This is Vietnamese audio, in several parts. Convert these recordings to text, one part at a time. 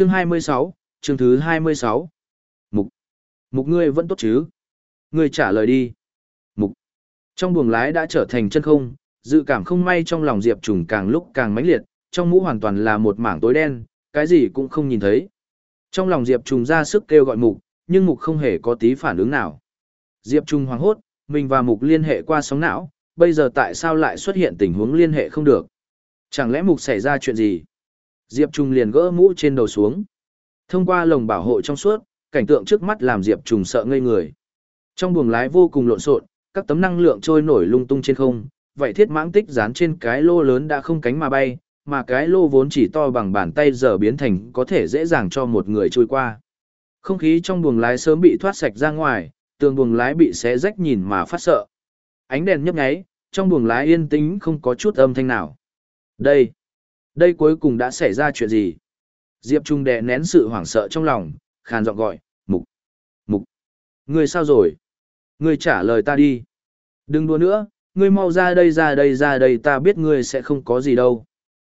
Chương 26, chương thứ 26. Mục. Mục ngươi vẫn tốt chứ? Ngươi trả lời đi. Mục. Trong buồng lái đã trở thành chân không, dự cảm không may trong lòng Diệp Trùng càng lúc càng mãnh liệt, trong mũ hoàn toàn là một mảng tối đen, cái gì cũng không nhìn thấy. Trong lòng Diệp Trùng ra sức kêu gọi Mục, nhưng Mục không hề có tí phản ứng nào. Diệp Trùng hoảng hốt, mình và Mục liên hệ qua sóng não, bây giờ tại sao lại xuất hiện tình huống liên hệ không được? Chẳng lẽ Mục xảy ra chuyện gì? Diệp Trùng liền gỡ mũ trên đầu xuống. Thông qua lồng bảo hộ trong suốt, cảnh tượng trước mắt làm Diệp Trùng sợ ngây người. Trong buồng lái vô cùng lộn xộn, các tấm năng lượng trôi nổi lung tung trên không, vậy thiết mãng tích dán trên cái lô lớn đã không cánh mà bay, mà cái lô vốn chỉ to bằng bàn tay giờ biến thành có thể dễ dàng cho một người trôi qua. Không khí trong buồng lái sớm bị thoát sạch ra ngoài, tường buồng lái bị xé rách nhìn mà phát sợ. Ánh đèn nhấp nháy, trong buồng lái yên tĩnh không có chút âm thanh nào. Đây, đây cuối cùng đã xảy ra chuyện gì? Diệp Trung đè nén sự hoảng sợ trong lòng, khàn giọng gọi, mục, mục, ngươi sao rồi? Ngươi trả lời ta đi. Đừng đùa nữa, ngươi mau ra đây ra đây ra đây ta biết ngươi sẽ không có gì đâu.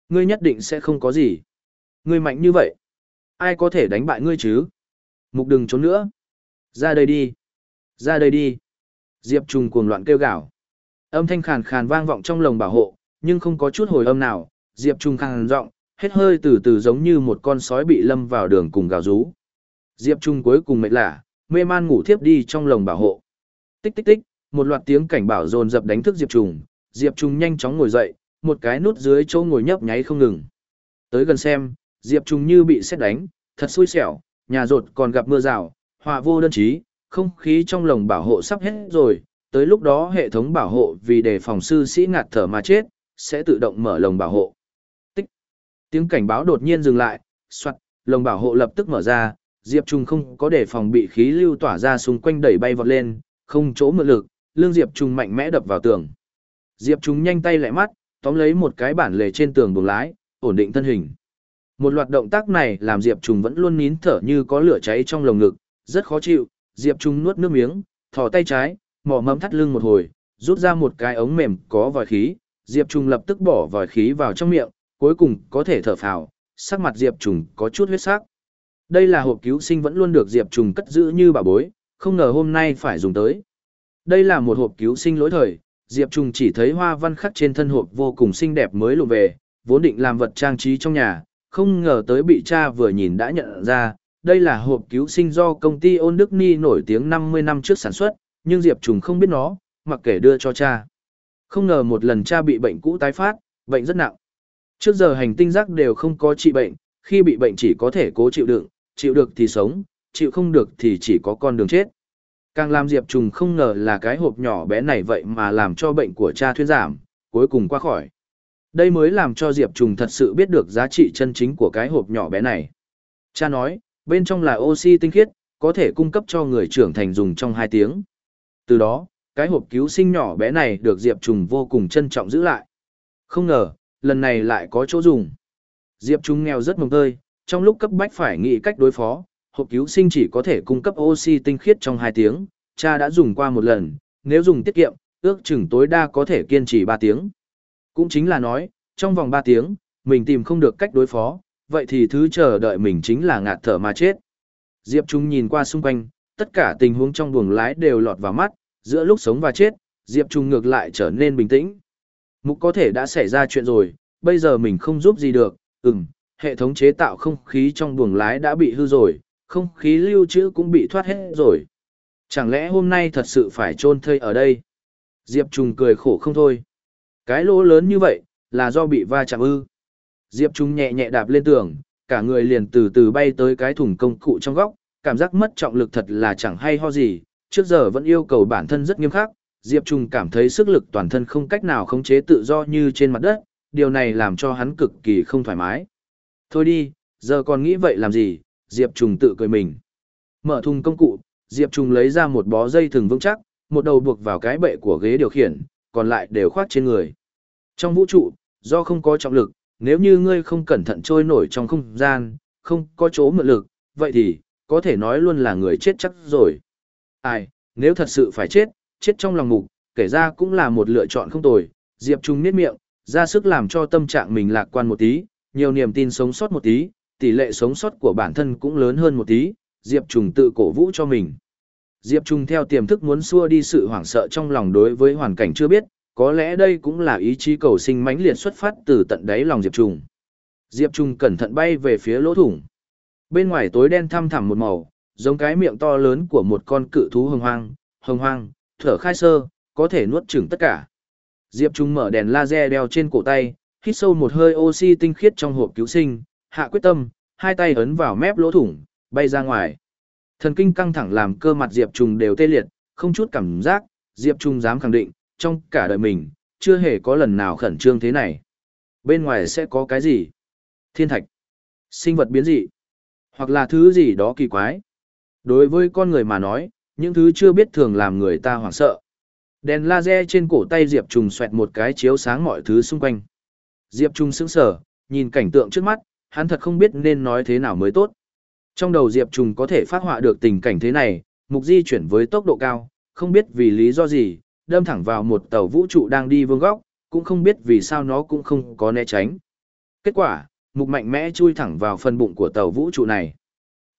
Ngươi nhất định sẽ không có gì. Ngươi mạnh như vậy. Ai có thể đánh bại ngươi chứ? Mục đừng trốn nữa. Ra đây đi. Ra đây đi. Diệp Trung cuồng loạn kêu gào. Âm thanh khàn khàn vang vọng trong lồng bảo hộ, nhưng không có chút hồi âm nào. Diệp Trung khang giọng, hết hơi từ từ giống như một con sói bị lâm vào đường cùng gào rú. Diệp Trung cuối cùng mệt lạ, mê man ngủ thiếp đi trong lồng bảo hộ. Tích tích tích, một loạt tiếng cảnh bảo dồn dập đánh thức Diệp Trung, Diệp Trung nhanh chóng ngồi dậy, một cái nút dưới chỗ ngồi nhấp nháy không ngừng. Tới gần xem, Diệp Trung như bị xét đánh, thật xui xẻo, nhà rột còn gặp mưa rào, họa vô đơn chí, không khí trong lồng bảo hộ sắp hết rồi, tới lúc đó hệ thống bảo hộ vì đề phòng sư sĩ ngạt thở mà chết, sẽ tự động mở lồng bảo hộ. Tiếng cảnh báo đột nhiên dừng lại, soạt, lồng bảo hộ lập tức mở ra, Diệp Trung không có để phòng bị khí lưu tỏa ra xung quanh đẩy bay vọt lên, không chỗ mượn lực, lương Diệp Trung mạnh mẽ đập vào tường. Diệp Trung nhanh tay lại mắt, tóm lấy một cái bản lề trên tường buồng lái, ổn định thân hình. Một loạt động tác này làm Diệp Trung vẫn luôn nín thở như có lửa cháy trong lồng ngực, rất khó chịu, Diệp Trung nuốt nước miếng, thò tay trái, mò mẫm thắt lưng một hồi, rút ra một cái ống mềm có vòi khí, Diệp Trung lập tức bỏ vòi khí vào trong miệng, cuối cùng có thể thở phào, sắc mặt Diệp Trùng có chút huyết sắc. Đây là hộp cứu sinh vẫn luôn được Diệp Trùng cất giữ như bảo bối, không ngờ hôm nay phải dùng tới. Đây là một hộp cứu sinh lỗi thời, Diệp Trùng chỉ thấy hoa văn khắc trên thân hộp vô cùng xinh đẹp mới lùm về, vốn định làm vật trang trí trong nhà, không ngờ tới bị cha vừa nhìn đã nhận ra, đây là hộp cứu sinh do công ty ôn Đức Ni nổi tiếng 50 năm trước sản xuất, nhưng Diệp Trùng không biết nó, mặc kệ đưa cho cha. Không ngờ một lần cha bị bệnh cũ tái phát, bệnh rất nặng. Trước giờ hành tinh giác đều không có trị bệnh, khi bị bệnh chỉ có thể cố chịu đựng, chịu được thì sống, chịu không được thì chỉ có con đường chết. Càng làm Diệp Trùng không ngờ là cái hộp nhỏ bé này vậy mà làm cho bệnh của cha thuyên giảm, cuối cùng qua khỏi. Đây mới làm cho Diệp Trùng thật sự biết được giá trị chân chính của cái hộp nhỏ bé này. Cha nói, bên trong là oxy tinh khiết, có thể cung cấp cho người trưởng thành dùng trong 2 tiếng. Từ đó, cái hộp cứu sinh nhỏ bé này được Diệp Trùng vô cùng trân trọng giữ lại. Không ngờ, lần này lại có chỗ dùng. Diệp Trung nghèo rất mồng tơi, trong lúc cấp bách phải nghĩ cách đối phó, hộp cứu sinh chỉ có thể cung cấp oxy tinh khiết trong 2 tiếng, cha đã dùng qua một lần, nếu dùng tiết kiệm, ước chừng tối đa có thể kiên trì 3 tiếng. Cũng chính là nói, trong vòng 3 tiếng, mình tìm không được cách đối phó, vậy thì thứ chờ đợi mình chính là ngạt thở mà chết. Diệp Trung nhìn qua xung quanh, tất cả tình huống trong buồng lái đều lọt vào mắt, giữa lúc sống và chết, Diệp Trung ngược lại trở nên bình tĩnh. Mục có thể đã xảy ra chuyện rồi, bây giờ mình không giúp gì được, ừm, hệ thống chế tạo không khí trong buồng lái đã bị hư rồi, không khí lưu trữ cũng bị thoát hết rồi. Chẳng lẽ hôm nay thật sự phải chôn thây ở đây? Diệp Trung cười khổ không thôi. Cái lỗ lớn như vậy, là do bị va chạm ư. Diệp Trung nhẹ nhẹ đạp lên tường, cả người liền từ từ bay tới cái thùng công cụ trong góc, cảm giác mất trọng lực thật là chẳng hay ho gì, trước giờ vẫn yêu cầu bản thân rất nghiêm khắc, Diệp Trung cảm thấy sức lực toàn thân không cách nào khống chế tự do như trên mặt đất, điều này làm cho hắn cực kỳ không thoải mái. Thôi đi, giờ còn nghĩ vậy làm gì, Diệp Trung tự cười mình. Mở thùng công cụ, Diệp Trung lấy ra một bó dây thừng vững chắc, một đầu buộc vào cái bệ của ghế điều khiển, còn lại đều khoác trên người. Trong vũ trụ, do không có trọng lực, nếu như ngươi không cẩn thận trôi nổi trong không gian, không có chỗ mượn lực, vậy thì, có thể nói luôn là người chết chắc rồi. Ai, nếu thật sự phải chết, chết trong lòng mục, kể ra cũng là một lựa chọn không tồi, Diệp Trung niết miệng, ra sức làm cho tâm trạng mình lạc quan một tí, nhiều niềm tin sống sót một tí, tỷ lệ sống sót của bản thân cũng lớn hơn một tí, Diệp Trùng tự cổ vũ cho mình. Diệp Trùng theo tiềm thức muốn xua đi sự hoảng sợ trong lòng đối với hoàn cảnh chưa biết, có lẽ đây cũng là ý chí cầu sinh mãnh liệt xuất phát từ tận đáy lòng Diệp Trùng. Diệp Trùng cẩn thận bay về phía lỗ thủng. Bên ngoài tối đen thăm thẳm một màu, giống cái miệng to lớn của một con cự thú hồng hoang, hồng hoang, thở khai sơ, có thể nuốt chửng tất cả. Diệp Trung mở đèn laser đeo trên cổ tay, hít sâu một hơi oxy tinh khiết trong hộp cứu sinh, hạ quyết tâm, hai tay ấn vào mép lỗ thủng, bay ra ngoài. Thần kinh căng thẳng làm cơ mặt Diệp Trung đều tê liệt, không chút cảm giác, Diệp Trung dám khẳng định, trong cả đời mình, chưa hề có lần nào khẩn trương thế này. Bên ngoài sẽ có cái gì? Thiên thạch, sinh vật biến dị, hoặc là thứ gì đó kỳ quái. Đối với con người mà nói, những thứ chưa biết thường làm người ta hoảng sợ. Đèn laser trên cổ tay Diệp Trùng xoẹt một cái chiếu sáng mọi thứ xung quanh. Diệp Trùng sững sờ, nhìn cảnh tượng trước mắt, hắn thật không biết nên nói thế nào mới tốt. Trong đầu Diệp Trùng có thể phát họa được tình cảnh thế này, mục di chuyển với tốc độ cao, không biết vì lý do gì, đâm thẳng vào một tàu vũ trụ đang đi vương góc, cũng không biết vì sao nó cũng không có né tránh. Kết quả, mục mạnh mẽ chui thẳng vào phần bụng của tàu vũ trụ này.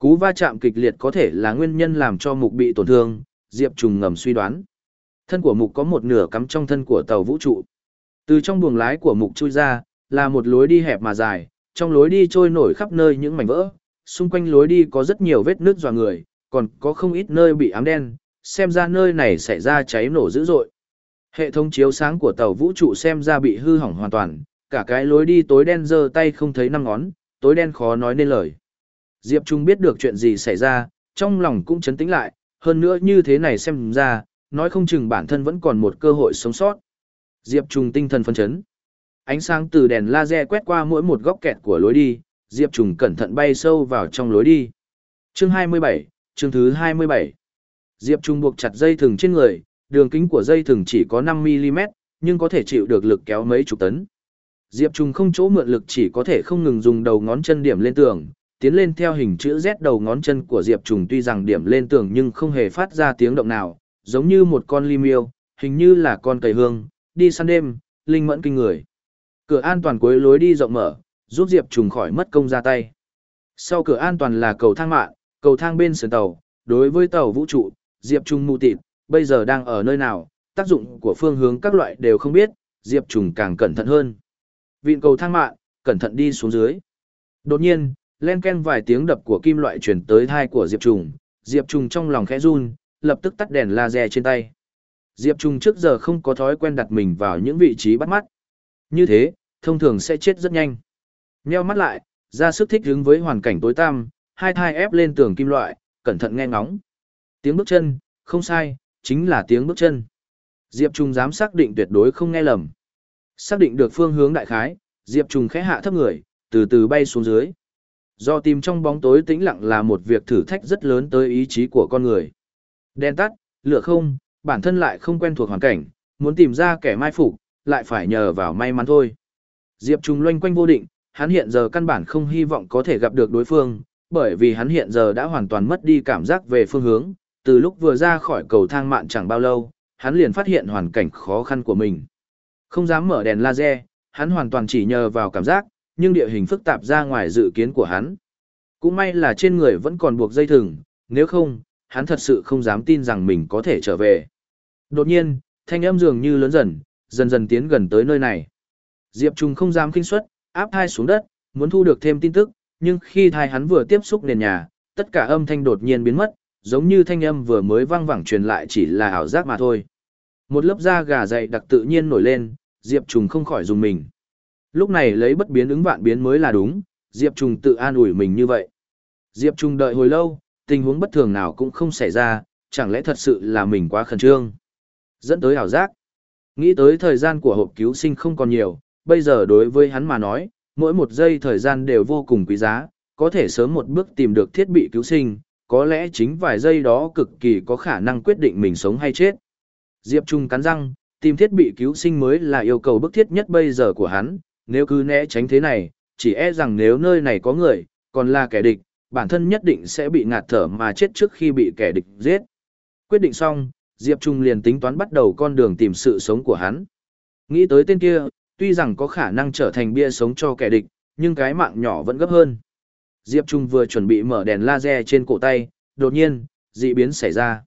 Cú va chạm kịch liệt có thể là nguyên nhân làm cho mục bị tổn thương, Diệp Trùng ngầm suy đoán. Thân của mục có một nửa cắm trong thân của tàu vũ trụ. Từ trong buồng lái của mục chui ra, là một lối đi hẹp mà dài, trong lối đi trôi nổi khắp nơi những mảnh vỡ, xung quanh lối đi có rất nhiều vết nước dò người, còn có không ít nơi bị ám đen, xem ra nơi này xảy ra cháy nổ dữ dội. Hệ thống chiếu sáng của tàu vũ trụ xem ra bị hư hỏng hoàn toàn, cả cái lối đi tối đen giơ tay không thấy năm ngón, tối đen khó nói nên lời. Diệp Trung biết được chuyện gì xảy ra, trong lòng cũng chấn tĩnh lại, hơn nữa như thế này xem ra, nói không chừng bản thân vẫn còn một cơ hội sống sót. Diệp Trung tinh thần phân chấn. Ánh sáng từ đèn laser quét qua mỗi một góc kẹt của lối đi, Diệp Trung cẩn thận bay sâu vào trong lối đi. Chương 27, chương thứ 27. Diệp Trung buộc chặt dây thừng trên người, đường kính của dây thừng chỉ có 5mm, nhưng có thể chịu được lực kéo mấy chục tấn. Diệp Trung không chỗ mượn lực chỉ có thể không ngừng dùng đầu ngón chân điểm lên tường, tiến lên theo hình chữ Z đầu ngón chân của Diệp Trùng tuy rằng điểm lên tường nhưng không hề phát ra tiếng động nào, giống như một con li miêu, hình như là con cầy hương, đi săn đêm, linh mẫn kinh người. Cửa an toàn cuối lối đi rộng mở, giúp Diệp Trùng khỏi mất công ra tay. Sau cửa an toàn là cầu thang mạng, cầu thang bên sườn tàu, đối với tàu vũ trụ, Diệp Trùng mù tịt, bây giờ đang ở nơi nào, tác dụng của phương hướng các loại đều không biết, Diệp Trùng càng cẩn thận hơn. Vịn cầu thang mạng, cẩn thận đi xuống dưới. Đột nhiên, len ken vài tiếng đập của kim loại truyền tới thai của Diệp Trùng, Diệp Trùng trong lòng khẽ run, lập tức tắt đèn laser trên tay. Diệp Trùng trước giờ không có thói quen đặt mình vào những vị trí bắt mắt. Như thế, thông thường sẽ chết rất nhanh. Nheo mắt lại, ra sức thích ứng với hoàn cảnh tối tăm, hai thai ép lên tường kim loại, cẩn thận nghe ngóng. Tiếng bước chân, không sai, chính là tiếng bước chân. Diệp Trùng dám xác định tuyệt đối không nghe lầm. Xác định được phương hướng đại khái, Diệp Trùng khẽ hạ thấp người, từ từ bay xuống dưới. Do tìm trong bóng tối tĩnh lặng là một việc thử thách rất lớn tới ý chí của con người. Đen tắt, lửa không, bản thân lại không quen thuộc hoàn cảnh, muốn tìm ra kẻ mai phục, lại phải nhờ vào may mắn thôi. Diệp Trung loanh quanh vô định, hắn hiện giờ căn bản không hy vọng có thể gặp được đối phương, bởi vì hắn hiện giờ đã hoàn toàn mất đi cảm giác về phương hướng, từ lúc vừa ra khỏi cầu thang mạn chẳng bao lâu, hắn liền phát hiện hoàn cảnh khó khăn của mình. Không dám mở đèn laser, hắn hoàn toàn chỉ nhờ vào cảm giác, nhưng địa hình phức tạp ra ngoài dự kiến của hắn. Cũng may là trên người vẫn còn buộc dây thừng, nếu không, hắn thật sự không dám tin rằng mình có thể trở về. Đột nhiên, thanh âm dường như lớn dần, dần dần tiến gần tới nơi này. Diệp Trung không dám kinh suất, áp thai xuống đất, muốn thu được thêm tin tức, nhưng khi thai hắn vừa tiếp xúc nền nhà, tất cả âm thanh đột nhiên biến mất, giống như thanh âm vừa mới vang vẳng truyền lại chỉ là ảo giác mà thôi. Một lớp da gà dày đặc tự nhiên nổi lên, Diệp Trùng không khỏi dùng mình. Lúc này lấy bất biến ứng vạn biến mới là đúng, Diệp Trùng tự an ủi mình như vậy. Diệp Trùng đợi hồi lâu, tình huống bất thường nào cũng không xảy ra, chẳng lẽ thật sự là mình quá khẩn trương. Dẫn tới ảo giác. Nghĩ tới thời gian của hộp cứu sinh không còn nhiều, bây giờ đối với hắn mà nói, mỗi một giây thời gian đều vô cùng quý giá, có thể sớm một bước tìm được thiết bị cứu sinh, có lẽ chính vài giây đó cực kỳ có khả năng quyết định mình sống hay chết. Diệp Trung cắn răng, tìm thiết bị cứu sinh mới là yêu cầu bức thiết nhất bây giờ của hắn, nếu cứ né tránh thế này, chỉ e rằng nếu nơi này có người, còn là kẻ địch, bản thân nhất định sẽ bị ngạt thở mà chết trước khi bị kẻ địch giết. Quyết định xong, Diệp Trung liền tính toán bắt đầu con đường tìm sự sống của hắn. Nghĩ tới tên kia, tuy rằng có khả năng trở thành bia sống cho kẻ địch, nhưng cái mạng nhỏ vẫn gấp hơn. Diệp Trung vừa chuẩn bị mở đèn laser trên cổ tay, đột nhiên, dị biến xảy ra.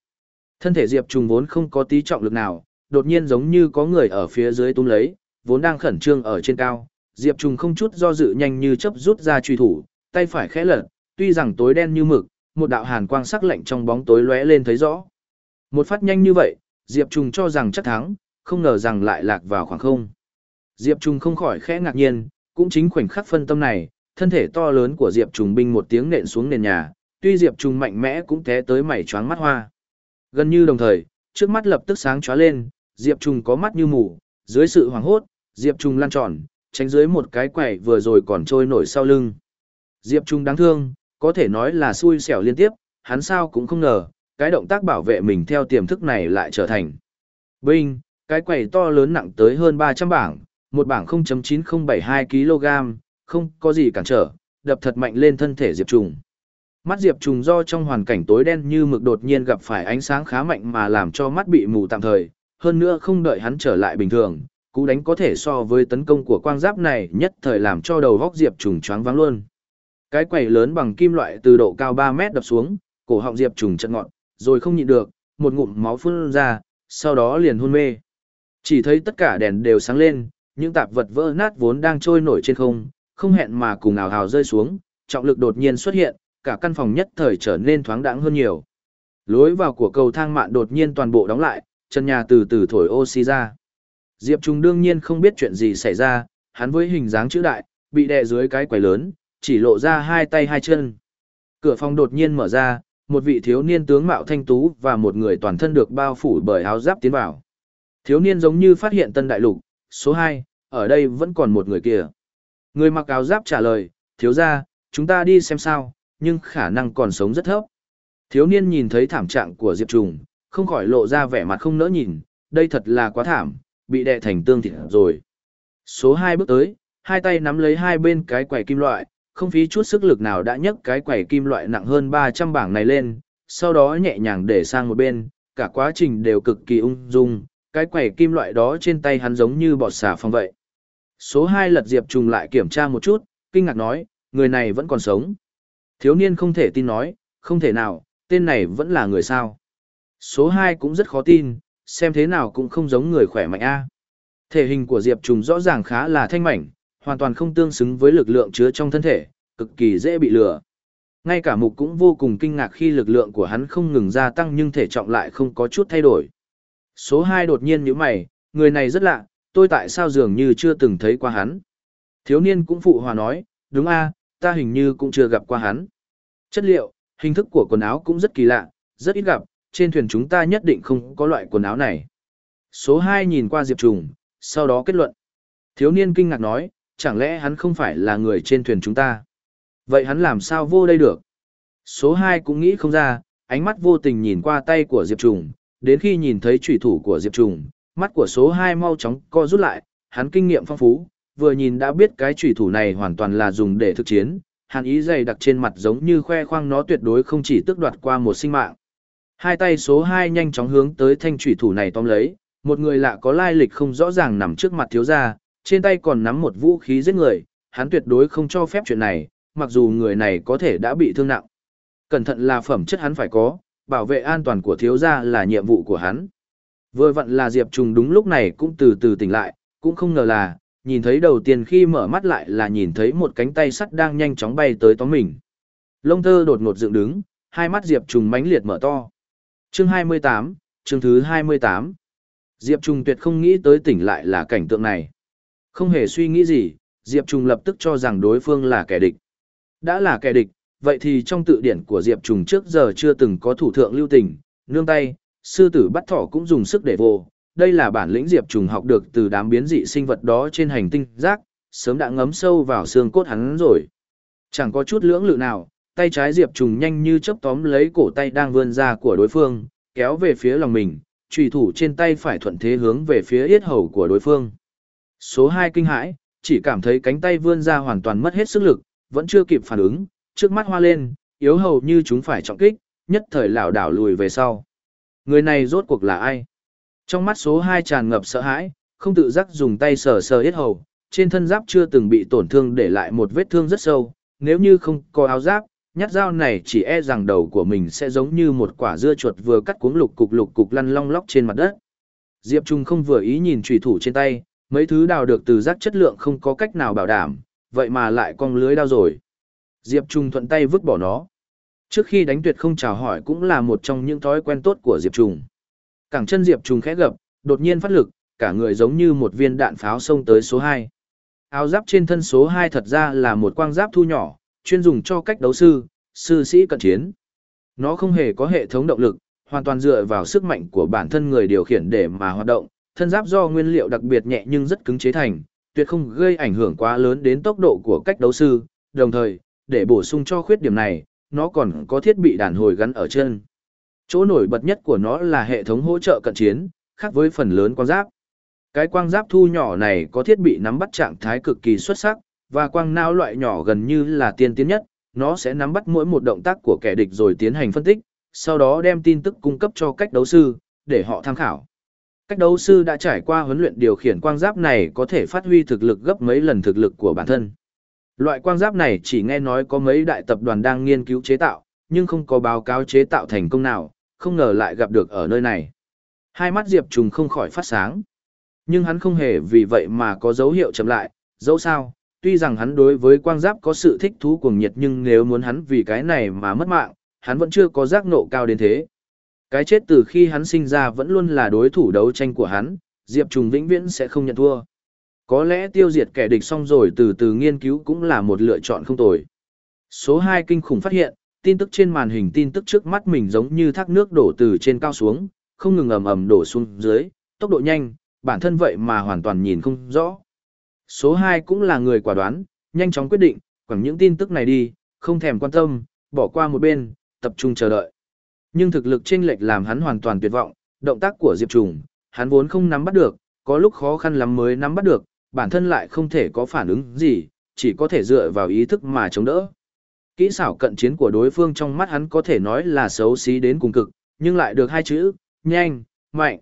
Thân thể Diệp Trung vốn không có tí trọng lực nào, đột nhiên giống như có người ở phía dưới túm lấy, vốn đang khẩn trương ở trên cao. Diệp Trung không chút do dự nhanh như chớp rút ra truy thủ, tay phải khẽ lật, tuy rằng tối đen như mực, một đạo hàn quang sắc lạnh trong bóng tối lóe lên thấy rõ. Một phát nhanh như vậy, Diệp Trung cho rằng chắc thắng, không ngờ rằng lại lạc vào khoảng không. Diệp Trung không khỏi khẽ ngạc nhiên, cũng chính khoảnh khắc phân tâm này, thân thể to lớn của Diệp Trung binh một tiếng nện xuống nền nhà, tuy Diệp Trung mạnh mẽ cũng té tới mảy choáng mắt hoa. Gần như đồng thời, trước mắt lập tức sáng chóa lên, Diệp Trung có mắt như mù, dưới sự hoảng hốt, Diệp Trung lăn tròn, tránh dưới một cái quẻ vừa rồi còn trôi nổi sau lưng. Diệp Trung đáng thương, có thể nói là xui xẻo liên tiếp, hắn sao cũng không ngờ, cái động tác bảo vệ mình theo tiềm thức này lại trở thành. Binh, cái quẻ to lớn nặng tới hơn 300 bảng, một bảng 0.9072 kg, không có gì cản trở, đập thật mạnh lên thân thể Diệp Trùng. Mắt Diệp Trùng do trong hoàn cảnh tối đen như mực đột nhiên gặp phải ánh sáng khá mạnh mà làm cho mắt bị mù tạm thời, hơn nữa không đợi hắn trở lại bình thường, cú đánh có thể so với tấn công của quang giáp này nhất thời làm cho đầu góc Diệp Trùng choáng váng luôn. Cái quẩy lớn bằng kim loại từ độ cao ba mét đập xuống, cổ họng Diệp Trùng chật ngọn, rồi không nhịn được, một ngụm máu phun ra, sau đó liền hôn mê. Chỉ thấy tất cả đèn đều sáng lên, những tạp vật vỡ nát vốn đang trôi nổi trên không, không hẹn mà cùng ào hào rơi xuống, trọng lực đột nhiên xuất hiện, cả căn phòng nhất thời trở nên thoáng đãng hơn nhiều. Lối vào của cầu thang mạn đột nhiên toàn bộ đóng lại, chân nhà từ từ thổi oxy ra. Diệp Trung đương nhiên không biết chuyện gì xảy ra, hắn với hình dáng chữ đại, bị đè dưới cái quầy lớn, chỉ lộ ra hai tay hai chân. Cửa phòng đột nhiên mở ra, một vị thiếu niên tướng mạo thanh tú và một người toàn thân được bao phủ bởi áo giáp tiến vào. Thiếu niên giống như phát hiện tân đại lục, số 2, ở đây vẫn còn một người kia. Người mặc áo giáp trả lời, thiếu ra, chúng ta đi xem sao, nhưng khả năng còn sống rất thấp. Thiếu niên nhìn thấy thảm trạng của Diệp Trùng, không khỏi lộ ra vẻ mặt không nỡ nhìn, đây thật là quá thảm, bị đè thành tương thịt rồi. Số 2 bước tới, hai tay nắm lấy hai bên cái quầy kim loại, không phí chút sức lực nào đã nhấc cái quầy kim loại nặng hơn 300 bảng này lên, sau đó nhẹ nhàng để sang một bên, cả quá trình đều cực kỳ ung dung, cái quầy kim loại đó trên tay hắn giống như bọt xà phong vậy. Số 2 lật Diệp Trùng lại kiểm tra một chút, kinh ngạc nói, người này vẫn còn sống. Thiếu niên không thể tin nói, không thể nào, tên này vẫn là người sao. Số 2 cũng rất khó tin, xem thế nào cũng không giống người khỏe mạnh a. Thể hình của Diệp Trùng rõ ràng khá là thanh mảnh, hoàn toàn không tương xứng với lực lượng chứa trong thân thể, cực kỳ dễ bị lừa. Ngay cả mục cũng vô cùng kinh ngạc khi lực lượng của hắn không ngừng gia tăng nhưng thể trọng lại không có chút thay đổi. Số 2 đột nhiên nhíu mày, người này rất lạ, tôi tại sao dường như chưa từng thấy qua hắn. Thiếu niên cũng phụ hòa nói, đúng a, ta hình như cũng chưa gặp qua hắn. Chất liệu, hình thức của quần áo cũng rất kỳ lạ, rất ít gặp, trên thuyền chúng ta nhất định không có loại quần áo này. Số 2 nhìn qua Diệp Trùng, sau đó kết luận. Thiếu niên kinh ngạc nói, chẳng lẽ hắn không phải là người trên thuyền chúng ta? Vậy hắn làm sao vô đây được? Số 2 cũng nghĩ không ra, ánh mắt vô tình nhìn qua tay của Diệp Trùng, đến khi nhìn thấy trùy thủ của Diệp Trùng, mắt của số 2 mau chóng co rút lại, hắn kinh nghiệm phong phú, vừa nhìn đã biết cái trùy thủ này hoàn toàn là dùng để thực chiến, hàn ý dày đặc trên mặt giống như khoe khoang nó tuyệt đối không chỉ tước đoạt qua một sinh mạng. Hai tay số 2 nhanh chóng hướng tới thanh thủy thủ này tóm lấy, một người lạ có lai lịch không rõ ràng nằm trước mặt thiếu gia, trên tay còn nắm một vũ khí giết người, hắn tuyệt đối không cho phép chuyện này, mặc dù người này có thể đã bị thương nặng. Cẩn thận là phẩm chất hắn phải có, bảo vệ an toàn của thiếu gia là nhiệm vụ của hắn. Vừa vặn là Diệp Trùng đúng lúc này cũng từ từ tỉnh lại, cũng không ngờ là, nhìn thấy đầu tiên khi mở mắt lại là nhìn thấy một cánh tay sắt đang nhanh chóng bay tới tóm mình. Lông thơ đột ngột dựng đứng, hai mắt Diệp Trùng mãnh liệt mở to. Chương 28, chương thứ 28. Diệp Trùng tuyệt không nghĩ tới tỉnh lại là cảnh tượng này. Không hề suy nghĩ gì, Diệp Trùng lập tức cho rằng đối phương là kẻ địch. Đã là kẻ địch, vậy thì trong tự điển của Diệp Trùng trước giờ chưa từng có thủ thượng lưu tình, nương tay, sư tử bắt thỏ cũng dùng sức để vô. Đây là bản lĩnh Diệp Trùng học được từ đám biến dị sinh vật đó trên hành tinh giác, sớm đã ngấm sâu vào xương cốt hắn rồi. Chẳng có chút lưỡng lự nào, tay trái Diệp Trùng nhanh như chớp tóm lấy cổ tay đang vươn ra của đối phương, kéo về phía lòng mình, trùy thủ trên tay phải thuận thế hướng về phía yết hầu của đối phương. Số hai kinh hãi, chỉ cảm thấy cánh tay vươn ra hoàn toàn mất hết sức lực, vẫn chưa kịp phản ứng, trước mắt hoa lên, yếu hầu như chúng phải trọng kích, nhất thời lảo đảo lùi về sau. Người này rốt cuộc là ai? Trong mắt số hai tràn ngập sợ hãi, không tự giác dùng tay sờ sờ yết hầu, trên thân giáp chưa từng bị tổn thương để lại một vết thương rất sâu, nếu như không có áo giáp, nhát dao này chỉ e rằng đầu của mình sẽ giống như một quả dưa chuột vừa cắt cuống lục cục lục cục lăn long lóc trên mặt đất. Diệp Trung không vừa ý nhìn trùy thủ trên tay, mấy thứ đào được từ rác chất lượng không có cách nào bảo đảm, vậy mà lại cong lưới đao rồi. Diệp Trung thuận tay vứt bỏ nó. Trước khi đánh tuyệt không chào hỏi cũng là một trong những thói quen tốt của Diệp Trung. Cẳng chân Diệp Trung khẽ gập, đột nhiên phát lực, cả người giống như một viên đạn pháo xông tới số 2. Áo giáp trên thân số 2 thật ra là một quang giáp thu nhỏ, chuyên dùng cho cách đấu sư, sư sĩ cận chiến. Nó không hề có hệ thống động lực, hoàn toàn dựa vào sức mạnh của bản thân người điều khiển để mà hoạt động. Thân giáp do nguyên liệu đặc biệt nhẹ nhưng rất cứng chế thành, tuyệt không gây ảnh hưởng quá lớn đến tốc độ của cách đấu sư, đồng thời, để bổ sung cho khuyết điểm này, nó còn có thiết bị đàn hồi gắn ở chân. Chỗ nổi bật nhất của nó là hệ thống hỗ trợ cận chiến, khác với phần lớn quang giáp. Cái quang giáp thu nhỏ này có thiết bị nắm bắt trạng thái cực kỳ xuất sắc, và quang não loại nhỏ gần như là tiên tiến nhất, nó sẽ nắm bắt mỗi một động tác của kẻ địch rồi tiến hành phân tích, sau đó đem tin tức cung cấp cho cách đấu sư, để họ tham khảo. Cách đấu sư đã trải qua huấn luyện điều khiển quang giáp này có thể phát huy thực lực gấp mấy lần thực lực của bản thân. Loại quang giáp này chỉ nghe nói có mấy đại tập đoàn đang nghiên cứu chế tạo, nhưng không có báo cáo chế tạo thành công nào, không ngờ lại gặp được ở nơi này. Hai mắt Diệp Trùng không khỏi phát sáng. Nhưng hắn không hề vì vậy mà có dấu hiệu chậm lại, dẫu sao, tuy rằng hắn đối với quang giáp có sự thích thú cuồng nhiệt nhưng nếu muốn hắn vì cái này mà mất mạng, hắn vẫn chưa có giác nộ cao đến thế. Cái chết từ khi hắn sinh ra vẫn luôn là đối thủ đấu tranh của hắn, Diệp Trùng vĩnh viễn sẽ không nhận thua. Có lẽ tiêu diệt kẻ địch xong rồi từ từ nghiên cứu cũng là một lựa chọn không tồi. Số 2 kinh khủng phát hiện, tin tức trên màn hình tin tức trước mắt mình giống như thác nước đổ từ trên cao xuống, không ngừng ầm ầm đổ xuống dưới, tốc độ nhanh, bản thân vậy mà hoàn toàn nhìn không rõ. Số 2 cũng là người quả đoán, nhanh chóng quyết định, quẳng những tin tức này đi, không thèm quan tâm, bỏ qua một bên, tập trung chờ đợi. Nhưng thực lực chênh lệch làm hắn hoàn toàn tuyệt vọng, động tác của Diệp Trùng, hắn vốn không nắm bắt được, có lúc khó khăn lắm mới nắm bắt được, bản thân lại không thể có phản ứng gì, chỉ có thể dựa vào ý thức mà chống đỡ. Kỹ xảo cận chiến của đối phương trong mắt hắn có thể nói là xấu xí đến cùng cực, nhưng lại được hai chữ, nhanh, mạnh.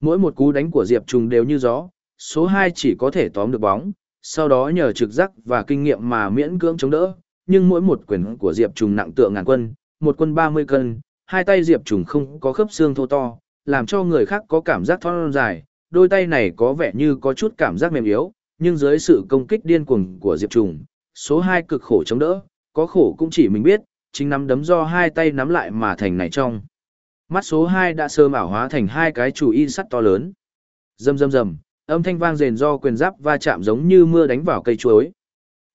Mỗi một cú đánh của Diệp Trùng đều như gió, số 2 chỉ có thể tóm được bóng, sau đó nhờ trực giác và kinh nghiệm mà miễn cưỡng chống đỡ, nhưng mỗi một quyền của Diệp Trùng nặng tựa ngàn quân, một quân 30 cân, hai tay Diệp Trùng không có khớp xương thô to, làm cho người khác có cảm giác thon dài, đôi tay này có vẻ như có chút cảm giác mềm yếu, nhưng dưới sự công kích điên cuồng của Diệp Trùng, số 2 cực khổ chống đỡ, có khổ cũng chỉ mình biết, chính nắm đấm do hai tay nắm lại mà thành này trong. Mắt số 2 đã sơ mảo hóa thành hai cái chủ y sắt to lớn. Rầm rầm rầm, âm thanh vang rền do quyền giáp va chạm giống như mưa đánh vào cây chuối.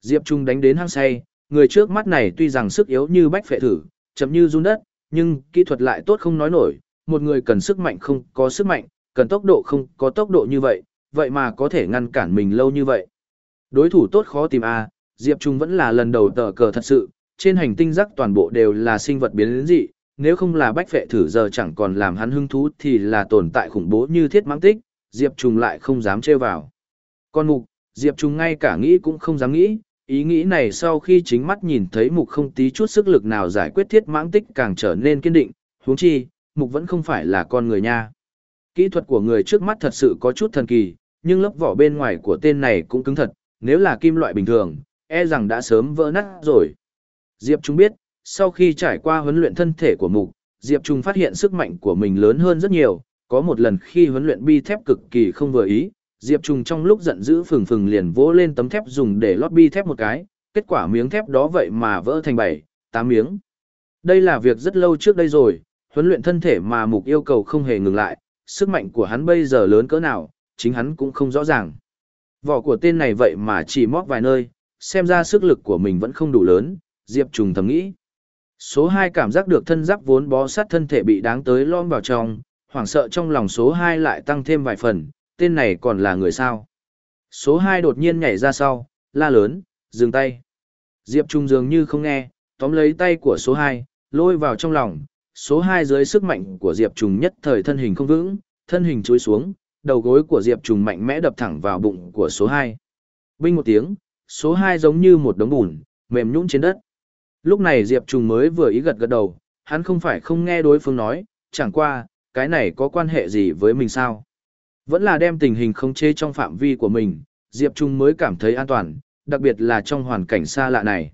Diệp Trung đánh đến hăng say, người trước mắt này tuy rằng sức yếu như bách phệ thử, chậm như run đất, nhưng kỹ thuật lại tốt không nói nổi, một người cần sức mạnh không có sức mạnh, cần tốc độ không có tốc độ như vậy, vậy mà có thể ngăn cản mình lâu như vậy. Đối thủ tốt khó tìm a, à, Diệp Trung vẫn là lần đầu tờ cờ thật sự, trên hành tinh rắc toàn bộ đều là sinh vật biến dị, nếu không là bách phệ thử giờ chẳng còn làm hắn hứng thú thì là tồn tại khủng bố như thiết mãng tích, Diệp Trung lại không dám trêu vào. Con mục, Diệp Trung ngay cả nghĩ cũng không dám nghĩ, ý nghĩ này sau khi chính mắt nhìn thấy mục không tí chút sức lực nào giải quyết thiết mãng tích càng trở nên kiên định, huống chi, mục vẫn không phải là con người nha. Kỹ thuật của người trước mắt thật sự có chút thần kỳ, nhưng lớp vỏ bên ngoài của tên này cũng cứng thật, nếu là kim loại bình thường, e rằng đã sớm vỡ nát rồi. Diệp Trung biết, sau khi trải qua huấn luyện thân thể của mục, Diệp Trung phát hiện sức mạnh của mình lớn hơn rất nhiều, có một lần khi huấn luyện bi thép cực kỳ không vừa ý, Diệp Trung trong lúc giận dữ phừng phừng liền vỗ lên tấm thép dùng để lót bi thép một cái, kết quả miếng thép đó vậy mà vỡ thành bảy, tám miếng. Đây là việc rất lâu trước đây rồi, huấn luyện thân thể mà mục yêu cầu không hề ngừng lại, sức mạnh của hắn bây giờ lớn cỡ nào, chính hắn cũng không rõ ràng. Vỏ của tên này vậy mà chỉ móc vài nơi, xem ra sức lực của mình vẫn không đủ lớn, Diệp Trung thầm nghĩ. Số 2 cảm giác được thân giáp vốn bó sát thân thể bị đáng tới lom vào trong, hoảng sợ trong lòng số 2 lại tăng thêm vài phần, tên này còn là người sao. Số 2 đột nhiên nhảy ra sau, la lớn, dừng tay. Diệp Trung dường như không nghe, tóm lấy tay của số 2, lôi vào trong lòng. Số 2 dưới sức mạnh của Diệp Trung nhất thời thân hình không vững, thân hình chúi xuống, đầu gối của Diệp Trung mạnh mẽ đập thẳng vào bụng của số 2. Binh một tiếng, số 2 giống như một đống bùn, mềm nhũn trên đất. Lúc này Diệp Trung mới vừa ý gật gật đầu, hắn không phải không nghe đối phương nói, chẳng qua, cái này có quan hệ gì với mình sao? Vẫn là đem tình hình khống chế trong phạm vi của mình, Diệp Trung mới cảm thấy an toàn, đặc biệt là trong hoàn cảnh xa lạ này.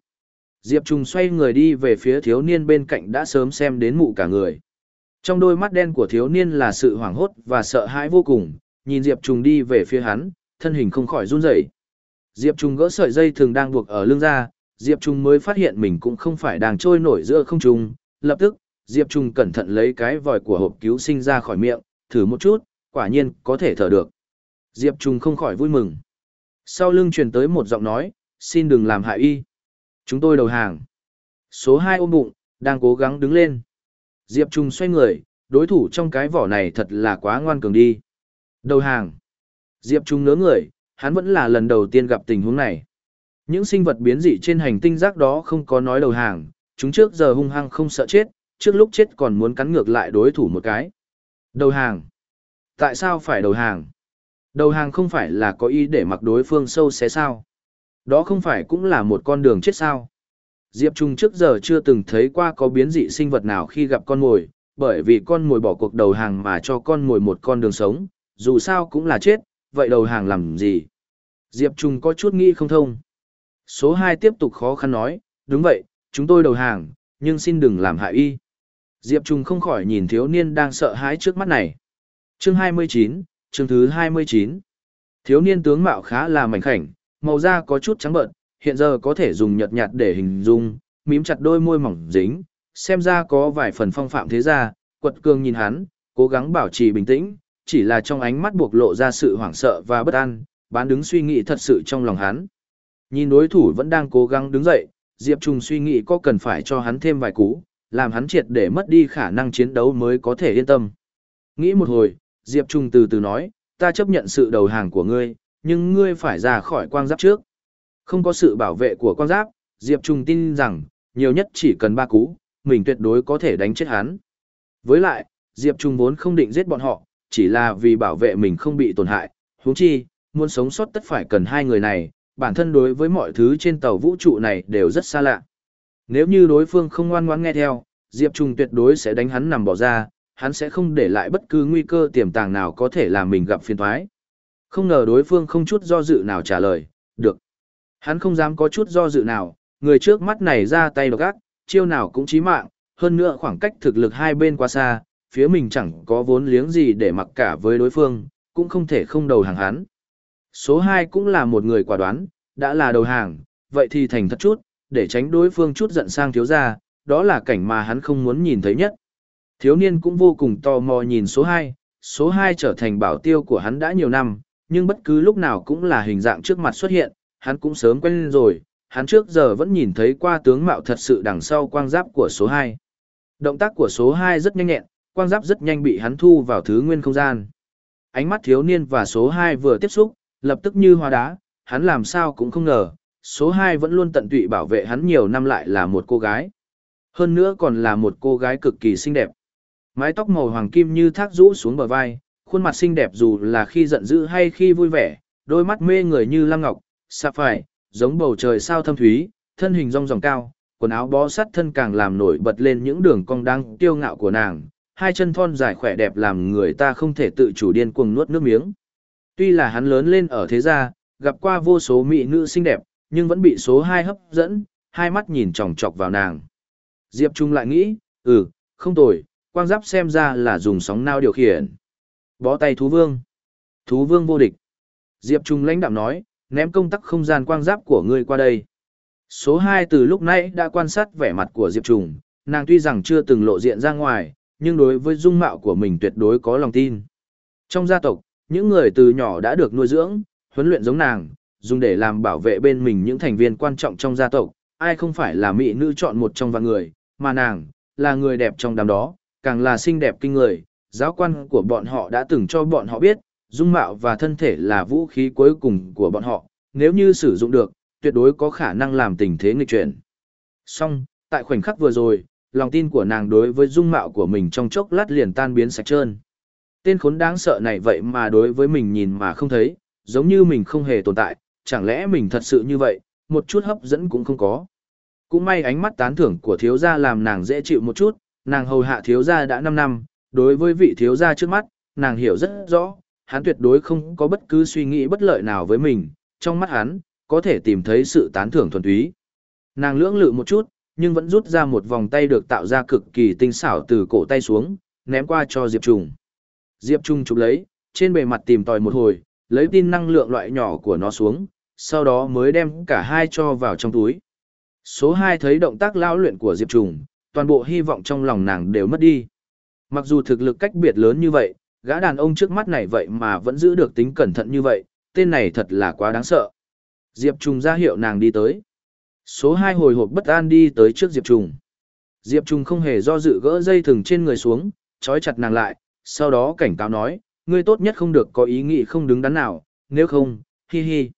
Diệp Trung xoay người đi về phía thiếu niên bên cạnh đã sớm xem đến mụ cả người. Trong đôi mắt đen của thiếu niên là sự hoảng hốt và sợ hãi vô cùng, nhìn Diệp Trung đi về phía hắn, thân hình không khỏi run rẩy. Diệp Trung gỡ sợi dây thường đang buộc ở lưng ra, Diệp Trung mới phát hiện mình cũng không phải đang trôi nổi giữa không trung, lập tức, Diệp Trung cẩn thận lấy cái vòi của hộp cứu sinh ra khỏi miệng, thử một chút, quả nhiên có thể thở được. Diệp Trung không khỏi vui mừng. Sau lưng truyền tới một giọng nói, xin đừng làm hại y. Chúng tôi đầu hàng. Số 2 ôm bụng, đang cố gắng đứng lên. Diệp Trung xoay người, đối thủ trong cái vỏ này thật là quá ngoan cường đi. Đầu hàng. Diệp Trung nớ người, hắn vẫn là lần đầu tiên gặp tình huống này. Những sinh vật biến dị trên hành tinh rác đó không có nói đầu hàng, chúng trước giờ hung hăng không sợ chết, trước lúc chết còn muốn cắn ngược lại đối thủ một cái. Đầu hàng. Tại sao phải đầu hàng? Đầu hàng không phải là có ý để mặc đối phương sâu xé sao? Đó không phải cũng là một con đường chết sao? Diệp Trung trước giờ chưa từng thấy qua có biến dị sinh vật nào khi gặp con mồi, bởi vì con mồi bỏ cuộc đầu hàng mà cho con mồi một con đường sống, dù sao cũng là chết, vậy đầu hàng làm gì? Diệp Trung có chút nghĩ không thông. Số 2 tiếp tục khó khăn nói, đúng vậy, chúng tôi đầu hàng, nhưng xin đừng làm hại y. Diệp Trung không khỏi nhìn thiếu niên đang sợ hãi trước mắt này. Chương 29, chương thứ 29. Thiếu niên tướng mạo khá là mảnh khảnh, màu da có chút trắng bợn, hiện giờ có thể dùng nhợt nhạt để hình dung, mím chặt đôi môi mỏng dính, xem ra có vài phần phong phạm thế gia, quật cường nhìn hắn, cố gắng bảo trì bình tĩnh, chỉ là trong ánh mắt buộc lộ ra sự hoảng sợ và bất an, bán đứng suy nghĩ thật sự trong lòng hắn. Nhìn đối thủ vẫn đang cố gắng đứng dậy, Diệp Trùng suy nghĩ có cần phải cho hắn thêm vài cú, làm hắn triệt để mất đi khả năng chiến đấu mới có thể yên tâm. Nghĩ một hồi, Diệp Trung từ từ nói, ta chấp nhận sự đầu hàng của ngươi, nhưng ngươi phải ra khỏi quang giáp trước. Không có sự bảo vệ của quang giáp, Diệp Trung tin rằng, nhiều nhất chỉ cần ba cú, mình tuyệt đối có thể đánh chết hắn. Với lại, Diệp Trung vốn không định giết bọn họ, chỉ là vì bảo vệ mình không bị tổn hại, huống chi, muốn sống sót tất phải cần hai người này, bản thân đối với mọi thứ trên tàu vũ trụ này đều rất xa lạ. Nếu như đối phương không ngoan ngoãn nghe theo, Diệp Trung tuyệt đối sẽ đánh hắn nằm bỏ ra, hắn sẽ không để lại bất cứ nguy cơ tiềm tàng nào có thể làm mình gặp phiền toái. Không ngờ đối phương không chút do dự nào trả lời, được. Hắn không dám có chút do dự nào, người trước mắt này ra tay độc ác, chiêu nào cũng chí mạng, hơn nữa khoảng cách thực lực hai bên quá xa, phía mình chẳng có vốn liếng gì để mặc cả với đối phương, cũng không thể không đầu hàng hắn. Số 2 cũng là một người quả đoán, đã là đầu hàng, vậy thì thành thật chút, để tránh đối phương chút giận sang thiếu gia, đó là cảnh mà hắn không muốn nhìn thấy nhất. Thiếu niên cũng vô cùng tò mò nhìn số 2, số 2 trở thành bảo tiêu của hắn đã nhiều năm, nhưng bất cứ lúc nào cũng là hình dạng trước mặt xuất hiện, hắn cũng sớm quen lên rồi, hắn trước giờ vẫn nhìn thấy qua tướng mạo thật sự đằng sau quang giáp của số 2. Động tác của số 2 rất nhanh nhẹn, quang giáp rất nhanh bị hắn thu vào thứ nguyên không gian. Ánh mắt thiếu niên và số 2 vừa tiếp xúc, lập tức như hoa đá, hắn làm sao cũng không ngờ, số 2 vẫn luôn tận tụy bảo vệ hắn nhiều năm lại là một cô gái. Hơn nữa còn là một cô gái cực kỳ xinh đẹp. Mái tóc màu hoàng kim như thác rũ xuống bờ vai, khuôn mặt xinh đẹp dù là khi giận dữ hay khi vui vẻ, đôi mắt mê người như lam ngọc, sapphire, giống bầu trời sao thâm thúy, thân hình rong ròng cao, quần áo bó sát thân càng làm nổi bật lên những đường cong đang tiêu ngạo của nàng, hai chân thon dài khỏe đẹp làm người ta không thể tự chủ điên cuồng nuốt nước miếng. Tuy là hắn lớn lên ở thế gia, gặp qua vô số mỹ nữ xinh đẹp, nhưng vẫn bị số hai hấp dẫn, hai mắt nhìn chòng chọc vào nàng. Diệp Trung lại nghĩ, ừ, không tồi, quang giáp xem ra là dùng sóng nao điều khiển. Bó tay thú vương. Thú vương vô địch. Diệp Trung lãnh đạm nói, ném công tắc không gian quang giáp của ngươi qua đây. Số 2 từ lúc nãy đã quan sát vẻ mặt của Diệp Trung, nàng tuy rằng chưa từng lộ diện ra ngoài, nhưng đối với dung mạo của mình tuyệt đối có lòng tin. Trong gia tộc, những người từ nhỏ đã được nuôi dưỡng, huấn luyện giống nàng, dùng để làm bảo vệ bên mình những thành viên quan trọng trong gia tộc, ai không phải là mỹ nữ chọn một trong vạn người, mà nàng, là người đẹp trong đám đó, càng là xinh đẹp kinh người, giáo quan của bọn họ đã từng cho bọn họ biết, dung mạo và thân thể là vũ khí cuối cùng của bọn họ, nếu như sử dụng được, tuyệt đối có khả năng làm tình thế nghịch chuyển. Song, tại khoảnh khắc vừa rồi, lòng tin của nàng đối với dung mạo của mình trong chốc lát liền tan biến sạch trơn. Tên khốn đáng sợ này vậy mà đối với mình nhìn mà không thấy, giống như mình không hề tồn tại, chẳng lẽ mình thật sự như vậy, một chút hấp dẫn cũng không có. Cũng may ánh mắt tán thưởng của thiếu gia làm nàng dễ chịu một chút, nàng hầu hạ thiếu gia đã 5 năm, đối với vị thiếu gia trước mắt, nàng hiểu rất rõ, hắn tuyệt đối không có bất cứ suy nghĩ bất lợi nào với mình, trong mắt hắn, có thể tìm thấy sự tán thưởng thuần túy. Nàng lưỡng lự một chút, nhưng vẫn rút ra một vòng tay được tạo ra cực kỳ tinh xảo từ cổ tay xuống, ném qua cho Diệp Trùng. Diệp Trung chụp lấy, trên bề mặt tìm tòi một hồi, lấy tin năng lượng loại nhỏ của nó xuống, sau đó mới đem cả hai cho vào trong túi. Số 2 thấy động tác lao luyện của Diệp Trùng, toàn bộ hy vọng trong lòng nàng đều mất đi. Mặc dù thực lực cách biệt lớn như vậy, gã đàn ông trước mắt này vậy mà vẫn giữ được tính cẩn thận như vậy, tên này thật là quá đáng sợ. Diệp Trùng ra hiệu nàng đi tới. Số 2 hồi hộp bất an đi tới trước Diệp Trùng. Diệp Trùng không hề do dự gỡ dây thừng trên người xuống, trói chặt nàng lại, sau đó cảnh cáo nói, ngươi tốt nhất không được có ý nghĩ không đứng đắn nào, nếu không, hi hi.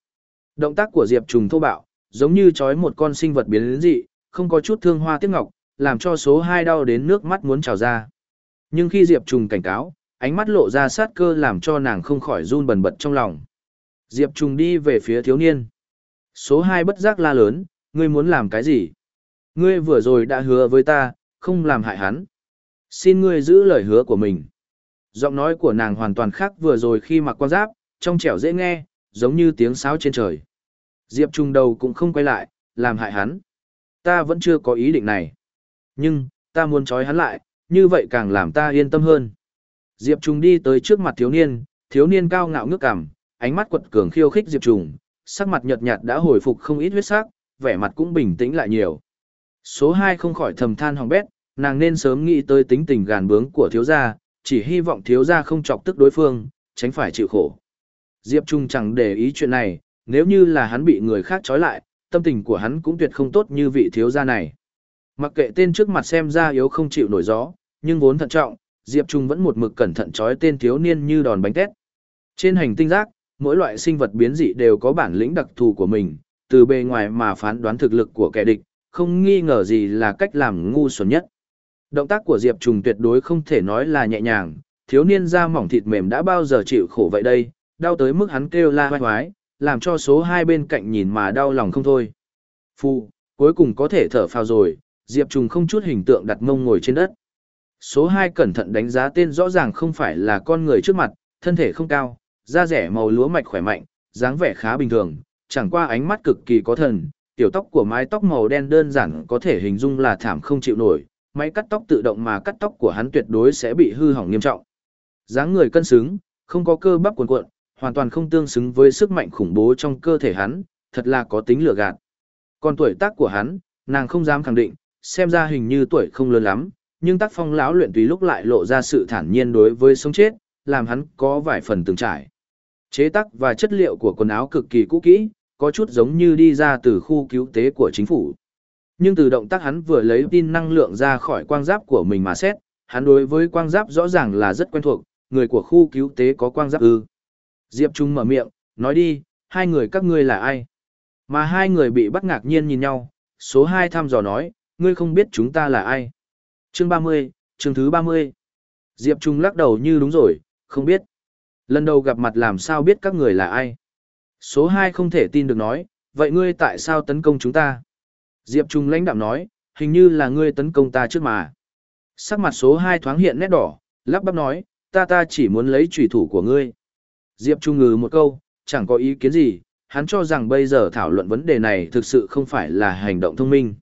Động tác của Diệp Trùng thô bạo, giống như trói một con sinh vật biến đến dị, không có chút thương hoa tiếc ngọc, làm cho số hai đau đến nước mắt muốn trào ra. Nhưng khi Diệp Trùng cảnh cáo, ánh mắt lộ ra sát cơ làm cho nàng không khỏi run bần bật trong lòng. Diệp Trùng đi về phía thiếu niên. Số hai bất giác la lớn, ngươi muốn làm cái gì? Ngươi vừa rồi đã hứa với ta, không làm hại hắn. Xin ngươi giữ lời hứa của mình. Giọng nói của nàng hoàn toàn khác vừa rồi khi mặc quan giáp, trong trẻo dễ nghe, giống như tiếng sáo trên trời. Diệp Trung đầu cũng không quay lại, làm hại hắn. Ta vẫn chưa có ý định này. Nhưng, ta muốn trói hắn lại, như vậy càng làm ta yên tâm hơn. Diệp Trung đi tới trước mặt thiếu niên, thiếu niên cao ngạo ngước cằm, ánh mắt quật cường khiêu khích Diệp Trung, sắc mặt nhợt nhạt đã hồi phục không ít huyết sắc, vẻ mặt cũng bình tĩnh lại nhiều. Số 2 không khỏi thầm than hỏng bét, nàng nên sớm nghĩ tới tính tình gàn bướng của thiếu gia, chỉ hy vọng thiếu gia không chọc tức đối phương, tránh phải chịu khổ. Diệp Trung chẳng để ý chuyện này, nếu như là hắn bị người khác trói lại, tâm tình của hắn cũng tuyệt không tốt như vị thiếu gia này. Mặc kệ tên trước mặt xem ra yếu không chịu nổi gió, nhưng vốn thận trọng, Diệp Trung vẫn một mực cẩn thận trói tên thiếu niên như đòn bánh tét. Trên hành tinh giác, mỗi loại sinh vật biến dị đều có bản lĩnh đặc thù của mình, từ bề ngoài mà phán đoán thực lực của kẻ địch, không nghi ngờ gì là cách làm ngu xuẩn nhất. Động tác của Diệp Trùng tuyệt đối không thể nói là nhẹ nhàng, thiếu niên da mỏng thịt mềm đã bao giờ chịu khổ vậy đây, đau tới mức hắn kêu la hoài hoái, làm cho số hai bên cạnh nhìn mà đau lòng không thôi. Phu, cuối cùng có thể thở phào rồi, Diệp Trùng không chút hình tượng đặt mông ngồi trên đất. Số hai cẩn thận đánh giá tên rõ ràng không phải là con người trước mặt, thân thể không cao, da rẻ màu lúa mạch khỏe mạnh, dáng vẻ khá bình thường, chẳng qua ánh mắt cực kỳ có thần, tiểu tóc của mái tóc màu đen đơn giản có thể hình dung là thảm không chịu nổi, máy cắt tóc tự động mà cắt tóc của hắn tuyệt đối sẽ bị hư hỏng nghiêm trọng. dáng người cân xứng, không có cơ bắp cuộn cuộn, hoàn toàn không tương xứng với sức mạnh khủng bố trong cơ thể hắn, thật là có tính lừa gạt. Còn tuổi tác của hắn, nàng không dám khẳng định, xem ra hình như tuổi không lớn lắm, nhưng tác phong lão luyện tùy lúc lại lộ ra sự thản nhiên đối với sống chết, làm hắn có vài phần từng trải. Chế tác và chất liệu của quần áo cực kỳ cũ kỹ, có chút giống như đi ra từ khu cứu tế của chính phủ. Nhưng từ động tác hắn vừa lấy tin năng lượng ra khỏi quang giáp của mình mà xét, hắn đối với quang giáp rõ ràng là rất quen thuộc, người của khu cứu tế có quang giáp ư. Diệp Trung mở miệng, nói đi, hai người các ngươi là ai? Mà hai người bị bắt ngạc nhiên nhìn nhau, số 2 thăm dò nói, ngươi không biết chúng ta là ai. Chương 30, chương thứ 30. Diệp Trung lắc đầu như đúng rồi, không biết. Lần đầu gặp mặt làm sao biết các người là ai. Số 2 không thể tin được nói, vậy ngươi tại sao tấn công chúng ta? Diệp Trung lãnh đạm nói, hình như là ngươi tấn công ta trước mà. Sắc mặt số 2 thoáng hiện nét đỏ, lắp bắp nói, ta ta chỉ muốn lấy trùy thủ của ngươi. Diệp Trung ngừ một câu, chẳng có ý kiến gì, hắn cho rằng bây giờ thảo luận vấn đề này thực sự không phải là hành động thông minh.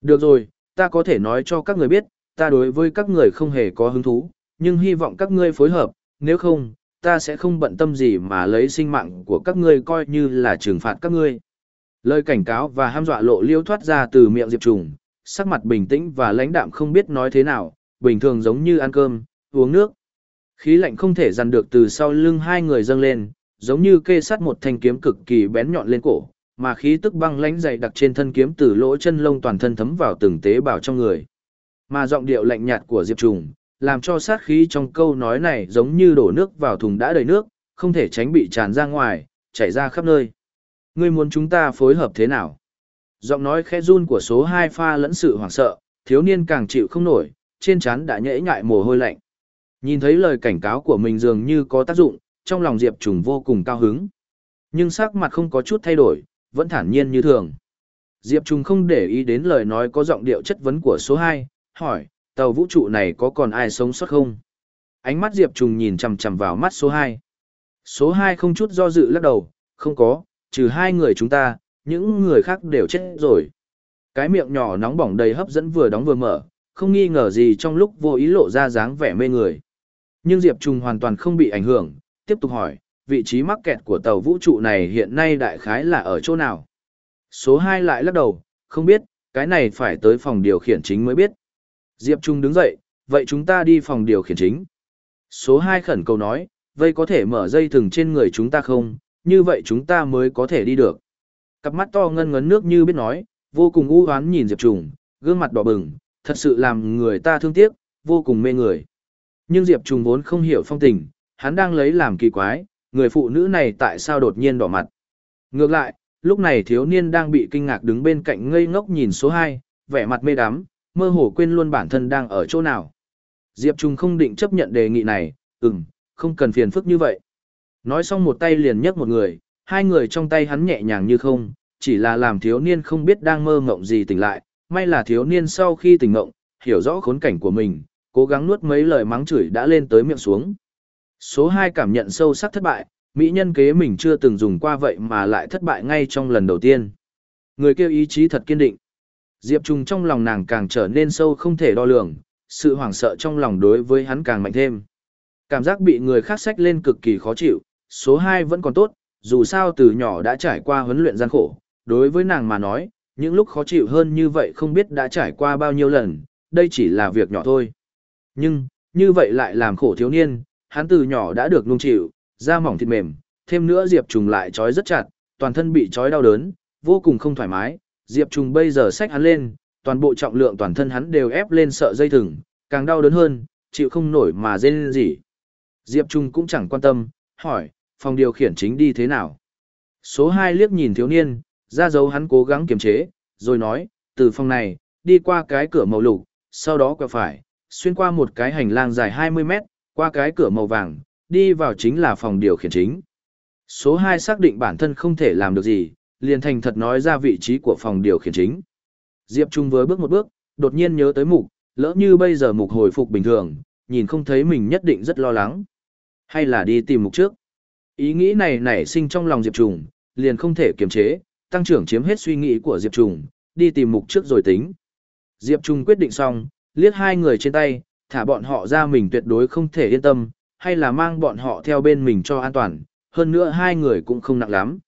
Được rồi, ta có thể nói cho các người biết, ta đối với các người không hề có hứng thú, nhưng hy vọng các ngươi phối hợp, nếu không, ta sẽ không bận tâm gì mà lấy sinh mạng của các ngươi coi như là trừng phạt các ngươi. Lời cảnh cáo và ham dọa lộ liêu thoát ra từ miệng Diệp Trùng, sắc mặt bình tĩnh và lãnh đạm không biết nói thế nào, bình thường giống như ăn cơm, uống nước. Khí lạnh không thể dằn được từ sau lưng hai người dâng lên, giống như kê sắt một thanh kiếm cực kỳ bén nhọn lên cổ, mà khí tức băng lãnh dày đặc trên thân kiếm từ lỗ chân lông toàn thân thấm vào từng tế bào trong người. Mà giọng điệu lạnh nhạt của Diệp Trùng, làm cho sát khí trong câu nói này giống như đổ nước vào thùng đã đầy nước, không thể tránh bị tràn ra ngoài, chảy ra khắp nơi. Ngươi muốn chúng ta phối hợp thế nào? Giọng nói khẽ run của số 2 pha lẫn sự hoảng sợ, thiếu niên càng chịu không nổi, trên trán đã nhễ nhại mồ hôi lạnh. Nhìn thấy lời cảnh cáo của mình dường như có tác dụng, trong lòng Diệp Trùng vô cùng cao hứng. Nhưng sắc mặt không có chút thay đổi, vẫn thản nhiên như thường. Diệp Trùng không để ý đến lời nói có giọng điệu chất vấn của số 2, hỏi, tàu vũ trụ này có còn ai sống sót không? Ánh mắt Diệp Trùng nhìn chằm chằm vào mắt số 2. Số 2 không chút do dự lắc đầu, không có, trừ hai người chúng ta, những người khác đều chết rồi. Cái miệng nhỏ nóng bỏng đầy hấp dẫn vừa đóng vừa mở, không nghi ngờ gì trong lúc vô ý lộ ra dáng vẻ mê người. Nhưng Diệp Trùng hoàn toàn không bị ảnh hưởng, tiếp tục hỏi, vị trí mắc kẹt của tàu vũ trụ này hiện nay đại khái là ở chỗ nào? Số 2 lại lắc đầu, không biết, cái này phải tới phòng điều khiển chính mới biết. Diệp Trung đứng dậy, vậy chúng ta đi phòng điều khiển chính. Số 2 khẩn cầu nói, vậy có thể mở dây thừng trên người chúng ta không, như vậy chúng ta mới có thể đi được. Cặp mắt to ngân ngấn nước như biết nói, vô cùng u hoán nhìn Diệp Trung, gương mặt đỏ bừng, thật sự làm người ta thương tiếc, vô cùng mê người. Nhưng Diệp Trung vốn không hiểu phong tình, hắn đang lấy làm kỳ quái, người phụ nữ này tại sao đột nhiên đỏ mặt. Ngược lại, lúc này thiếu niên đang bị kinh ngạc đứng bên cạnh ngây ngốc nhìn số 2, vẻ mặt mê đắm, mơ hồ quên luôn bản thân đang ở chỗ nào. Diệp Trung không định chấp nhận đề nghị này, ừm, không cần phiền phức như vậy. Nói xong một tay liền nhấc một người, hai người trong tay hắn nhẹ nhàng như không, chỉ là làm thiếu niên không biết đang mơ ngộng gì tỉnh lại, may là thiếu niên sau khi tỉnh ngộng, hiểu rõ khốn cảnh của mình, cố gắng nuốt mấy lời mắng chửi đã lên tới miệng xuống. Số 2 cảm nhận sâu sắc thất bại, mỹ nhân kế mình chưa từng dùng qua vậy mà lại thất bại ngay trong lần đầu tiên. Người kêu ý chí thật kiên định. Diệp Trung trong lòng nàng càng trở nên sâu không thể đo lường, sự hoảng sợ trong lòng đối với hắn càng mạnh thêm. Cảm giác bị người khác xách lên cực kỳ khó chịu, số 2 vẫn còn tốt, dù sao từ nhỏ đã trải qua huấn luyện gian khổ, đối với nàng mà nói, những lúc khó chịu hơn như vậy không biết đã trải qua bao nhiêu lần, đây chỉ là việc nhỏ thôi. Nhưng, như vậy lại làm khổ thiếu niên, hắn từ nhỏ đã được nung chịu, da mỏng thịt mềm, thêm nữa Diệp Trùng lại trói rất chặt, toàn thân bị trói đau đớn, vô cùng không thoải mái, Diệp Trùng bây giờ xách hắn lên, toàn bộ trọng lượng toàn thân hắn đều ép lên sợ dây thừng, càng đau đớn hơn, chịu không nổi mà rên gì. Diệp Trung cũng chẳng quan tâm, hỏi, phòng điều khiển chính đi thế nào? Số 2 liếc nhìn thiếu niên, ra dấu hắn cố gắng kiềm chế, rồi nói, từ phòng này, đi qua cái cửa màu lục, sau đó quẹo phải, xuyên qua một cái hành lang dài 20 mét, qua cái cửa màu vàng, đi vào chính là phòng điều khiển chính. Số 2 xác định bản thân không thể làm được gì, liền thành thật nói ra vị trí của phòng điều khiển chính. Diệp Trung với bước một bước, đột nhiên nhớ tới mục, lỡ như bây giờ mục hồi phục bình thường, nhìn không thấy mình nhất định rất lo lắng. Hay là đi tìm mục trước. Ý nghĩ này nảy sinh trong lòng Diệp Trung, liền không thể kiềm chế, tăng trưởng chiếm hết suy nghĩ của Diệp Trung, đi tìm mục trước rồi tính. Diệp Trung quyết định xong, liếc hai người trên tay, thả bọn họ ra mình tuyệt đối không thể yên tâm, hay là mang bọn họ theo bên mình cho an toàn, hơn nữa hai người cũng không nặng lắm.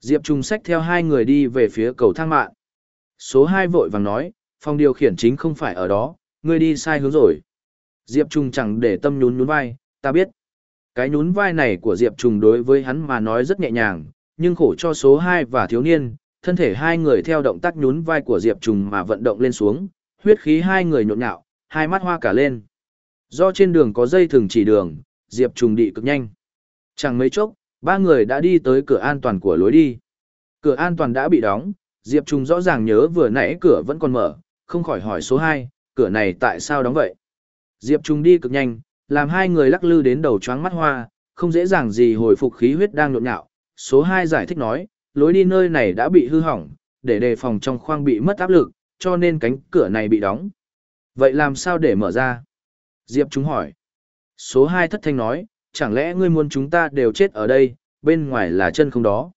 Diệp Trung sách theo hai người đi về phía cầu thang mạng. Số 2 vội vàng nói, phòng điều khiển chính không phải ở đó, ngươi đi sai hướng rồi. Diệp Trung chẳng để tâm nhún nhún vai, ta biết. Cái nhún vai này của Diệp Trung đối với hắn mà nói rất nhẹ nhàng, nhưng khổ cho số 2 và thiếu niên, thân thể hai người theo động tác nhún vai của Diệp Trung mà vận động lên xuống, huyết khí hai người nhộn nhạo, hai mắt hoa cả lên. Do trên đường có dây thường chỉ đường, Diệp Trung đi cực nhanh. Chẳng mấy chốc, ba người đã đi tới cửa an toàn của lối đi. Cửa an toàn đã bị đóng, Diệp Trung rõ ràng nhớ vừa nãy cửa vẫn còn mở, không khỏi hỏi số 2, cửa này tại sao đóng vậy? Diệp Trung đi cực nhanh, làm hai người lắc lư đến đầu choáng mắt hoa, không dễ dàng gì hồi phục khí huyết đang nhộn nhạo. Số 2 giải thích nói, lối đi nơi này đã bị hư hỏng, để đề phòng trong khoang bị mất áp lực, cho nên cánh cửa này bị đóng. Vậy làm sao để mở ra? Diệp Trung hỏi. Số 2 thất thanh nói, chẳng lẽ ngươi muốn chúng ta đều chết ở đây, bên ngoài là chân không đó?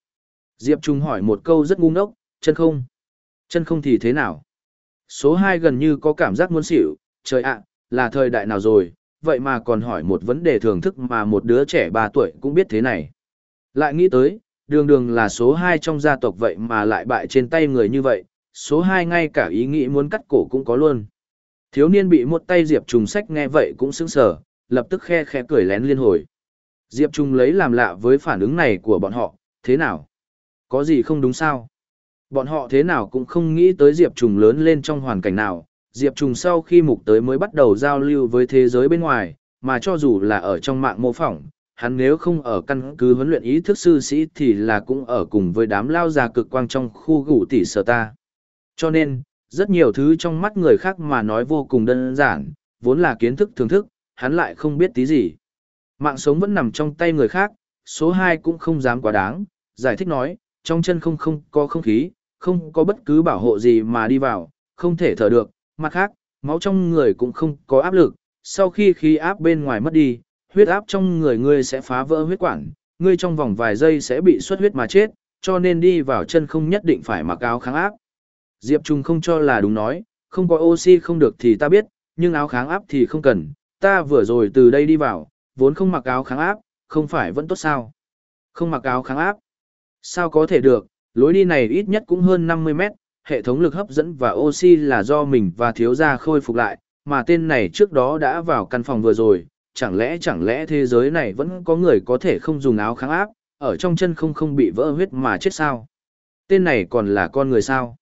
Diệp Trung hỏi một câu rất ngu ngốc, chân không? Chân không thì thế nào? Số 2 gần như có cảm giác muốn xỉu, trời ạ, là thời đại nào rồi, vậy mà còn hỏi một vấn đề thưởng thức mà một đứa trẻ 3 tuổi cũng biết thế này. Lại nghĩ tới, đường đường là số 2 trong gia tộc vậy mà lại bại trên tay người như vậy, số 2 ngay cả ý nghĩ muốn cắt cổ cũng có luôn. Thiếu niên bị một tay Diệp Trùng sách nghe vậy cũng sững sờ, lập tức khe khẽ cười lén liên hồi. Diệp Trùng lấy làm lạ với phản ứng này của bọn họ, thế nào? Có gì không đúng sao? Bọn họ thế nào cũng không nghĩ tới Diệp Trùng lớn lên trong hoàn cảnh nào. Diệp Trùng sau khi mục tới mới bắt đầu giao lưu với thế giới bên ngoài, mà cho dù là ở trong mạng mô phỏng, hắn nếu không ở căn cứ huấn luyện ý thức sư sĩ thì là cũng ở cùng với đám lao già cực quang trong khu gủ tỷ sở ta. Cho nên, rất nhiều thứ trong mắt người khác mà nói vô cùng đơn giản, vốn là kiến thức thưởng thức, hắn lại không biết tí gì. Mạng sống vẫn nằm trong tay người khác, số 2 cũng không dám quá đáng, giải thích nói, trong chân không không có không khí, không có bất cứ bảo hộ gì mà đi vào, không thể thở được, mặt khác, máu trong người cũng không có áp lực, sau khi khí áp bên ngoài mất đi, huyết áp trong người ngươi sẽ phá vỡ huyết quản, ngươi trong vòng vài giây sẽ bị xuất huyết mà chết, cho nên đi vào chân không nhất định phải mặc áo kháng áp. Diệp Trung không cho là đúng nói, không có oxy không được thì ta biết, nhưng áo kháng áp thì không cần, ta vừa rồi từ đây đi vào, vốn không mặc áo kháng áp, không phải vẫn tốt sao? Không mặc áo kháng áp. Sao có thể được, lối đi này ít nhất cũng hơn 50 mét, hệ thống lực hấp dẫn và oxy là do mình và thiếu gia khôi phục lại, mà tên này trước đó đã vào căn phòng vừa rồi, chẳng lẽ chẳng lẽ thế giới này vẫn có người có thể không dùng áo kháng áp, ở trong chân không không bị vỡ huyết mà chết sao? Tên này còn là con người sao?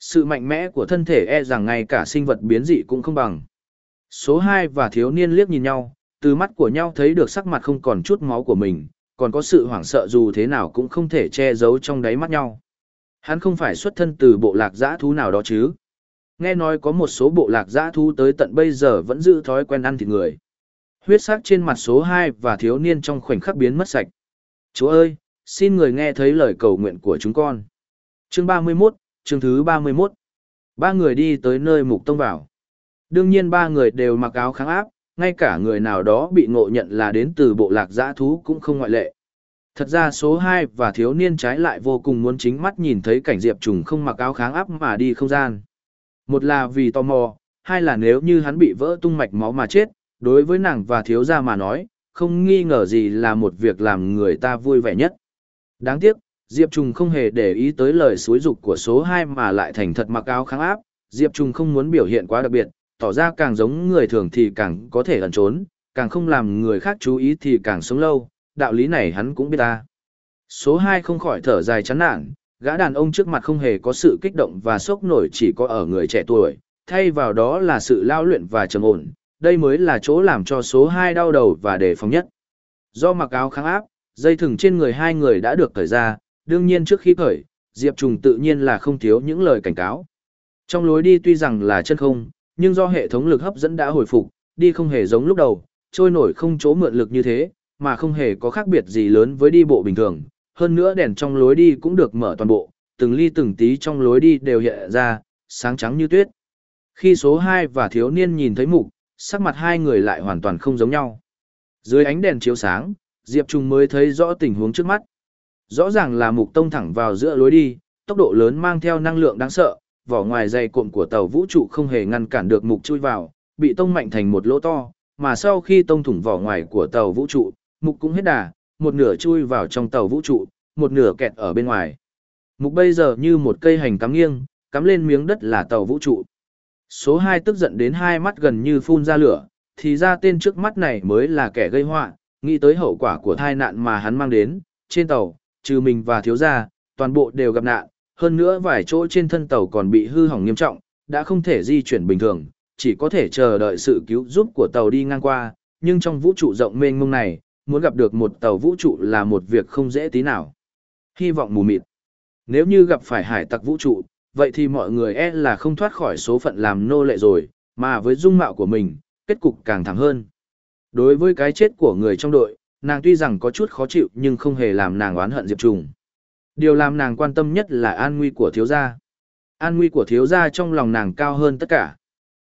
Sự mạnh mẽ của thân thể e rằng ngay cả sinh vật biến dị cũng không bằng. Số 2 và thiếu niên liếc nhìn nhau, từ mắt của nhau thấy được sắc mặt không còn chút máu của mình, còn có sự hoảng sợ dù thế nào cũng không thể che giấu trong đáy mắt nhau. Hắn không phải xuất thân từ bộ lạc giã thú nào đó chứ. Nghe nói có một số bộ lạc giã thú tới tận bây giờ vẫn giữ thói quen ăn thịt người. Huyết sắc trên mặt số 2 và thiếu niên trong khoảnh khắc biến mất sạch. Chúa ơi, xin người nghe thấy lời cầu nguyện của chúng con. Chương 31, chương thứ 31. Ba người đi tới nơi mục tông vào. Đương nhiên ba người đều mặc áo kháng áp, ngay cả người nào đó bị ngộ nhận là đến từ bộ lạc giã thú cũng không ngoại lệ. Thật ra số 2 và thiếu niên trái lại vô cùng muốn chính mắt nhìn thấy cảnh Diệp Trùng không mặc áo kháng áp mà đi không gian. Một là vì tò mò, hai là nếu như hắn bị vỡ tung mạch máu mà chết, đối với nàng và thiếu gia mà nói, không nghi ngờ gì là một việc làm người ta vui vẻ nhất. Đáng tiếc, Diệp Trùng không hề để ý tới lời xúi dục của số 2 mà lại thành thật mặc áo kháng áp, Diệp Trùng không muốn biểu hiện quá đặc biệt, tỏ ra càng giống người thường thì càng có thể ẩn trốn, càng không làm người khác chú ý thì càng sống lâu, đạo lý này hắn cũng biết ta. Số 2 không khỏi thở dài chán nản, gã đàn ông trước mặt không hề có sự kích động và sốc nổi chỉ có ở người trẻ tuổi, thay vào đó là sự lao luyện và trầm ổn, đây mới là chỗ làm cho số 2 đau đầu và đề phòng nhất. Do mặc áo kháng áp, dây thừng trên người hai người đã được cởi ra, đương nhiên trước khi khởi, Diệp Trùng tự nhiên là không thiếu những lời cảnh cáo. Trong lối đi tuy rằng là chân không, nhưng do hệ thống lực hấp dẫn đã hồi phục, đi không hề giống lúc đầu, trôi nổi không chỗ mượn lực như thế, mà không hề có khác biệt gì lớn với đi bộ bình thường. Hơn nữa đèn trong lối đi cũng được mở toàn bộ, từng ly từng tí trong lối đi đều hiện ra, sáng trắng như tuyết. Khi số 2 và thiếu niên nhìn thấy mục, sắc mặt hai người lại hoàn toàn không giống nhau. Dưới ánh đèn chiếu sáng, Diệp Trung mới thấy rõ tình huống trước mắt. Rõ ràng là mục tông thẳng vào giữa lối đi, tốc độ lớn mang theo năng lượng đáng sợ, vỏ ngoài dày cộm của tàu vũ trụ không hề ngăn cản được mục chui vào, bị tông mạnh thành một lỗ to, mà sau khi tông thủng vỏ ngoài của tàu vũ trụ, mục cũng hết đà, một nửa chui vào trong tàu vũ trụ, một nửa kẹt ở bên ngoài. Mục bây giờ như một cây hành cắm nghiêng, cắm lên miếng đất là tàu vũ trụ. Số 2 tức giận đến hai mắt gần như phun ra lửa, thì ra tên trước mắt này mới là kẻ gây họa, nghĩ tới hậu quả của tai nạn mà hắn mang đến, trên tàu, trừ mình và thiếu gia, toàn bộ đều gặp nạn, hơn nữa vài chỗ trên thân tàu còn bị hư hỏng nghiêm trọng, đã không thể di chuyển bình thường, chỉ có thể chờ đợi sự cứu giúp của tàu đi ngang qua, nhưng trong vũ trụ rộng mênh mông này, muốn gặp được một tàu vũ trụ là một việc không dễ tí nào. Hy vọng mù mịt. Nếu như gặp phải hải tặc vũ trụ, vậy thì mọi người e là không thoát khỏi số phận làm nô lệ rồi, mà với dung mạo của mình, kết cục càng thẳng hơn. Đối với cái chết của người trong đội, nàng tuy rằng có chút khó chịu nhưng không hề làm nàng oán hận Diệp Trùng. Điều làm nàng quan tâm nhất là an nguy của thiếu gia. An nguy của thiếu gia trong lòng nàng cao hơn tất cả.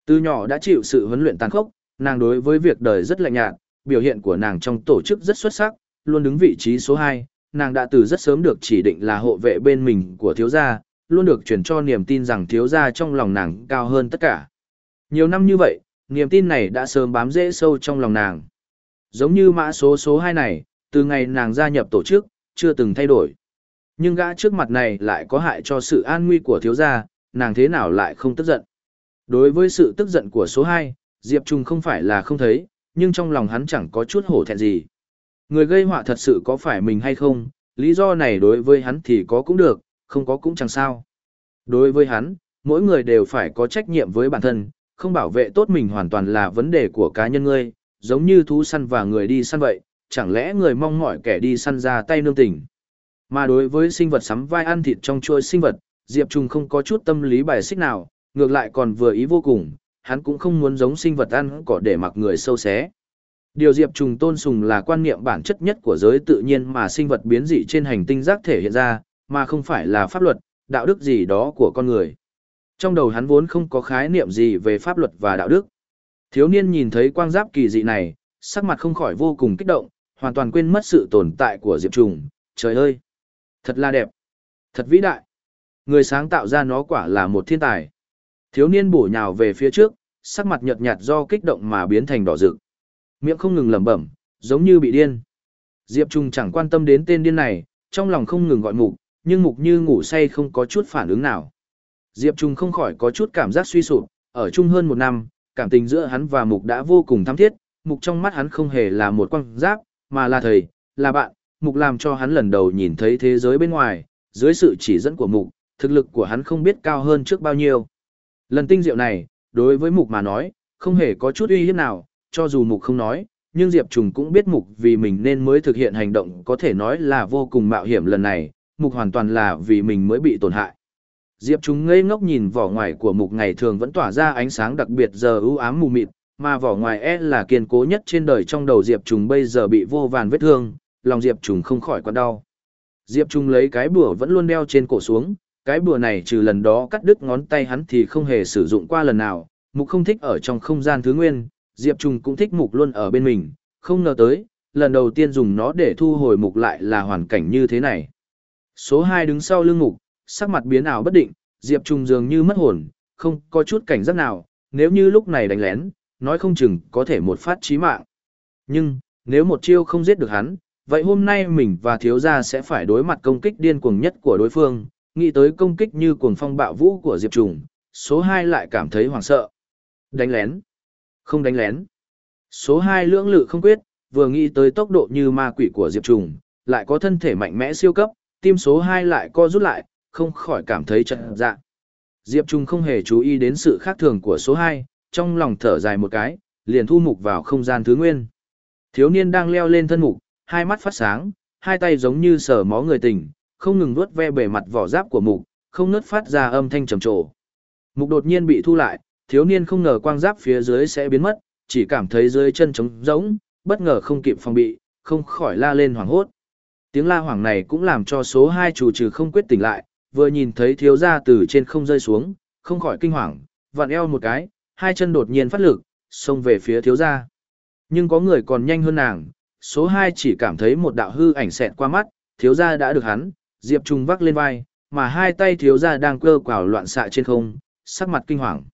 Từ nhỏ đã chịu sự huấn luyện tàn khốc, nàng đối với việc đời rất lạnh nhạt, biểu hiện của nàng trong tổ chức rất xuất sắc, luôn đứng vị trí số hai. nàng đã từ rất sớm được chỉ định là hộ vệ bên mình của thiếu gia, luôn được truyền cho niềm tin rằng thiếu gia trong lòng nàng cao hơn tất cả. Nhiều năm như vậy, niềm tin này đã sớm bám rễ sâu trong lòng nàng. Giống như mã số số 2 này, từ ngày nàng gia nhập tổ chức, chưa từng thay đổi. Nhưng gã trước mặt này lại có hại cho sự an nguy của thiếu gia, nàng thế nào lại không tức giận. Đối với sự tức giận của số 2, Diệp Trung không phải là không thấy, nhưng trong lòng hắn chẳng có chút hổ thẹn gì. Người gây họa thật sự có phải mình hay không, lý do này đối với hắn thì có cũng được, không có cũng chẳng sao. Đối với hắn, mỗi người đều phải có trách nhiệm với bản thân, không bảo vệ tốt mình hoàn toàn là vấn đề của cá nhân ngươi, giống như thú săn và người đi săn vậy, chẳng lẽ người mong mỏi kẻ đi săn ra tay nương tình. Mà đối với sinh vật sắm vai ăn thịt trong chuôi sinh vật, Diệp Trung không có chút tâm lý bài xích nào, ngược lại còn vừa ý vô cùng, hắn cũng không muốn giống sinh vật ăn cỏ để mặc người sâu xé. Điều Diệp Trung tôn sùng là quan niệm bản chất nhất của giới tự nhiên mà sinh vật biến dị trên hành tinh rác thể hiện ra, mà không phải là pháp luật, đạo đức gì đó của con người. Trong đầu hắn vốn không có khái niệm gì về pháp luật và đạo đức. Thiếu niên nhìn thấy quang giáp kỳ dị này, sắc mặt không khỏi vô cùng kích động, hoàn toàn quên mất sự tồn tại của Diệp Trùng. Trời ơi! Thật là đẹp! Thật vĩ đại! Người sáng tạo ra nó quả là một thiên tài. Thiếu niên bổ nhào về phía trước, sắc mặt nhợt nhạt do kích động mà biến thành đỏ rực. Miệng không ngừng lẩm bẩm, giống như bị điên. Diệp Trung chẳng quan tâm đến tên điên này, trong lòng không ngừng gọi mục, nhưng mục như ngủ say không có chút phản ứng nào. Diệp Trung không khỏi có chút cảm giác suy sụp, ở chung hơn một năm, cảm tình giữa hắn và mục đã vô cùng thắm thiết, mục trong mắt hắn không hề là một quang giáp, mà là thầy, là bạn, mục làm cho hắn lần đầu nhìn thấy thế giới bên ngoài, dưới sự chỉ dẫn của mục, thực lực của hắn không biết cao hơn trước bao nhiêu. Lần tinh diệu này, đối với mục mà nói, không hề có chút uy hiếp nào, cho dù mục không nói, nhưng Diệp Trùng cũng biết mục vì mình nên mới thực hiện hành động có thể nói là vô cùng mạo hiểm lần này, mục hoàn toàn là vì mình mới bị tổn hại. Diệp Trùng ngây ngốc nhìn vỏ ngoài của mục ngày thường vẫn tỏa ra ánh sáng đặc biệt giờ ưu ám mù mịt, mà vỏ ngoài e là kiên cố nhất trên đời trong đầu Diệp Trùng bây giờ bị vô vàn vết thương, lòng Diệp Trùng không khỏi quặn đau. Diệp Trùng lấy cái bùa vẫn luôn đeo trên cổ xuống, cái bùa này trừ lần đó cắt đứt ngón tay hắn thì không hề sử dụng qua lần nào, mục không thích ở trong không gian thứ nguyên, Diệp Trùng cũng thích mục luôn ở bên mình, không ngờ tới, lần đầu tiên dùng nó để thu hồi mục lại là hoàn cảnh như thế này. Số 2 đứng sau lưng mục, sắc mặt biến ảo bất định, Diệp Trung dường như mất hồn, không có chút cảnh giác nào, nếu như lúc này đánh lén, nói không chừng có thể một phát chí mạng. Nhưng, nếu một chiêu không giết được hắn, vậy hôm nay mình và thiếu gia sẽ phải đối mặt công kích điên cuồng nhất của đối phương, nghĩ tới công kích như cuồng phong bạo vũ của Diệp Trùng, số 2 lại cảm thấy hoảng sợ. Đánh lén. Không đánh lén. Số 2 lưỡng lự không quyết, vừa nghĩ tới tốc độ như ma quỷ của Diệp Trùng, lại có thân thể mạnh mẽ siêu cấp, tim số 2 lại co rút lại, không khỏi cảm thấy chật dạ. Diệp Trung không hề chú ý đến sự khác thường của số 2, trong lòng thở dài một cái, liền thu mục vào không gian thứ nguyên. Thiếu niên đang leo lên thân mục, hai mắt phát sáng, hai tay giống như sờ mó người tình, không ngừng vuốt ve bề mặt vỏ giáp của mục, không ngớt phát ra âm thanh trầm trồ. Mục đột nhiên bị thu lại, thiếu niên không ngờ quang giáp phía dưới sẽ biến mất, chỉ cảm thấy dưới chân trống rỗng, bất ngờ không kịp phòng bị, không khỏi la lên hoảng hốt. Tiếng la hoảng này cũng làm cho số 2 chủ trừ không quyết tỉnh lại, vừa nhìn thấy thiếu gia từ trên không rơi xuống, không khỏi kinh hoàng, vặn eo một cái, hai chân đột nhiên phát lực, xông về phía thiếu gia. Nhưng có người còn nhanh hơn nàng, số 2 chỉ cảm thấy một đạo hư ảnh xẹt qua mắt, thiếu gia đã được hắn, Diệp Trung vác lên vai, mà hai tay thiếu gia đang quơ quào loạn xạ trên không, sắc mặt kinh hoàng.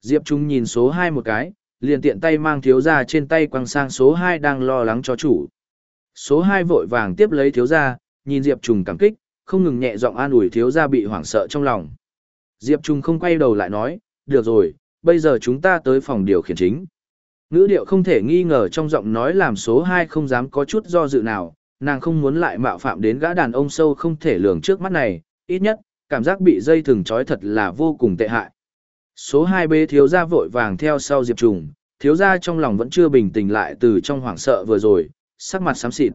Diệp Trung nhìn số 2 một cái, liền tiện tay mang thiếu gia trên tay quăng sang số 2 đang lo lắng cho chủ. Số 2 vội vàng tiếp lấy thiếu gia, nhìn Diệp Trung cảm kích, không ngừng nhẹ giọng an ủi thiếu gia bị hoảng sợ trong lòng. Diệp Trung không quay đầu lại nói, được rồi, bây giờ chúng ta tới phòng điều khiển chính. Ngữ điệu không thể nghi ngờ trong giọng nói làm số 2 không dám có chút do dự nào, nàng không muốn lại mạo phạm đến gã đàn ông sâu không thể lường trước mắt này, ít nhất, cảm giác bị dây thừng trói thật là vô cùng tệ hại. Số 2 bê thiếu gia vội vàng theo sau Diệp Trùng, thiếu gia trong lòng vẫn chưa bình tĩnh lại từ trong hoảng sợ vừa rồi, sắc mặt xám xịt.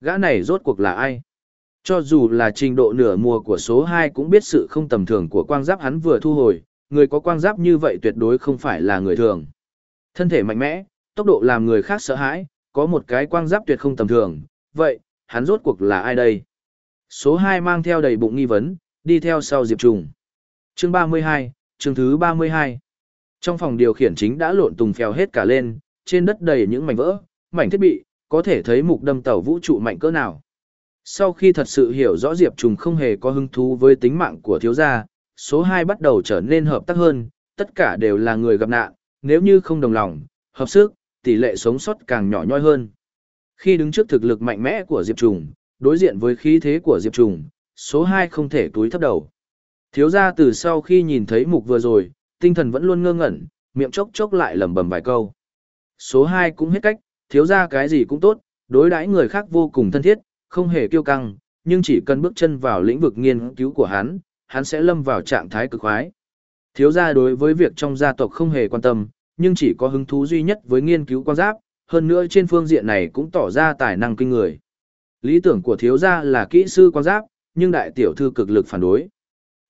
Gã này rốt cuộc là ai? Cho dù là trình độ nửa mùa của số 2 cũng biết sự không tầm thường của quang giáp hắn vừa thu hồi, người có quang giáp như vậy tuyệt đối không phải là người thường. Thân thể mạnh mẽ, tốc độ làm người khác sợ hãi, có một cái quang giáp tuyệt không tầm thường, vậy, hắn rốt cuộc là ai đây? Số 2 mang theo đầy bụng nghi vấn, đi theo sau Diệp Trùng. Chương 32, chương thứ 32. Trong phòng điều khiển chính đã lộn tùng phèo hết cả lên, trên đất đầy những mảnh vỡ, mảnh thiết bị, có thể thấy mục đâm tàu vũ trụ mạnh cỡ nào. Sau khi thật sự hiểu rõ Diệp Trùng không hề có hứng thú với tính mạng của thiếu gia, số 2 bắt đầu trở nên hợp tác hơn, tất cả đều là người gặp nạn, nếu như không đồng lòng, hợp sức, tỷ lệ sống sót càng nhỏ nhoi hơn. Khi đứng trước thực lực mạnh mẽ của Diệp Trùng, đối diện với khí thế của Diệp Trùng, số 2 không thể túi thấp đầu. Thiếu gia từ sau khi nhìn thấy mục vừa rồi, tinh thần vẫn luôn ngơ ngẩn, miệng chốc chốc lại lẩm bẩm vài câu. Số 2 cũng hết cách, thiếu gia cái gì cũng tốt, đối đãi người khác vô cùng thân thiết, không hề kiêu căng, nhưng chỉ cần bước chân vào lĩnh vực nghiên cứu của hắn, hắn sẽ lâm vào trạng thái cực khoái. Thiếu gia đối với việc trong gia tộc không hề quan tâm, nhưng chỉ có hứng thú duy nhất với nghiên cứu quan giáp, hơn nữa trên phương diện này cũng tỏ ra tài năng kinh người. Lý tưởng của thiếu gia là kỹ sư quan giáp, nhưng đại tiểu thư cực lực phản đối.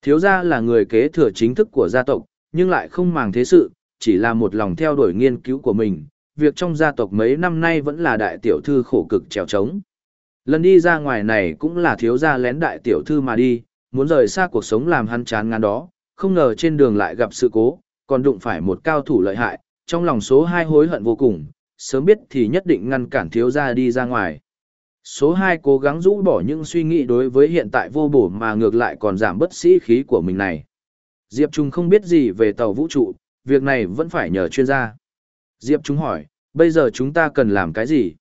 Thiếu gia là người kế thừa chính thức của gia tộc, nhưng lại không màng thế sự, chỉ là một lòng theo đuổi nghiên cứu của mình. Việc trong gia tộc mấy năm nay vẫn là đại tiểu thư khổ cực trèo trống. Lần đi ra ngoài này cũng là thiếu gia lén đại tiểu thư mà đi, muốn rời xa cuộc sống làm hắn chán ngán đó, không ngờ trên đường lại gặp sự cố, còn đụng phải một cao thủ lợi hại, trong lòng số hai hối hận vô cùng, sớm biết thì nhất định ngăn cản thiếu gia đi ra ngoài. Số 2 cố gắng rũ bỏ những suy nghĩ đối với hiện tại vô bổ mà ngược lại còn giảm bất sĩ khí của mình này. Diệp Trung không biết gì về tàu vũ trụ, việc này vẫn phải nhờ chuyên gia. Diệp Trung hỏi, bây giờ chúng ta cần làm cái gì?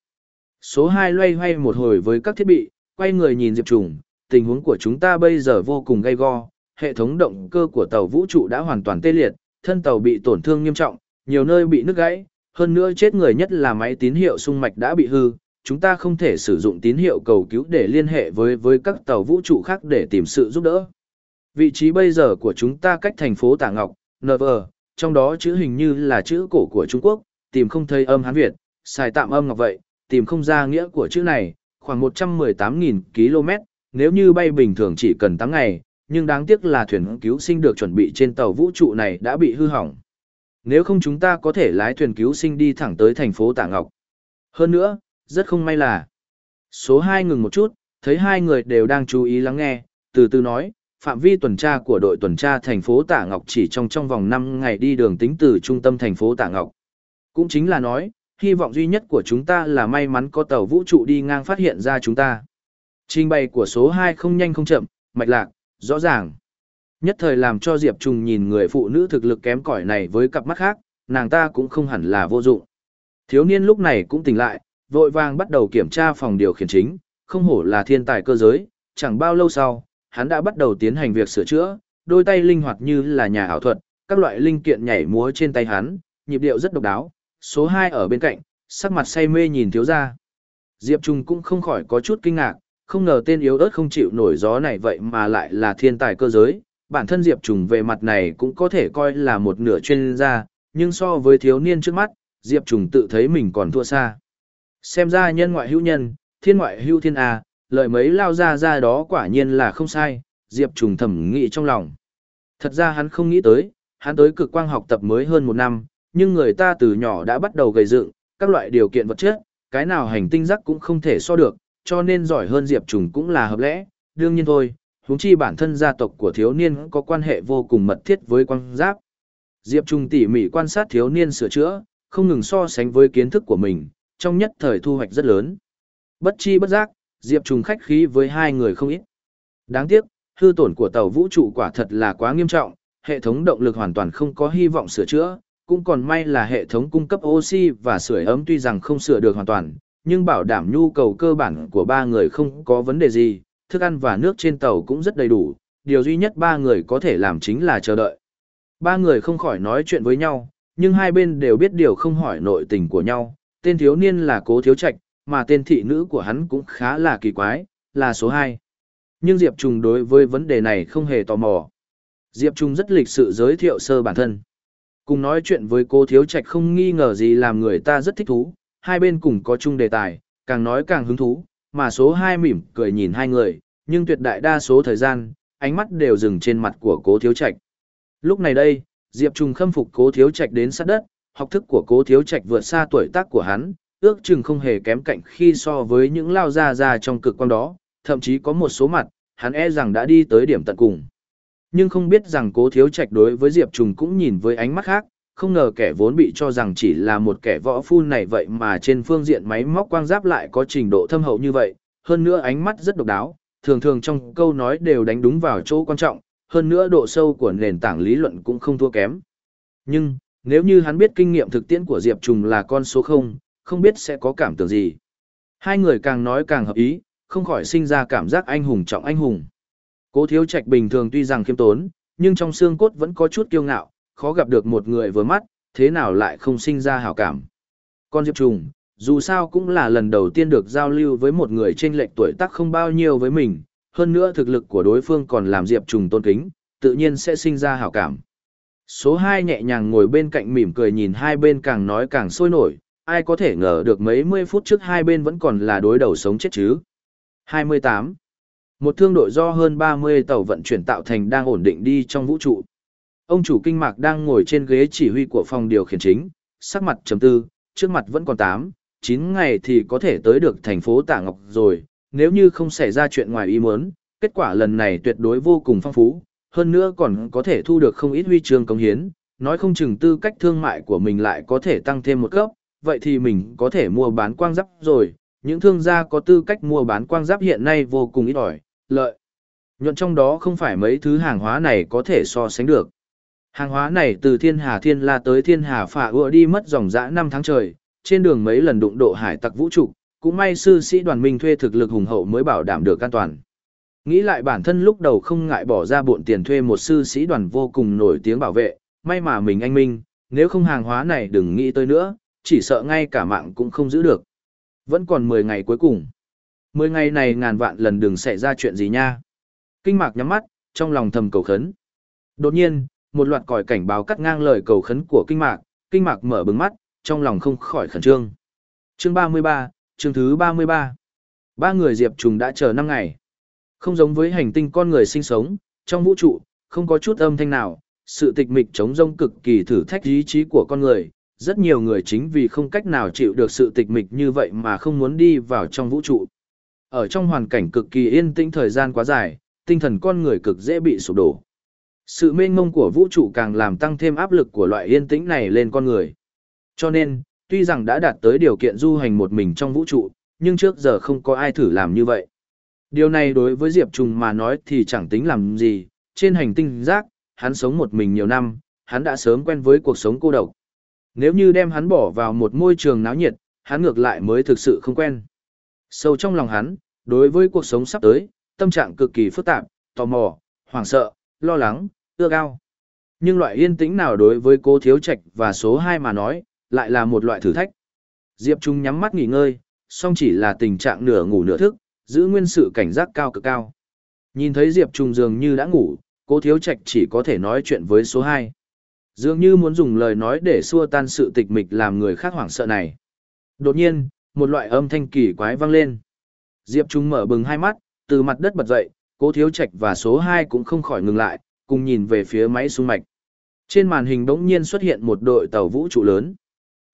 Số 2 loay hoay một hồi với các thiết bị, quay người nhìn Diệp trùng. tình huống của chúng ta bây giờ vô cùng gay go, hệ thống động cơ của tàu vũ trụ đã hoàn toàn tê liệt, thân tàu bị tổn thương nghiêm trọng, nhiều nơi bị nứt gãy, hơn nữa chết người nhất là máy tín hiệu sung mạch đã bị hư, chúng ta không thể sử dụng tín hiệu cầu cứu để liên hệ với với các tàu vũ trụ khác để tìm sự giúp đỡ. Vị trí bây giờ của chúng ta cách thành phố Tả Ngọc, NV, trong đó chữ hình như là chữ cổ của Trung Quốc, tìm không thấy âm Hán Việt, xài tạm âm ngọc vậy, tìm không ra nghĩa của chữ này, khoảng 118.000 km, nếu như bay bình thường chỉ cần 8 ngày, nhưng đáng tiếc là thuyền cứu sinh được chuẩn bị trên tàu vũ trụ này đã bị hư hỏng. Nếu không chúng ta có thể lái thuyền cứu sinh đi thẳng tới thành phố Tạ Ngọc. Hơn nữa, rất không may là. Số 2 ngừng một chút, thấy hai người đều đang chú ý lắng nghe, từ từ nói, phạm vi tuần tra của đội tuần tra thành phố Tạ Ngọc chỉ trong trong vòng 5 ngày đi đường tính từ trung tâm thành phố Tạ Ngọc. Cũng chính là nói, hy vọng duy nhất của chúng ta là may mắn có tàu vũ trụ đi ngang phát hiện ra chúng ta. Trình bày của số 2 không nhanh không chậm, mạch lạc, rõ ràng. Nhất thời làm cho Diệp Trùng nhìn người phụ nữ thực lực kém cỏi này với cặp mắt khác, nàng ta cũng không hẳn là vô dụng. Thiếu niên lúc này cũng tỉnh lại, vội vàng bắt đầu kiểm tra phòng điều khiển chính, không hổ là thiên tài cơ giới, chẳng bao lâu sau, hắn đã bắt đầu tiến hành việc sửa chữa, đôi tay linh hoạt như là nhà ảo thuật, các loại linh kiện nhảy múa trên tay hắn, nhịp điệu rất độc đáo. Số 2 ở bên cạnh, sắc mặt say mê nhìn thiếu gia. Diệp Trung cũng không khỏi có chút kinh ngạc, không ngờ tên yếu ớt không chịu nổi gió này vậy mà lại là thiên tài cơ giới. Bản thân Diệp Trùng về mặt này cũng có thể coi là một nửa chuyên gia, nhưng so với thiếu niên trước mắt, Diệp Trùng tự thấy mình còn thua xa. Xem ra nhân ngoại hữu nhân, thiên ngoại hữu thiên à, lời mấy lao ra ra đó quả nhiên là không sai, Diệp Trùng thẩm nghĩ trong lòng. Thật ra hắn không nghĩ tới, hắn tới cực quang học tập mới hơn một năm, nhưng người ta từ nhỏ đã bắt đầu gầy dựng, các loại điều kiện vật chất, cái nào hành tinh rắc cũng không thể so được, cho nên giỏi hơn Diệp Trùng cũng là hợp lẽ, đương nhiên thôi, huống chi bản thân gia tộc của thiếu niên có quan hệ vô cùng mật thiết với quan giáp. Diệp Trùng tỉ mỉ quan sát thiếu niên sửa chữa, không ngừng so sánh với kiến thức của mình, trong nhất thời thu hoạch rất lớn. Bất chi bất giác, Diệp Trùng khách khí với hai người không ít. Đáng tiếc, hư tổn của tàu vũ trụ quả thật là quá nghiêm trọng, hệ thống động lực hoàn toàn không có hy vọng sửa chữa, cũng còn may là hệ thống cung cấp oxy và sưởi ấm tuy rằng không sửa được hoàn toàn, nhưng bảo đảm nhu cầu cơ bản của ba người không có vấn đề gì, thức ăn và nước trên tàu cũng rất đầy đủ, điều duy nhất ba người có thể làm chính là chờ đợi. Ba người không khỏi nói chuyện với nhau, nhưng hai bên đều biết điều không hỏi nội tình của nhau, tên thiếu niên là cố thiếu trạch, mà tên thị nữ của hắn cũng khá là kỳ quái, là số 2. Nhưng Diệp trùng đối với vấn đề này không hề tò mò. Diệp Trung rất lịch sự giới thiệu sơ bản thân. Cùng nói chuyện với cô thiếu trạch không nghi ngờ gì làm người ta rất thích thú, hai bên cùng có chung đề tài, càng nói càng hứng thú, mà số hai mỉm cười nhìn hai người, nhưng tuyệt đại đa số thời gian, ánh mắt đều dừng trên mặt của cố thiếu trạch. Lúc này đây, Diệp Trung khâm phục cố thiếu trạch đến sát đất, học thức của cố thiếu trạch vượt xa tuổi tác của hắn, ước chừng không hề kém cạnh khi so với những lao gia ra trong cực quan đó, thậm chí có một số mặt, hắn e rằng đã đi tới điểm tận cùng. Nhưng không biết rằng cố thiếu trạch đối với Diệp Trùng cũng nhìn với ánh mắt khác, không ngờ kẻ vốn bị cho rằng chỉ là một kẻ võ phu này vậy mà trên phương diện máy móc quang giáp lại có trình độ thâm hậu như vậy, hơn nữa ánh mắt rất độc đáo, thường thường trong câu nói đều đánh đúng vào chỗ quan trọng, hơn nữa độ sâu của nền tảng lý luận cũng không thua kém. Nhưng, nếu như hắn biết kinh nghiệm thực tiễn của Diệp Trùng là con số không, không biết sẽ có cảm tưởng gì. Hai người càng nói càng hợp ý, không khỏi sinh ra cảm giác anh hùng trọng anh hùng. Cố thiếu trạch bình thường tuy rằng khiêm tốn, nhưng trong xương cốt vẫn có chút kiêu ngạo, khó gặp được một người vừa mắt, thế nào lại không sinh ra hảo cảm. Con Diệp Trùng, dù sao cũng là lần đầu tiên được giao lưu với một người trên lệch tuổi tác không bao nhiêu với mình, hơn nữa thực lực của đối phương còn làm Diệp Trùng tôn kính, tự nhiên sẽ sinh ra hảo cảm. Số 2 nhẹ nhàng ngồi bên cạnh mỉm cười nhìn hai bên càng nói càng sôi nổi, ai có thể ngờ được mấy mươi phút trước hai bên vẫn còn là đối đầu sống chết chứ. 28. Một thương đội do hơn 30 tàu vận chuyển tạo thành đang ổn định đi trong vũ trụ. Ông chủ kinh mạc đang ngồi trên ghế chỉ huy của phòng điều khiển chính, sắc mặt chấm tư, trước mặt vẫn còn 8, 9 ngày thì có thể tới được thành phố Tả Ngọc rồi, nếu như không xảy ra chuyện ngoài ý muốn, kết quả lần này tuyệt đối vô cùng phong phú, hơn nữa còn có thể thu được không ít huy chương công hiến, nói không chừng tư cách thương mại của mình lại có thể tăng thêm một cấp, vậy thì mình có thể mua bán quang giáp rồi, những thương gia có tư cách mua bán quang giáp hiện nay vô cùng ít ỏi, lợi. Nhuận trong đó không phải mấy thứ hàng hóa này có thể so sánh được. Hàng hóa này từ thiên hà thiên la tới thiên hà phả ưa đi mất dòng dã 5 tháng trời, trên đường mấy lần đụng độ hải tặc vũ trụ, cũng may sư sĩ đoàn minh thuê thực lực hùng hậu mới bảo đảm được an toàn. Nghĩ lại bản thân lúc đầu không ngại bỏ ra bộn tiền thuê một sư sĩ đoàn vô cùng nổi tiếng bảo vệ, may mà mình anh minh, nếu không hàng hóa này đừng nghĩ tới nữa, chỉ sợ ngay cả mạng cũng không giữ được. Vẫn còn 10 ngày cuối cùng. 10 ngày này ngàn vạn lần đừng xảy ra chuyện gì nha. Kinh mạc nhắm mắt, trong lòng thầm cầu khấn. Đột nhiên, một loạt còi cảnh báo cắt ngang lời cầu khấn của kinh mạc, kinh mạc mở bừng mắt, trong lòng không khỏi khẩn trương. Chương 33, chương thứ 33. Ba người Diệp Trùng đã chờ 5 ngày. Không giống với hành tinh con người sinh sống, trong vũ trụ, không có chút âm thanh nào, sự tịch mịch chống rông cực kỳ thử thách ý chí của con người. Rất nhiều người chính vì không cách nào chịu được sự tịch mịch như vậy mà không muốn đi vào trong vũ trụ. Ở trong hoàn cảnh cực kỳ yên tĩnh thời gian quá dài, tinh thần con người cực dễ bị sụp đổ. Sự mênh mông của vũ trụ càng làm tăng thêm áp lực của loại yên tĩnh này lên con người. Cho nên, tuy rằng đã đạt tới điều kiện du hành một mình trong vũ trụ, nhưng trước giờ không có ai thử làm như vậy. Điều này đối với Diệp Trùng mà nói thì chẳng tính làm gì, trên hành tinh rác, hắn sống một mình nhiều năm, hắn đã sớm quen với cuộc sống cô độc. Nếu như đem hắn bỏ vào một môi trường náo nhiệt, hắn ngược lại mới thực sự không quen. Sâu trong lòng hắn, đối với cuộc sống sắp tới, tâm trạng cực kỳ phức tạp, tò mò, hoảng sợ, lo lắng, ưa cao. Nhưng loại yên tĩnh nào đối với cô thiếu trạch và số 2 mà nói, lại là một loại thử thách. Diệp Trung nhắm mắt nghỉ ngơi, song chỉ là tình trạng nửa ngủ nửa thức, giữ nguyên sự cảnh giác cao cực cao. Nhìn thấy Diệp Trung dường như đã ngủ, cô thiếu trạch chỉ có thể nói chuyện với số 2. Dường như muốn dùng lời nói để xua tan sự tịch mịch làm người khác hoảng sợ này. Đột nhiên, một loại âm thanh kỳ quái vang lên. Diệp Trung mở bừng hai mắt, từ mặt đất bật dậy, cố thiếu trạch và số 2 cũng không khỏi ngừng lại, cùng nhìn về phía máy xung mạch. Trên màn hình đống nhiên xuất hiện một đội tàu vũ trụ lớn.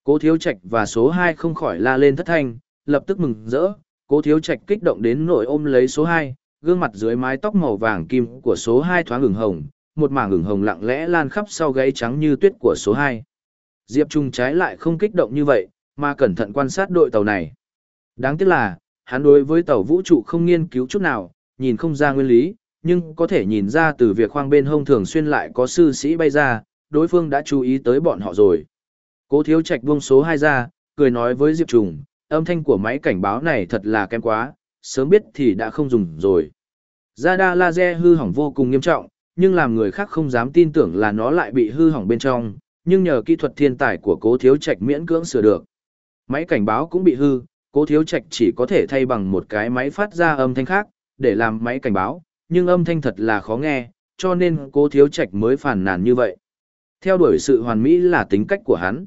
Cố thiếu trạch và số 2 không khỏi la lên thất thanh, lập tức mừng rỡ, cố thiếu trạch kích động đến nỗi ôm lấy số 2, gương mặt dưới mái tóc màu vàng kim của số 2 thoáng ửng hồng, một mảng ửng hồng lặng lẽ lan khắp sau gáy trắng như tuyết của số 2. Diệp Trung trái lại không kích động như vậy, mà cẩn thận quan sát đội tàu này. Đáng tiếc là, hắn đối với tàu vũ trụ không nghiên cứu chút nào, nhìn không ra nguyên lý, nhưng có thể nhìn ra từ việc khoang bên hông thường xuyên lại có sư sĩ bay ra, đối phương đã chú ý tới bọn họ rồi. Cố thiếu trạch buông số 2 ra, cười nói với Diệp Trùng, âm thanh của máy cảnh báo này thật là kém quá, sớm biết thì đã không dùng rồi. Radar laser hư hỏng vô cùng nghiêm trọng, nhưng làm người khác không dám tin tưởng là nó lại bị hư hỏng bên trong, nhưng nhờ kỹ thuật thiên tài của cố thiếu trạch miễn cưỡng sửa được. Máy cảnh báo cũng bị hư, cố thiếu trạch chỉ có thể thay bằng một cái máy phát ra âm thanh khác, để làm máy cảnh báo, nhưng âm thanh thật là khó nghe, cho nên cố thiếu trạch mới phản nàn như vậy. Theo đuổi sự hoàn mỹ là tính cách của hắn.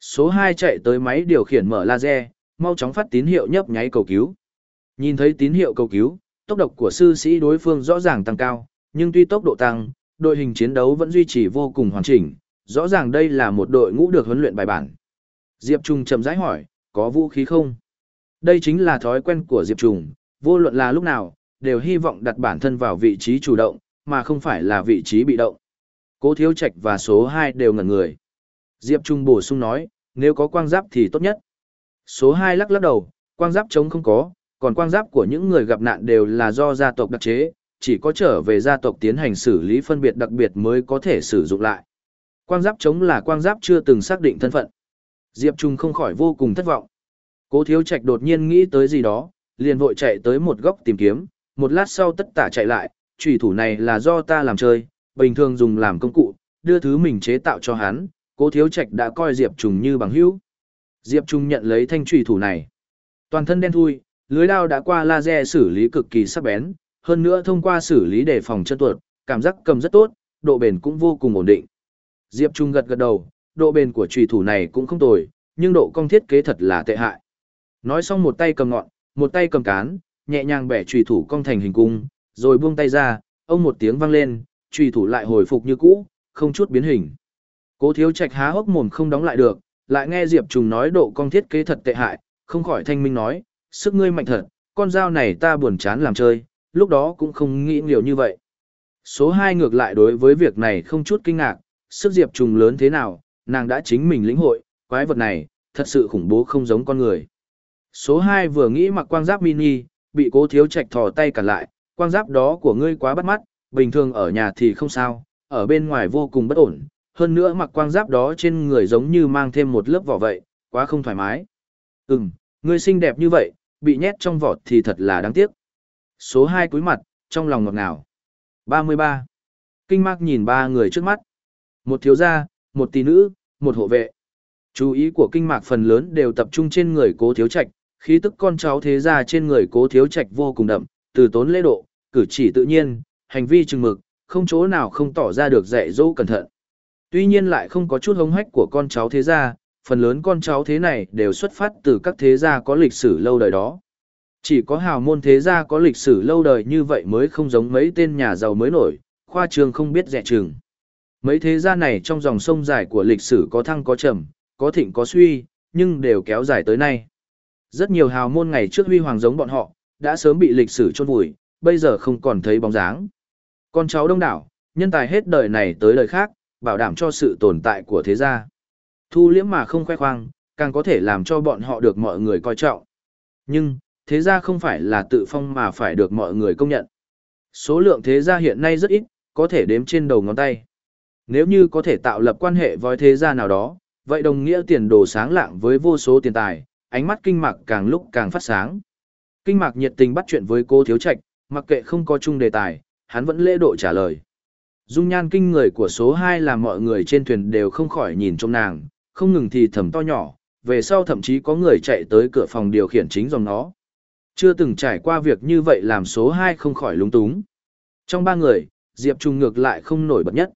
Số 2 chạy tới máy điều khiển mở laser, mau chóng phát tín hiệu nhấp nháy cầu cứu. Nhìn thấy tín hiệu cầu cứu, tốc độ của sư sĩ đối phương rõ ràng tăng cao, nhưng tuy tốc độ tăng, đội hình chiến đấu vẫn duy trì vô cùng hoàn chỉnh, rõ ràng đây là một đội ngũ được huấn luyện bài bản. Diệp Trung chậm rãi hỏi, có vũ khí không? Đây chính là thói quen của Diệp Trung, vô luận là lúc nào, đều hy vọng đặt bản thân vào vị trí chủ động, mà không phải là vị trí bị động. Cố Thiếu Trạch và số 2 đều ngẩn người. Diệp Trung bổ sung nói, nếu có quang giáp thì tốt nhất. Số 2 lắc lắc đầu, quang giáp chống không có, còn quang giáp của những người gặp nạn đều là do gia tộc đặc chế, chỉ có trở về gia tộc tiến hành xử lý phân biệt đặc biệt mới có thể sử dụng lại. Quang giáp chống là quang giáp chưa từng xác định thân phận. Diệp Trung không khỏi vô cùng thất vọng. Cố Thiếu Trạch đột nhiên nghĩ tới gì đó, liền vội chạy tới một góc tìm kiếm, một lát sau tất tả chạy lại, Trùy thủ này là do ta làm chơi, bình thường dùng làm công cụ, đưa thứ mình chế tạo cho hắn, cố thiếu trạch đã coi Diệp Trùng như bằng hữu. Diệp Trùng nhận lấy thanh trùy thủ này. Toàn thân đen thui, lưới đao đã qua laser xử lý cực kỳ sắc bén, hơn nữa thông qua xử lý để phòng chân tuột, cảm giác cầm rất tốt, độ bền cũng vô cùng ổn định. Diệp Trung gật gật đầu, độ bền của trùy thủ này cũng không tồi, nhưng độ cong thiết kế thật là tệ hại. Nói xong một tay cầm ngọn, một tay cầm cán, nhẹ nhàng bẻ trùy thủ cong thành hình cung, rồi buông tay ra, ông một tiếng vang lên, trùy thủ lại hồi phục như cũ, không chút biến hình. Cố Thiếu Trạch há hốc mồm không đóng lại được, lại nghe Diệp Trùng nói độ cong thiết kế thật tệ hại, không khỏi thanh minh nói, sức ngươi mạnh thật, con dao này ta buồn chán làm chơi, lúc đó cũng không nghĩ nhiều như vậy. Số 2 ngược lại đối với việc này không chút kinh ngạc, sức Diệp Trùng lớn thế nào, nàng đã chính mình lĩnh hội, quái vật này, thật sự khủng bố không giống con người. Số 2 vừa nghĩ mặc quang giáp mini, bị cố thiếu trạch thò tay cản lại, quang giáp đó của ngươi quá bắt mắt, bình thường ở nhà thì không sao, ở bên ngoài vô cùng bất ổn, hơn nữa mặc quang giáp đó trên người giống như mang thêm một lớp vỏ vậy, quá không thoải mái. Ừm, ngươi xinh đẹp như vậy, bị nhét trong vỏ thì thật là đáng tiếc. Số 2 cúi mặt, trong lòng ngọt ngào. 33. Kinh mạc nhìn ba người trước mắt. Một thiếu gia, một tỷ nữ, một hộ vệ. Chú ý của kinh mạc phần lớn đều tập trung trên người cố thiếu trạch, khí tức con cháu thế gia trên người cố thiếu trạch vô cùng đậm, từ tốn lễ độ, cử chỉ tự nhiên, hành vi chừng mực, không chỗ nào không tỏ ra được dạy dỗ cẩn thận. Tuy nhiên lại không có chút hống hách của con cháu thế gia, phần lớn con cháu thế này đều xuất phát từ các thế gia có lịch sử lâu đời đó. Chỉ có hào môn thế gia có lịch sử lâu đời như vậy mới không giống mấy tên nhà giàu mới nổi, khoa trường không biết dẹ trường. Mấy thế gia này trong dòng sông dài của lịch sử có thăng có trầm, có thịnh có suy, nhưng đều kéo dài tới nay. Rất nhiều hào môn ngày trước huy hoàng giống bọn họ, đã sớm bị lịch sử chôn vùi, bây giờ không còn thấy bóng dáng. Con cháu đông đảo, nhân tài hết đời này tới đời khác, bảo đảm cho sự tồn tại của thế gia. Thu liễm mà không khoe khoang, càng có thể làm cho bọn họ được mọi người coi trọng. Nhưng, thế gia không phải là tự phong mà phải được mọi người công nhận. Số lượng thế gia hiện nay rất ít, có thể đếm trên đầu ngón tay. Nếu như có thể tạo lập quan hệ với thế gia nào đó, vậy đồng nghĩa tiền đồ sáng lạng với vô số tiền tài, ánh mắt kinh mạc càng lúc càng phát sáng. Kinh mạc nhiệt tình bắt chuyện với cô thiếu trạch, mặc kệ không có chung đề tài, hắn vẫn lễ độ trả lời. Dung nhan kinh người của số 2 là mọi người trên thuyền đều không khỏi nhìn trong nàng, không ngừng thì thầm to nhỏ, về sau thậm chí có người chạy tới cửa phòng điều khiển chính dòng nó. Chưa từng trải qua việc như vậy làm số 2 không khỏi lúng túng. Trong ba người, Diệp Trung ngược lại không nổi bật nhất.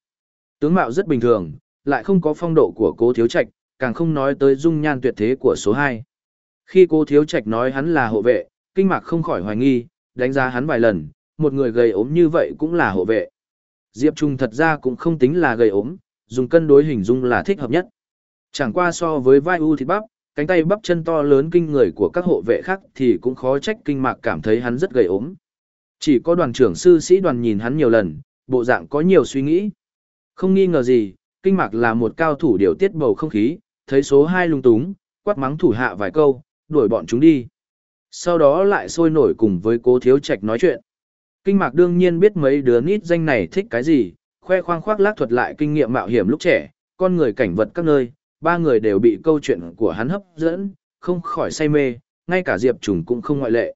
Tướng mạo rất bình thường, lại không có phong độ của cố thiếu trạch, càng không nói tới dung nhan tuyệt thế của số 2. Khi cô thiếu trạch nói hắn là hộ vệ, kinh mạc không khỏi hoài nghi, đánh giá hắn vài lần, một người gầy ốm như vậy cũng là hộ vệ. Diệp Trung thật ra cũng không tính là gầy ốm, dùng cân đối hình dung là thích hợp nhất. Chẳng qua so với vai u thịt bắp, cánh tay bắp chân to lớn kinh người của các hộ vệ khác thì cũng khó trách kinh mạc cảm thấy hắn rất gầy ốm. Chỉ có đoàn trưởng sư sĩ đoàn nhìn hắn nhiều lần, bộ dạng có nhiều suy nghĩ. Không nghi ngờ gì, kinh mạc là một cao thủ điều tiết bầu không khí, thấy số 2 lung túng, quát mắng thủ hạ vài câu, đuổi bọn chúng đi. Sau đó lại sôi nổi cùng với cố thiếu trạch nói chuyện. Kinh mạc đương nhiên biết mấy đứa nít danh này thích cái gì, khoe khoang khoác lác thuật lại kinh nghiệm mạo hiểm lúc trẻ, con người cảnh vật các nơi, ba người đều bị câu chuyện của hắn hấp dẫn, không khỏi say mê, ngay cả Diệp Trùng cũng không ngoại lệ.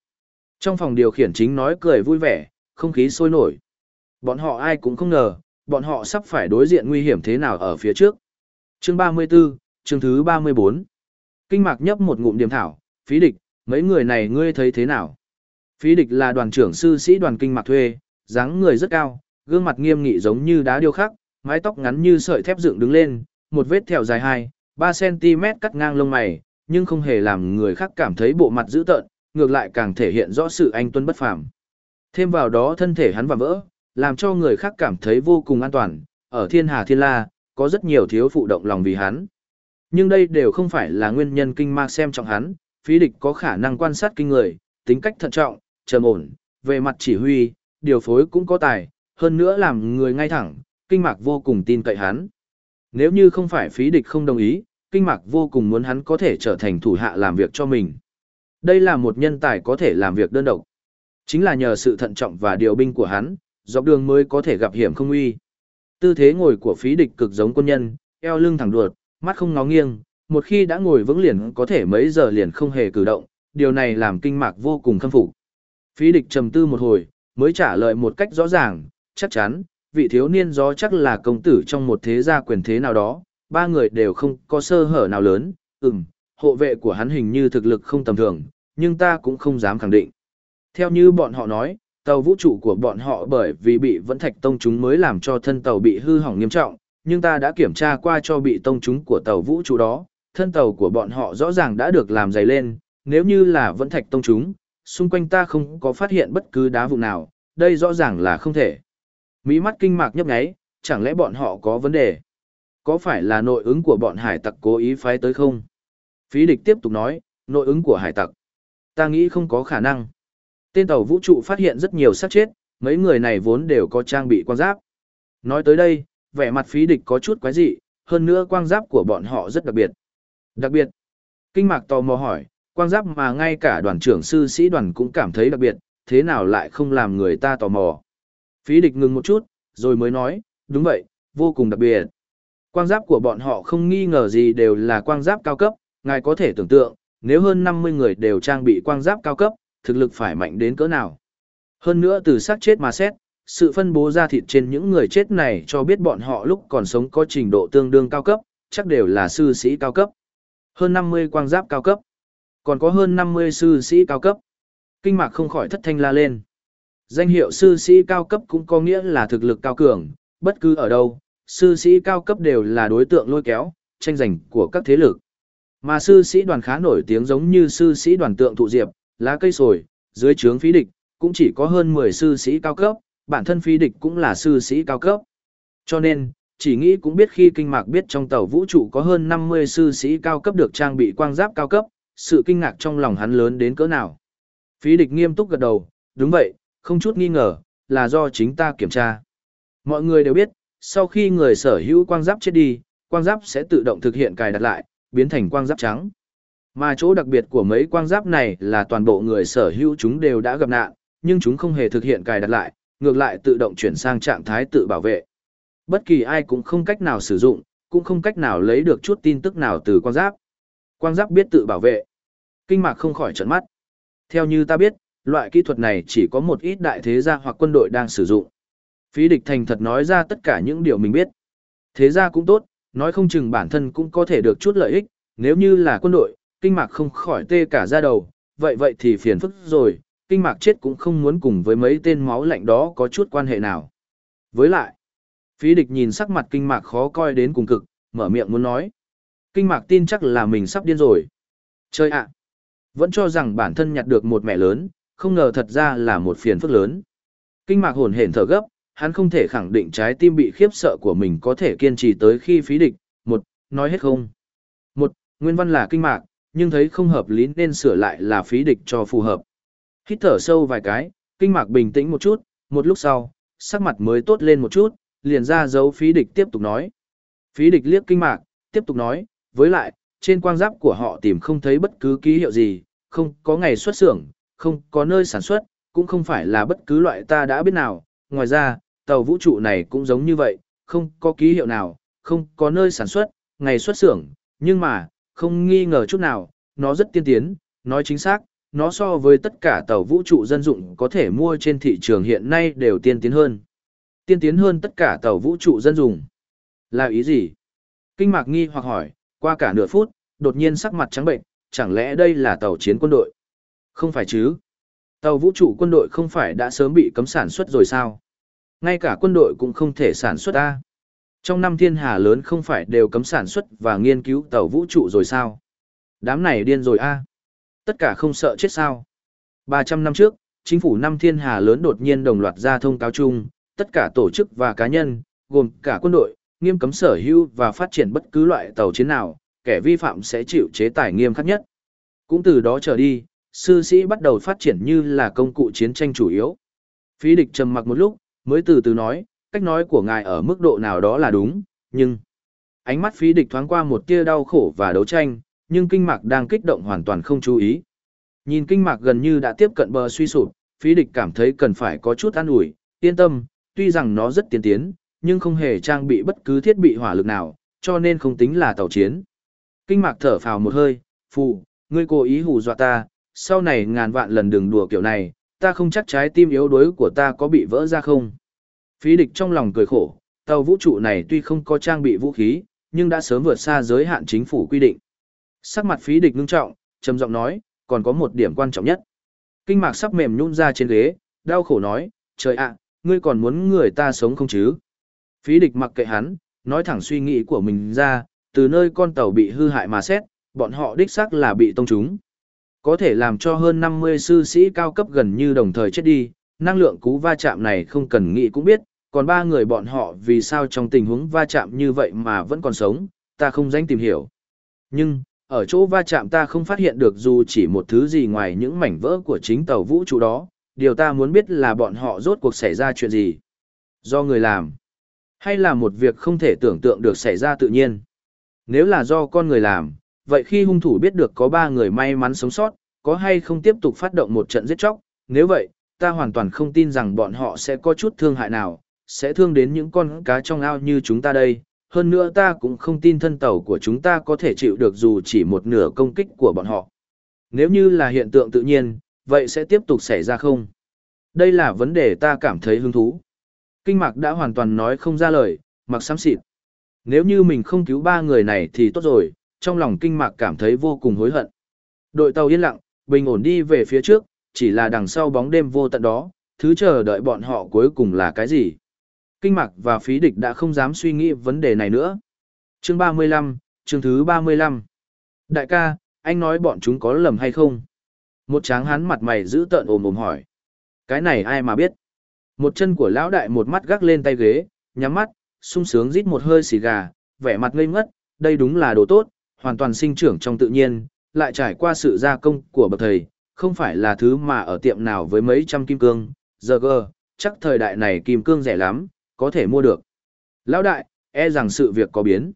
Trong phòng điều khiển chính nói cười vui vẻ, không khí sôi nổi. Bọn họ ai cũng không ngờ, bọn họ sắp phải đối diện nguy hiểm thế nào ở phía trước. Chương 34, chương thứ 34. Kinh mạc nhấp một ngụm điểm thảo, phí địch, mấy người này ngươi thấy thế nào? Phí địch là đoàn trưởng sư sĩ đoàn kinh mạc thuê, dáng người rất cao, gương mặt nghiêm nghị giống như đá điêu khắc, mái tóc ngắn như sợi thép dựng đứng lên, một vết thẹo dài 2, 3cm cắt ngang lông mày, nhưng không hề làm người khác cảm thấy bộ mặt dữ tợn, ngược lại càng thể hiện rõ sự anh tuấn bất phàm. Thêm vào đó thân thể hắn vạm vỡ, làm cho người khác cảm thấy vô cùng an toàn, ở thiên hà thiên la, có rất nhiều thiếu phụ động lòng vì hắn. Nhưng đây đều không phải là nguyên nhân kinh mạc xem trọng hắn, phí địch có khả năng quan sát kinh người, tính cách thận trọng, trầm ổn, về mặt chỉ huy, điều phối cũng có tài, hơn nữa làm người ngay thẳng, kinh mạc vô cùng tin cậy hắn. Nếu như không phải phí địch không đồng ý, kinh mạc vô cùng muốn hắn có thể trở thành thủ hạ làm việc cho mình. Đây là một nhân tài có thể làm việc đơn độc. Chính là nhờ sự thận trọng và điều binh của hắn, dọc đường mới có thể gặp hiểm không uy. Tư thế ngồi của phí địch cực giống quân nhân, eo lưng thẳng đuột, mắt không ngó nghiêng, một khi đã ngồi vững liền có thể mấy giờ liền không hề cử động, điều này làm kinh mạc vô cùng khâm phục. Phí địch trầm tư một hồi, mới trả lời một cách rõ ràng, chắc chắn, vị thiếu niên gió chắc là công tử trong một thế gia quyền thế nào đó, ba người đều không có sơ hở nào lớn, ừm, hộ vệ của hắn hình như thực lực không tầm thường, nhưng ta cũng không dám khẳng định. Theo như bọn họ nói, tàu vũ trụ của bọn họ bởi vì bị vẫn thạch tông chúng mới làm cho thân tàu bị hư hỏng nghiêm trọng, nhưng ta đã kiểm tra qua cho bị tông chúng của tàu vũ trụ đó, thân tàu của bọn họ rõ ràng đã được làm dày lên, nếu như là vẫn thạch tông chúng, xung quanh ta không có phát hiện bất cứ đá vụn nào, đây rõ ràng là không thể. Mỹ mắt kinh mạc nhấp nháy, chẳng lẽ bọn họ có vấn đề? Có phải là nội ứng của bọn hải tặc cố ý phái tới không? Phí địch tiếp tục nói, nội ứng của hải tặc. Ta nghĩ không có khả năng. Tên tàu vũ trụ phát hiện rất nhiều xác chết, mấy người này vốn đều có trang bị quan giáp. Nói tới đây, vẻ mặt phí địch có chút quái dị, hơn nữa quang giáp của bọn họ rất đặc biệt. Đặc biệt, kinh mạc tò mò hỏi, Quang giáp mà ngay cả đoàn trưởng sư sĩ đoàn cũng cảm thấy đặc biệt, thế nào lại không làm người ta tò mò. Phí địch ngừng một chút, rồi mới nói, đúng vậy, vô cùng đặc biệt. Quang giáp của bọn họ không nghi ngờ gì đều là quang giáp cao cấp, ngài có thể tưởng tượng, nếu hơn 50 người đều trang bị quang giáp cao cấp, thực lực phải mạnh đến cỡ nào. Hơn nữa từ xác chết mà xét, sự phân bố ra thịt trên những người chết này cho biết bọn họ lúc còn sống có trình độ tương đương cao cấp, chắc đều là sư sĩ cao cấp. Hơn 50 quang giáp cao cấp. Còn có hơn 50 sư sĩ cao cấp. Kinh mạc không khỏi thất thanh la lên. Danh hiệu sư sĩ cao cấp cũng có nghĩa là thực lực cao cường, bất cứ ở đâu, sư sĩ cao cấp đều là đối tượng lôi kéo, tranh giành của các thế lực. Mà sư sĩ đoàn khá nổi tiếng giống như sư sĩ đoàn tượng thụ diệp, lá cây sồi, dưới trướng phí địch, cũng chỉ có hơn 10 sư sĩ cao cấp, bản thân phí địch cũng là sư sĩ cao cấp. Cho nên, chỉ nghĩ cũng biết khi kinh mạc biết trong tàu vũ trụ có hơn 50 sư sĩ cao cấp được trang bị quang giáp cao cấp, sự kinh ngạc trong lòng hắn lớn đến cỡ nào. Phí địch nghiêm túc gật đầu, đúng vậy, không chút nghi ngờ, là do chính ta kiểm tra. Mọi người đều biết, sau khi người sở hữu quang giáp chết đi, quang giáp sẽ tự động thực hiện cài đặt lại, biến thành quang giáp trắng. Mà chỗ đặc biệt của mấy quang giáp này là toàn bộ người sở hữu chúng đều đã gặp nạn, nhưng chúng không hề thực hiện cài đặt lại, ngược lại tự động chuyển sang trạng thái tự bảo vệ. Bất kỳ ai cũng không cách nào sử dụng, cũng không cách nào lấy được chút tin tức nào từ quang giáp. Quang giáp biết tự bảo vệ. Kinh mạc không khỏi trợn mắt. Theo như ta biết, loại kỹ thuật này chỉ có một ít đại thế gia hoặc quân đội đang sử dụng. Phí địch thành thật nói ra tất cả những điều mình biết. Thế gia cũng tốt, nói không chừng bản thân cũng có thể được chút lợi ích, nếu như là quân đội, kinh mạc không khỏi tê cả ra đầu, vậy vậy thì phiền phức rồi, kinh mạc chết cũng không muốn cùng với mấy tên máu lạnh đó có chút quan hệ nào. Với lại, phí địch nhìn sắc mặt kinh mạc khó coi đến cùng cực, mở miệng muốn nói. Kinh mạc tin chắc là mình sắp điên rồi. Chơi ạ! vẫn cho rằng bản thân nhặt được một mẹ lớn, không ngờ thật ra là một phiền phức lớn. Kinh mạc hồn hển thở gấp, hắn không thể khẳng định trái tim bị khiếp sợ của mình có thể kiên trì tới khi phí địch. Một, nói hết không. Một, nguyên văn là kinh mạc, nhưng thấy không hợp lý nên sửa lại là phí địch cho phù hợp. Hít thở sâu vài cái, kinh mạc bình tĩnh một chút, một lúc sau, sắc mặt mới tốt lên một chút, liền ra dấu phí địch tiếp tục nói. Phí địch liếc kinh mạc, tiếp tục nói, với lại, trên quang giáp của họ tìm không thấy bất cứ ký hiệu gì, không có ngày xuất xưởng, không có nơi sản xuất, cũng không phải là bất cứ loại ta đã biết nào. Ngoài ra, tàu vũ trụ này cũng giống như vậy, không có ký hiệu nào, không có nơi sản xuất, ngày xuất xưởng, nhưng mà, không nghi ngờ chút nào, nó rất tiên tiến, nói chính xác, nó so với tất cả tàu vũ trụ dân dụng có thể mua trên thị trường hiện nay đều tiên tiến hơn. Tiên tiến hơn tất cả tàu vũ trụ dân dùng. Là ý gì? Kinh mạc nghi hoặc hỏi, qua cả nửa phút, đột nhiên sắc mặt trắng bệnh, chẳng lẽ đây là tàu chiến quân đội? Không phải chứ? Tàu vũ trụ quân đội không phải đã sớm bị cấm sản xuất rồi sao? Ngay cả quân đội cũng không thể sản xuất ta. Trong năm thiên hà lớn không phải đều cấm sản xuất và nghiên cứu tàu vũ trụ rồi sao? Đám này điên rồi a Tất cả không sợ chết sao? 300 năm trước, chính phủ năm thiên hà lớn đột nhiên đồng loạt ra thông cáo chung, tất cả tổ chức và cá nhân, gồm cả quân đội, nghiêm cấm sở hữu và phát triển bất cứ loại tàu chiến nào, kẻ vi phạm sẽ chịu chế tài nghiêm khắc nhất. Cũng từ đó trở đi, sư sĩ bắt đầu phát triển như là công cụ chiến tranh chủ yếu. Phí địch trầm mặc một lúc, mới từ từ nói, cách nói của ngài ở mức độ nào đó là đúng, nhưng... Ánh mắt phí địch thoáng qua một tia đau khổ và đấu tranh, nhưng kinh mạc đang kích động hoàn toàn không chú ý. Nhìn kinh mạc gần như đã tiếp cận bờ suy sụp, phí địch cảm thấy cần phải có chút an ủi, yên tâm, tuy rằng nó rất tiên tiến, nhưng không hề trang bị bất cứ thiết bị hỏa lực nào, cho nên không tính là tàu chiến. Kinh mạc thở phào một hơi, phụ, ngươi cố ý hù dọa ta, sau này ngàn vạn lần đừng đùa kiểu này, ta không chắc trái tim yếu đuối của ta có bị vỡ ra không. Phí địch trong lòng cười khổ, tàu vũ trụ này tuy không có trang bị vũ khí, nhưng đã sớm vượt xa giới hạn chính phủ quy định. Sắc mặt phí địch ngưng trọng, trầm giọng nói, còn có một điểm quan trọng nhất. Kinh mạc sắp mềm nhún ra trên ghế, đau khổ nói, trời ạ, ngươi còn muốn người ta sống không chứ? Phí địch mặc kệ hắn, nói thẳng suy nghĩ của mình ra, từ nơi con tàu bị hư hại mà xét, bọn họ đích xác là bị tông trúng. Có thể làm cho hơn 50 sư sĩ cao cấp gần như đồng thời chết đi, năng lượng cú va chạm này không cần nghĩ cũng biết, còn ba người bọn họ vì sao trong tình huống va chạm như vậy mà vẫn còn sống, ta không danh tìm hiểu. Nhưng, ở chỗ va chạm ta không phát hiện được dù chỉ một thứ gì ngoài những mảnh vỡ của chính tàu vũ trụ đó, điều ta muốn biết là bọn họ rốt cuộc xảy ra chuyện gì. Do người làm, hay là một việc không thể tưởng tượng được xảy ra tự nhiên. Nếu là do con người làm, vậy khi hung thủ biết được có ba người may mắn sống sót, có hay không tiếp tục phát động một trận giết chóc, nếu vậy, ta hoàn toàn không tin rằng bọn họ sẽ có chút thương hại nào, sẽ thương đến những con cá trong ao như chúng ta đây. Hơn nữa ta cũng không tin thân tàu của chúng ta có thể chịu được dù chỉ một nửa công kích của bọn họ. Nếu như là hiện tượng tự nhiên, vậy sẽ tiếp tục xảy ra không? Đây là vấn đề ta cảm thấy hứng thú. Kinh mạc đã hoàn toàn nói không ra lời, mặc xám xịt. Nếu như mình không cứu ba người này thì tốt rồi, trong lòng kinh mạc cảm thấy vô cùng hối hận. Đội tàu yên lặng, bình ổn đi về phía trước, chỉ là đằng sau bóng đêm vô tận đó, thứ chờ đợi bọn họ cuối cùng là cái gì? Kinh mạc và phí địch đã không dám suy nghĩ vấn đề này nữa. Chương 35, chương thứ 35. Đại ca, anh nói bọn chúng có lầm hay không? Một tráng hán mặt mày giữ tợn ồm ồm hỏi. Cái này ai mà biết? Một chân của lão đại một mắt gác lên tay ghế, nhắm mắt, sung sướng rít một hơi xì gà, vẻ mặt ngây ngất, đây đúng là đồ tốt, hoàn toàn sinh trưởng trong tự nhiên, lại trải qua sự gia công của bậc thầy, không phải là thứ mà ở tiệm nào với mấy trăm kim cương, giờ gờ, chắc thời đại này kim cương rẻ lắm, có thể mua được. Lão đại, e rằng sự việc có biến.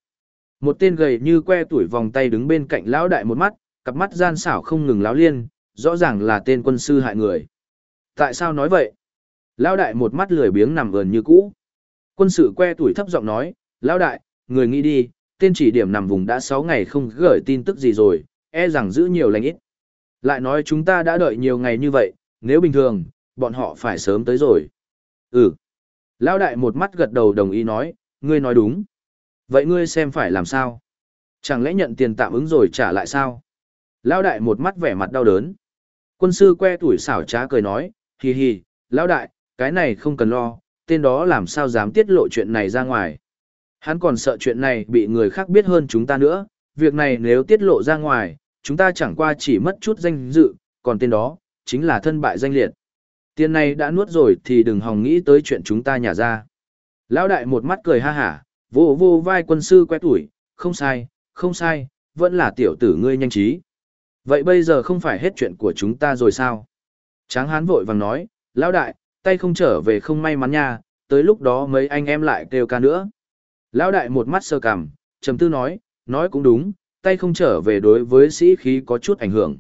Một tên gầy như que tuổi vòng tay đứng bên cạnh lão đại một mắt, cặp mắt gian xảo không ngừng láo liên, rõ ràng là tên quân sư hại người. Tại sao nói vậy? Lão đại một mắt lười biếng nằm ườn như cũ. Quân sự que tuổi thấp giọng nói, Lão đại, người nghĩ đi, tên chỉ điểm nằm vùng đã 6 ngày không gửi tin tức gì rồi, e rằng giữ nhiều lành ít. Lại nói chúng ta đã đợi nhiều ngày như vậy, nếu bình thường, bọn họ phải sớm tới rồi. Ừ. Lão đại một mắt gật đầu đồng ý nói, ngươi nói đúng. Vậy ngươi xem phải làm sao? Chẳng lẽ nhận tiền tạm ứng rồi trả lại sao? Lão đại một mắt vẻ mặt đau đớn. Quân sư que tuổi xảo trá cười nói, hì hì, lão đại, cái này không cần lo, tên đó làm sao dám tiết lộ chuyện này ra ngoài. Hắn còn sợ chuyện này bị người khác biết hơn chúng ta nữa, việc này nếu tiết lộ ra ngoài, chúng ta chẳng qua chỉ mất chút danh dự, còn tên đó, chính là thân bại danh liệt. Tiền này đã nuốt rồi thì đừng hòng nghĩ tới chuyện chúng ta nhả ra. Lão đại một mắt cười ha hả, vô vô vai quân sư que tuổi, không sai, không sai, vẫn là tiểu tử ngươi nhanh trí. Vậy bây giờ không phải hết chuyện của chúng ta rồi sao? Tráng hán vội vàng nói, lão đại, tay không trở về không may mắn nha, tới lúc đó mấy anh em lại kêu ca nữa. Lão đại một mắt sơ cằm, trầm tư nói, nói cũng đúng, tay không trở về đối với sĩ khí có chút ảnh hưởng.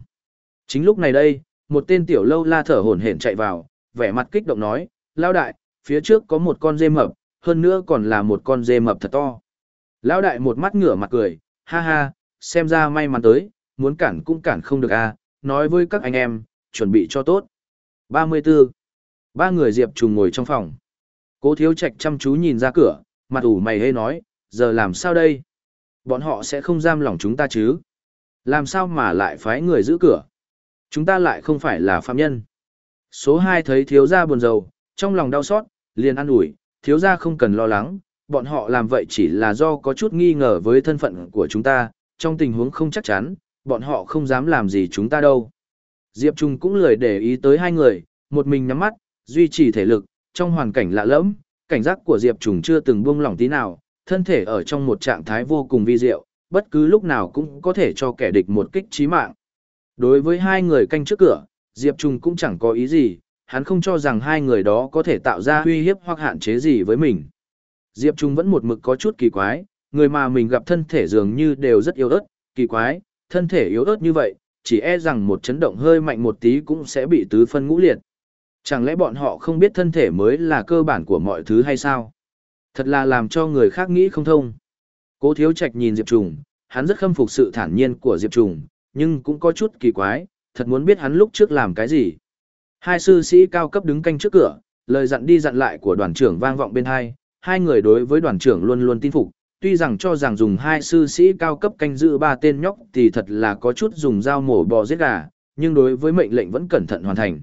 Chính lúc này đây, một tên tiểu lâu la thở hổn hển chạy vào, vẻ mặt kích động nói, lão đại, phía trước có một con dê mập, hơn nữa còn là một con dê mập thật to. Lão đại một mắt ngửa mặt cười, ha ha, xem ra may mắn tới, muốn cản cũng cản không được à, nói với các anh em, chuẩn bị cho tốt. 34. Ba người Diệp Trùng ngồi trong phòng. Cố Thiếu Trạch chăm chú nhìn ra cửa, mặt ủ mày hê nói, giờ làm sao đây? Bọn họ sẽ không giam lòng chúng ta chứ? Làm sao mà lại phái người giữ cửa? Chúng ta lại không phải là phạm nhân. Số 2 thấy thiếu gia buồn rầu, trong lòng đau xót, liền ăn ủi, thiếu gia không cần lo lắng, bọn họ làm vậy chỉ là do có chút nghi ngờ với thân phận của chúng ta, trong tình huống không chắc chắn, bọn họ không dám làm gì chúng ta đâu. Diệp Trung cũng lười để ý tới hai người, một mình nhắm mắt, duy trì thể lực, trong hoàn cảnh lạ lẫm, cảnh giác của Diệp Trung chưa từng buông lỏng tí nào, thân thể ở trong một trạng thái vô cùng vi diệu, bất cứ lúc nào cũng có thể cho kẻ địch một kích chí mạng. Đối với hai người canh trước cửa, Diệp Trung cũng chẳng có ý gì, hắn không cho rằng hai người đó có thể tạo ra uy hiếp hoặc hạn chế gì với mình. Diệp Trung vẫn một mực có chút kỳ quái, người mà mình gặp thân thể dường như đều rất yếu ớt, kỳ quái, thân thể yếu ớt như vậy, chỉ e rằng một chấn động hơi mạnh một tí cũng sẽ bị tứ phân ngũ liệt. Chẳng lẽ bọn họ không biết thân thể mới là cơ bản của mọi thứ hay sao? Thật là làm cho người khác nghĩ không thông. Cố Thiếu Trạch nhìn Diệp Trùng, hắn rất khâm phục sự thản nhiên của Diệp Trùng, nhưng cũng có chút kỳ quái, thật muốn biết hắn lúc trước làm cái gì. Hai sư sĩ cao cấp đứng canh trước cửa, lời dặn đi dặn lại của đoàn trưởng vang vọng bên hai, hai người đối với đoàn trưởng luôn luôn tin phục, tuy rằng cho rằng dùng hai sư sĩ cao cấp canh giữ ba tên nhóc thì thật là có chút dùng dao mổ bò giết gà, nhưng đối với mệnh lệnh vẫn cẩn thận hoàn thành.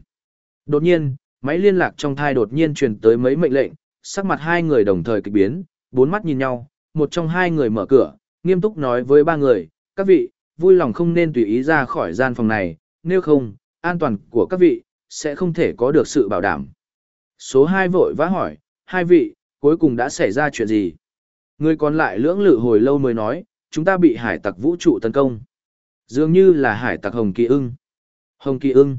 Đột nhiên, máy liên lạc trong thai đột nhiên truyền tới mấy mệnh lệnh, sắc mặt hai người đồng thời kịch biến, bốn mắt nhìn nhau, một trong hai người mở cửa, nghiêm túc nói với ba người, các vị, vui lòng không nên tùy ý ra khỏi gian phòng này, nếu không, an toàn của các vị, sẽ không thể có được sự bảo đảm. Số hai vội vã hỏi, hai vị, cuối cùng đã xảy ra chuyện gì? Người còn lại lưỡng lự hồi lâu mới nói, chúng ta bị hải tặc vũ trụ tấn công. Dường như là hải tặc Hồng Kỳ ưng. Hồng Kỳ ưng.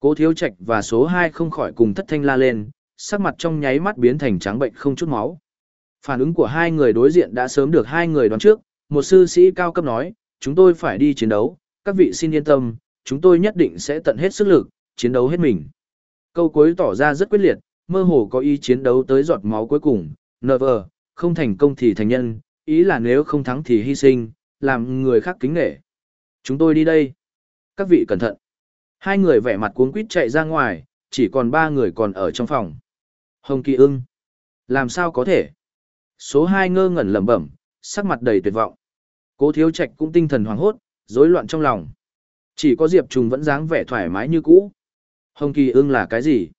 Cố Thiếu Trạch và số 2 không khỏi cùng thất thanh la lên, sắc mặt trong nháy mắt biến thành trắng bệnh không chút máu. Phản ứng của hai người đối diện đã sớm được hai người đoán trước, một sư sĩ cao cấp nói, chúng tôi phải đi chiến đấu, các vị xin yên tâm, chúng tôi nhất định sẽ tận hết sức lực, chiến đấu hết mình. Câu cuối tỏ ra rất quyết liệt, mơ hồ có ý chiến đấu tới giọt máu cuối cùng, never, không thành công thì thành nhân, ý là nếu không thắng thì hy sinh, làm người khác kính nể. Chúng tôi đi đây. Các vị cẩn thận. Hai người vẻ mặt cuống quýt chạy ra ngoài, chỉ còn ba người còn ở trong phòng. Hồng Kỳ ưng. Làm sao có thể? Số hai ngơ ngẩn lẩm bẩm, sắc mặt đầy tuyệt vọng. Cố thiếu trạch cũng tinh thần hoảng hốt, rối loạn trong lòng. Chỉ có Diệp Trùng vẫn dáng vẻ thoải mái như cũ. Hồng Kỳ ưng là cái gì?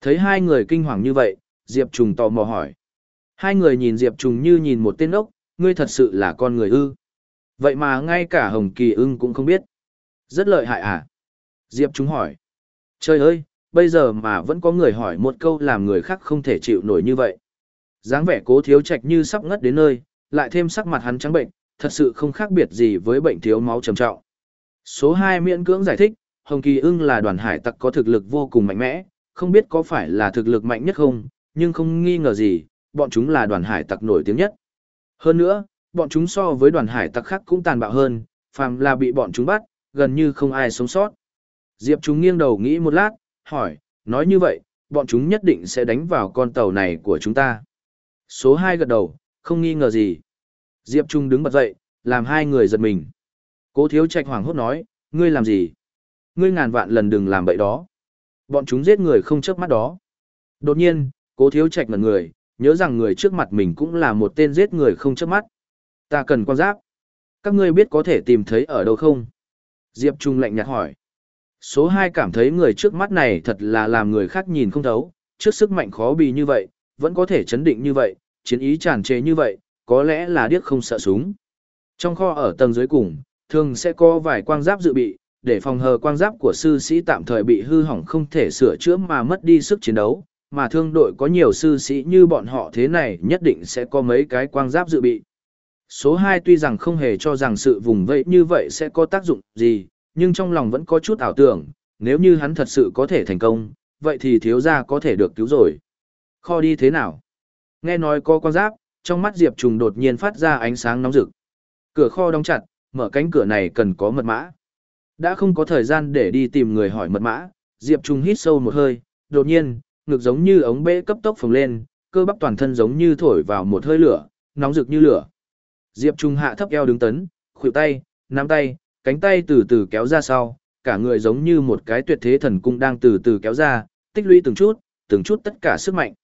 Thấy hai người kinh hoàng như vậy, Diệp Trùng tò mò hỏi. Hai người nhìn Diệp Trùng như nhìn một tên ốc, ngươi thật sự là con người ư. Vậy mà ngay cả Hồng Kỳ ưng cũng không biết. Rất lợi hại à? Diệp Trùng hỏi. Trời ơi, bây giờ mà vẫn có người hỏi một câu làm người khác không thể chịu nổi như vậy. dáng vẻ cố thiếu trạch như sắp ngất đến nơi, lại thêm sắc mặt hắn trắng bệnh, thật sự không khác biệt gì với bệnh thiếu máu trầm trọng. Số 2 miễn cưỡng giải thích, Hồng Kỳ ưng là đoàn hải tặc có thực lực vô cùng mạnh mẽ, không biết có phải là thực lực mạnh nhất không, nhưng không nghi ngờ gì, bọn chúng là đoàn hải tặc nổi tiếng nhất. Hơn nữa, bọn chúng so với đoàn hải tặc khác cũng tàn bạo hơn, phàm là bị bọn chúng bắt, gần như không ai sống sót. Diệp chúng nghiêng đầu nghĩ một lát, hỏi, nói như vậy, bọn chúng nhất định sẽ đánh vào con tàu này của chúng ta. Số 2 gật đầu, không nghi ngờ gì. Diệp Trung đứng bật dậy, làm hai người giật mình. Cố thiếu trạch hoảng hốt nói, ngươi làm gì? Ngươi ngàn vạn lần đừng làm bậy đó. Bọn chúng giết người không chớp mắt đó. Đột nhiên, cố thiếu trạch ngẩn người, nhớ rằng người trước mặt mình cũng là một tên giết người không chớp mắt. Ta cần quan giáp. Các ngươi biết có thể tìm thấy ở đâu không? Diệp Trung lạnh nhạt hỏi. Số 2 cảm thấy người trước mắt này thật là làm người khác nhìn không thấu, trước sức mạnh khó bì như vậy, vẫn có thể chấn định như vậy, chiến ý tràn trề như vậy, có lẽ là điếc không sợ súng. Trong kho ở tầng dưới cùng, thường sẽ có vài quang giáp dự bị, để phòng hờ quang giáp của sư sĩ tạm thời bị hư hỏng không thể sửa chữa mà mất đi sức chiến đấu, mà thương đội có nhiều sư sĩ như bọn họ thế này nhất định sẽ có mấy cái quang giáp dự bị. Số 2 tuy rằng không hề cho rằng sự vùng vẫy như vậy sẽ có tác dụng gì, nhưng trong lòng vẫn có chút ảo tưởng, nếu như hắn thật sự có thể thành công, vậy thì thiếu gia có thể được cứu rồi. Kho đi thế nào? Nghe nói có quang giáp, trong mắt Diệp Trùng đột nhiên phát ra ánh sáng nóng rực. Cửa kho đóng chặt, mở cánh cửa này cần có mật mã. Đã không có thời gian để đi tìm người hỏi mật mã, Diệp Trung hít sâu một hơi, đột nhiên, ngực giống như ống bể cấp tốc phồng lên, cơ bắp toàn thân giống như thổi vào một hơi lửa, nóng rực như lửa. Diệp Trung hạ thấp eo đứng tấn, khuỷu tay, nắm tay, cánh tay từ từ kéo ra sau, cả người giống như một cái tuyệt thế thần cung đang từ từ kéo ra, tích lũy từng chút, từng chút tất cả sức mạnh.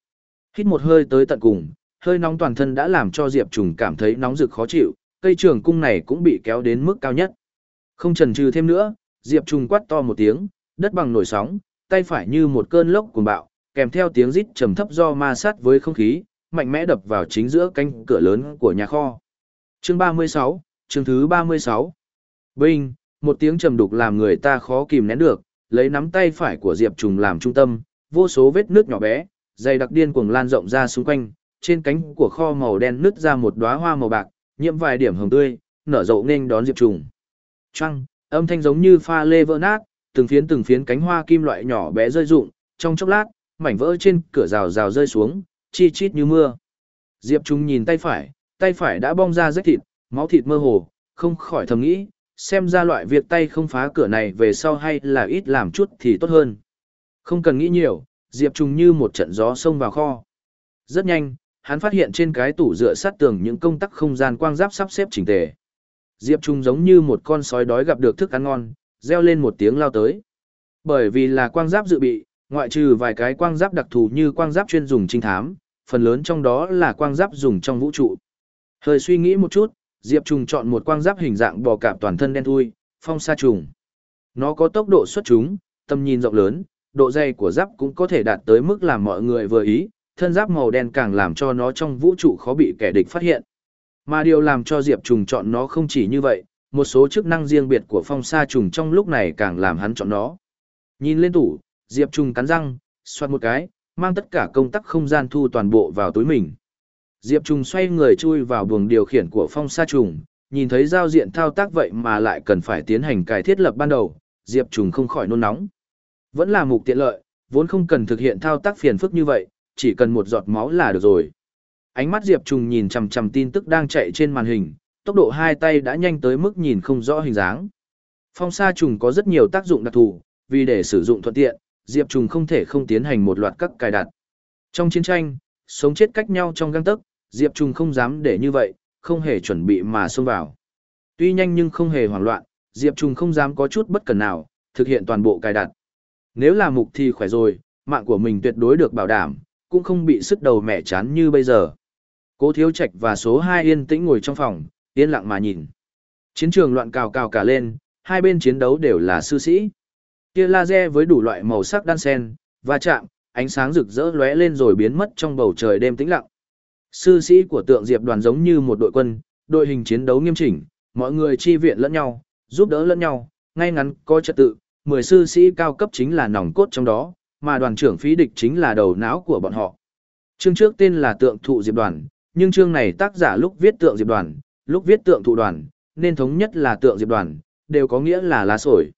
Hít một hơi tới tận cùng, hơi nóng toàn thân đã làm cho Diệp Trùng cảm thấy nóng rực khó chịu, cây trường cung này cũng bị kéo đến mức cao nhất. Không chần chừ thêm nữa, Diệp Trùng quát to một tiếng, đất bằng nổi sóng, tay phải như một cơn lốc cuồng bạo, kèm theo tiếng rít trầm thấp do ma sát với không khí, mạnh mẽ đập vào chính giữa cánh cửa lớn của nhà kho. Chương 36, chương thứ 36. Binh, một tiếng trầm đục làm người ta khó kìm nén được, lấy nắm tay phải của Diệp Trùng làm trung tâm, vô số vết nước nhỏ bé, dày đặc điên cuồng lan rộng ra xung quanh, trên cánh của kho màu đen nứt ra một đóa hoa màu bạc, nhiễm vài điểm hồng tươi, nở rộ nên đón Diệp Trùng. Trăng, âm thanh giống như pha lê vỡ nát, từng phiến từng phiến cánh hoa kim loại nhỏ bé rơi rụng, trong chốc lát, mảnh vỡ trên cửa rào rào rơi xuống, chi chít như mưa. Diệp Trung nhìn tay phải, tay phải đã bong ra rách thịt, máu thịt mơ hồ, không khỏi thầm nghĩ, xem ra loại việc tay không phá cửa này về sau hay là ít làm chút thì tốt hơn. Không cần nghĩ nhiều, Diệp Trung như một trận gió xông vào kho. Rất nhanh, hắn phát hiện trên cái tủ dựa sát tường những công tắc không gian quang giáp sắp xếp chỉnh tề. Diệp Trung giống như một con sói đói gặp được thức ăn ngon, reo lên một tiếng lao tới. Bởi vì là quang giáp dự bị, ngoại trừ vài cái quang giáp đặc thù như quang giáp chuyên dùng trinh thám, phần lớn trong đó là quang giáp dùng trong vũ trụ. Hơi suy nghĩ một chút, Diệp trùng chọn một quang giáp hình dạng bò cạp toàn thân đen thui, phong sa trùng. Nó có tốc độ xuất chúng, tầm nhìn rộng lớn, độ dày của giáp cũng có thể đạt tới mức làm mọi người vừa ý, thân giáp màu đen càng làm cho nó trong vũ trụ khó bị kẻ địch phát hiện. Mà điều làm cho Diệp Trùng chọn nó không chỉ như vậy, một số chức năng riêng biệt của phong sa trùng trong lúc này càng làm hắn chọn nó. Nhìn lên tủ, Diệp Trung cắn răng, xoát một cái, mang tất cả công tắc không gian thu toàn bộ vào túi mình. Diệp Trung xoay người chui vào buồng điều khiển của phong sa trùng, nhìn thấy giao diện thao tác vậy mà lại cần phải tiến hành cải thiết lập ban đầu, Diệp Trung không khỏi nôn nóng. Vẫn là mục tiện lợi, vốn không cần thực hiện thao tác phiền phức như vậy, chỉ cần một giọt máu là được rồi. Ánh mắt Diệp Trung nhìn chằm chằm tin tức đang chạy trên màn hình, tốc độ hai tay đã nhanh tới mức nhìn không rõ hình dáng. Phong sa trùng có rất nhiều tác dụng đặc thù, vì để sử dụng thuận tiện, Diệp Trùng không thể không tiến hành một loạt các cài đặt. Trong chiến tranh, sống chết cách nhau trong găng tấc, Diệp Trùng không dám để như vậy, không hề chuẩn bị mà xông vào. Tuy nhanh nhưng không hề hoảng loạn, Diệp Trùng không dám có chút bất cần nào, thực hiện toàn bộ cài đặt. Nếu là mục thì khỏe rồi, mạng của mình tuyệt đối được bảo đảm, cũng không bị sức đầu mẹ chán như bây giờ. Cố Thiếu Trạch và số 2 yên tĩnh ngồi trong phòng, yên lặng mà nhìn. Chiến trường loạn cào cào cả lên, hai bên chiến đấu đều là sư sĩ. Tia laser với đủ loại màu sắc đan xen, va chạm, ánh sáng rực rỡ lóe lên rồi biến mất trong bầu trời đêm tĩnh lặng. Sư sĩ của tượng Diệp đoàn giống như một đội quân, đội hình chiến đấu nghiêm chỉnh, mọi người chi viện lẫn nhau, giúp đỡ lẫn nhau, ngay ngắn có trật tự, 10 sư sĩ cao cấp chính là nòng cốt trong đó, mà đoàn trưởng phí địch chính là đầu não của bọn họ. Chương trước tên là tượng thụ Diệp đoàn, nhưng chương này tác giả lúc viết tượng Diệp đoàn, lúc viết tượng thụ đoàn, nên thống nhất là tượng Diệp đoàn, đều có nghĩa là lá sổi.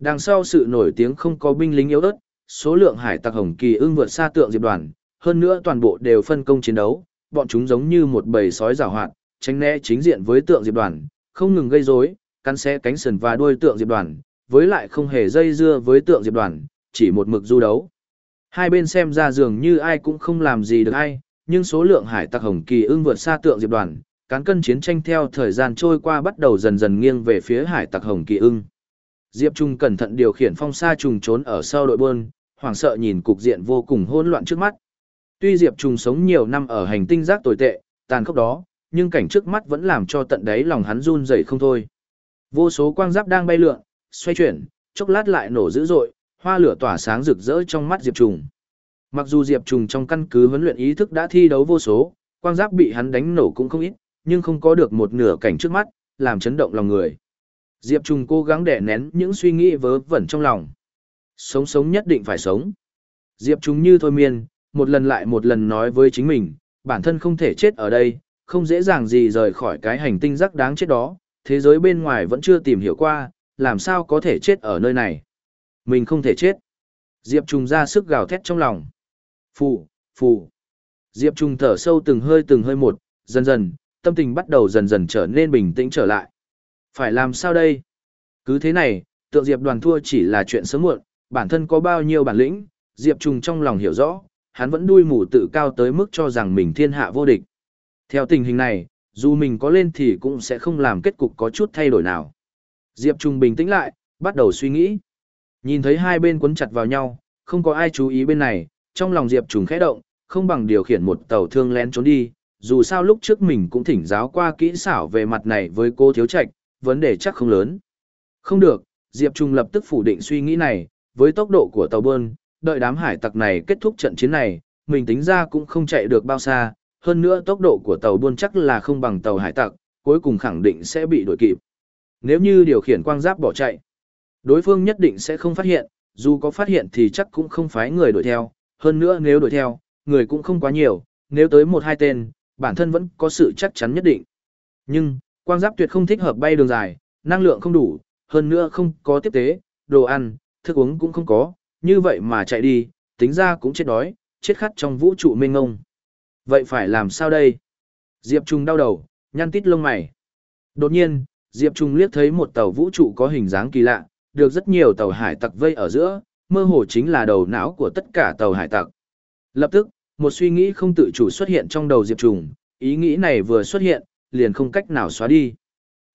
Đằng sau sự nổi tiếng không có binh lính yếu ớt, số lượng hải tặc hồng kỳ ưng vượt xa tượng Diệp đoàn, hơn nữa toàn bộ đều phân công chiến đấu, bọn chúng giống như một bầy sói giảo hoạt, tránh né chính diện với tượng Diệp đoàn, không ngừng gây rối, cắn xé cánh sườn và đuôi tượng Diệp đoàn, với lại không hề dây dưa với tượng Diệp đoàn, chỉ một mực du đấu. Hai bên xem ra dường như ai cũng không làm gì được ai, nhưng số lượng hải tặc hồng kỳ ưng vượt xa tượng Diệp đoàn, cán cân chiến tranh theo thời gian trôi qua bắt đầu dần dần nghiêng về phía hải tặc hồng kỳ ưng. Diệp Trung cẩn thận điều khiển phong sa trùng trốn ở sau đội bơn, hoảng sợ nhìn cục diện vô cùng hỗn loạn trước mắt. Tuy Diệp Trung sống nhiều năm ở hành tinh rác tồi tệ, tàn khốc đó, nhưng cảnh trước mắt vẫn làm cho tận đáy lòng hắn run rẩy không thôi. Vô số quang giáp đang bay lượn, xoay chuyển, chốc lát lại nổ dữ dội, hoa lửa tỏa sáng rực rỡ trong mắt Diệp Trùng. Mặc dù Diệp Trùng trong căn cứ huấn luyện ý thức đã thi đấu vô số, quang giáp bị hắn đánh nổ cũng không ít, nhưng không có được một nửa cảnh trước mắt, làm chấn động lòng người. Diệp Trùng cố gắng đè nén những suy nghĩ vớ vẩn trong lòng. Sống sống nhất định phải sống. Diệp Trùng như thôi miên, một lần lại một lần nói với chính mình, bản thân không thể chết ở đây, không dễ dàng gì rời khỏi cái hành tinh rắc đáng chết đó, thế giới bên ngoài vẫn chưa tìm hiểu qua, làm sao có thể chết ở nơi này. Mình không thể chết. Diệp Trùng ra sức gào thét trong lòng. Phù, phù. Diệp Trùng thở sâu từng hơi từng hơi một, dần dần, tâm tình bắt đầu dần dần trở nên bình tĩnh trở lại. Phải làm sao đây? Cứ thế này, tượng Diệp đoàn thua chỉ là chuyện sớm muộn, bản thân có bao nhiêu bản lĩnh, Diệp Trùng trong lòng hiểu rõ, hắn vẫn đuôi mù tự cao tới mức cho rằng mình thiên hạ vô địch. Theo tình hình này, dù mình có lên thì cũng sẽ không làm kết cục có chút thay đổi nào. Diệp Trung bình tĩnh lại, bắt đầu suy nghĩ. Nhìn thấy hai bên quấn chặt vào nhau, không có ai chú ý bên này, trong lòng Diệp Trung khẽ động, không bằng điều khiển một tàu thương lén trốn đi, dù sao lúc trước mình cũng thỉnh giáo qua kỹ xảo về mặt này với cô thiếu trạch, vấn đề chắc không lớn. Không được, Diệp Trung lập tức phủ định suy nghĩ này, với tốc độ của tàu bơn, đợi đám hải tặc này kết thúc trận chiến này, mình tính ra cũng không chạy được bao xa, hơn nữa tốc độ của tàu buôn chắc là không bằng tàu hải tặc, cuối cùng khẳng định sẽ bị đuổi kịp. Nếu như điều khiển quang giáp bỏ chạy, đối phương nhất định sẽ không phát hiện, dù có phát hiện thì chắc cũng không phải người đuổi theo, hơn nữa nếu đuổi theo, người cũng không quá nhiều, nếu tới một hai tên, bản thân vẫn có sự chắc chắn nhất định. Nhưng, quang giáp tuyệt không thích hợp bay đường dài, năng lượng không đủ, hơn nữa không có tiếp tế, đồ ăn, thức uống cũng không có, như vậy mà chạy đi, tính ra cũng chết đói, chết khát trong vũ trụ mênh ngông. Vậy phải làm sao đây? Diệp Trung đau đầu, nhăn tít lông mày. Đột nhiên, Diệp Trung liếc thấy một tàu vũ trụ có hình dáng kỳ lạ, được rất nhiều tàu hải tặc vây ở giữa, mơ hồ chính là đầu não của tất cả tàu hải tặc. Lập tức, một suy nghĩ không tự chủ xuất hiện trong đầu Diệp Trung, ý nghĩ này vừa xuất hiện, liền không cách nào xóa đi.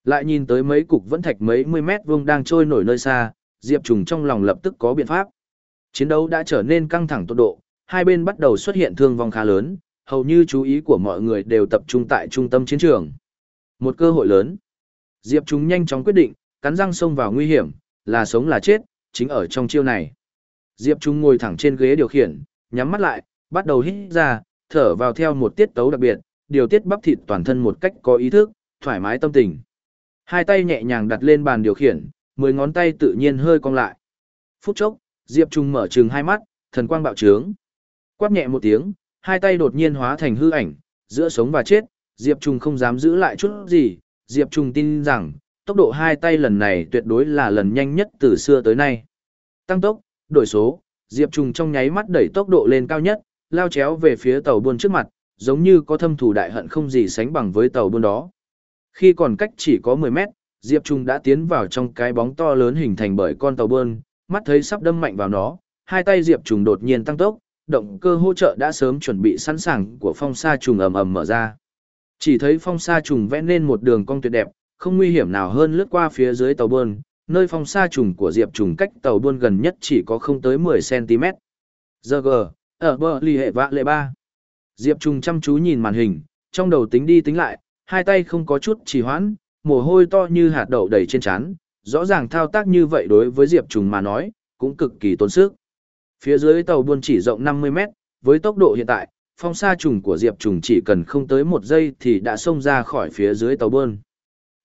Lại nhìn tới mấy cục vẫn thạch mấy mươi mét vuông đang trôi nổi nơi xa, Diệp Trùng trong lòng lập tức có biện pháp. Chiến đấu đã trở nên căng thẳng tột độ, hai bên bắt đầu xuất hiện thương vong khá lớn, hầu như chú ý của mọi người đều tập trung tại trung tâm chiến trường. Một cơ hội lớn. Diệp Trùng nhanh chóng quyết định, cắn răng xông vào nguy hiểm, là sống là chết, chính ở trong chiêu này. Diệp Trùng ngồi thẳng trên ghế điều khiển, nhắm mắt lại, bắt đầu hít ra, thở vào theo một tiết tấu đặc biệt, điều tiết bắp thịt toàn thân một cách có ý thức, thoải mái tâm tình. Hai tay nhẹ nhàng đặt lên bàn điều khiển, mười ngón tay tự nhiên hơi cong lại. Phút chốc, Diệp Trung mở trừng hai mắt, thần quang bạo trướng. Quát nhẹ một tiếng, hai tay đột nhiên hóa thành hư ảnh, giữa sống và chết, Diệp Trung không dám giữ lại chút gì, Diệp Trung tin rằng, tốc độ hai tay lần này tuyệt đối là lần nhanh nhất từ xưa tới nay. Tăng tốc, đổi số, Diệp Trung trong nháy mắt đẩy tốc độ lên cao nhất, lao chéo về phía tàu buôn trước mặt, giống như có thâm thù đại hận không gì sánh bằng với tàu buôn đó. Khi còn cách chỉ có 10 mét, Diệp Trung đã tiến vào trong cái bóng to lớn hình thành bởi con tàu bơn, mắt thấy sắp đâm mạnh vào nó, hai tay Diệp Trung đột nhiên tăng tốc, động cơ hỗ trợ đã sớm chuẩn bị sẵn sàng của phong sa trùng ầm ầm mở ra. Chỉ thấy phong sa trùng vẽ nên một đường cong tuyệt đẹp, không nguy hiểm nào hơn lướt qua phía dưới tàu bơn, nơi phong sa trùng của Diệp Trùng cách tàu buôn gần nhất chỉ có không tới 10cm. Giờ gờ, ở bờ lì hệ vạ lệ ba. Diệp Trùng chăm chú nhìn màn hình, trong đầu tính đi tính lại, hai tay không có chút trì hoãn, mồ hôi to như hạt đậu đầy trên trán, rõ ràng thao tác như vậy đối với Diệp Trùng mà nói, cũng cực kỳ tốn sức. Phía dưới tàu buôn chỉ rộng 50 mét, với tốc độ hiện tại, phong sa trùng của Diệp Trùng chỉ cần không tới một giây thì đã xông ra khỏi phía dưới tàu buôn.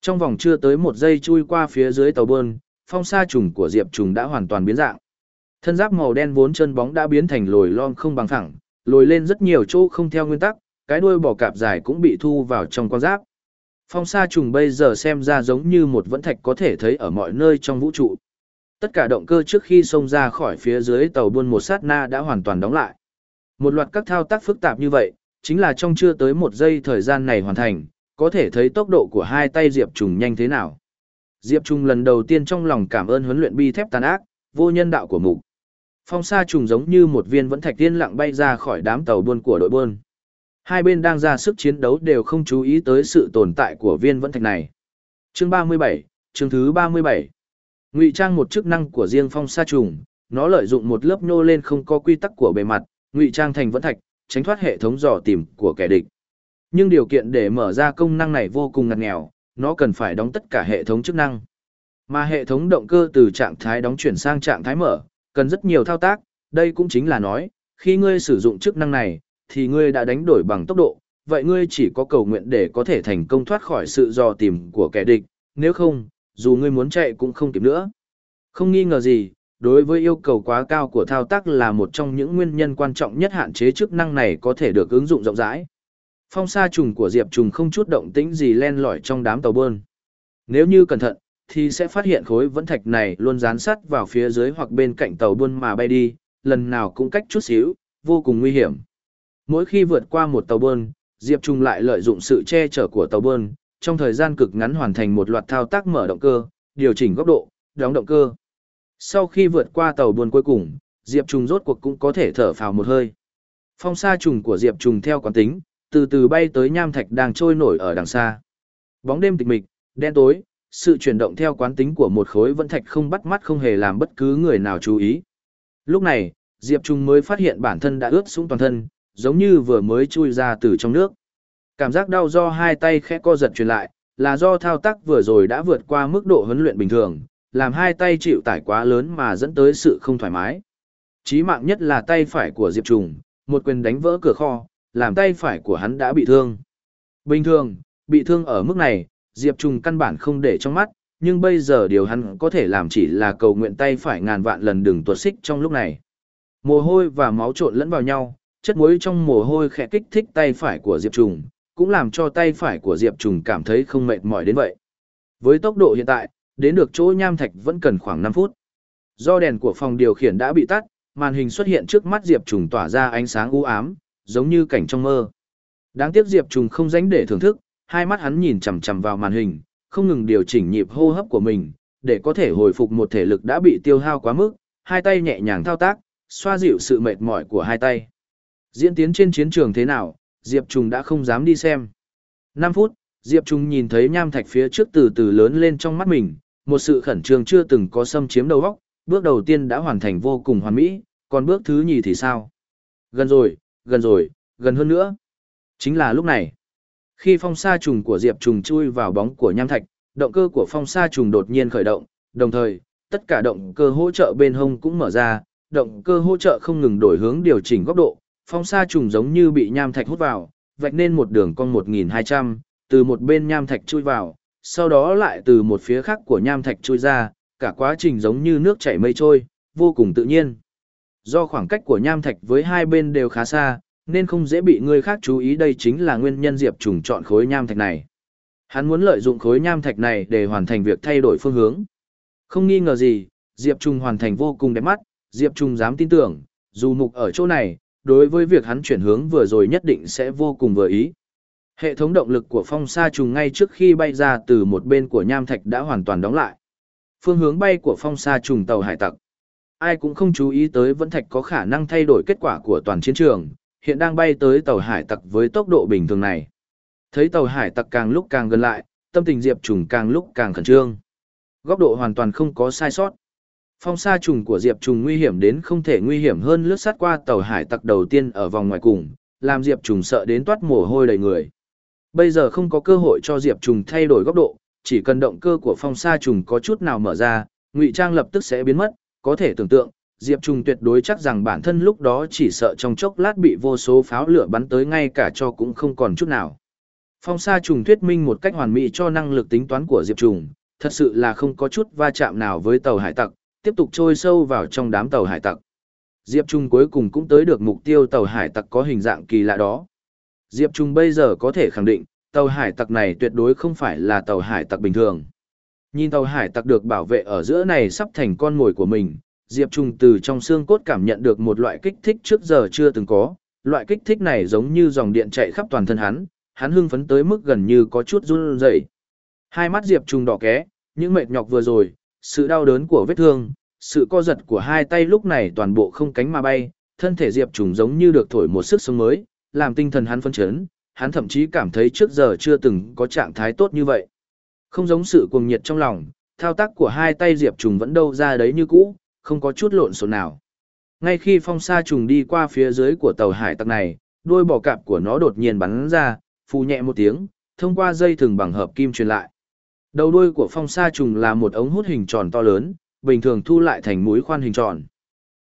Trong vòng chưa tới một giây chui qua phía dưới tàu buôn, phong sa trùng của Diệp Trùng đã hoàn toàn biến dạng. Thân giáp màu đen vốn chân bóng đã biến thành lồi lõm không bằng thẳng, lồi lên rất nhiều chỗ không theo nguyên tắc, cái đuôi bò cạp dài cũng bị thu vào trong con giáp. Phong sa trùng bây giờ xem ra giống như một vẫn thạch có thể thấy ở mọi nơi trong vũ trụ. Tất cả động cơ trước khi xông ra khỏi phía dưới tàu buôn một sát na đã hoàn toàn đóng lại. Một loạt các thao tác phức tạp như vậy, chính là trong chưa tới một giây thời gian này hoàn thành, có thể thấy tốc độ của hai tay Diệp Trùng nhanh thế nào. Diệp Trùng lần đầu tiên trong lòng cảm ơn huấn luyện bi thép tàn ác, vô nhân đạo của mục. Phong sa trùng giống như một viên vẫn thạch tiên lặng bay ra khỏi đám tàu buôn của đội buôn. Hai bên đang ra sức chiến đấu đều không chú ý tới sự tồn tại của viên vẫn thạch này. Chương 37, chương thứ 37. Ngụy trang một chức năng của riêng phong sa trùng, nó lợi dụng một lớp nhô lên không có quy tắc của bề mặt, ngụy trang thành vẫn thạch, tránh thoát hệ thống dò tìm của kẻ địch. Nhưng điều kiện để mở ra công năng này vô cùng ngặt nghèo, nó cần phải đóng tất cả hệ thống chức năng. Mà hệ thống động cơ từ trạng thái đóng chuyển sang trạng thái mở, cần rất nhiều thao tác, đây cũng chính là nói, khi ngươi sử dụng chức năng này, thì ngươi đã đánh đổi bằng tốc độ, vậy ngươi chỉ có cầu nguyện để có thể thành công thoát khỏi sự dò tìm của kẻ địch, nếu không, dù ngươi muốn chạy cũng không kịp nữa. Không nghi ngờ gì, đối với yêu cầu quá cao của thao tác là một trong những nguyên nhân quan trọng nhất hạn chế chức năng này có thể được ứng dụng rộng rãi. Phong sa trùng của Diệp trùng không chút động tĩnh gì len lỏi trong đám tàu bơn. Nếu như cẩn thận, thì sẽ phát hiện khối vẫn thạch này luôn dán sắt vào phía dưới hoặc bên cạnh tàu buôn mà bay đi, lần nào cũng cách chút xíu, vô cùng nguy hiểm. Mỗi khi vượt qua một tàu buôn, Diệp Trung lại lợi dụng sự che chở của tàu buôn, trong thời gian cực ngắn hoàn thành một loạt thao tác mở động cơ, điều chỉnh góc độ, đóng động cơ. Sau khi vượt qua tàu buôn cuối cùng, Diệp Trung rốt cuộc cũng có thể thở phào một hơi. Phong sa trùng của Diệp Trung theo quán tính, từ từ bay tới nham thạch đang trôi nổi ở đằng xa. Bóng đêm tịch mịch, đen tối, sự chuyển động theo quán tính của một khối vẫn thạch không bắt mắt không hề làm bất cứ người nào chú ý. Lúc này, Diệp Trung mới phát hiện bản thân đã ướt sũng toàn thân, giống như vừa mới chui ra từ trong nước. Cảm giác đau do hai tay khẽ co giật truyền lại, là do thao tác vừa rồi đã vượt qua mức độ huấn luyện bình thường, làm hai tay chịu tải quá lớn mà dẫn tới sự không thoải mái. Chí mạng nhất là tay phải của Diệp Trung, một quyền đánh vỡ cửa kho, làm tay phải của hắn đã bị thương. Bình thường, bị thương ở mức này, Diệp Trung căn bản không để trong mắt, nhưng bây giờ điều hắn có thể làm chỉ là cầu nguyện tay phải ngàn vạn lần đừng tuột xích trong lúc này. Mồ hôi và máu trộn lẫn vào nhau, chất muối trong mồ hôi khẽ kích thích tay phải của Diệp Trung, cũng làm cho tay phải của Diệp Trung cảm thấy không mệt mỏi đến vậy. Với tốc độ hiện tại, đến được chỗ nham thạch vẫn cần khoảng 5 phút. Do đèn của phòng điều khiển đã bị tắt, màn hình xuất hiện trước mắt Diệp Trung tỏa ra ánh sáng u ám, giống như cảnh trong mơ. Đáng tiếc Diệp Trùng không dánh để thưởng thức, hai mắt hắn nhìn chằm chằm vào màn hình, không ngừng điều chỉnh nhịp hô hấp của mình, để có thể hồi phục một thể lực đã bị tiêu hao quá mức, hai tay nhẹ nhàng thao tác, xoa dịu sự mệt mỏi của hai tay. Diễn tiến trên chiến trường thế nào, Diệp Trùng đã không dám đi xem. 5 phút, Diệp Trùng nhìn thấy nham thạch phía trước từ từ lớn lên trong mắt mình, một sự khẩn trương chưa từng có xâm chiếm đầu óc, bước đầu tiên đã hoàn thành vô cùng hoàn mỹ, còn bước thứ nhì thì sao? Gần rồi, gần rồi, gần hơn nữa. Chính là lúc này. Khi phong sa trùng của Diệp trùng chui vào bóng của nham thạch, động cơ của phong sa trùng đột nhiên khởi động, đồng thời, tất cả động cơ hỗ trợ bên hông cũng mở ra, động cơ hỗ trợ không ngừng đổi hướng điều chỉnh góc độ, phong sa trùng giống như bị nham thạch hút vào, vạch nên một đường cong 1200, từ một bên nham thạch chui vào, sau đó lại từ một phía khác của nham thạch chui ra, cả quá trình giống như nước chảy mây trôi, vô cùng tự nhiên. Do khoảng cách của nham thạch với hai bên đều khá xa, nên không dễ bị người khác chú ý đây chính là nguyên nhân Diệp Trùng chọn khối nham thạch này. Hắn muốn lợi dụng khối nham thạch này để hoàn thành việc thay đổi phương hướng. Không nghi ngờ gì, Diệp Trùng hoàn thành vô cùng đẹp mắt, Diệp Trùng dám tin tưởng, dù mục ở chỗ này, đối với việc hắn chuyển hướng vừa rồi nhất định sẽ vô cùng vừa ý. Hệ thống động lực của phong sa trùng ngay trước khi bay ra từ một bên của nham thạch đã hoàn toàn đóng lại. Phương hướng bay của phong sa trùng tàu hải tặc. Ai cũng không chú ý tới vẫn thạch có khả năng thay đổi kết quả của toàn chiến trường, hiện đang bay tới tàu hải tặc với tốc độ bình thường này. Thấy tàu hải tặc càng lúc càng gần lại, tâm tình Diệp Trùng càng lúc càng khẩn trương. Góc độ hoàn toàn không có sai sót. Phong sa trùng của Diệp Trùng nguy hiểm đến không thể nguy hiểm hơn lướt sát qua tàu hải tặc đầu tiên ở vòng ngoài cùng, làm Diệp Trùng sợ đến toát mồ hôi đầy người. Bây giờ không có cơ hội cho Diệp Trùng thay đổi góc độ, chỉ cần động cơ của phong sa trùng có chút nào mở ra, ngụy trang lập tức sẽ biến mất, có thể tưởng tượng, Diệp Trùng tuyệt đối chắc rằng bản thân lúc đó chỉ sợ trong chốc lát bị vô số pháo lửa bắn tới ngay cả cho cũng không còn chút nào. Phong sa trùng thuyết minh một cách hoàn mỹ cho năng lực tính toán của Diệp Trùng, thật sự là không có chút va chạm nào với tàu hải tặc, tiếp tục trôi sâu vào trong đám tàu hải tặc. Diệp Trung cuối cùng cũng tới được mục tiêu tàu hải tặc có hình dạng kỳ lạ đó. Diệp Trung bây giờ có thể khẳng định, tàu hải tặc này tuyệt đối không phải là tàu hải tặc bình thường. Nhìn tàu hải tặc được bảo vệ ở giữa này sắp thành con mồi của mình, Diệp Trung từ trong xương cốt cảm nhận được một loại kích thích trước giờ chưa từng có. Loại kích thích này giống như dòng điện chạy khắp toàn thân hắn, hắn hưng phấn tới mức gần như có chút run rẩy. Hai mắt Diệp Trung đỏ ké, những mệt nhọc vừa rồi, sự đau đớn của vết thương, sự co giật của hai tay lúc này toàn bộ không cánh mà bay, thân thể Diệp Trùng giống như được thổi một sức sống mới, làm tinh thần hắn phấn chấn, hắn thậm chí cảm thấy trước giờ chưa từng có trạng thái tốt như vậy. Không giống sự cuồng nhiệt trong lòng, thao tác của hai tay Diệp Trùng vẫn đâu ra đấy như cũ, không có chút lộn xộn nào. Ngay khi phong sa trùng đi qua phía dưới của tàu hải tặc này, đuôi bò cạp của nó đột nhiên bắn ra, phù nhẹ một tiếng, thông qua dây thừng bằng hợp kim truyền lại. Đầu đuôi của phong sa trùng là một ống hút hình tròn to lớn, bình thường thu lại thành mũi khoan hình tròn.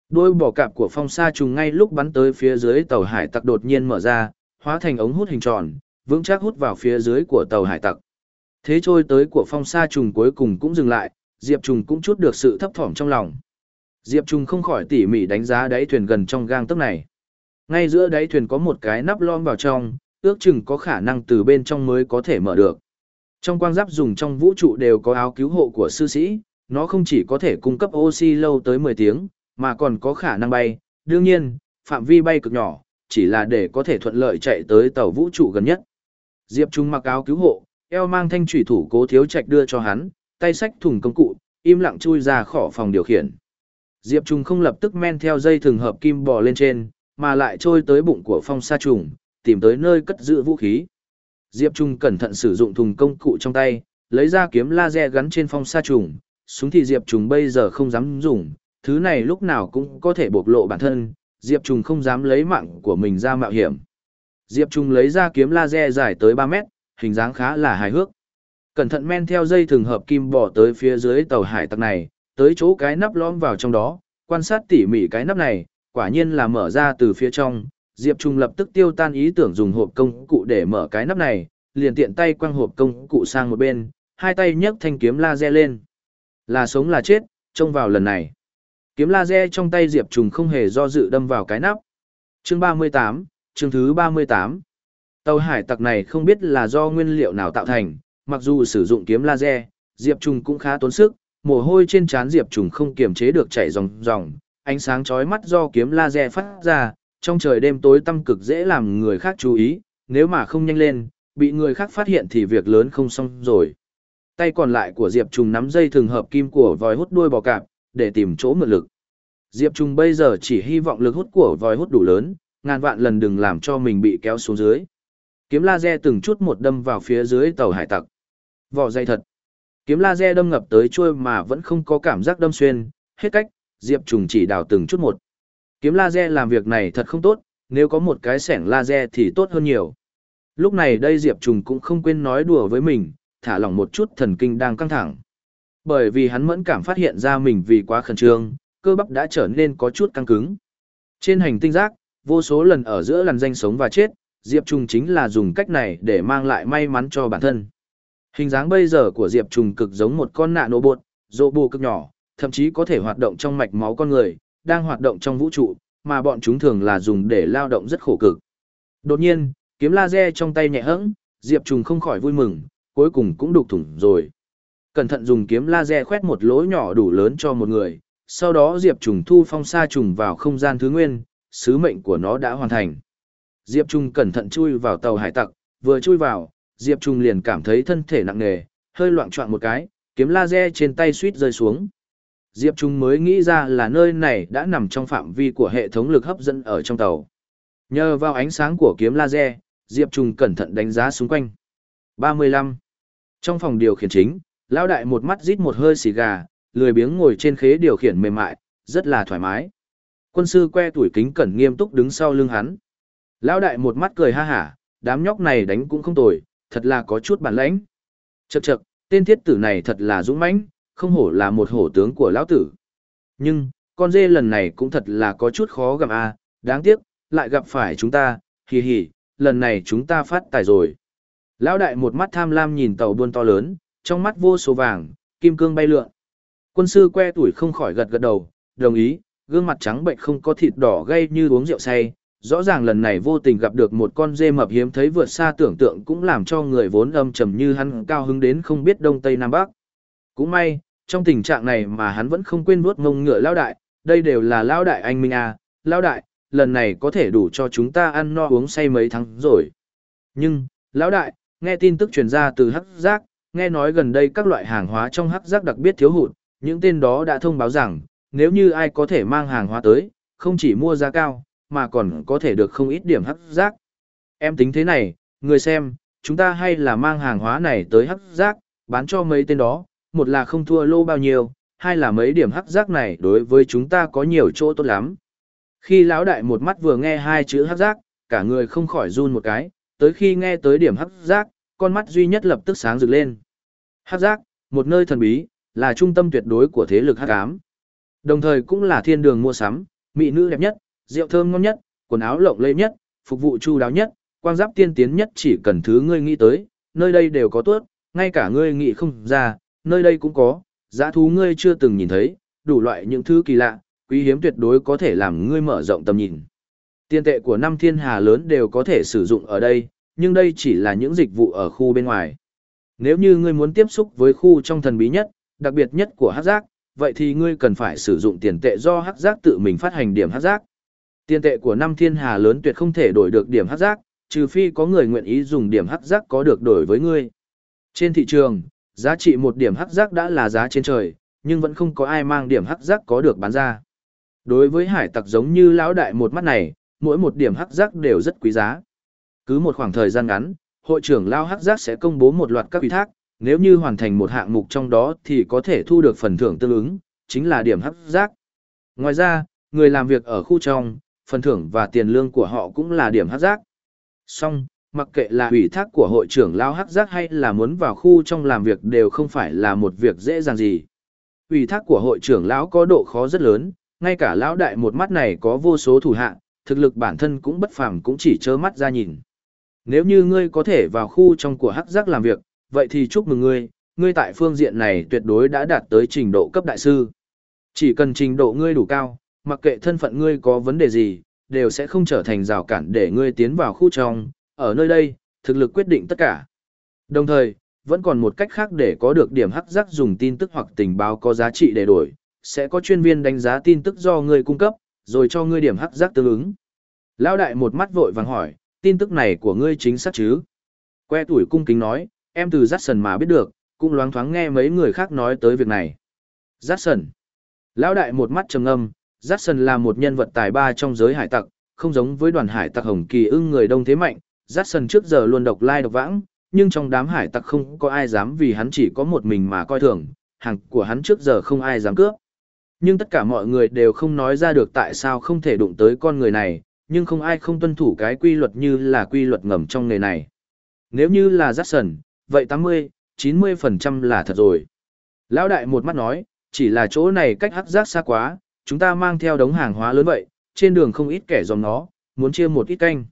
Đuôi bò cạp của phong sa trùng ngay lúc bắn tới phía dưới tàu hải tặc đột nhiên mở ra, hóa thành ống hút hình tròn, vững chắc hút vào phía dưới của tàu hải tặc. Thế trôi tới của phong sa trùng cuối cùng cũng dừng lại, Diệp Trùng cũng chút được sự thấp thỏm trong lòng. Diệp Trung không khỏi tỉ mỉ đánh giá đáy thuyền gần trong gang tấc này. Ngay giữa đáy thuyền có một cái nắp lon vào trong, ước chừng có khả năng từ bên trong mới có thể mở được. Trong quang giáp dùng trong vũ trụ đều có áo cứu hộ của sư sĩ, nó không chỉ có thể cung cấp oxy lâu tới 10 tiếng, mà còn có khả năng bay. Đương nhiên, phạm vi bay cực nhỏ, chỉ là để có thể thuận lợi chạy tới tàu vũ trụ gần nhất. Diệp Trung mặc áo cứu hộ, eo mang thanh thủy thủ cố thiếu trạch đưa cho hắn, tay xách thùng công cụ, im lặng chui ra khỏi phòng điều khiển. Diệp Trung không lập tức men theo dây thường hợp kim bò lên trên, mà lại trôi tới bụng của phong sa trùng, tìm tới nơi cất giữ vũ khí. Diệp Trung cẩn thận sử dụng thùng công cụ trong tay, lấy ra kiếm laser gắn trên phong sa trùng, súng thì Diệp Trung bây giờ không dám dùng, thứ này lúc nào cũng có thể bộc lộ bản thân, Diệp Trung không dám lấy mạng của mình ra mạo hiểm. Diệp Trung lấy ra kiếm laser dài tới 3 mét, hình dáng khá là hài hước. Cẩn thận men theo dây thường hợp kim bỏ tới phía dưới tàu hải tặc này, tới chỗ cái nắp lõm vào trong đó, quan sát tỉ mỉ cái nắp này, quả nhiên là mở ra từ phía trong, Diệp Trung lập tức tiêu tan ý tưởng dùng hộp công cụ để mở cái nắp này, liền tiện tay quăng hộp công cụ sang một bên, hai tay nhấc thanh kiếm laser lên. Là sống là chết, trông vào lần này. Kiếm laser trong tay Diệp Trung không hề do dự đâm vào cái nắp. Chương 38, chương thứ 38. Tàu hải tặc này không biết là do nguyên liệu nào tạo thành, mặc dù sử dụng kiếm laser, Diệp Trung cũng khá tốn sức, mồ hôi trên trán Diệp Trùng không kiềm chế được chảy ròng ròng, ánh sáng chói mắt do kiếm laser phát ra, trong trời đêm tối tăm cực dễ làm người khác chú ý, nếu mà không nhanh lên, bị người khác phát hiện thì việc lớn không xong rồi. Tay còn lại của Diệp Trùng nắm dây thường hợp kim của vòi hút đuôi bò cạp, để tìm chỗ mượn lực. Diệp Trùng bây giờ chỉ hy vọng lực hút của vòi hút đủ lớn, ngàn vạn lần đừng làm cho mình bị kéo xuống dưới. Kiếm laser từng chút một đâm vào phía dưới tàu hải tặc. Vỏ dây thật. Kiếm laser đâm ngập tới trôi mà vẫn không có cảm giác đâm xuyên, hết cách, Diệp Trùng chỉ đào từng chút một. Kiếm laser làm việc này thật không tốt, nếu có một cái sẻng laser thì tốt hơn nhiều. Lúc này đây Diệp Trùng cũng không quên nói đùa với mình, thả lỏng một chút thần kinh đang căng thẳng. Bởi vì hắn mẫn cảm phát hiện ra mình vì quá khẩn trương, cơ bắp đã trở nên có chút căng cứng. Trên hành tinh giác, vô số lần ở giữa làn danh sống và chết, Diệp Trùng chính là dùng cách này để mang lại may mắn cho bản thân. Hình dáng bây giờ của Diệp Trùng cực giống một con nạ nổ bột, rộ bù cực nhỏ, thậm chí có thể hoạt động trong mạch máu con người, đang hoạt động trong vũ trụ, mà bọn chúng thường là dùng để lao động rất khổ cực. Đột nhiên, kiếm laser trong tay nhẹ hẫng, Diệp Trùng không khỏi vui mừng, cuối cùng cũng đục thủng rồi. Cẩn thận dùng kiếm laser khoét một lỗ nhỏ đủ lớn cho một người, sau đó Diệp Trùng thu phong sa trùng vào không gian thứ nguyên, sứ mệnh của nó đã hoàn thành. Diệp Trùng cẩn thận chui vào tàu hải tặc, vừa chui vào, Diệp Trung liền cảm thấy thân thể nặng nề, hơi loạn choạng một cái, kiếm laser trên tay suýt rơi xuống. Diệp Trung mới nghĩ ra là nơi này đã nằm trong phạm vi của hệ thống lực hấp dẫn ở trong tàu. Nhờ vào ánh sáng của kiếm laser, Diệp Trung cẩn thận đánh giá xung quanh. 35. Trong phòng điều khiển chính, lão đại một mắt rít một hơi xì gà, lười biếng ngồi trên khế điều khiển mềm mại, rất là thoải mái. Quân sư que tuổi kính cẩn nghiêm túc đứng sau lưng hắn. Lão đại một mắt cười ha hả, đám nhóc này đánh cũng không tồi, thật là có chút bản lãnh. Chậc chậc, tên thiết tử này thật là dũng mãnh, không hổ là một hổ tướng của lão tử. Nhưng, con dê lần này cũng thật là có chút khó gặp a, đáng tiếc, lại gặp phải chúng ta, hì hì, lần này chúng ta phát tài rồi. Lão đại một mắt tham lam nhìn tàu buôn to lớn, trong mắt vô số vàng, kim cương bay lượn. Quân sư que tuổi không khỏi gật gật đầu, đồng ý, gương mặt trắng bệnh không có thịt đỏ gây như uống rượu say. Rõ ràng lần này vô tình gặp được một con dê mập hiếm thấy vượt xa tưởng tượng cũng làm cho người vốn âm trầm như hắn cao hứng đến không biết đông tây nam bắc. Cũng may, trong tình trạng này mà hắn vẫn không quên vuốt mông ngựa lao đại, đây đều là lao đại anh Minh à, lao đại, lần này có thể đủ cho chúng ta ăn no uống say mấy tháng rồi. Nhưng, lão đại, nghe tin tức truyền ra từ hắc giác, nghe nói gần đây các loại hàng hóa trong hắc giác đặc biệt thiếu hụt, những tên đó đã thông báo rằng, nếu như ai có thể mang hàng hóa tới, không chỉ mua giá cao, mà còn có thể được không ít điểm hắc giác. Em tính thế này, người xem, chúng ta hay là mang hàng hóa này tới hắc giác, bán cho mấy tên đó, một là không thua lô bao nhiêu, hai là mấy điểm hắc giác này đối với chúng ta có nhiều chỗ tốt lắm. Khi lão đại một mắt vừa nghe hai chữ hắc giác, cả người không khỏi run một cái, tới khi nghe tới điểm hắc giác, con mắt duy nhất lập tức sáng rực lên. Hắc giác, một nơi thần bí, là trung tâm tuyệt đối của thế lực hắc ám. Đồng thời cũng là thiên đường mua sắm, mỹ nữ đẹp nhất, rượu thơm ngon nhất, quần áo lộng lẫy nhất, phục vụ chu đáo nhất, quang giáp tiên tiến nhất chỉ cần thứ ngươi nghĩ tới, nơi đây đều có tốt, ngay cả ngươi nghĩ không ra, nơi đây cũng có, giá thú ngươi chưa từng nhìn thấy, đủ loại những thứ kỳ lạ, quý hiếm tuyệt đối có thể làm ngươi mở rộng tầm nhìn. Tiền tệ của năm thiên hà lớn đều có thể sử dụng ở đây, nhưng đây chỉ là những dịch vụ ở khu bên ngoài. Nếu như ngươi muốn tiếp xúc với khu trong thần bí nhất, đặc biệt nhất của hắc giác, vậy thì ngươi cần phải sử dụng tiền tệ do hắc giác tự mình phát hành điểm hắc giác. Tiền tệ của năm thiên hà lớn tuyệt không thể đổi được điểm hắc giác, trừ phi có người nguyện ý dùng điểm hắc giác có được đổi với ngươi. Trên thị trường, giá trị một điểm hắc giác đã là giá trên trời, nhưng vẫn không có ai mang điểm hắc giác có được bán ra. Đối với hải tặc giống như lão đại một mắt này, mỗi một điểm hắc giác đều rất quý giá. Cứ một khoảng thời gian ngắn, hội trưởng lao hắc giác sẽ công bố một loạt các ủy thác, nếu như hoàn thành một hạng mục trong đó thì có thể thu được phần thưởng tương ứng, chính là điểm hắc giác. Ngoài ra, người làm việc ở khu trong, phần thưởng và tiền lương của họ cũng là điểm hát giác. Song, mặc kệ là ủy thác của hội trưởng lao hát giác hay là muốn vào khu trong làm việc đều không phải là một việc dễ dàng gì. Ủy thác của hội trưởng lão có độ khó rất lớn, ngay cả lão đại một mắt này có vô số thủ hạng, thực lực bản thân cũng bất phàm cũng chỉ trơ mắt ra nhìn. Nếu như ngươi có thể vào khu trong của hắc giác làm việc, vậy thì chúc mừng ngươi, ngươi tại phương diện này tuyệt đối đã đạt tới trình độ cấp đại sư. Chỉ cần trình độ ngươi đủ cao, mặc kệ thân phận ngươi có vấn đề gì, đều sẽ không trở thành rào cản để ngươi tiến vào khu trong, ở nơi đây, thực lực quyết định tất cả. Đồng thời, vẫn còn một cách khác để có được điểm hắc giác dùng tin tức hoặc tình báo có giá trị để đổi, sẽ có chuyên viên đánh giá tin tức do ngươi cung cấp, rồi cho ngươi điểm hắc giác tương ứng. Lão đại một mắt vội vàng hỏi, tin tức này của ngươi chính xác chứ? Que tuổi cung kính nói, em từ Jackson mà biết được, cũng loáng thoáng nghe mấy người khác nói tới việc này. Jackson. Lão đại một mắt trầm ngâm, Jackson là một nhân vật tài ba trong giới hải tặc, không giống với đoàn hải tặc hồng kỳ ưng người đông thế mạnh, Jackson trước giờ luôn độc lai độc vãng, nhưng trong đám hải tặc không có ai dám vì hắn chỉ có một mình mà coi thường, hàng của hắn trước giờ không ai dám cướp. Nhưng tất cả mọi người đều không nói ra được tại sao không thể đụng tới con người này, nhưng không ai không tuân thủ cái quy luật như là quy luật ngầm trong nghề này. Nếu như là Jackson, vậy 80, 90% là thật rồi. Lão đại một mắt nói, chỉ là chỗ này cách hắc giác xa quá, chúng ta mang theo đống hàng hóa lớn vậy, trên đường không ít kẻ dòm nó, muốn chia một ít canh.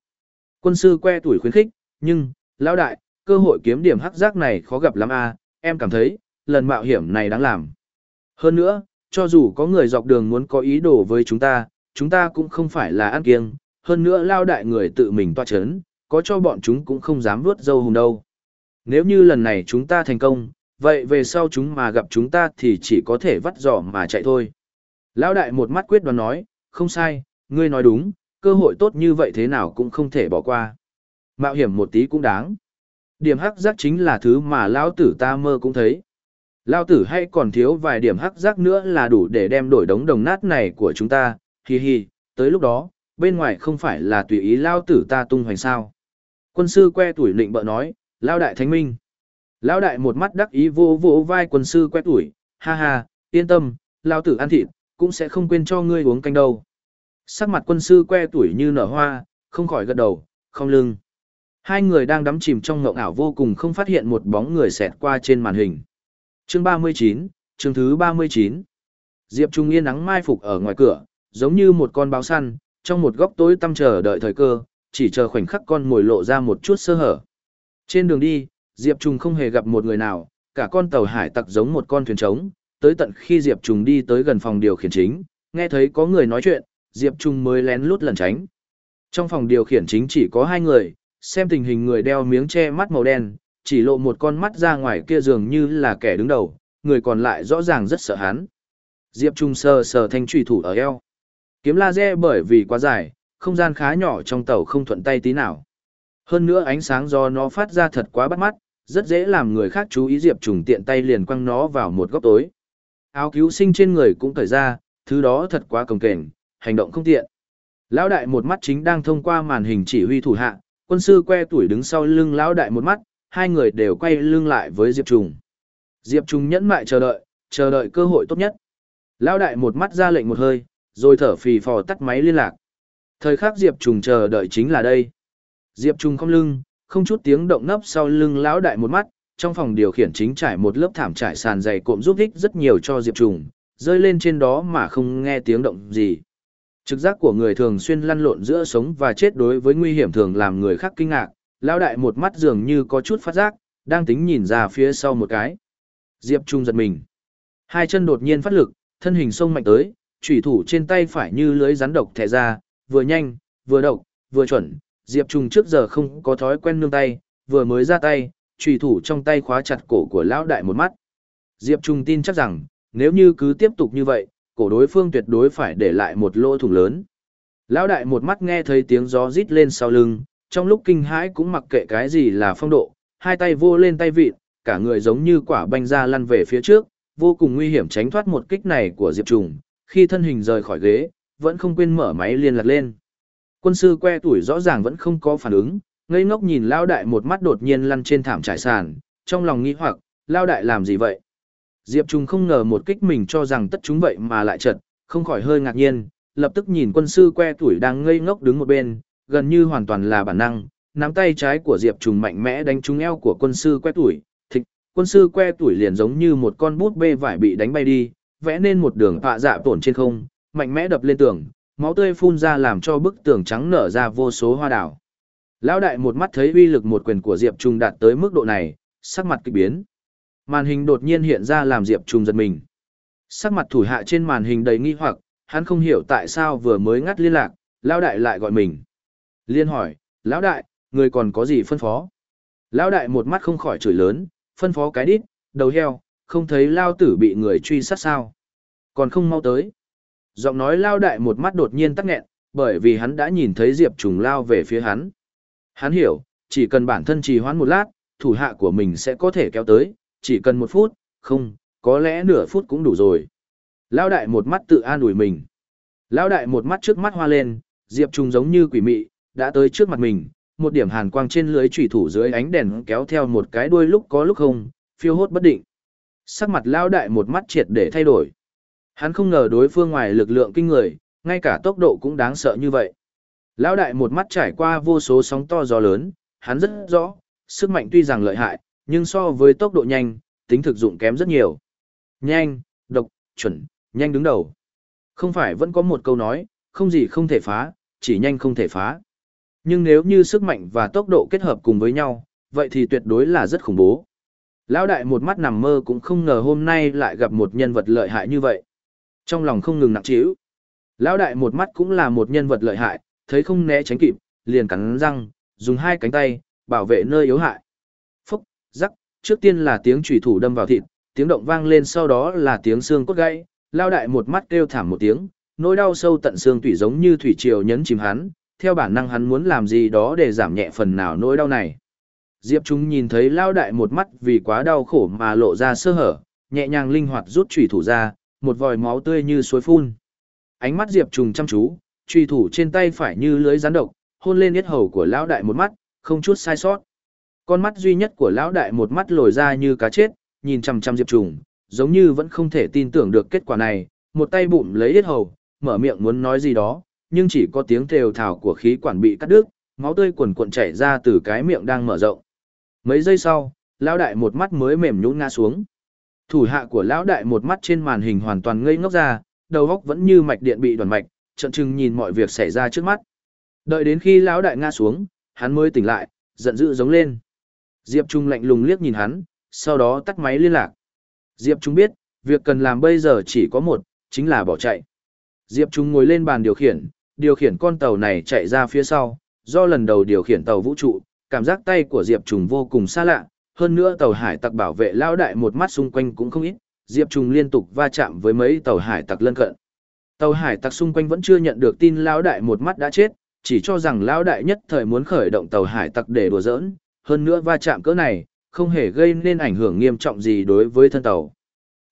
Quân sư que tuổi khuyến khích, nhưng, lão đại, cơ hội kiếm điểm hắc giác này khó gặp lắm a, em cảm thấy, lần mạo hiểm này đáng làm. Hơn nữa, cho dù có người dọc đường muốn có ý đồ với chúng ta, chúng ta cũng không phải là ăn kiêng, hơn nữa lao đại người tự mình toa chấn, có cho bọn chúng cũng không dám vuốt dâu hùng đâu. Nếu như lần này chúng ta thành công, vậy về sau chúng mà gặp chúng ta thì chỉ có thể vắt giỏ mà chạy thôi. Lão đại một mắt quyết đoán nói, không sai, ngươi nói đúng, cơ hội tốt như vậy thế nào cũng không thể bỏ qua. Mạo hiểm một tí cũng đáng. Điểm hắc giác chính là thứ mà lão tử ta mơ cũng thấy. Lão tử hay còn thiếu vài điểm hắc giác nữa là đủ để đem đổi đống đồng nát này của chúng ta, hi hi, tới lúc đó, bên ngoài không phải là tùy ý lão tử ta tung hoành sao. Quân sư que tuổi định bợ nói, lão đại thánh minh. Lão đại một mắt đắc ý vô vô vai quân sư que tuổi, ha ha, yên tâm, lão tử ăn thịt, cũng sẽ không quên cho ngươi uống canh đâu. Sắc mặt quân sư que tuổi như nở hoa, không khỏi gật đầu, không lưng. Hai người đang đắm chìm trong ngộng ảo vô cùng không phát hiện một bóng người xẹt qua trên màn hình. Chương 39, chương thứ 39. Diệp Trung Yên nắng mai phục ở ngoài cửa, giống như một con báo săn, trong một góc tối tăm chờ đợi thời cơ, chỉ chờ khoảnh khắc con mồi lộ ra một chút sơ hở. Trên đường đi, Diệp Trung không hề gặp một người nào, cả con tàu hải tặc giống một con thuyền trống, tới tận khi Diệp Trung đi tới gần phòng điều khiển chính, nghe thấy có người nói chuyện, Diệp Trung mới lén lút lẩn tránh. Trong phòng điều khiển chính chỉ có hai người, xem tình hình người đeo miếng che mắt màu đen, chỉ lộ một con mắt ra ngoài kia dường như là kẻ đứng đầu, người còn lại rõ ràng rất sợ hắn. Diệp Trung sờ sờ thanh trùy thủ ở eo. Kiếm laser bởi vì quá dài, không gian khá nhỏ trong tàu không thuận tay tí nào. Hơn nữa ánh sáng do nó phát ra thật quá bắt mắt, rất dễ làm người khác chú ý Diệp Trung tiện tay liền quăng nó vào một góc tối. Áo cứu sinh trên người cũng cởi ra, thứ đó thật quá cồng kềnh, hành động không tiện. Lão đại một mắt chính đang thông qua màn hình chỉ huy thủ hạ, quân sư que tuổi đứng sau lưng lão đại một mắt, hai người đều quay lưng lại với Diệp Trùng. Diệp Trùng nhẫn mại chờ đợi, chờ đợi cơ hội tốt nhất. Lão đại một mắt ra lệnh một hơi, rồi thở phì phò tắt máy liên lạc. Thời khắc Diệp Trùng chờ đợi chính là đây. Diệp Trùng không lưng, không chút tiếng động nấp sau lưng lão đại một mắt, trong phòng điều khiển chính trải một lớp thảm trải sàn dày cộm giúp ích rất nhiều cho Diệp Trùng, rơi lên trên đó mà không nghe tiếng động gì. Trực giác của người thường xuyên lăn lộn giữa sống và chết đối với nguy hiểm thường làm người khác kinh ngạc, lão đại một mắt dường như có chút phát giác, đang tính nhìn ra phía sau một cái. Diệp Trung giật mình. Hai chân đột nhiên phát lực, thân hình sông mạnh tới, chủy thủ trên tay phải như lưới rắn độc thẻ ra, vừa nhanh, vừa độc, vừa chuẩn. Diệp Trung trước giờ không có thói quen nương tay, vừa mới ra tay, Trùy thủ trong tay khóa chặt cổ của lão đại một mắt. Diệp Trung tin chắc rằng, nếu như cứ tiếp tục như vậy, cổ đối phương tuyệt đối phải để lại một lỗ thủng lớn. Lão đại một mắt nghe thấy tiếng gió rít lên sau lưng, trong lúc kinh hãi cũng mặc kệ cái gì là phong độ, hai tay vô lên tay vịt, cả người giống như quả banh ra lăn về phía trước, vô cùng nguy hiểm tránh thoát một kích này của Diệp Trùng, khi thân hình rời khỏi ghế, vẫn không quên mở máy liên lạc lên. Quân sư que tuổi rõ ràng vẫn không có phản ứng, ngây ngốc nhìn Lão đại một mắt đột nhiên lăn trên thảm trải sàn, trong lòng nghĩ hoặc, Lão đại làm gì vậy? Diệp Trung không ngờ một kích mình cho rằng tất chúng vậy mà lại chật, không khỏi hơi ngạc nhiên, lập tức nhìn quân sư que tuổi đang ngây ngốc đứng một bên, gần như hoàn toàn là bản năng, nắm tay trái của Diệp Trung mạnh mẽ đánh trúng eo của quân sư que tuổi, thịch, quân sư que tuổi liền giống như một con bút bê vải bị đánh bay đi, vẽ nên một đường họa dạ tổn trên không, mạnh mẽ đập lên tường, máu tươi phun ra làm cho bức tường trắng nở ra vô số hoa đảo. Lão đại một mắt thấy uy lực một quyền của Diệp Trung đạt tới mức độ này, sắc mặt kỳ biến. Màn hình đột nhiên hiện ra làm Diệp Trung giật mình. Sắc mặt thủ hạ trên màn hình đầy nghi hoặc, hắn không hiểu tại sao vừa mới ngắt liên lạc, Lão đại lại gọi mình. Liên hỏi, Lão đại, người còn có gì phân phó? Lão đại một mắt không khỏi chửi lớn, phân phó cái đít, đầu heo, không thấy Lao tử bị người truy sát sao. Còn không mau tới. Giọng nói Lao đại một mắt đột nhiên tắc nghẹn, bởi vì hắn đã nhìn thấy Diệp Trùng lao về phía hắn. Hắn hiểu, chỉ cần bản thân trì hoãn một lát, thủ hạ của mình sẽ có thể kéo tới, chỉ cần một phút, không, có lẽ nửa phút cũng đủ rồi. Lão đại một mắt tự an ủi mình. Lão đại một mắt trước mắt hoa lên, Diệp Trung giống như quỷ mị, đã tới trước mặt mình, một điểm hàn quang trên lưới chủy thủ dưới ánh đèn kéo theo một cái đuôi lúc có lúc không, phiêu hốt bất định. Sắc mặt lão đại một mắt triệt để thay đổi. Hắn không ngờ đối phương ngoài lực lượng kinh người, ngay cả tốc độ cũng đáng sợ như vậy. Lão đại một mắt trải qua vô số sóng to gió lớn, hắn rất rõ, sức mạnh tuy rằng lợi hại, nhưng so với tốc độ nhanh, tính thực dụng kém rất nhiều. Nhanh, độc, chuẩn, nhanh đứng đầu. Không phải vẫn có một câu nói, không gì không thể phá, chỉ nhanh không thể phá. Nhưng nếu như sức mạnh và tốc độ kết hợp cùng với nhau, vậy thì tuyệt đối là rất khủng bố. Lão đại một mắt nằm mơ cũng không ngờ hôm nay lại gặp một nhân vật lợi hại như vậy. Trong lòng không ngừng nặng trĩu. Lão đại một mắt cũng là một nhân vật lợi hại, thấy không né tránh kịp, liền cắn răng, dùng hai cánh tay, bảo vệ nơi yếu hại rắc, trước tiên là tiếng chủy thủ đâm vào thịt, tiếng động vang lên sau đó là tiếng xương cốt gãy, lao đại một mắt kêu thảm một tiếng, nỗi đau sâu tận xương tủy giống như thủy triều nhấn chìm hắn, theo bản năng hắn muốn làm gì đó để giảm nhẹ phần nào nỗi đau này. Diệp Trung nhìn thấy lao đại một mắt vì quá đau khổ mà lộ ra sơ hở, nhẹ nhàng linh hoạt rút chủy thủ ra, một vòi máu tươi như suối phun. Ánh mắt Diệp Trung chăm chú, Truy thủ trên tay phải như lưới rắn độc, hôn lên yết hầu của lão đại một mắt, không chút sai sót. Con mắt duy nhất của lão đại một mắt lồi ra như cá chết, nhìn chằm chằm Diệp Trùng, giống như vẫn không thể tin tưởng được kết quả này, một tay bụm lấy yết hầu, mở miệng muốn nói gì đó, nhưng chỉ có tiếng thều thào của khí quản bị cắt đứt, máu tươi quần cuộn chảy ra từ cái miệng đang mở rộng. Mấy giây sau, lão đại một mắt mới mềm nhũn ngã xuống. Thủ hạ của lão đại một mắt trên màn hình hoàn toàn ngây ngốc ra, đầu óc vẫn như mạch điện bị đoạn mạch, trận trừng nhìn mọi việc xảy ra trước mắt. Đợi đến khi lão đại ngã xuống, hắn mới tỉnh lại, giận dữ giống lên. Diệp Trung lạnh lùng liếc nhìn hắn, sau đó tắt máy liên lạc. Diệp Trung biết, việc cần làm bây giờ chỉ có một, chính là bỏ chạy. Diệp Trung ngồi lên bàn điều khiển, điều khiển con tàu này chạy ra phía sau, do lần đầu điều khiển tàu vũ trụ, cảm giác tay của Diệp Trung vô cùng xa lạ, hơn nữa tàu hải tặc bảo vệ lão đại một mắt xung quanh cũng không ít, Diệp Trung liên tục va chạm với mấy tàu hải tặc lân cận. Tàu hải tặc xung quanh vẫn chưa nhận được tin Lão đại một mắt đã chết, chỉ cho rằng Lão đại nhất thời muốn khởi động tàu hải tặc để đùa giỡn, hơn nữa va chạm cỡ này, không hề gây nên ảnh hưởng nghiêm trọng gì đối với thân tàu.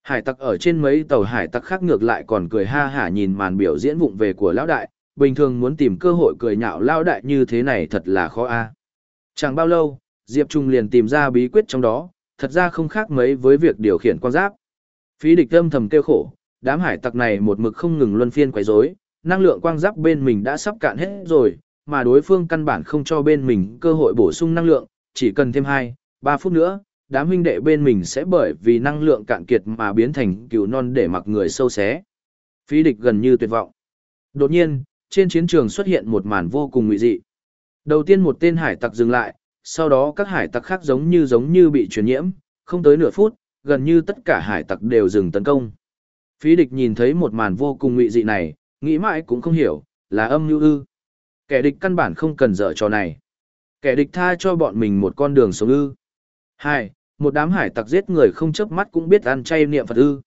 Hải tặc ở trên mấy tàu hải tặc khác ngược lại còn cười ha hả nhìn màn biểu diễn vụng về của lão đại, bình thường muốn tìm cơ hội cười nhạo lão đại như thế này thật là khó a. Chẳng bao lâu, Diệp Trung liền tìm ra bí quyết trong đó, thật ra không khác mấy với việc điều khiển quan giáp. Phí địch âm thầm kêu khổ, đám hải tặc này một mực không ngừng luân phiên quấy rối, năng lượng quang giáp bên mình đã sắp cạn hết rồi, mà đối phương căn bản không cho bên mình cơ hội bổ sung năng lượng, chỉ cần thêm 2, 3 phút nữa, đám huynh đệ bên mình sẽ bởi vì năng lượng cạn kiệt mà biến thành cừu non để mặc người sâu xé. Phí địch gần như tuyệt vọng. Đột nhiên, trên chiến trường xuất hiện một màn vô cùng nguy dị. Đầu tiên một tên hải tặc dừng lại, sau đó các hải tặc khác giống như giống như bị truyền nhiễm, không tới nửa phút, gần như tất cả hải tặc đều dừng tấn công. Phí địch nhìn thấy một màn vô cùng ngụy dị này, nghĩ mãi cũng không hiểu, là âm như ư. Kẻ địch căn bản không cần dở trò này. Kẻ địch tha cho bọn mình một con đường sống ư. Hai, một đám hải tặc giết người không chớp mắt cũng biết ăn chay niệm Phật ư.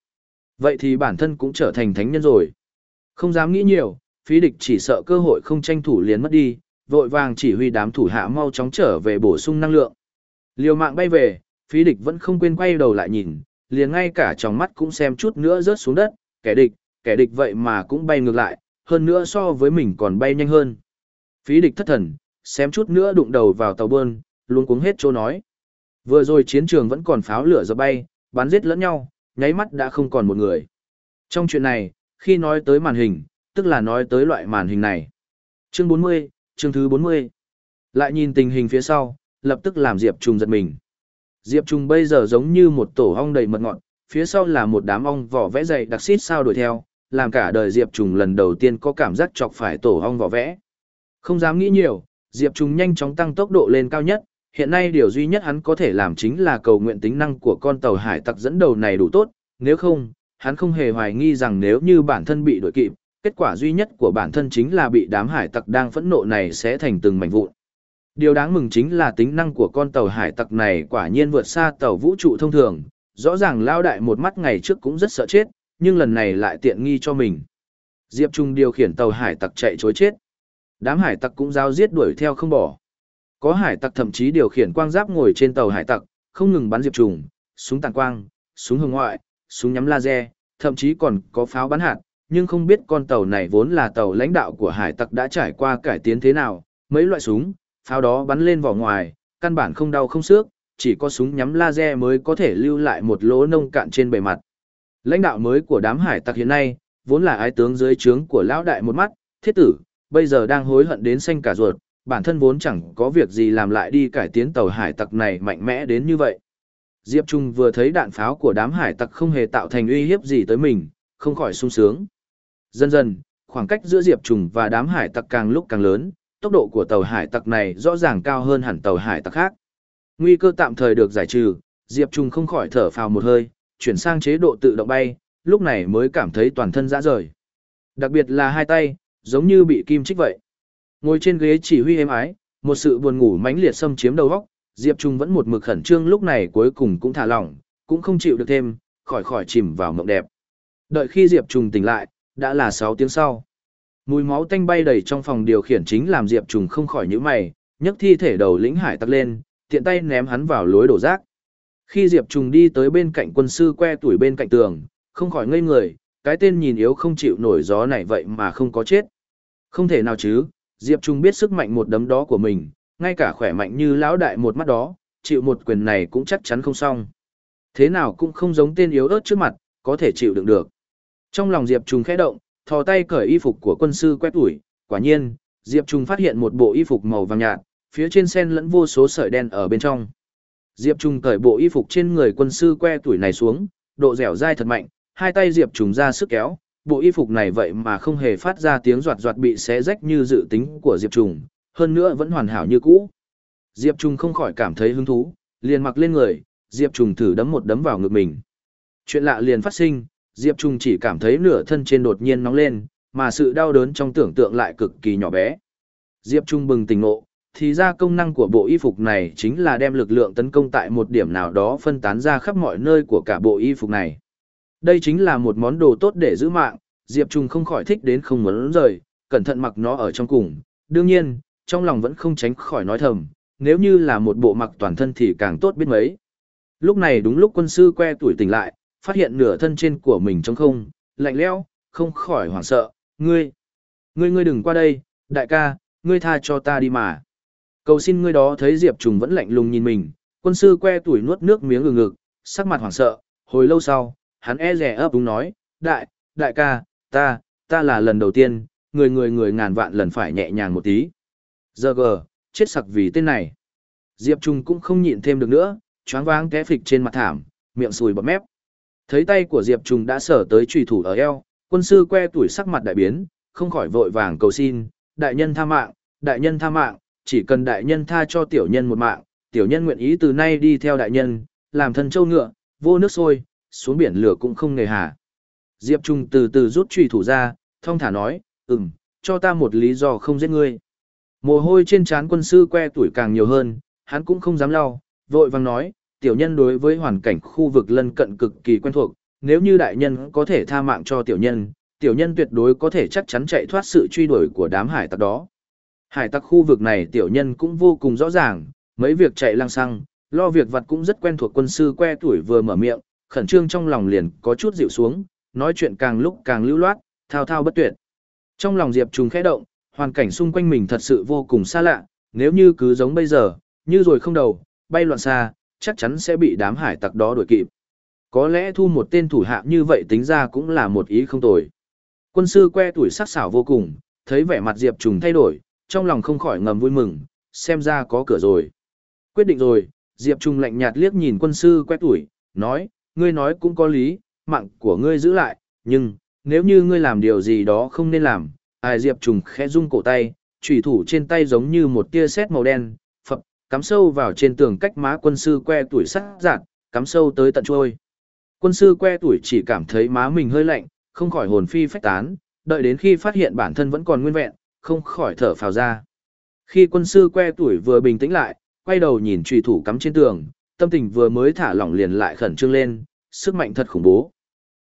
Vậy thì bản thân cũng trở thành thánh nhân rồi. Không dám nghĩ nhiều, phí địch chỉ sợ cơ hội không tranh thủ liền mất đi, vội vàng chỉ huy đám thủ hạ mau chóng trở về bổ sung năng lượng. Liều mạng bay về, phí địch vẫn không quên quay đầu lại nhìn, liền ngay cả trong mắt cũng xem chút nữa rớt xuống đất, kẻ địch, kẻ địch vậy mà cũng bay ngược lại, hơn nữa so với mình còn bay nhanh hơn. Phí địch thất thần, xem chút nữa đụng đầu vào tàu bơn, luôn cuống hết chỗ nói. Vừa rồi chiến trường vẫn còn pháo lửa giật bay, bắn giết lẫn nhau, nháy mắt đã không còn một người. Trong chuyện này, khi nói tới màn hình, tức là nói tới loại màn hình này. Chương 40, chương thứ 40. Lại nhìn tình hình phía sau, lập tức làm Diệp Trung giật mình. Diệp Trung bây giờ giống như một tổ ong đầy mật ngọt, phía sau là một đám ong vỏ vẽ dày đặc xít sao đuổi theo, làm cả đời Diệp Trung lần đầu tiên có cảm giác chọc phải tổ ong vỏ vẽ. Không dám nghĩ nhiều, Diệp Trung nhanh chóng tăng tốc độ lên cao nhất, hiện nay điều duy nhất hắn có thể làm chính là cầu nguyện tính năng của con tàu hải tặc dẫn đầu này đủ tốt, nếu không, hắn không hề hoài nghi rằng nếu như bản thân bị đuổi kịp, kết quả duy nhất của bản thân chính là bị đám hải tặc đang phẫn nộ này sẽ thành từng mảnh vụn. Điều đáng mừng chính là tính năng của con tàu hải tặc này quả nhiên vượt xa tàu vũ trụ thông thường, rõ ràng lao đại một mắt ngày trước cũng rất sợ chết, nhưng lần này lại tiện nghi cho mình. Diệp Trung điều khiển tàu hải tặc chạy chối chết. Đám hải tặc cũng giao giết đuổi theo không bỏ. Có hải tặc thậm chí điều khiển quang giáp ngồi trên tàu hải tặc, không ngừng bắn diệp trùng, súng tàn quang, súng hồng ngoại, súng nhắm laser, thậm chí còn có pháo bắn hạt, nhưng không biết con tàu này vốn là tàu lãnh đạo của hải tặc đã trải qua cải tiến thế nào, mấy loại súng, pháo đó bắn lên vỏ ngoài, căn bản không đau không xước, chỉ có súng nhắm laser mới có thể lưu lại một lỗ nông cạn trên bề mặt. Lãnh đạo mới của đám hải tặc hiện nay, vốn là ái tướng dưới trướng của lão đại một mắt, thiết tử, bây giờ đang hối hận đến xanh cả ruột, bản thân vốn chẳng có việc gì làm lại đi cải tiến tàu hải tặc này mạnh mẽ đến như vậy. Diệp Trung vừa thấy đạn pháo của đám hải tặc không hề tạo thành uy hiếp gì tới mình, không khỏi sung sướng. Dần dần, khoảng cách giữa Diệp Trung và đám hải tặc càng lúc càng lớn, tốc độ của tàu hải tặc này rõ ràng cao hơn hẳn tàu hải tặc khác. Nguy cơ tạm thời được giải trừ, Diệp Trung không khỏi thở phào một hơi, chuyển sang chế độ tự động bay, lúc này mới cảm thấy toàn thân rã rời. Đặc biệt là hai tay, giống như bị kim chích vậy. Ngồi trên ghế chỉ huy êm ái, một sự buồn ngủ mãnh liệt xâm chiếm đầu óc, Diệp Trung vẫn một mực khẩn trương lúc này cuối cùng cũng thả lỏng, cũng không chịu được thêm, khỏi khỏi chìm vào mộng đẹp. Đợi khi Diệp Trung tỉnh lại, đã là 6 tiếng sau. Mùi máu tanh bay đầy trong phòng điều khiển chính làm Diệp Trùng không khỏi nhíu mày, nhấc thi thể đầu lĩnh hải tặc lên, tiện tay ném hắn vào lối đổ rác. Khi Diệp Trùng đi tới bên cạnh quân sư que tuổi bên cạnh tường, không khỏi ngây người, cái tên nhìn yếu không chịu nổi gió này vậy mà không có chết. Không thể nào chứ, Diệp Trùng biết sức mạnh một đấm đó của mình, ngay cả khỏe mạnh như lão đại một mắt đó, chịu một quyền này cũng chắc chắn không xong. Thế nào cũng không giống tên yếu ớt trước mặt, có thể chịu đựng được. Trong lòng Diệp Trùng khẽ động, thò tay cởi y phục của quân sư quét ủi, quả nhiên, Diệp Trung phát hiện một bộ y phục màu vàng nhạt, phía trên sen lẫn vô số sợi đen ở bên trong. Diệp Trung cởi bộ y phục trên người quân sư que tuổi này xuống, độ dẻo dai thật mạnh, hai tay Diệp Trung ra sức kéo, bộ y phục này vậy mà không hề phát ra tiếng giọt giọt bị xé rách như dự tính của Diệp Trung. hơn nữa vẫn hoàn hảo như cũ. Diệp Trung không khỏi cảm thấy hứng thú, liền mặc lên người, Diệp Trung thử đấm một đấm vào ngực mình. Chuyện lạ liền phát sinh, Diệp Trung chỉ cảm thấy nửa thân trên đột nhiên nóng lên, mà sự đau đớn trong tưởng tượng lại cực kỳ nhỏ bé. Diệp Trung bừng tỉnh ngộ, thì ra công năng của bộ y phục này chính là đem lực lượng tấn công tại một điểm nào đó phân tán ra khắp mọi nơi của cả bộ y phục này. Đây chính là một món đồ tốt để giữ mạng, Diệp Trung không khỏi thích đến không muốn rời, cẩn thận mặc nó ở trong cùng. Đương nhiên, trong lòng vẫn không tránh khỏi nói thầm, nếu như là một bộ mặc toàn thân thì càng tốt biết mấy. Lúc này đúng lúc quân sư que tuổi tỉnh lại, phát hiện nửa thân trên của mình trong không, lạnh lẽo, không khỏi hoảng sợ, ngươi, ngươi ngươi đừng qua đây, đại ca, ngươi tha cho ta đi mà. Cầu xin ngươi đó thấy Diệp Trùng vẫn lạnh lùng nhìn mình, quân sư que tuổi nuốt nước miếng ngừng ngực, sắc mặt hoảng sợ, hồi lâu sau, hắn e rẻ ấp đúng nói, đại, đại ca, ta, ta là lần đầu tiên, người người người ngàn vạn lần phải nhẹ nhàng một tí. Giờ gờ, chết sặc vì tên này. Diệp Trung cũng không nhịn thêm được nữa, choáng váng té phịch trên mặt thảm, miệng sùi bọt mép. Thấy tay của Diệp Trung đã sở tới trùy thủ ở eo, quân sư que tuổi sắc mặt đại biến, không khỏi vội vàng cầu xin, đại nhân tha mạng, đại nhân tha mạng, chỉ cần đại nhân tha cho tiểu nhân một mạng, tiểu nhân nguyện ý từ nay đi theo đại nhân, làm thân châu ngựa, vô nước sôi, xuống biển lửa cũng không nề hà. Diệp Trung từ từ rút trùy thủ ra, thông thả nói, ừm, cho ta một lý do không giết ngươi. Mồ hôi trên trán quân sư que tuổi càng nhiều hơn, hắn cũng không dám lau, vội vàng nói, tiểu nhân đối với hoàn cảnh khu vực lân cận cực kỳ quen thuộc, nếu như đại nhân có thể tha mạng cho tiểu nhân, tiểu nhân tuyệt đối có thể chắc chắn chạy thoát sự truy đuổi của đám hải tặc đó. Hải tặc khu vực này tiểu nhân cũng vô cùng rõ ràng, mấy việc chạy lang xăng, lo việc vặt cũng rất quen thuộc quân sư que tuổi vừa mở miệng, khẩn trương trong lòng liền có chút dịu xuống, nói chuyện càng lúc càng lưu loát, thao thao bất tuyệt. Trong lòng Diệp Trùng khẽ động, hoàn cảnh xung quanh mình thật sự vô cùng xa lạ, nếu như cứ giống bây giờ, như rồi không đầu, bay loạn xa, chắc chắn sẽ bị đám hải tặc đó đuổi kịp. Có lẽ thu một tên thủ hạ như vậy tính ra cũng là một ý không tồi. Quân sư que tuổi sắc sảo vô cùng, thấy vẻ mặt Diệp Trùng thay đổi, trong lòng không khỏi ngầm vui mừng, xem ra có cửa rồi. Quyết định rồi, Diệp Trùng lạnh nhạt liếc nhìn quân sư que tuổi, nói, ngươi nói cũng có lý, mạng của ngươi giữ lại, nhưng, nếu như ngươi làm điều gì đó không nên làm, ai Diệp Trùng khẽ rung cổ tay, trùy thủ trên tay giống như một tia sét màu đen, cắm sâu vào trên tường cách má quân sư que tuổi sắc dạn, cắm sâu tới tận trôi. Quân sư que tuổi chỉ cảm thấy má mình hơi lạnh, không khỏi hồn phi phách tán, đợi đến khi phát hiện bản thân vẫn còn nguyên vẹn, không khỏi thở phào ra. Khi quân sư que tuổi vừa bình tĩnh lại, quay đầu nhìn trùy thủ cắm trên tường, tâm tình vừa mới thả lỏng liền lại khẩn trương lên, sức mạnh thật khủng bố.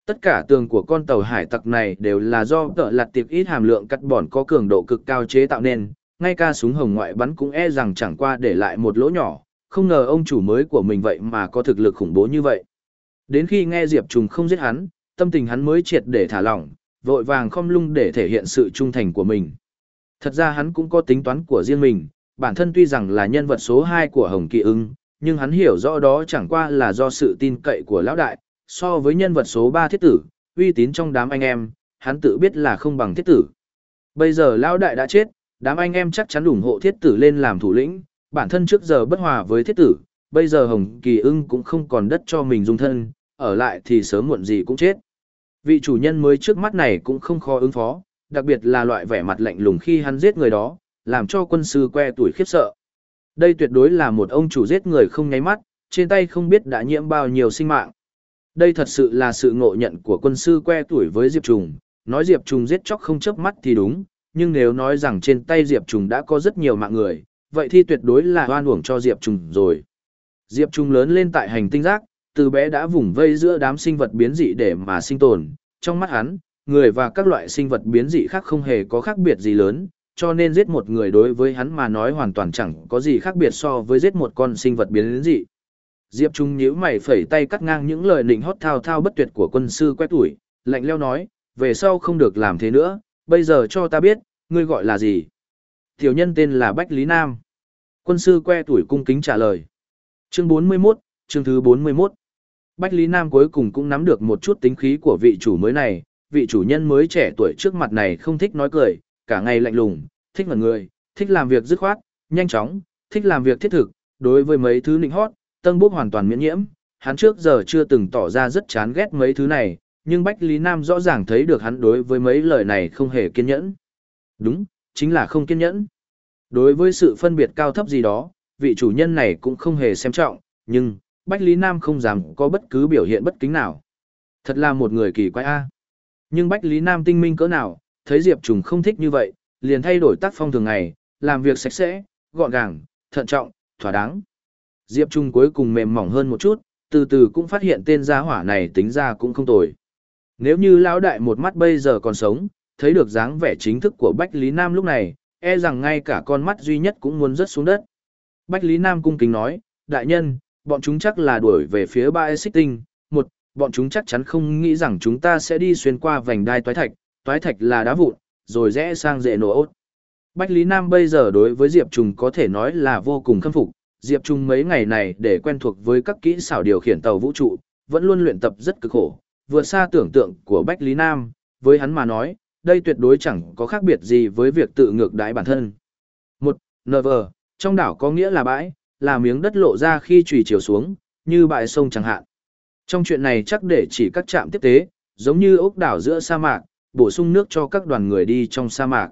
Tất cả tường của con tàu hải tặc này đều là do tợ lặt tiệp ít hàm lượng cắt bòn có cường độ cực cao chế tạo nên, ngay ca súng hồng ngoại bắn cũng e rằng chẳng qua để lại một lỗ nhỏ, không ngờ ông chủ mới của mình vậy mà có thực lực khủng bố như vậy. Đến khi nghe Diệp Trùng không giết hắn, tâm tình hắn mới triệt để thả lỏng, vội vàng khom lung để thể hiện sự trung thành của mình. Thật ra hắn cũng có tính toán của riêng mình, bản thân tuy rằng là nhân vật số 2 của Hồng Kỳ ưng, nhưng hắn hiểu rõ đó chẳng qua là do sự tin cậy của lão đại, so với nhân vật số 3 thiết tử, uy tín trong đám anh em, hắn tự biết là không bằng thiết tử. Bây giờ lão đại đã chết, đám anh em chắc chắn ủng hộ thiết tử lên làm thủ lĩnh, bản thân trước giờ bất hòa với thiết tử, bây giờ Hồng Kỳ ưng cũng không còn đất cho mình dung thân, ở lại thì sớm muộn gì cũng chết. Vị chủ nhân mới trước mắt này cũng không khó ứng phó, đặc biệt là loại vẻ mặt lạnh lùng khi hắn giết người đó, làm cho quân sư que tuổi khiếp sợ. Đây tuyệt đối là một ông chủ giết người không nháy mắt, trên tay không biết đã nhiễm bao nhiêu sinh mạng. Đây thật sự là sự ngộ nhận của quân sư que tuổi với Diệp Trùng, nói Diệp Trùng giết chóc không chớp mắt thì đúng, nhưng nếu nói rằng trên tay Diệp Trùng đã có rất nhiều mạng người, vậy thì tuyệt đối là oan uổng cho Diệp Trùng rồi. Diệp Trùng lớn lên tại hành tinh giác, từ bé đã vùng vây giữa đám sinh vật biến dị để mà sinh tồn, trong mắt hắn, người và các loại sinh vật biến dị khác không hề có khác biệt gì lớn, cho nên giết một người đối với hắn mà nói hoàn toàn chẳng có gì khác biệt so với giết một con sinh vật biến dị. Diệp Trung nhíu mày phẩy tay cắt ngang những lời nịnh hót thao thao bất tuyệt của quân sư quét tuổi, lạnh leo nói, về sau không được làm thế nữa, bây giờ cho ta biết, ngươi gọi là gì? Tiểu nhân tên là Bách Lý Nam. Quân sư que tuổi cung kính trả lời. Chương 41, chương thứ 41. Bách Lý Nam cuối cùng cũng nắm được một chút tính khí của vị chủ mới này, vị chủ nhân mới trẻ tuổi trước mặt này không thích nói cười, cả ngày lạnh lùng, thích ngẩn người, thích làm việc dứt khoát, nhanh chóng, thích làm việc thiết thực, đối với mấy thứ nịnh hót, tân bốc hoàn toàn miễn nhiễm, hắn trước giờ chưa từng tỏ ra rất chán ghét mấy thứ này, nhưng Bách Lý Nam rõ ràng thấy được hắn đối với mấy lời này không hề kiên nhẫn. Đúng, chính là không kiên nhẫn. Đối với sự phân biệt cao thấp gì đó, vị chủ nhân này cũng không hề xem trọng, nhưng, Bách Lý Nam không dám có bất cứ biểu hiện bất kính nào. Thật là một người kỳ quái a. Nhưng Bách Lý Nam tinh minh cỡ nào, thấy Diệp Trùng không thích như vậy, liền thay đổi tác phong thường ngày, làm việc sạch sẽ, gọn gàng, thận trọng, thỏa đáng. Diệp Trung cuối cùng mềm mỏng hơn một chút, từ từ cũng phát hiện tên gia hỏa này tính ra cũng không tồi. Nếu như lão đại một mắt bây giờ còn sống, thấy được dáng vẻ chính thức của Bách Lý Nam lúc này, e rằng ngay cả con mắt duy nhất cũng muốn rớt xuống đất. Bách Lý Nam cung kính nói, đại nhân, bọn chúng chắc là đuổi về phía bãi xích tinh. Một, bọn chúng chắc chắn không nghĩ rằng chúng ta sẽ đi xuyên qua vành đai toái thạch, toái thạch là đá vụn, rồi rẽ sang dễ nổ ốt. Bách Lý Nam bây giờ đối với Diệp Trùng có thể nói là vô cùng khâm phục, Diệp Trùng mấy ngày này để quen thuộc với các kỹ xảo điều khiển tàu vũ trụ, vẫn luôn luyện tập rất cực khổ, vượt xa tưởng tượng của Bách Lý Nam, với hắn mà nói, đây tuyệt đối chẳng có khác biệt gì với việc tự ngược đái bản thân. Một, Never, trong đảo có nghĩa là bãi, là miếng đất lộ ra khi trùy chiều xuống, như bãi sông chẳng hạn. Trong chuyện này chắc để chỉ các trạm tiếp tế, giống như ốc đảo giữa sa mạc, bổ sung nước cho các đoàn người đi trong sa mạc.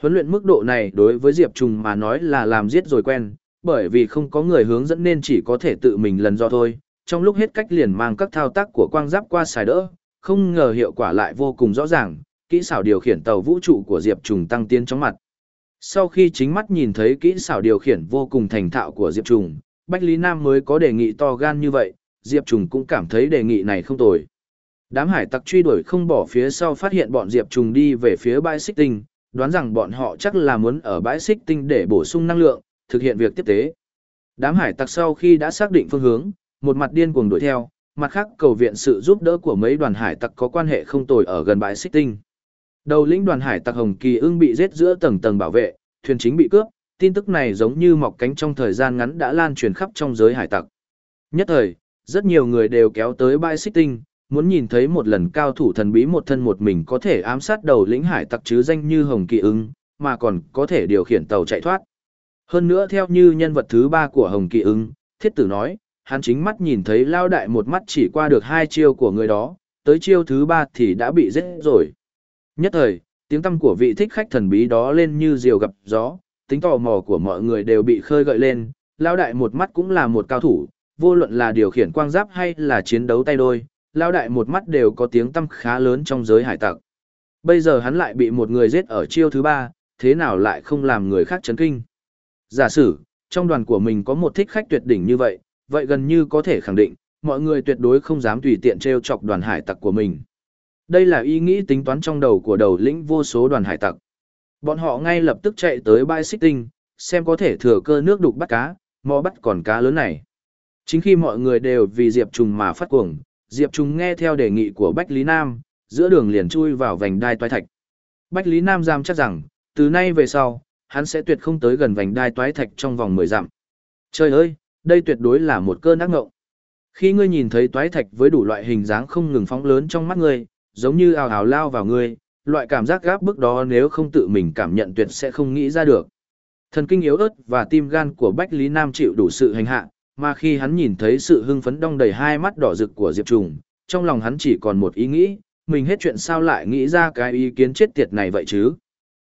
Huấn luyện mức độ này đối với Diệp Trùng mà nói là làm giết rồi quen, bởi vì không có người hướng dẫn nên chỉ có thể tự mình lần do thôi. Trong lúc hết cách liền mang các thao tác của quang giáp qua xài đỡ, không ngờ hiệu quả lại vô cùng rõ ràng, kỹ xảo điều khiển tàu vũ trụ của Diệp Trùng tăng tiến trong mặt. Sau khi chính mắt nhìn thấy kỹ xảo điều khiển vô cùng thành thạo của Diệp Trùng, Bách Lý Nam mới có đề nghị to gan như vậy, Diệp Trùng cũng cảm thấy đề nghị này không tồi. Đám hải tặc truy đuổi không bỏ phía sau phát hiện bọn Diệp Trùng đi về phía bãi xích tinh, đoán rằng bọn họ chắc là muốn ở bãi xích tinh để bổ sung năng lượng, thực hiện việc tiếp tế. Đám hải tặc sau khi đã xác định phương hướng, một mặt điên cuồng đuổi theo, mặt khác cầu viện sự giúp đỡ của mấy đoàn hải tặc có quan hệ không tồi ở gần bãi xích tinh. Đầu lĩnh đoàn hải tặc Hồng Kỳ ưng bị giết giữa tầng tầng bảo vệ, thuyền chính bị cướp, tin tức này giống như mọc cánh trong thời gian ngắn đã lan truyền khắp trong giới hải tặc. Nhất thời, rất nhiều người đều kéo tới bãi xích tinh, muốn nhìn thấy một lần cao thủ thần bí một thân một mình có thể ám sát đầu lĩnh hải tặc chứ danh như Hồng Kỳ ưng, mà còn có thể điều khiển tàu chạy thoát. Hơn nữa theo như nhân vật thứ ba của Hồng Kỳ ưng, thiết tử nói, hắn chính mắt nhìn thấy lao đại một mắt chỉ qua được hai chiêu của người đó, tới chiêu thứ ba thì đã bị giết rồi. Nhất thời, tiếng tâm của vị thích khách thần bí đó lên như diều gặp gió, tính tò mò của mọi người đều bị khơi gợi lên, lao đại một mắt cũng là một cao thủ, vô luận là điều khiển quang giáp hay là chiến đấu tay đôi, lao đại một mắt đều có tiếng tâm khá lớn trong giới hải tặc. Bây giờ hắn lại bị một người giết ở chiêu thứ ba, thế nào lại không làm người khác chấn kinh. Giả sử, trong đoàn của mình có một thích khách tuyệt đỉnh như vậy, vậy gần như có thể khẳng định, mọi người tuyệt đối không dám tùy tiện treo chọc đoàn hải tặc của mình. Đây là ý nghĩ tính toán trong đầu của đầu lĩnh vô số đoàn hải tặc. Bọn họ ngay lập tức chạy tới bãi xích tinh, xem có thể thừa cơ nước đục bắt cá, mò bắt còn cá lớn này. Chính khi mọi người đều vì Diệp Trùng mà phát cuồng, Diệp Trùng nghe theo đề nghị của Bách Lý Nam, giữa đường liền chui vào vành đai toái thạch. Bách Lý Nam giam chắc rằng, từ nay về sau, hắn sẽ tuyệt không tới gần vành đai toái thạch trong vòng 10 dặm. Trời ơi, đây tuyệt đối là một cơn ác ngộng. Khi ngươi nhìn thấy toái thạch với đủ loại hình dáng không ngừng phóng lớn trong mắt ngươi, giống như ào ào lao vào ngươi, loại cảm giác gáp bức đó nếu không tự mình cảm nhận tuyệt sẽ không nghĩ ra được. Thần kinh yếu ớt và tim gan của Bách Lý Nam chịu đủ sự hành hạ, mà khi hắn nhìn thấy sự hưng phấn đong đầy hai mắt đỏ rực của Diệp Trùng, trong lòng hắn chỉ còn một ý nghĩ, mình hết chuyện sao lại nghĩ ra cái ý kiến chết tiệt này vậy chứ?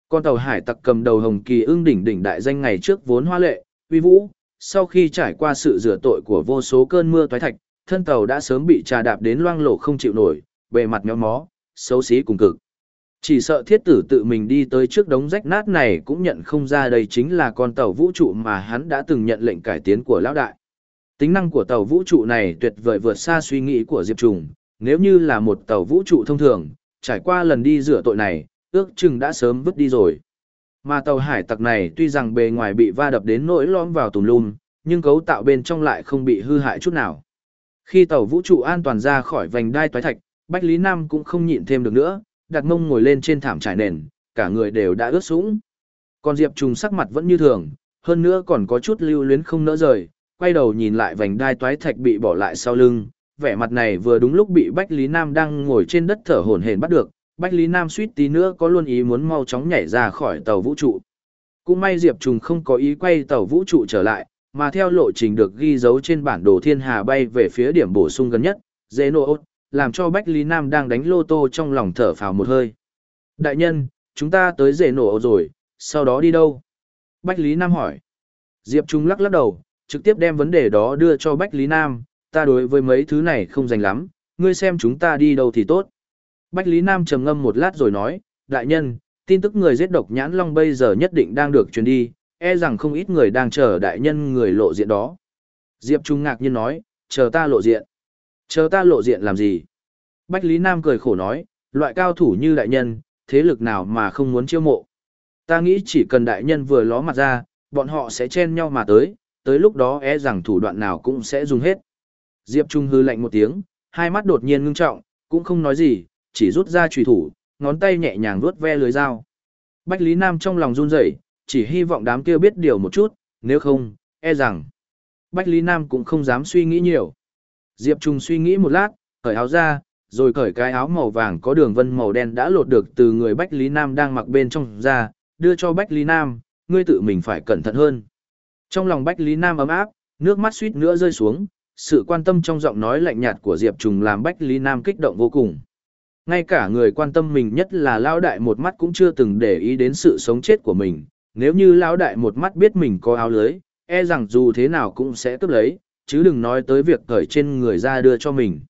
Con tàu hải tặc cầm đầu hồng kỳ ưng đỉnh đỉnh đại danh ngày trước vốn hoa lệ, uy vũ, sau khi trải qua sự rửa tội của vô số cơn mưa toái thạch, thân tàu đã sớm bị trà đạp đến loang lổ không chịu nổi, bề mặt nhóm mó, xấu xí cùng cực. Chỉ sợ thiết tử tự mình đi tới trước đống rách nát này cũng nhận không ra đây chính là con tàu vũ trụ mà hắn đã từng nhận lệnh cải tiến của lão đại. Tính năng của tàu vũ trụ này tuyệt vời vượt xa suy nghĩ của Diệp Trùng, nếu như là một tàu vũ trụ thông thường, trải qua lần đi rửa tội này, ước chừng đã sớm vứt đi rồi. Mà tàu hải tặc này tuy rằng bề ngoài bị va đập đến nỗi lõm vào tùm lum, nhưng cấu tạo bên trong lại không bị hư hại chút nào. Khi tàu vũ trụ an toàn ra khỏi vành đai toái thạch, Bách Lý Nam cũng không nhịn thêm được nữa, đặt mông ngồi lên trên thảm trải nền, cả người đều đã ướt sũng. Còn Diệp Trùng sắc mặt vẫn như thường, hơn nữa còn có chút lưu luyến không nỡ rời, quay đầu nhìn lại vành đai toái thạch bị bỏ lại sau lưng, vẻ mặt này vừa đúng lúc bị Bách Lý Nam đang ngồi trên đất thở hổn hển bắt được, Bách Lý Nam suýt tí nữa có luôn ý muốn mau chóng nhảy ra khỏi tàu vũ trụ. Cũng may Diệp Trùng không có ý quay tàu vũ trụ trở lại, mà theo lộ trình được ghi dấu trên bản đồ thiên hà bay về phía điểm bổ sung gần nhất, dễ nổ làm cho Bách Lý Nam đang đánh lô tô trong lòng thở phào một hơi. Đại nhân, chúng ta tới dễ nổ rồi, sau đó đi đâu? Bách Lý Nam hỏi. Diệp Trung lắc lắc đầu, trực tiếp đem vấn đề đó đưa cho Bách Lý Nam, ta đối với mấy thứ này không dành lắm, ngươi xem chúng ta đi đâu thì tốt. Bách Lý Nam trầm ngâm một lát rồi nói, đại nhân, tin tức người giết độc nhãn long bây giờ nhất định đang được truyền đi, e rằng không ít người đang chờ đại nhân người lộ diện đó. Diệp Trung ngạc nhiên nói, chờ ta lộ diện. Chờ ta lộ diện làm gì? Bách Lý Nam cười khổ nói, loại cao thủ như đại nhân, thế lực nào mà không muốn chiêu mộ. Ta nghĩ chỉ cần đại nhân vừa ló mặt ra, bọn họ sẽ chen nhau mà tới, tới lúc đó e rằng thủ đoạn nào cũng sẽ dùng hết. Diệp Trung hư lạnh một tiếng, hai mắt đột nhiên ngưng trọng, cũng không nói gì, chỉ rút ra trùy thủ, ngón tay nhẹ nhàng vuốt ve lưới dao. Bách Lý Nam trong lòng run rẩy, chỉ hy vọng đám kia biết điều một chút, nếu không, e rằng. Bách Lý Nam cũng không dám suy nghĩ nhiều. Diệp Trung suy nghĩ một lát, cởi áo ra, rồi cởi cái áo màu vàng có đường vân màu đen đã lột được từ người Bách Lý Nam đang mặc bên trong ra, đưa cho Bách Lý Nam, ngươi tự mình phải cẩn thận hơn. Trong lòng Bách Lý Nam ấm áp, nước mắt suýt nữa rơi xuống, sự quan tâm trong giọng nói lạnh nhạt của Diệp Trùng làm Bách Lý Nam kích động vô cùng. Ngay cả người quan tâm mình nhất là Lão Đại một mắt cũng chưa từng để ý đến sự sống chết của mình, nếu như Lão Đại một mắt biết mình có áo lưới, e rằng dù thế nào cũng sẽ cướp lấy, chứ đừng nói tới việc cởi trên người ra đưa cho mình.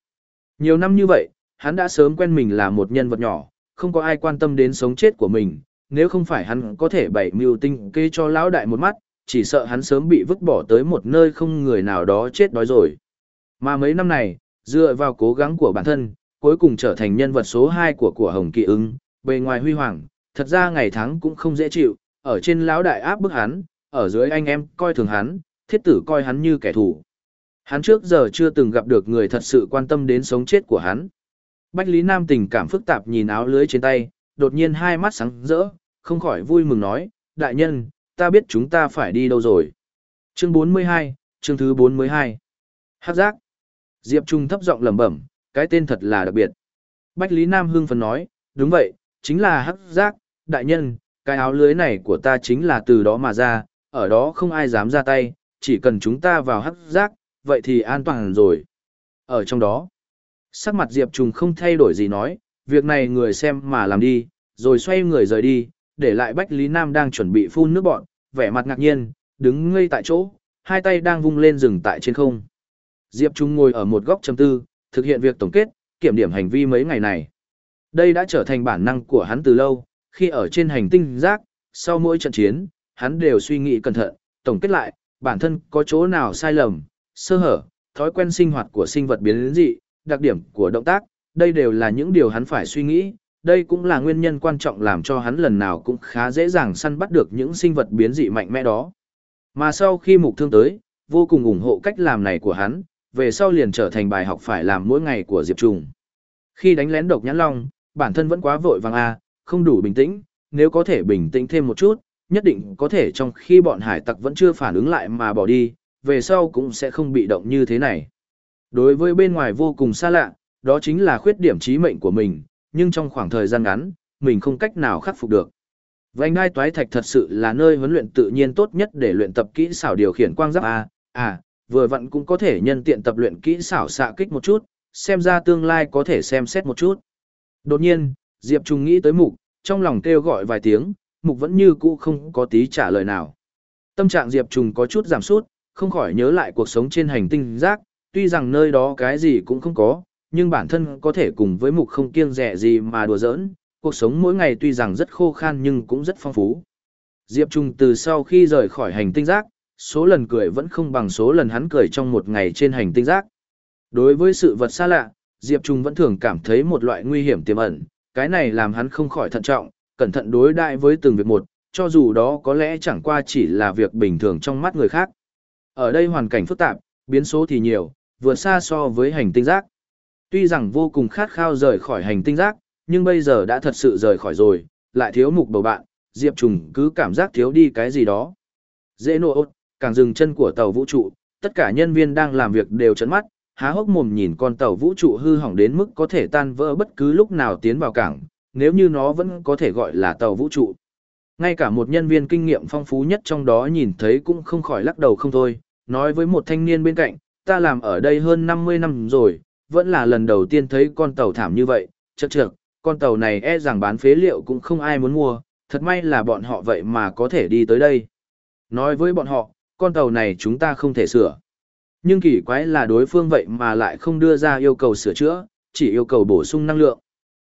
Nhiều năm như vậy, hắn đã sớm quen mình là một nhân vật nhỏ, không có ai quan tâm đến sống chết của mình, nếu không phải hắn có thể bày mưu tinh kê cho lão đại một mắt, chỉ sợ hắn sớm bị vứt bỏ tới một nơi không người nào đó chết đói rồi. Mà mấy năm này, dựa vào cố gắng của bản thân, cuối cùng trở thành nhân vật số 2 của của Hồng Kỳ ưng, bề ngoài huy hoàng, thật ra ngày tháng cũng không dễ chịu, ở trên lão đại áp bức hắn, ở dưới anh em coi thường hắn, thiết tử coi hắn như kẻ thù. Hắn trước giờ chưa từng gặp được người thật sự quan tâm đến sống chết của hắn. Bách Lý Nam tình cảm phức tạp nhìn áo lưới trên tay, đột nhiên hai mắt sáng rỡ, không khỏi vui mừng nói, đại nhân, ta biết chúng ta phải đi đâu rồi. Chương 42, chương thứ 42. Hát giác. Diệp Trung thấp giọng lẩm bẩm, cái tên thật là đặc biệt. Bách Lý Nam hưng phấn nói, đúng vậy, chính là hắc giác, đại nhân, cái áo lưới này của ta chính là từ đó mà ra, ở đó không ai dám ra tay, chỉ cần chúng ta vào hắc giác, vậy thì an toàn rồi. Ở trong đó, sắc mặt Diệp trùng không thay đổi gì nói, việc này người xem mà làm đi, rồi xoay người rời đi, để lại Bách Lý Nam đang chuẩn bị phun nước bọn, vẻ mặt ngạc nhiên, đứng ngây tại chỗ, hai tay đang vung lên rừng tại trên không. Diệp Trung ngồi ở một góc chấm tư, thực hiện việc tổng kết, kiểm điểm hành vi mấy ngày này. Đây đã trở thành bản năng của hắn từ lâu, khi ở trên hành tinh giác, sau mỗi trận chiến, hắn đều suy nghĩ cẩn thận, tổng kết lại, bản thân có chỗ nào sai lầm, sơ hở, thói quen sinh hoạt của sinh vật biến dị, đặc điểm của động tác, đây đều là những điều hắn phải suy nghĩ, đây cũng là nguyên nhân quan trọng làm cho hắn lần nào cũng khá dễ dàng săn bắt được những sinh vật biến dị mạnh mẽ đó. Mà sau khi mục thương tới, vô cùng ủng hộ cách làm này của hắn, về sau liền trở thành bài học phải làm mỗi ngày của Diệp Trùng. Khi đánh lén độc nhãn long, bản thân vẫn quá vội vàng a, không đủ bình tĩnh, nếu có thể bình tĩnh thêm một chút, nhất định có thể trong khi bọn hải tặc vẫn chưa phản ứng lại mà bỏ đi, về sau cũng sẽ không bị động như thế này. Đối với bên ngoài vô cùng xa lạ, đó chính là khuyết điểm trí mệnh của mình, nhưng trong khoảng thời gian ngắn, mình không cách nào khắc phục được. Vành đai toái thạch thật sự là nơi huấn luyện tự nhiên tốt nhất để luyện tập kỹ xảo điều khiển quang giáp A, à, vừa vặn cũng có thể nhân tiện tập luyện kỹ xảo xạ kích một chút, xem ra tương lai có thể xem xét một chút. Đột nhiên, Diệp Trung nghĩ tới mục, trong lòng kêu gọi vài tiếng, mục vẫn như cũ không có tí trả lời nào. Tâm trạng Diệp Trung có chút giảm sút, không khỏi nhớ lại cuộc sống trên hành tinh rác, tuy rằng nơi đó cái gì cũng không có, nhưng bản thân có thể cùng với mục không kiêng rẻ gì mà đùa giỡn, cuộc sống mỗi ngày tuy rằng rất khô khan nhưng cũng rất phong phú. Diệp Trung từ sau khi rời khỏi hành tinh rác, số lần cười vẫn không bằng số lần hắn cười trong một ngày trên hành tinh rác. Đối với sự vật xa lạ, Diệp Trung vẫn thường cảm thấy một loại nguy hiểm tiềm ẩn, cái này làm hắn không khỏi thận trọng, cẩn thận đối đại với từng việc một, cho dù đó có lẽ chẳng qua chỉ là việc bình thường trong mắt người khác. Ở đây hoàn cảnh phức tạp, biến số thì nhiều, vượt xa so với hành tinh rác. Tuy rằng vô cùng khát khao rời khỏi hành tinh rác, nhưng bây giờ đã thật sự rời khỏi rồi, lại thiếu mục bầu bạn, Diệp Trùng cứ cảm giác thiếu đi cái gì đó. Dễ nộ ốt, càng dừng chân của tàu vũ trụ, tất cả nhân viên đang làm việc đều chấn mắt, há hốc mồm nhìn con tàu vũ trụ hư hỏng đến mức có thể tan vỡ bất cứ lúc nào tiến vào cảng, nếu như nó vẫn có thể gọi là tàu vũ trụ. Ngay cả một nhân viên kinh nghiệm phong phú nhất trong đó nhìn thấy cũng không khỏi lắc đầu không thôi, nói với một thanh niên bên cạnh, ta làm ở đây hơn 50 năm rồi, vẫn là lần đầu tiên thấy con tàu thảm như vậy, chật chật, con tàu này e rằng bán phế liệu cũng không ai muốn mua, thật may là bọn họ vậy mà có thể đi tới đây. Nói với bọn họ, con tàu này chúng ta không thể sửa. Nhưng kỳ quái là đối phương vậy mà lại không đưa ra yêu cầu sửa chữa, chỉ yêu cầu bổ sung năng lượng.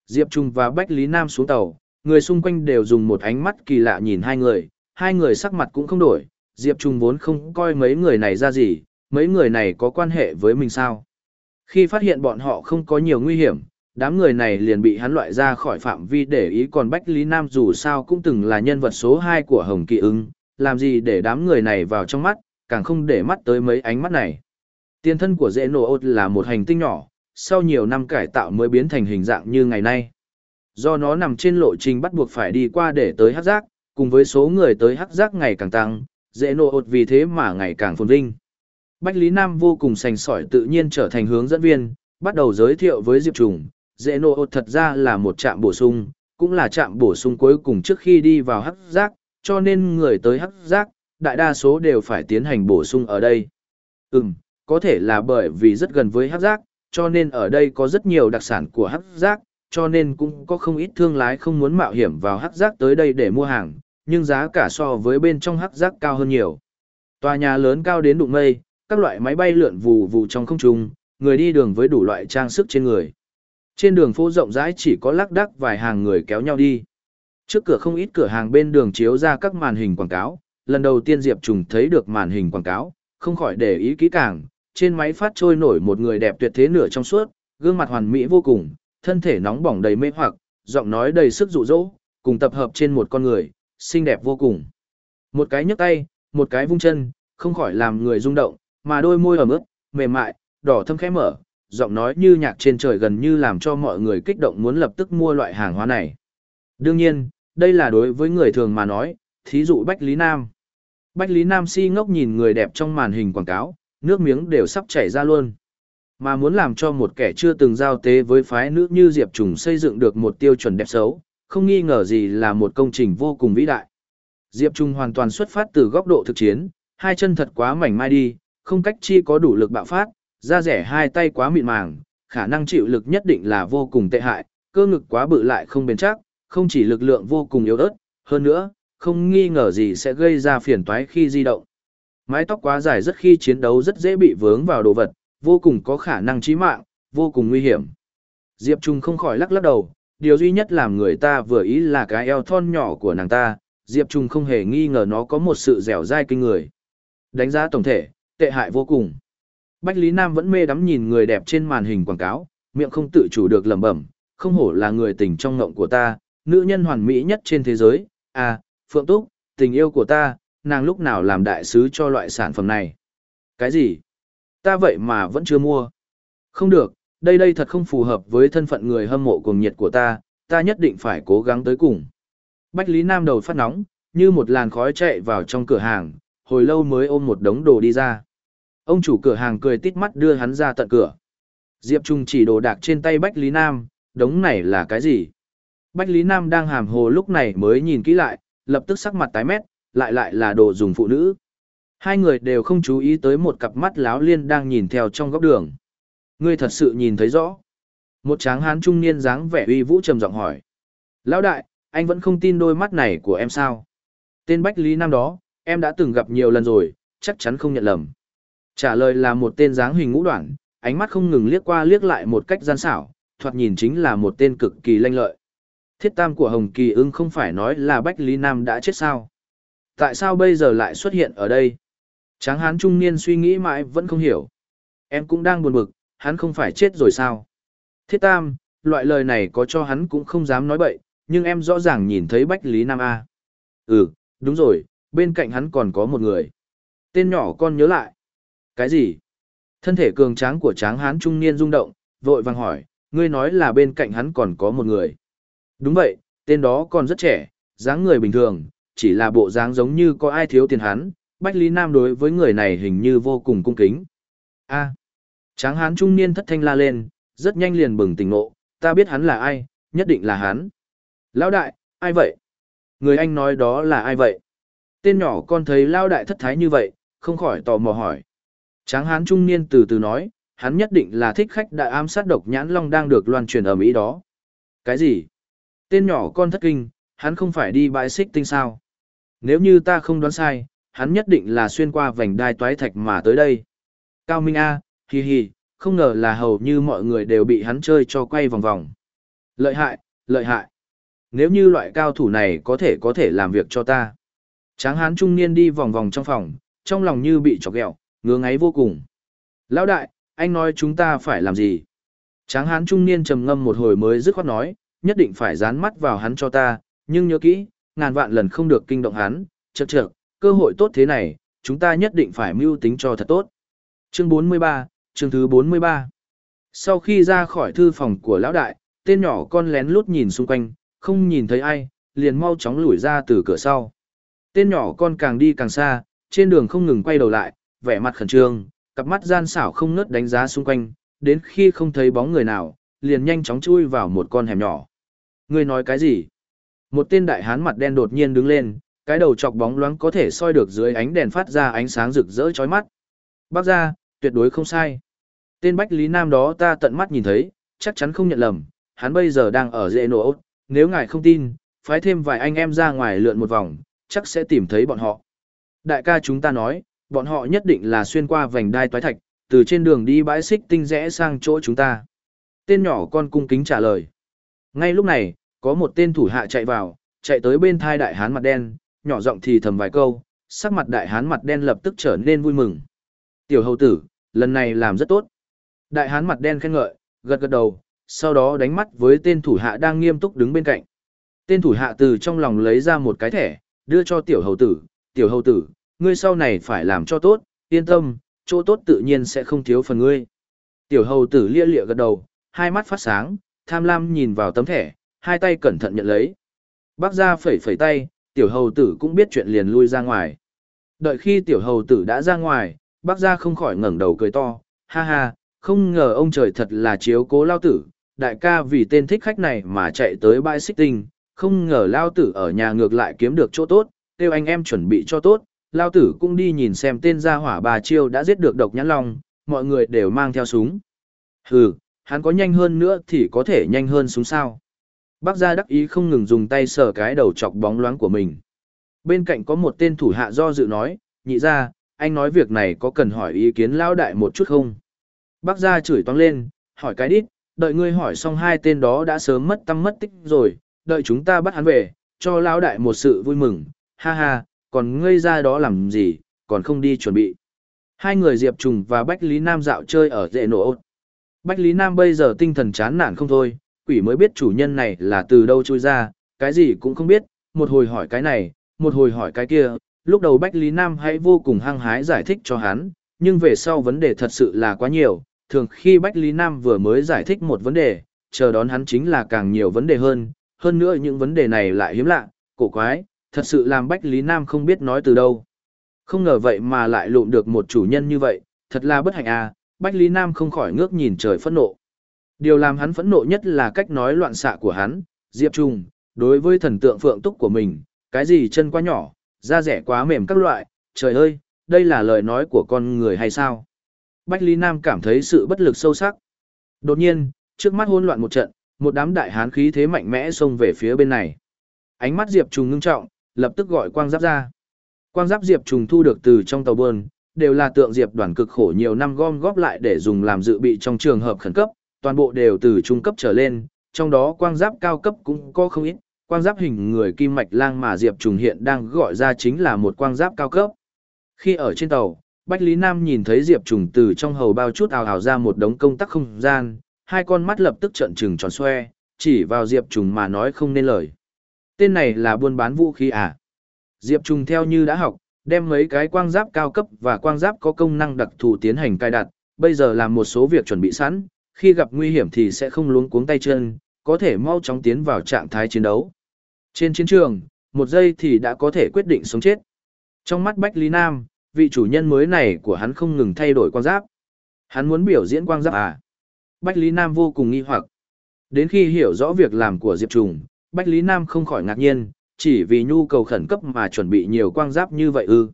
Diệp Trung và Bách Lý Nam xuống tàu, người xung quanh đều dùng một ánh mắt kỳ lạ nhìn hai người, hai người sắc mặt cũng không đổi, Diệp Trung vốn không coi mấy người này ra gì, mấy người này có quan hệ với mình sao. Khi phát hiện bọn họ không có nhiều nguy hiểm, đám người này liền bị hắn loại ra khỏi phạm vi để ý còn Bách Lý Nam dù sao cũng từng là nhân vật số 2 của Hồng Kỳ ưng, làm gì để đám người này vào trong mắt, càng không để mắt tới mấy ánh mắt này. Tiền thân của dễ nổ ốt là một hành tinh nhỏ, sau nhiều năm cải tạo mới biến thành hình dạng như ngày nay. Do nó nằm trên lộ trình bắt buộc phải đi qua để tới hắc giác, cùng với số người tới hắc giác ngày càng tăng, dễ nổ ốt vì thế mà ngày càng phồn vinh. Bách Lý Nam vô cùng sành sỏi tự nhiên trở thành hướng dẫn viên, bắt đầu giới thiệu với Diệp Trùng, dễ nổ ốt thật ra là một trạm bổ sung, cũng là trạm bổ sung cuối cùng trước khi đi vào hắc giác, cho nên người tới hắc giác, đại đa số đều phải tiến hành bổ sung ở đây. Ừm, có thể là bởi vì rất gần với hắc giác, cho nên ở đây có rất nhiều đặc sản của hắc giác, cho nên cũng có không ít thương lái không muốn mạo hiểm vào hắc giác tới đây để mua hàng, nhưng giá cả so với bên trong hắc giác cao hơn nhiều. Tòa nhà lớn cao đến đụng mây, các loại máy bay lượn vù vù trong không trung, người đi đường với đủ loại trang sức trên người. Trên đường phố rộng rãi chỉ có lác đác vài hàng người kéo nhau đi. Trước cửa không ít cửa hàng bên đường chiếu ra các màn hình quảng cáo, lần đầu tiên Diệp Trùng thấy được màn hình quảng cáo, không khỏi để ý kỹ càng, trên máy phát trôi nổi một người đẹp tuyệt thế nửa trong suốt, gương mặt hoàn mỹ vô cùng, thân thể nóng bỏng đầy mê hoặc, giọng nói đầy sức dụ dỗ, cùng tập hợp trên một con người, xinh đẹp vô cùng. Một cái nhấc tay, một cái vung chân, không khỏi làm người rung động, mà đôi môi ẩm ướt, mềm mại, đỏ thâm khẽ mở, giọng nói như nhạc trên trời gần như làm cho mọi người kích động muốn lập tức mua loại hàng hóa này. Đương nhiên, đây là đối với người thường mà nói, thí dụ Bách Lý Nam. Bách Lý Nam si ngốc nhìn người đẹp trong màn hình quảng cáo, nước miếng đều sắp chảy ra luôn. Mà muốn làm cho một kẻ chưa từng giao tế với phái nữ như Diệp Trùng xây dựng được một tiêu chuẩn đẹp xấu, không nghi ngờ gì là một công trình vô cùng vĩ đại. Diệp trùng hoàn toàn xuất phát từ góc độ thực chiến, hai chân thật quá mảnh mai đi, không cách chi có đủ lực bạo phát, da rẻ hai tay quá mịn màng, khả năng chịu lực nhất định là vô cùng tệ hại, cơ ngực quá bự lại không bền chắc, không chỉ lực lượng vô cùng yếu ớt, hơn nữa, không nghi ngờ gì sẽ gây ra phiền toái khi di động. Mái tóc quá dài rất khi chiến đấu rất dễ bị vướng vào đồ vật, vô cùng có khả năng chí mạng, vô cùng nguy hiểm. Diệp Trung không khỏi lắc lắc đầu, điều duy nhất làm người ta vừa ý là cái eo thon nhỏ của nàng ta, Diệp Trung không hề nghi ngờ nó có một sự dẻo dai kinh người. Đánh giá tổng thể, tệ hại vô cùng. Bách Lý Nam vẫn mê đắm nhìn người đẹp trên màn hình quảng cáo, miệng không tự chủ được lẩm bẩm, không hổ là người tình trong ngộng của ta, nữ nhân hoàn mỹ nhất trên thế giới, à, Phượng Túc, tình yêu của ta, nàng lúc nào làm đại sứ cho loại sản phẩm này. Cái gì? Ta vậy mà vẫn chưa mua. Không được, đây đây thật không phù hợp với thân phận người hâm mộ cuồng nhiệt của ta, ta nhất định phải cố gắng tới cùng. Bách Lý Nam đầu phát nóng, như một làn khói chạy vào trong cửa hàng, hồi lâu mới ôm một đống đồ đi ra. Ông chủ cửa hàng cười tít mắt đưa hắn ra tận cửa. Diệp Trung chỉ đồ đạc trên tay Bách Lý Nam, đống này là cái gì? Bách Lý Nam đang hàm hồ lúc này mới nhìn kỹ lại, lập tức sắc mặt tái mét, lại lại là đồ dùng phụ nữ. Hai người đều không chú ý tới một cặp mắt láo liên đang nhìn theo trong góc đường. Ngươi thật sự nhìn thấy rõ. Một tráng hán trung niên dáng vẻ uy vũ trầm giọng hỏi. Lão đại, anh vẫn không tin đôi mắt này của em sao? Tên Bách Lý Nam đó, em đã từng gặp nhiều lần rồi, chắc chắn không nhận lầm. Trả lời là một tên dáng hình ngũ đoạn, ánh mắt không ngừng liếc qua liếc lại một cách gian xảo, thoạt nhìn chính là một tên cực kỳ lanh lợi. Thiết tam của Hồng Kỳ ưng không phải nói là Bách Lý Nam đã chết sao? Tại sao bây giờ lại xuất hiện ở đây? Tráng hán trung niên suy nghĩ mãi vẫn không hiểu. Em cũng đang buồn bực, hắn không phải chết rồi sao? Thiết tam, loại lời này có cho hắn cũng không dám nói bậy, nhưng em rõ ràng nhìn thấy Bách Lý Nam A. Ừ, đúng rồi, bên cạnh hắn còn có một người. Tên nhỏ con nhớ lại. Cái gì? Thân thể cường tráng của tráng hán trung niên rung động, vội vàng hỏi, ngươi nói là bên cạnh hắn còn có một người. Đúng vậy, tên đó còn rất trẻ, dáng người bình thường, chỉ là bộ dáng giống như có ai thiếu tiền hắn. Bách Lý Nam đối với người này hình như vô cùng cung kính. A. Tráng hán trung niên thất thanh la lên, rất nhanh liền bừng tỉnh ngộ, ta biết hắn là ai, nhất định là hắn. Lão đại, ai vậy? Người anh nói đó là ai vậy? Tên nhỏ con thấy Lão đại thất thái như vậy, không khỏi tò mò hỏi. Tráng hán trung niên từ từ nói, hắn nhất định là thích khách đại ám sát độc nhãn long đang được loan truyền ở Mỹ đó. Cái gì? Tên nhỏ con thất kinh, hắn không phải đi bãi xích tinh sao? Nếu như ta không đoán sai, hắn nhất định là xuyên qua vành đai toái thạch mà tới đây. Cao Minh A, hì hì, không ngờ là hầu như mọi người đều bị hắn chơi cho quay vòng vòng. Lợi hại, lợi hại. Nếu như loại cao thủ này có thể có thể làm việc cho ta. Tráng hán trung niên đi vòng vòng trong phòng, trong lòng như bị chọc ghẹo, ngứa ngáy vô cùng. Lão đại, anh nói chúng ta phải làm gì? Tráng hán trung niên trầm ngâm một hồi mới dứt khoát nói, nhất định phải dán mắt vào hắn cho ta, nhưng nhớ kỹ, ngàn vạn lần không được kinh động hắn, chật chật, cơ hội tốt thế này, chúng ta nhất định phải mưu tính cho thật tốt. Chương 43, chương thứ 43. Sau khi ra khỏi thư phòng của lão đại, tên nhỏ con lén lút nhìn xung quanh, không nhìn thấy ai, liền mau chóng lủi ra từ cửa sau. Tên nhỏ con càng đi càng xa, trên đường không ngừng quay đầu lại, vẻ mặt khẩn trương, cặp mắt gian xảo không ngớt đánh giá xung quanh, đến khi không thấy bóng người nào, liền nhanh chóng chui vào một con hẻm nhỏ. Ngươi nói cái gì? Một tên đại hán mặt đen đột nhiên đứng lên, cái đầu chọc bóng loáng có thể soi được dưới ánh đèn phát ra ánh sáng rực rỡ chói mắt. Bác ra, tuyệt đối không sai. Tên Bách Lý Nam đó ta tận mắt nhìn thấy, chắc chắn không nhận lầm, hắn bây giờ đang ở dễ nổ nếu ngài không tin, phái thêm vài anh em ra ngoài lượn một vòng, chắc sẽ tìm thấy bọn họ. Đại ca chúng ta nói, bọn họ nhất định là xuyên qua vành đai toái thạch, từ trên đường đi bãi xích tinh rẽ sang chỗ chúng ta. Tên nhỏ con cung kính trả lời. Ngay lúc này, có một tên thủ hạ chạy vào, chạy tới bên thai đại hán mặt đen, nhỏ giọng thì thầm vài câu, sắc mặt đại hán mặt đen lập tức trở nên vui mừng. Tiểu hầu tử, lần này làm rất tốt. Đại hán mặt đen khen ngợi, gật gật đầu, sau đó đánh mắt với tên thủ hạ đang nghiêm túc đứng bên cạnh. Tên thủ hạ từ trong lòng lấy ra một cái thẻ, đưa cho tiểu hầu tử, tiểu hầu tử, ngươi sau này phải làm cho tốt, yên tâm, chỗ tốt tự nhiên sẽ không thiếu phần ngươi. Tiểu hầu tử lia lịa gật đầu, hai mắt phát sáng, tham lam nhìn vào tấm thẻ, hai tay cẩn thận nhận lấy. Bác ra phẩy phẩy tay, tiểu hầu tử cũng biết chuyện liền lui ra ngoài. Đợi khi tiểu hầu tử đã ra ngoài, bác ra không khỏi ngẩng đầu cười to, ha ha, không ngờ ông trời thật là chiếu cố lao tử, đại ca vì tên thích khách này mà chạy tới bãi xích tinh, không ngờ lao tử ở nhà ngược lại kiếm được chỗ tốt, kêu anh em chuẩn bị cho tốt, lao tử cũng đi nhìn xem tên gia hỏa bà chiêu đã giết được độc nhãn long, mọi người đều mang theo súng. Hừ, hắn có nhanh hơn nữa thì có thể nhanh hơn súng sao. Bác gia đắc ý không ngừng dùng tay sờ cái đầu chọc bóng loáng của mình. Bên cạnh có một tên thủ hạ do dự nói, nhị ra, anh nói việc này có cần hỏi ý kiến lão đại một chút không? Bác gia chửi toáng lên, hỏi cái đít, đợi ngươi hỏi xong hai tên đó đã sớm mất tâm mất tích rồi, đợi chúng ta bắt hắn về, cho lão đại một sự vui mừng, ha ha, còn ngươi ra đó làm gì, còn không đi chuẩn bị. Hai người Diệp Trùng và Bách Lý Nam dạo chơi ở dệ nổ. Bách Lý Nam bây giờ tinh thần chán nản không thôi, quỷ mới biết chủ nhân này là từ đâu trôi ra, cái gì cũng không biết, một hồi hỏi cái này, một hồi hỏi cái kia, lúc đầu Bách Lý Nam hãy vô cùng hăng hái giải thích cho hắn, nhưng về sau vấn đề thật sự là quá nhiều, thường khi Bách Lý Nam vừa mới giải thích một vấn đề, chờ đón hắn chính là càng nhiều vấn đề hơn, hơn nữa những vấn đề này lại hiếm lạ, cổ quái, thật sự làm Bách Lý Nam không biết nói từ đâu. Không ngờ vậy mà lại lụm được một chủ nhân như vậy, thật là bất hạnh à, Bách Lý Nam không khỏi ngước nhìn trời phẫn nộ. Điều làm hắn phẫn nộ nhất là cách nói loạn xạ của hắn, Diệp Trung, đối với thần tượng phượng túc của mình, cái gì chân quá nhỏ, da rẻ quá mềm các loại, trời ơi, đây là lời nói của con người hay sao? Bách Lý Nam cảm thấy sự bất lực sâu sắc. Đột nhiên, trước mắt hỗn loạn một trận, một đám đại hán khí thế mạnh mẽ xông về phía bên này. Ánh mắt Diệp Trùng ngưng trọng, lập tức gọi quang giáp ra. Quang giáp Diệp Trùng thu được từ trong tàu bơn, đều là tượng Diệp đoàn cực khổ nhiều năm gom góp lại để dùng làm dự bị trong trường hợp khẩn cấp, toàn bộ đều từ trung cấp trở lên, trong đó quang giáp cao cấp cũng có không ít. Quang giáp hình người kim mạch lang mà Diệp Trùng hiện đang gọi ra chính là một quang giáp cao cấp. Khi ở trên tàu, Bách Lý Nam nhìn thấy Diệp Trùng từ trong hầu bao chút ào ào ra một đống công tắc không gian, hai con mắt lập tức trợn trừng tròn xoe, chỉ vào Diệp Trùng mà nói không nên lời. Tên này là buôn bán vũ khí à? Diệp Trùng theo như đã học, đem mấy cái quang giáp cao cấp và quang giáp có công năng đặc thù tiến hành cài đặt, bây giờ làm một số việc chuẩn bị sẵn, khi gặp nguy hiểm thì sẽ không luống cuống tay chân, có thể mau chóng tiến vào trạng thái chiến đấu. Trên chiến trường, một giây thì đã có thể quyết định sống chết. Trong mắt Bách Lý Nam, vị chủ nhân mới này của hắn không ngừng thay đổi quang giáp. Hắn muốn biểu diễn quang giáp à? Bách Lý Nam vô cùng nghi hoặc. Đến khi hiểu rõ việc làm của Diệp Trùng, Bách Lý Nam không khỏi ngạc nhiên, chỉ vì nhu cầu khẩn cấp mà chuẩn bị nhiều quang giáp như vậy ư.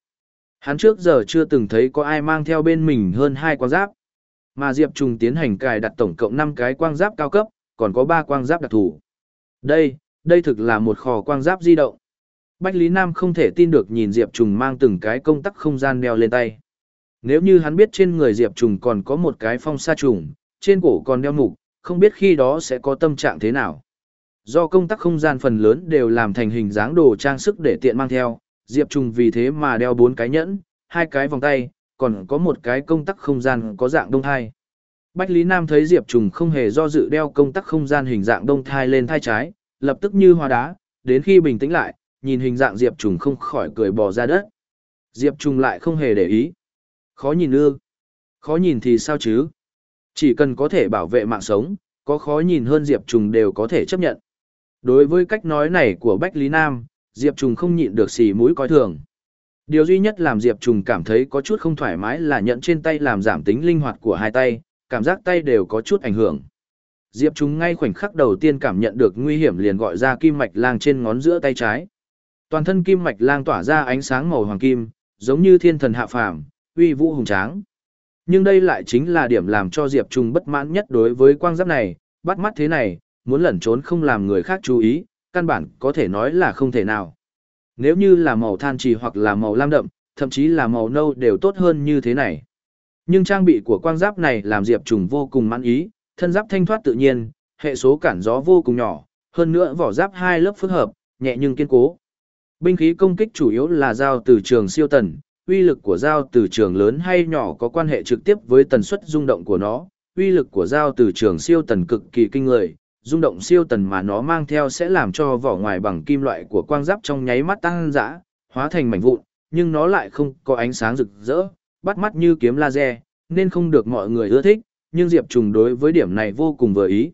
Hắn trước giờ chưa từng thấy có ai mang theo bên mình hơn hai quang giáp. Mà Diệp Trùng tiến hành cài đặt tổng cộng năm cái quang giáp cao cấp, còn có ba quang giáp đặc thù. Đây, đây thực là một kho quang giáp di động. Bách Lý Nam không thể tin được nhìn Diệp Trùng mang từng cái công tắc không gian đeo lên tay. Nếu như hắn biết trên người Diệp Trùng còn có một cái phong sa trùng, trên cổ còn đeo mục, không biết khi đó sẽ có tâm trạng thế nào. Do công tắc không gian phần lớn đều làm thành hình dáng đồ trang sức để tiện mang theo, Diệp Trùng vì thế mà đeo bốn cái nhẫn, hai cái vòng tay, còn có một cái công tắc không gian có dạng đông thai. Bách Lý Nam thấy Diệp Trùng không hề do dự đeo công tắc không gian hình dạng đông thai lên thai trái, lập tức như hoa đá, đến khi bình tĩnh lại, nhìn hình dạng Diệp Trùng không khỏi cười bò ra đất. Diệp Trùng lại không hề để ý. Khó nhìn ư? Khó nhìn thì sao chứ? Chỉ cần có thể bảo vệ mạng sống, có khó nhìn hơn Diệp Trùng đều có thể chấp nhận. Đối với cách nói này của Bách Lý Nam, Diệp Trùng không nhịn được xì mũi coi thường. Điều duy nhất làm Diệp Trùng cảm thấy có chút không thoải mái là nhận trên tay làm giảm tính linh hoạt của hai tay, cảm giác tay đều có chút ảnh hưởng. Diệp Trùng ngay khoảnh khắc đầu tiên cảm nhận được nguy hiểm liền gọi ra kim mạch lang trên ngón giữa tay trái. Toàn thân kim mạch lang tỏa ra ánh sáng màu hoàng kim, giống như thiên thần hạ phàm, uy vũ hùng tráng. Nhưng đây lại chính là điểm làm cho Diệp Trung bất mãn nhất đối với quang giáp này, bắt mắt thế này, muốn lẩn trốn không làm người khác chú ý, căn bản có thể nói là không thể nào. Nếu như là màu than trì hoặc là màu lam đậm, thậm chí là màu nâu đều tốt hơn như thế này. Nhưng trang bị của quang giáp này làm Diệp Trùng vô cùng mãn ý, thân giáp thanh thoát tự nhiên, hệ số cản gió vô cùng nhỏ, hơn nữa vỏ giáp hai lớp phức hợp, nhẹ nhưng kiên cố. Binh khí công kích chủ yếu là dao từ trường siêu tần, uy lực của dao từ trường lớn hay nhỏ có quan hệ trực tiếp với tần suất rung động của nó. Uy lực của dao từ trường siêu tần cực kỳ kinh người, rung động siêu tần mà nó mang theo sẽ làm cho vỏ ngoài bằng kim loại của quang giáp trong nháy mắt tăng dã, hóa thành mảnh vụn, nhưng nó lại không có ánh sáng rực rỡ, bắt mắt như kiếm laser, nên không được mọi người ưa thích, nhưng Diệp Trùng đối với điểm này vô cùng vừa ý.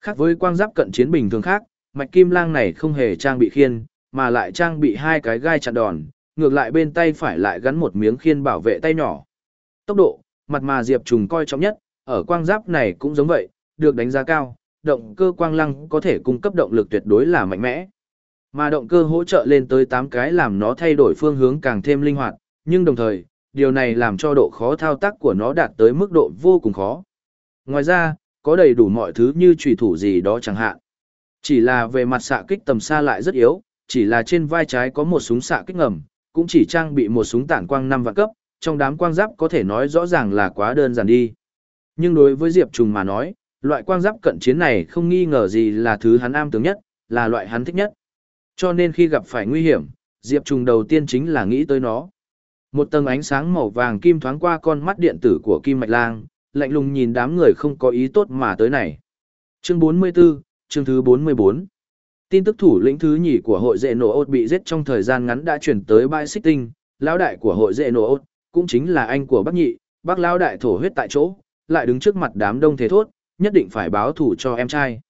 Khác với quang giáp cận chiến bình thường khác, mạch kim lang này không hề trang bị khiên, mà lại trang bị hai cái gai chặn đòn, ngược lại bên tay phải lại gắn một miếng khiên bảo vệ tay nhỏ. Tốc độ, mặt mà Diệp Trùng coi trọng nhất, ở quang giáp này cũng giống vậy, được đánh giá cao, động cơ quang lăng có thể cung cấp động lực tuyệt đối là mạnh mẽ. Mà động cơ hỗ trợ lên tới 8 cái làm nó thay đổi phương hướng càng thêm linh hoạt, nhưng đồng thời, điều này làm cho độ khó thao tác của nó đạt tới mức độ vô cùng khó. Ngoài ra, có đầy đủ mọi thứ như trùy thủ gì đó chẳng hạn. Chỉ là về mặt xạ kích tầm xa lại rất yếu, chỉ là trên vai trái có một súng xạ kích ngầm, cũng chỉ trang bị một súng tản quang 5 vạn cấp, trong đám quang giáp có thể nói rõ ràng là quá đơn giản đi. Nhưng đối với Diệp Trùng mà nói, loại quang giáp cận chiến này không nghi ngờ gì là thứ hắn am tướng nhất, là loại hắn thích nhất. Cho nên khi gặp phải nguy hiểm, Diệp Trùng đầu tiên chính là nghĩ tới nó. Một tầng ánh sáng màu vàng kim thoáng qua con mắt điện tử của Kim Mạch Lang, lạnh lùng nhìn đám người không có ý tốt mà tới này. Chương 44, chương thứ 44. Tin tức thủ lĩnh thứ nhì của hội dệ nổ ốt bị giết trong thời gian ngắn đã chuyển tới bãi xích tinh, lão đại của hội dệ nổ ốt, cũng chính là anh của bác nhị, bác lão đại thổ huyết tại chỗ, lại đứng trước mặt đám đông thế thốt, nhất định phải báo thủ cho em trai.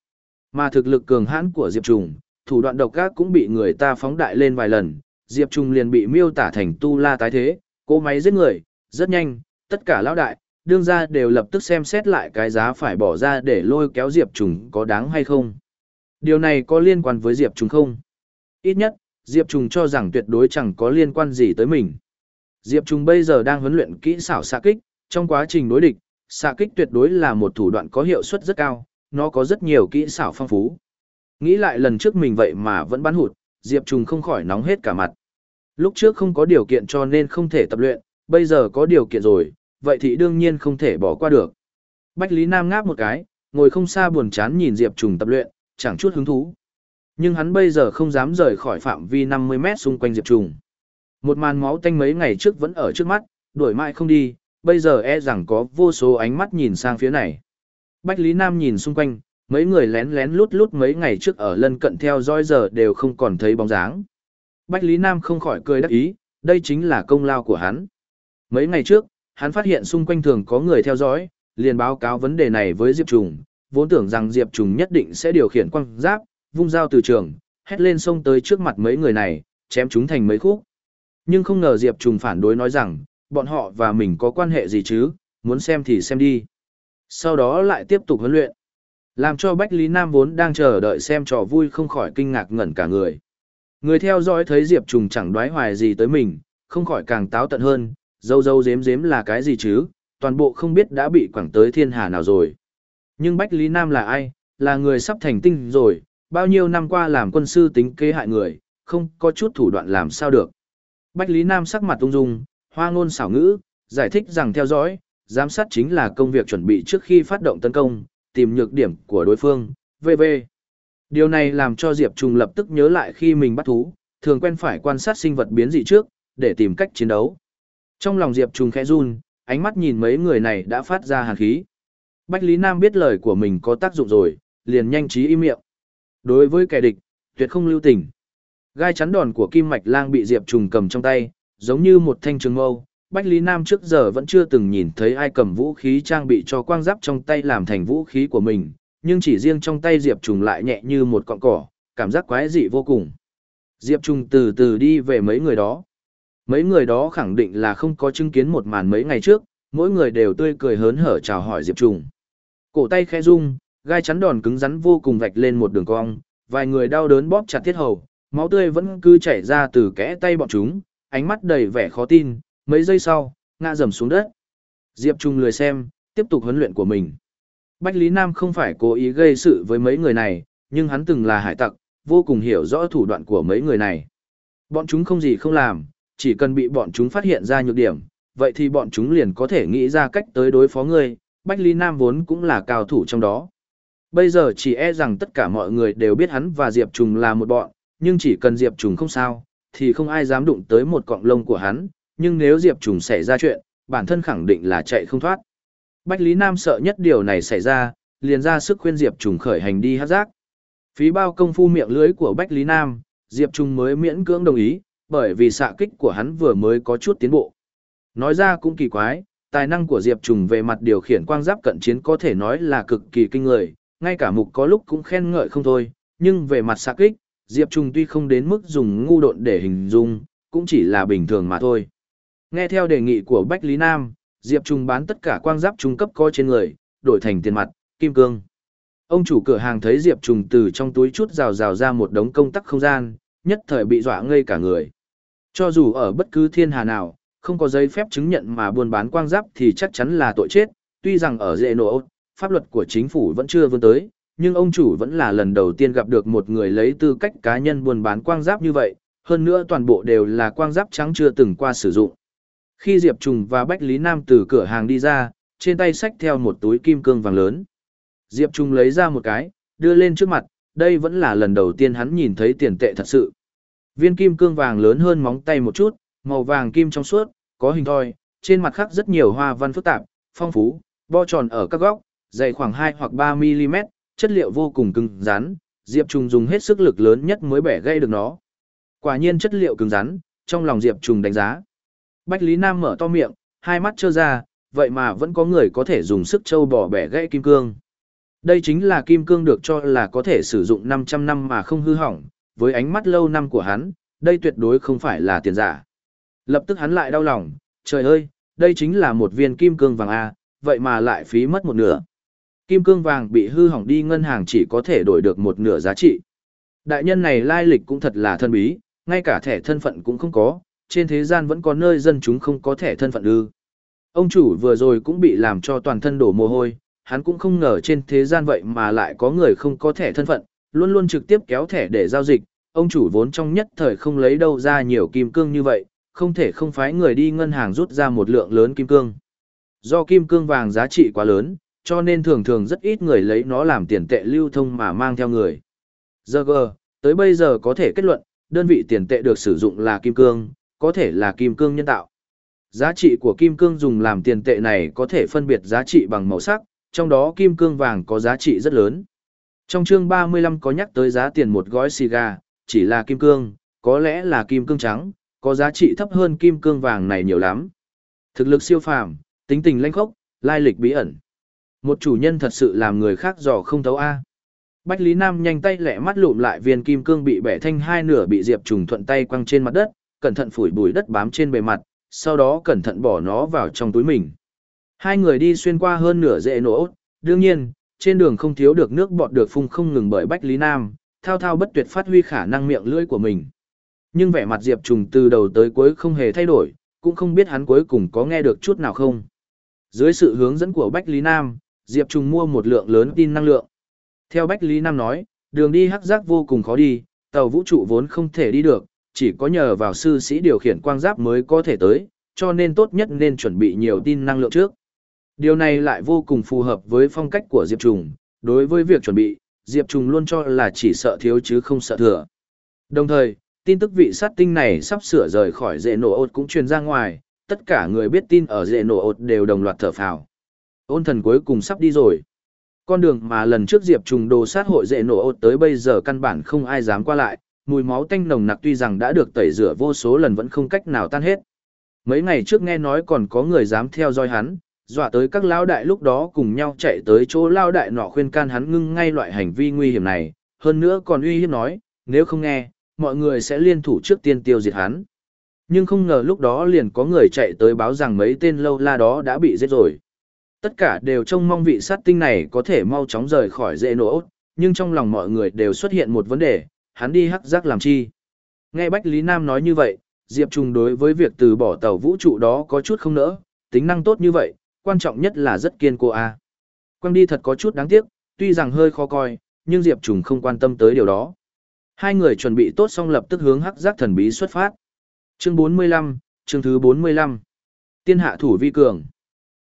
Mà thực lực cường hãn của Diệp Trùng, thủ đoạn độc ác cũng bị người ta phóng đại lên vài lần, Diệp Trùng liền bị miêu tả thành tu la tái thế, cố máy giết người, rất nhanh, tất cả lão đại, đương ra đều lập tức xem xét lại cái giá phải bỏ ra để lôi kéo Diệp Trùng có đáng hay không. Điều này có liên quan với Diệp Trùng không? Ít nhất, Diệp Trùng cho rằng tuyệt đối chẳng có liên quan gì tới mình. Diệp Trùng bây giờ đang huấn luyện kỹ xảo xạ kích, trong quá trình đối địch, xạ kích tuyệt đối là một thủ đoạn có hiệu suất rất cao, nó có rất nhiều kỹ xảo phong phú. Nghĩ lại lần trước mình vậy mà vẫn bắn hụt, Diệp Trùng không khỏi nóng hết cả mặt. Lúc trước không có điều kiện cho nên không thể tập luyện, bây giờ có điều kiện rồi, vậy thì đương nhiên không thể bỏ qua được. Bách Lý Nam ngáp một cái, ngồi không xa buồn chán nhìn Diệp Trùng tập luyện, chẳng chút hứng thú. Nhưng hắn bây giờ không dám rời khỏi phạm vi 50 mét xung quanh Diệp Trùng. Một màn máu tanh mấy ngày trước vẫn ở trước mắt, đuổi mãi không đi, bây giờ e rằng có vô số ánh mắt nhìn sang phía này. Bách Lý Nam nhìn xung quanh, mấy người lén lén lút lút mấy ngày trước ở lân cận theo dõi giờ đều không còn thấy bóng dáng. Bách Lý Nam không khỏi cười đắc ý, đây chính là công lao của hắn. Mấy ngày trước, hắn phát hiện xung quanh thường có người theo dõi, liền báo cáo vấn đề này với Diệp Trùng, vốn tưởng rằng Diệp Trùng nhất định sẽ điều khiển quăng giáp, vung dao từ trường, hét lên xông tới trước mặt mấy người này, chém chúng thành mấy khúc. Nhưng không ngờ Diệp Trùng phản đối nói rằng, bọn họ và mình có quan hệ gì chứ, muốn xem thì xem đi. Sau đó lại tiếp tục huấn luyện. Làm cho Bách Lý Nam vốn đang chờ đợi xem trò vui không khỏi kinh ngạc ngẩn cả người. Người theo dõi thấy Diệp Trùng chẳng đoái hoài gì tới mình, không khỏi càng táo tận hơn, dâu dâu dếm dếm là cái gì chứ, toàn bộ không biết đã bị quẳng tới thiên hà nào rồi. Nhưng Bách Lý Nam là ai, là người sắp thành tinh rồi, bao nhiêu năm qua làm quân sư tính kế hại người, không có chút thủ đoạn làm sao được. Bách Lý Nam sắc mặt ung dung, hoa ngôn xảo ngữ, giải thích rằng theo dõi, giám sát chính là công việc chuẩn bị trước khi phát động tấn công, tìm nhược điểm của đối phương, v.v. Điều này làm cho Diệp Trung lập tức nhớ lại khi mình bắt thú, thường quen phải quan sát sinh vật biến dị trước, để tìm cách chiến đấu. Trong lòng Diệp Trung khẽ run, ánh mắt nhìn mấy người này đã phát ra hàn khí. Bách Lý Nam biết lời của mình có tác dụng rồi, liền nhanh trí im miệng. Đối với kẻ địch, tuyệt không lưu tình. Gai chắn đòn của Kim Mạch Lang bị Diệp Trùng cầm trong tay, giống như một thanh trường mâu. Bách Lý Nam trước giờ vẫn chưa từng nhìn thấy ai cầm vũ khí trang bị cho quang giáp trong tay làm thành vũ khí của mình, nhưng chỉ riêng trong tay Diệp Trùng lại nhẹ như một cọng cỏ, cảm giác quái dị vô cùng. Diệp Trùng từ từ đi về mấy người đó. Mấy người đó khẳng định là không có chứng kiến một màn mấy ngày trước, mỗi người đều tươi cười hớn hở chào hỏi Diệp Trùng. Cổ tay khẽ rung, gai chắn đòn cứng rắn vô cùng vạch lên một đường cong, vài người đau đớn bóp chặt thiết hầu, máu tươi vẫn cứ chảy ra từ kẽ tay bọn chúng, ánh mắt đầy vẻ khó tin, mấy giây sau, ngã rầm xuống đất. Diệp Trung lười xem, tiếp tục huấn luyện của mình. Bách Lý Nam không phải cố ý gây sự với mấy người này, nhưng hắn từng là hải tặc, vô cùng hiểu rõ thủ đoạn của mấy người này. Bọn chúng không gì không làm, chỉ cần bị bọn chúng phát hiện ra nhược điểm, vậy thì bọn chúng liền có thể nghĩ ra cách tới đối phó ngươi, Bách Lý Nam vốn cũng là cao thủ trong đó. Bây giờ chỉ e rằng tất cả mọi người đều biết hắn và Diệp Trùng là một bọn, nhưng chỉ cần Diệp Trùng không sao, thì không ai dám đụng tới một cọng lông của hắn, nhưng nếu Diệp Trùng xảy ra chuyện, bản thân khẳng định là chạy không thoát. Bách Lý Nam sợ nhất điều này xảy ra, liền ra sức khuyên Diệp Trùng khởi hành đi hát giác. Phí bao công phu miệng lưới của Bách Lý Nam, Diệp Trùng mới miễn cưỡng đồng ý, bởi vì xạ kích của hắn vừa mới có chút tiến bộ. Nói ra cũng kỳ quái, tài năng của Diệp Trùng về mặt điều khiển quang giáp cận chiến có thể nói là cực kỳ kinh người, ngay cả mục có lúc cũng khen ngợi không thôi, nhưng về mặt xạ kích, Diệp Trung tuy không đến mức dùng ngu độn để hình dung, cũng chỉ là bình thường mà thôi. Nghe theo đề nghị của Bách Lý Nam, Diệp Trung bán tất cả quang giáp trung cấp coi trên người, đổi thành tiền mặt, kim cương. Ông chủ cửa hàng thấy Diệp Trung từ trong túi chút rào rào ra một đống công tắc không gian, nhất thời bị dọa ngây cả người. Cho dù ở bất cứ thiên hà nào, không có giấy phép chứng nhận mà buôn bán quang giáp thì chắc chắn là tội chết, tuy rằng ở dệ nổ, pháp luật của chính phủ vẫn chưa vươn tới, nhưng ông chủ vẫn là lần đầu tiên gặp được một người lấy tư cách cá nhân buôn bán quang giáp như vậy, hơn nữa toàn bộ đều là quang giáp trắng chưa từng qua sử dụng. Khi Diệp Trùng và Bách Lý Nam từ cửa hàng đi ra, trên tay xách theo một túi kim cương vàng lớn. Diệp Trùng lấy ra một cái, đưa lên trước mặt, đây vẫn là lần đầu tiên hắn nhìn thấy tiền tệ thật sự. Viên kim cương vàng lớn hơn móng tay một chút, màu vàng kim trong suốt, có hình thoi, trên mặt khắc rất nhiều hoa văn phức tạp, phong phú, bo tròn ở các góc, dày khoảng 2 hoặc 3 mm, chất liệu vô cùng cứng rắn, Diệp Trùng dùng hết sức lực lớn nhất mới bẻ gãy được nó. Quả nhiên chất liệu cứng rắn, trong lòng Diệp Trùng đánh giá. Bách Lý Nam mở to miệng, hai mắt trơ ra, vậy mà vẫn có người có thể dùng sức châu bỏ bẻ gãy kim cương. Đây chính là kim cương được cho là có thể sử dụng 500 năm mà không hư hỏng, với ánh mắt lâu năm của hắn, đây tuyệt đối không phải là tiền giả. Lập tức hắn lại đau lòng, trời ơi, đây chính là một viên kim cương vàng A, vậy mà lại phí mất một nửa. Kim cương vàng bị hư hỏng đi ngân hàng chỉ có thể đổi được một nửa giá trị. Đại nhân này lai lịch cũng thật là thân bí, ngay cả thẻ thân phận cũng không có, trên thế gian vẫn có nơi dân chúng không có thẻ thân phận ư. Ông chủ vừa rồi cũng bị làm cho toàn thân đổ mồ hôi, hắn cũng không ngờ trên thế gian vậy mà lại có người không có thẻ thân phận, luôn luôn trực tiếp kéo thẻ để giao dịch, ông chủ vốn trong nhất thời không lấy đâu ra nhiều kim cương như vậy, không thể không phái người đi ngân hàng rút ra một lượng lớn kim cương. Do kim cương vàng giá trị quá lớn, cho nên thường thường rất ít người lấy nó làm tiền tệ lưu thông mà mang theo người. Giờ gờ, tới bây giờ có thể kết luận, đơn vị tiền tệ được sử dụng là kim cương, có thể là kim cương nhân tạo. Giá trị của kim cương dùng làm tiền tệ này có thể phân biệt giá trị bằng màu sắc, trong đó kim cương vàng có giá trị rất lớn. Trong chương 35 có nhắc tới giá tiền một gói xì gà, chỉ là kim cương, có lẽ là kim cương trắng, có giá trị thấp hơn kim cương vàng này nhiều lắm. Thực lực siêu phàm, tính tình lanh khốc, lai lịch bí ẩn. Một chủ nhân thật sự làm người khác dò không thấu A. Bách Lý Nam nhanh tay lẹ mắt lụm lại viên kim cương bị bẻ thanh hai nửa bị Diệp Trùng thuận tay quăng trên mặt đất, cẩn thận phủi bụi đất bám trên bề mặt, sau đó cẩn thận bỏ nó vào trong túi mình. Hai người đi xuyên qua hơn nửa dễ nổ, đương nhiên, trên đường không thiếu được nước bọt được phun không ngừng bởi Bách Lý Nam, thao thao bất tuyệt phát huy khả năng miệng lưỡi của mình. Nhưng vẻ mặt Diệp Trùng từ đầu tới cuối không hề thay đổi, cũng không biết hắn cuối cùng có nghe được chút nào không. Dưới sự hướng dẫn của Bách Lý Nam, Diệp Trùng mua một lượng lớn tin năng lượng. Theo Bách Lý Nam nói, đường đi hắc giác vô cùng khó đi, tàu vũ trụ vốn không thể đi được, chỉ có nhờ vào sư sĩ điều khiển quang giáp mới có thể tới, cho nên tốt nhất nên chuẩn bị nhiều tin năng lượng trước. Điều này lại vô cùng phù hợp với phong cách của Diệp Trùng, đối với việc chuẩn bị, Diệp Trùng luôn cho là chỉ sợ thiếu chứ không sợ thừa. Đồng thời, tin tức vị sát tinh này sắp sửa rời khỏi dễ nổ ột cũng truyền ra ngoài, tất cả người biết tin ở dễ nổ ột đều đồng loạt thở phào. Ôn thần cuối cùng sắp đi rồi. Con đường mà lần trước Diệp Trùng đồ sát hội dễ nổ ột tới bây giờ căn bản không ai dám qua lại, mùi máu tanh nồng nặc tuy rằng đã được tẩy rửa vô số lần vẫn không cách nào tan hết. Mấy ngày trước nghe nói còn có người dám theo dõi hắn, dọa tới các lão đại lúc đó cùng nhau chạy tới chỗ lao đại nọ khuyên can hắn ngưng ngay loại hành vi nguy hiểm này, hơn nữa còn uy hiếp nói, nếu không nghe, mọi người sẽ liên thủ trước tiên tiêu diệt hắn. Nhưng không ngờ lúc đó liền có người chạy tới báo rằng mấy tên lâu la đó đã bị giết rồi. Tất cả đều trông mong vị sát tinh này có thể mau chóng rời khỏi dễ nổ ốt, nhưng trong lòng mọi người đều xuất hiện một vấn đề, hắn đi hắc giác làm chi. Nghe Bách Lý Nam nói như vậy, Diệp Trung đối với việc từ bỏ tàu vũ trụ đó có chút không nỡ, tính năng tốt như vậy, quan trọng nhất là rất kiên cố a. À. Quang đi thật có chút đáng tiếc, tuy rằng hơi khó coi, nhưng Diệp Trùng không quan tâm tới điều đó. Hai người chuẩn bị tốt xong lập tức hướng hắc giác thần bí xuất phát. Chương 45, chương thứ 45. Tiên hạ thủ vi cường.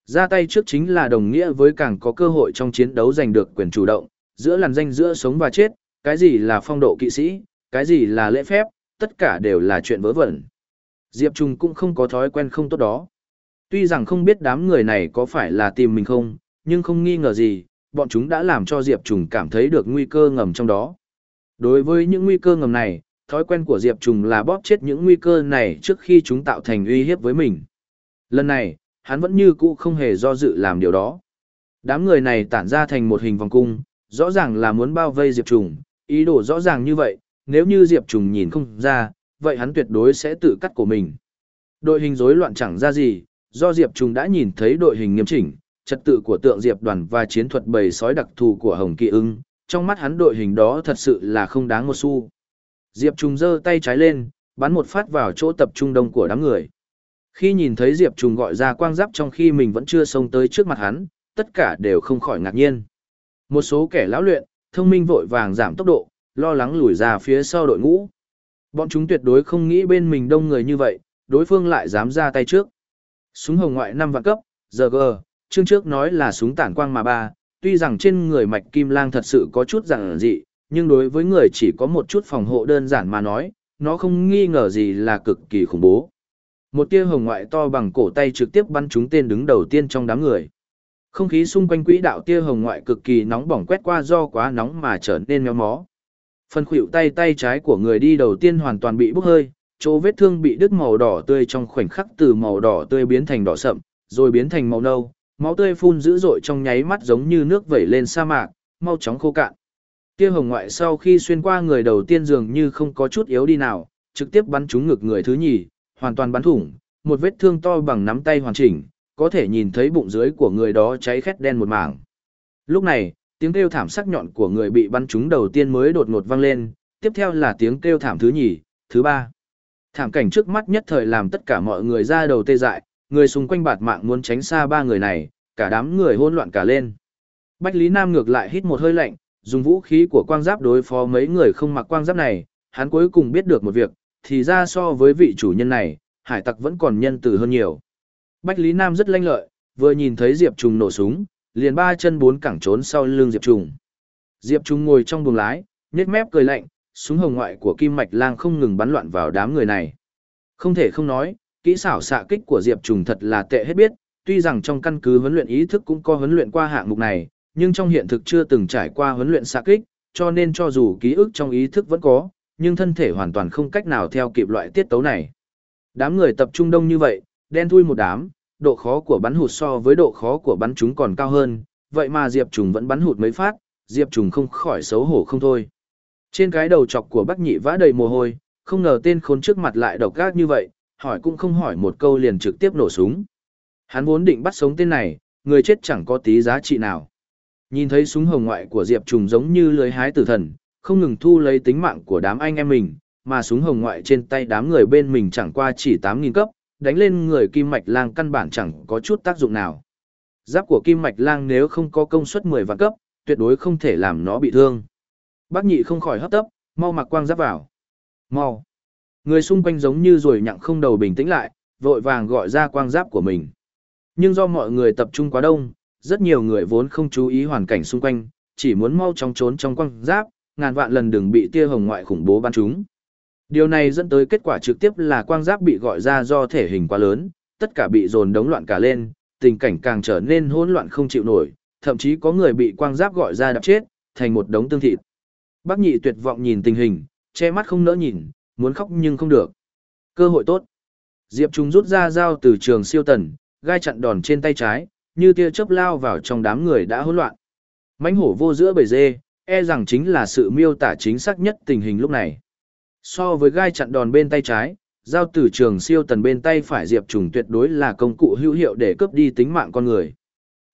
Ra tay trước chính là đồng nghĩa với càng có cơ hội trong chiến đấu giành được quyền chủ động, giữa làn danh giữa sống và chết, cái gì là phong độ kỵ sĩ, cái gì là lễ phép, tất cả đều là chuyện vớ vẩn. Diệp Trung cũng không có thói quen không tốt đó. Tuy rằng không biết đám người này có phải là tìm mình không, nhưng không nghi ngờ gì, bọn chúng đã làm cho Diệp Trùng cảm thấy được nguy cơ ngầm trong đó. Đối với những nguy cơ ngầm này, thói quen của Diệp Trùng là bóp chết những nguy cơ này trước khi chúng tạo thành uy hiếp với mình. Lần này, hắn vẫn như cũ không hề do dự làm điều đó. Đám người này tản ra thành một hình vòng cung, rõ ràng là muốn bao vây Diệp Trùng, ý đồ rõ ràng như vậy, nếu như Diệp Trùng nhìn không ra, vậy hắn tuyệt đối sẽ tự cắt của mình. Đội hình rối loạn chẳng ra gì, do Diệp Trùng đã nhìn thấy đội hình nghiêm chỉnh, trật tự của tượng Diệp đoàn và chiến thuật bầy sói đặc thù của Hồng Kỵ ưng, trong mắt hắn đội hình đó thật sự là không đáng một xu. Diệp Trùng giơ tay trái lên, bắn một phát vào chỗ tập trung đông của đám người. Khi nhìn thấy Diệp Trùng gọi ra quang giáp trong khi mình vẫn chưa xông tới trước mặt hắn, tất cả đều không khỏi ngạc nhiên. Một số kẻ lão luyện, thông minh vội vàng giảm tốc độ, lo lắng lùi ra phía sau đội ngũ. Bọn chúng tuyệt đối không nghĩ bên mình đông người như vậy, đối phương lại dám ra tay trước. Súng hồng ngoại năm vạn cấp, giờ g, chương trước nói là súng tản quang mà ba, tuy rằng trên người mạch kim lang thật sự có chút giản dị, nhưng đối với người chỉ có một chút phòng hộ đơn giản mà nói, nó không nghi ngờ gì là cực kỳ khủng bố. Một tia hồng ngoại to bằng cổ tay trực tiếp bắn trúng tên đứng đầu tiên trong đám người. Không khí xung quanh quỹ đạo tia hồng ngoại cực kỳ nóng bỏng quét qua do quá nóng mà trở nên méo mó. Phần khuỷu tay tay trái của người đi đầu tiên hoàn toàn bị bốc hơi, chỗ vết thương bị đứt màu đỏ tươi trong khoảnh khắc từ màu đỏ tươi biến thành đỏ sậm, rồi biến thành màu nâu, máu tươi phun dữ dội trong nháy mắt giống như nước vẩy lên sa mạc, mau chóng khô cạn. Tia hồng ngoại sau khi xuyên qua người đầu tiên dường như không có chút yếu đi nào, trực tiếp bắn trúng ngực người thứ nhì, hoàn toàn bắn thủng, một vết thương to bằng nắm tay hoàn chỉnh, có thể nhìn thấy bụng dưới của người đó cháy khét đen một mảng. Lúc này, tiếng kêu thảm sắc nhọn của người bị bắn trúng đầu tiên mới đột ngột vang lên, tiếp theo là tiếng kêu thảm thứ nhì, thứ ba. Thảm cảnh trước mắt nhất thời làm tất cả mọi người ra đầu tê dại, người xung quanh bạt mạng muốn tránh xa ba người này, cả đám người hỗn loạn cả lên. Bách Lý Nam ngược lại hít một hơi lạnh, dùng vũ khí của quang giáp đối phó mấy người không mặc quang giáp này, hắn cuối cùng biết được một việc, thì ra so với vị chủ nhân này, hải tặc vẫn còn nhân từ hơn nhiều. Bách Lý Nam rất lanh lợi, vừa nhìn thấy Diệp Trùng nổ súng, liền ba chân bốn cẳng trốn sau lưng Diệp Trùng. Diệp Trùng ngồi trong buồng lái, nhếch mép cười lạnh, súng hồng ngoại của Kim Mạch Lang không ngừng bắn loạn vào đám người này. Không thể không nói, kỹ xảo xạ kích của Diệp Trùng thật là tệ hết biết, tuy rằng trong căn cứ huấn luyện ý thức cũng có huấn luyện qua hạng mục này, nhưng trong hiện thực chưa từng trải qua huấn luyện xạ kích, cho nên cho dù ký ức trong ý thức vẫn có, nhưng thân thể hoàn toàn không cách nào theo kịp loại tiết tấu này. Đám người tập trung đông như vậy, đen thui một đám, độ khó của bắn hụt so với độ khó của bắn chúng còn cao hơn, vậy mà Diệp Trùng vẫn bắn hụt mấy phát, Diệp Trùng không khỏi xấu hổ không thôi. Trên cái đầu chọc của Bắc Nhị vã đầy mồ hôi, không ngờ tên khốn trước mặt lại độc ác như vậy, hỏi cũng không hỏi một câu liền trực tiếp nổ súng. Hắn vốn định bắt sống tên này, người chết chẳng có tí giá trị nào. Nhìn thấy súng hồng ngoại của Diệp Trùng giống như lưới hái tử thần, không ngừng thu lấy tính mạng của đám anh em mình, mà súng hồng ngoại trên tay đám người bên mình chẳng qua chỉ 8.000 cấp, đánh lên người kim mạch lang căn bản chẳng có chút tác dụng nào. Giáp của kim mạch lang nếu không có công suất 10 vạn cấp, tuyệt đối không thể làm nó bị thương. Bác nhị không khỏi hấp tấp, mau mặc quang giáp vào. Mau. Người xung quanh giống như rồi nhặng không đầu bình tĩnh lại, vội vàng gọi ra quang giáp của mình. Nhưng do mọi người tập trung quá đông, rất nhiều người vốn không chú ý hoàn cảnh xung quanh, chỉ muốn mau chóng trốn trong quang giáp, ngàn vạn lần đừng bị tia hồng ngoại khủng bố bắn chúng. Điều này dẫn tới kết quả trực tiếp là quang giáp bị gọi ra do thể hình quá lớn, tất cả bị dồn đống loạn cả lên, tình cảnh càng trở nên hỗn loạn không chịu nổi, thậm chí có người bị quang giáp gọi ra đập chết, thành một đống tương thịt. Bác nhị tuyệt vọng nhìn tình hình, che mắt không nỡ nhìn, muốn khóc nhưng không được. Cơ hội tốt. Diệp Trung rút ra dao từ trường siêu tần, gai chặn đòn trên tay trái, như tia chớp lao vào trong đám người đã hỗn loạn. Mánh hổ vô giữa bầy dê, e rằng chính là sự miêu tả chính xác nhất tình hình lúc này. So với gai chặn đòn bên tay trái, dao tử trường siêu tần bên tay phải Diệp Trùng tuyệt đối là công cụ hữu hiệu để cướp đi tính mạng con người.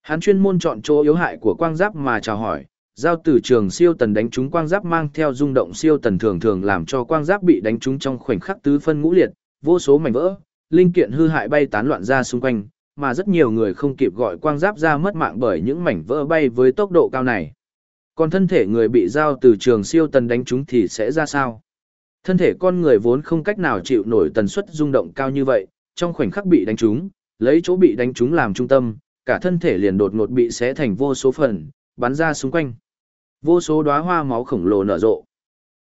Hắn chuyên môn chọn chỗ yếu hại của quang giáp mà chào hỏi, giao tử trường siêu tần đánh trúng quang giáp mang theo rung động siêu tần thường thường làm cho quang giáp bị đánh trúng trong khoảnh khắc tứ phân ngũ liệt, vô số mảnh vỡ, linh kiện hư hại bay tán loạn ra xung quanh, mà rất nhiều người không kịp gọi quang giáp ra mất mạng bởi những mảnh vỡ bay với tốc độ cao này. Còn thân thể người bị giao từ trường siêu tần đánh trúng thì sẽ ra sao? Thân thể con người vốn không cách nào chịu nổi tần suất rung động cao như vậy, trong khoảnh khắc bị đánh trúng, lấy chỗ bị đánh trúng làm trung tâm, cả thân thể liền đột ngột bị xé thành vô số phần, bắn ra xung quanh. Vô số đóa hoa máu khổng lồ nở rộ.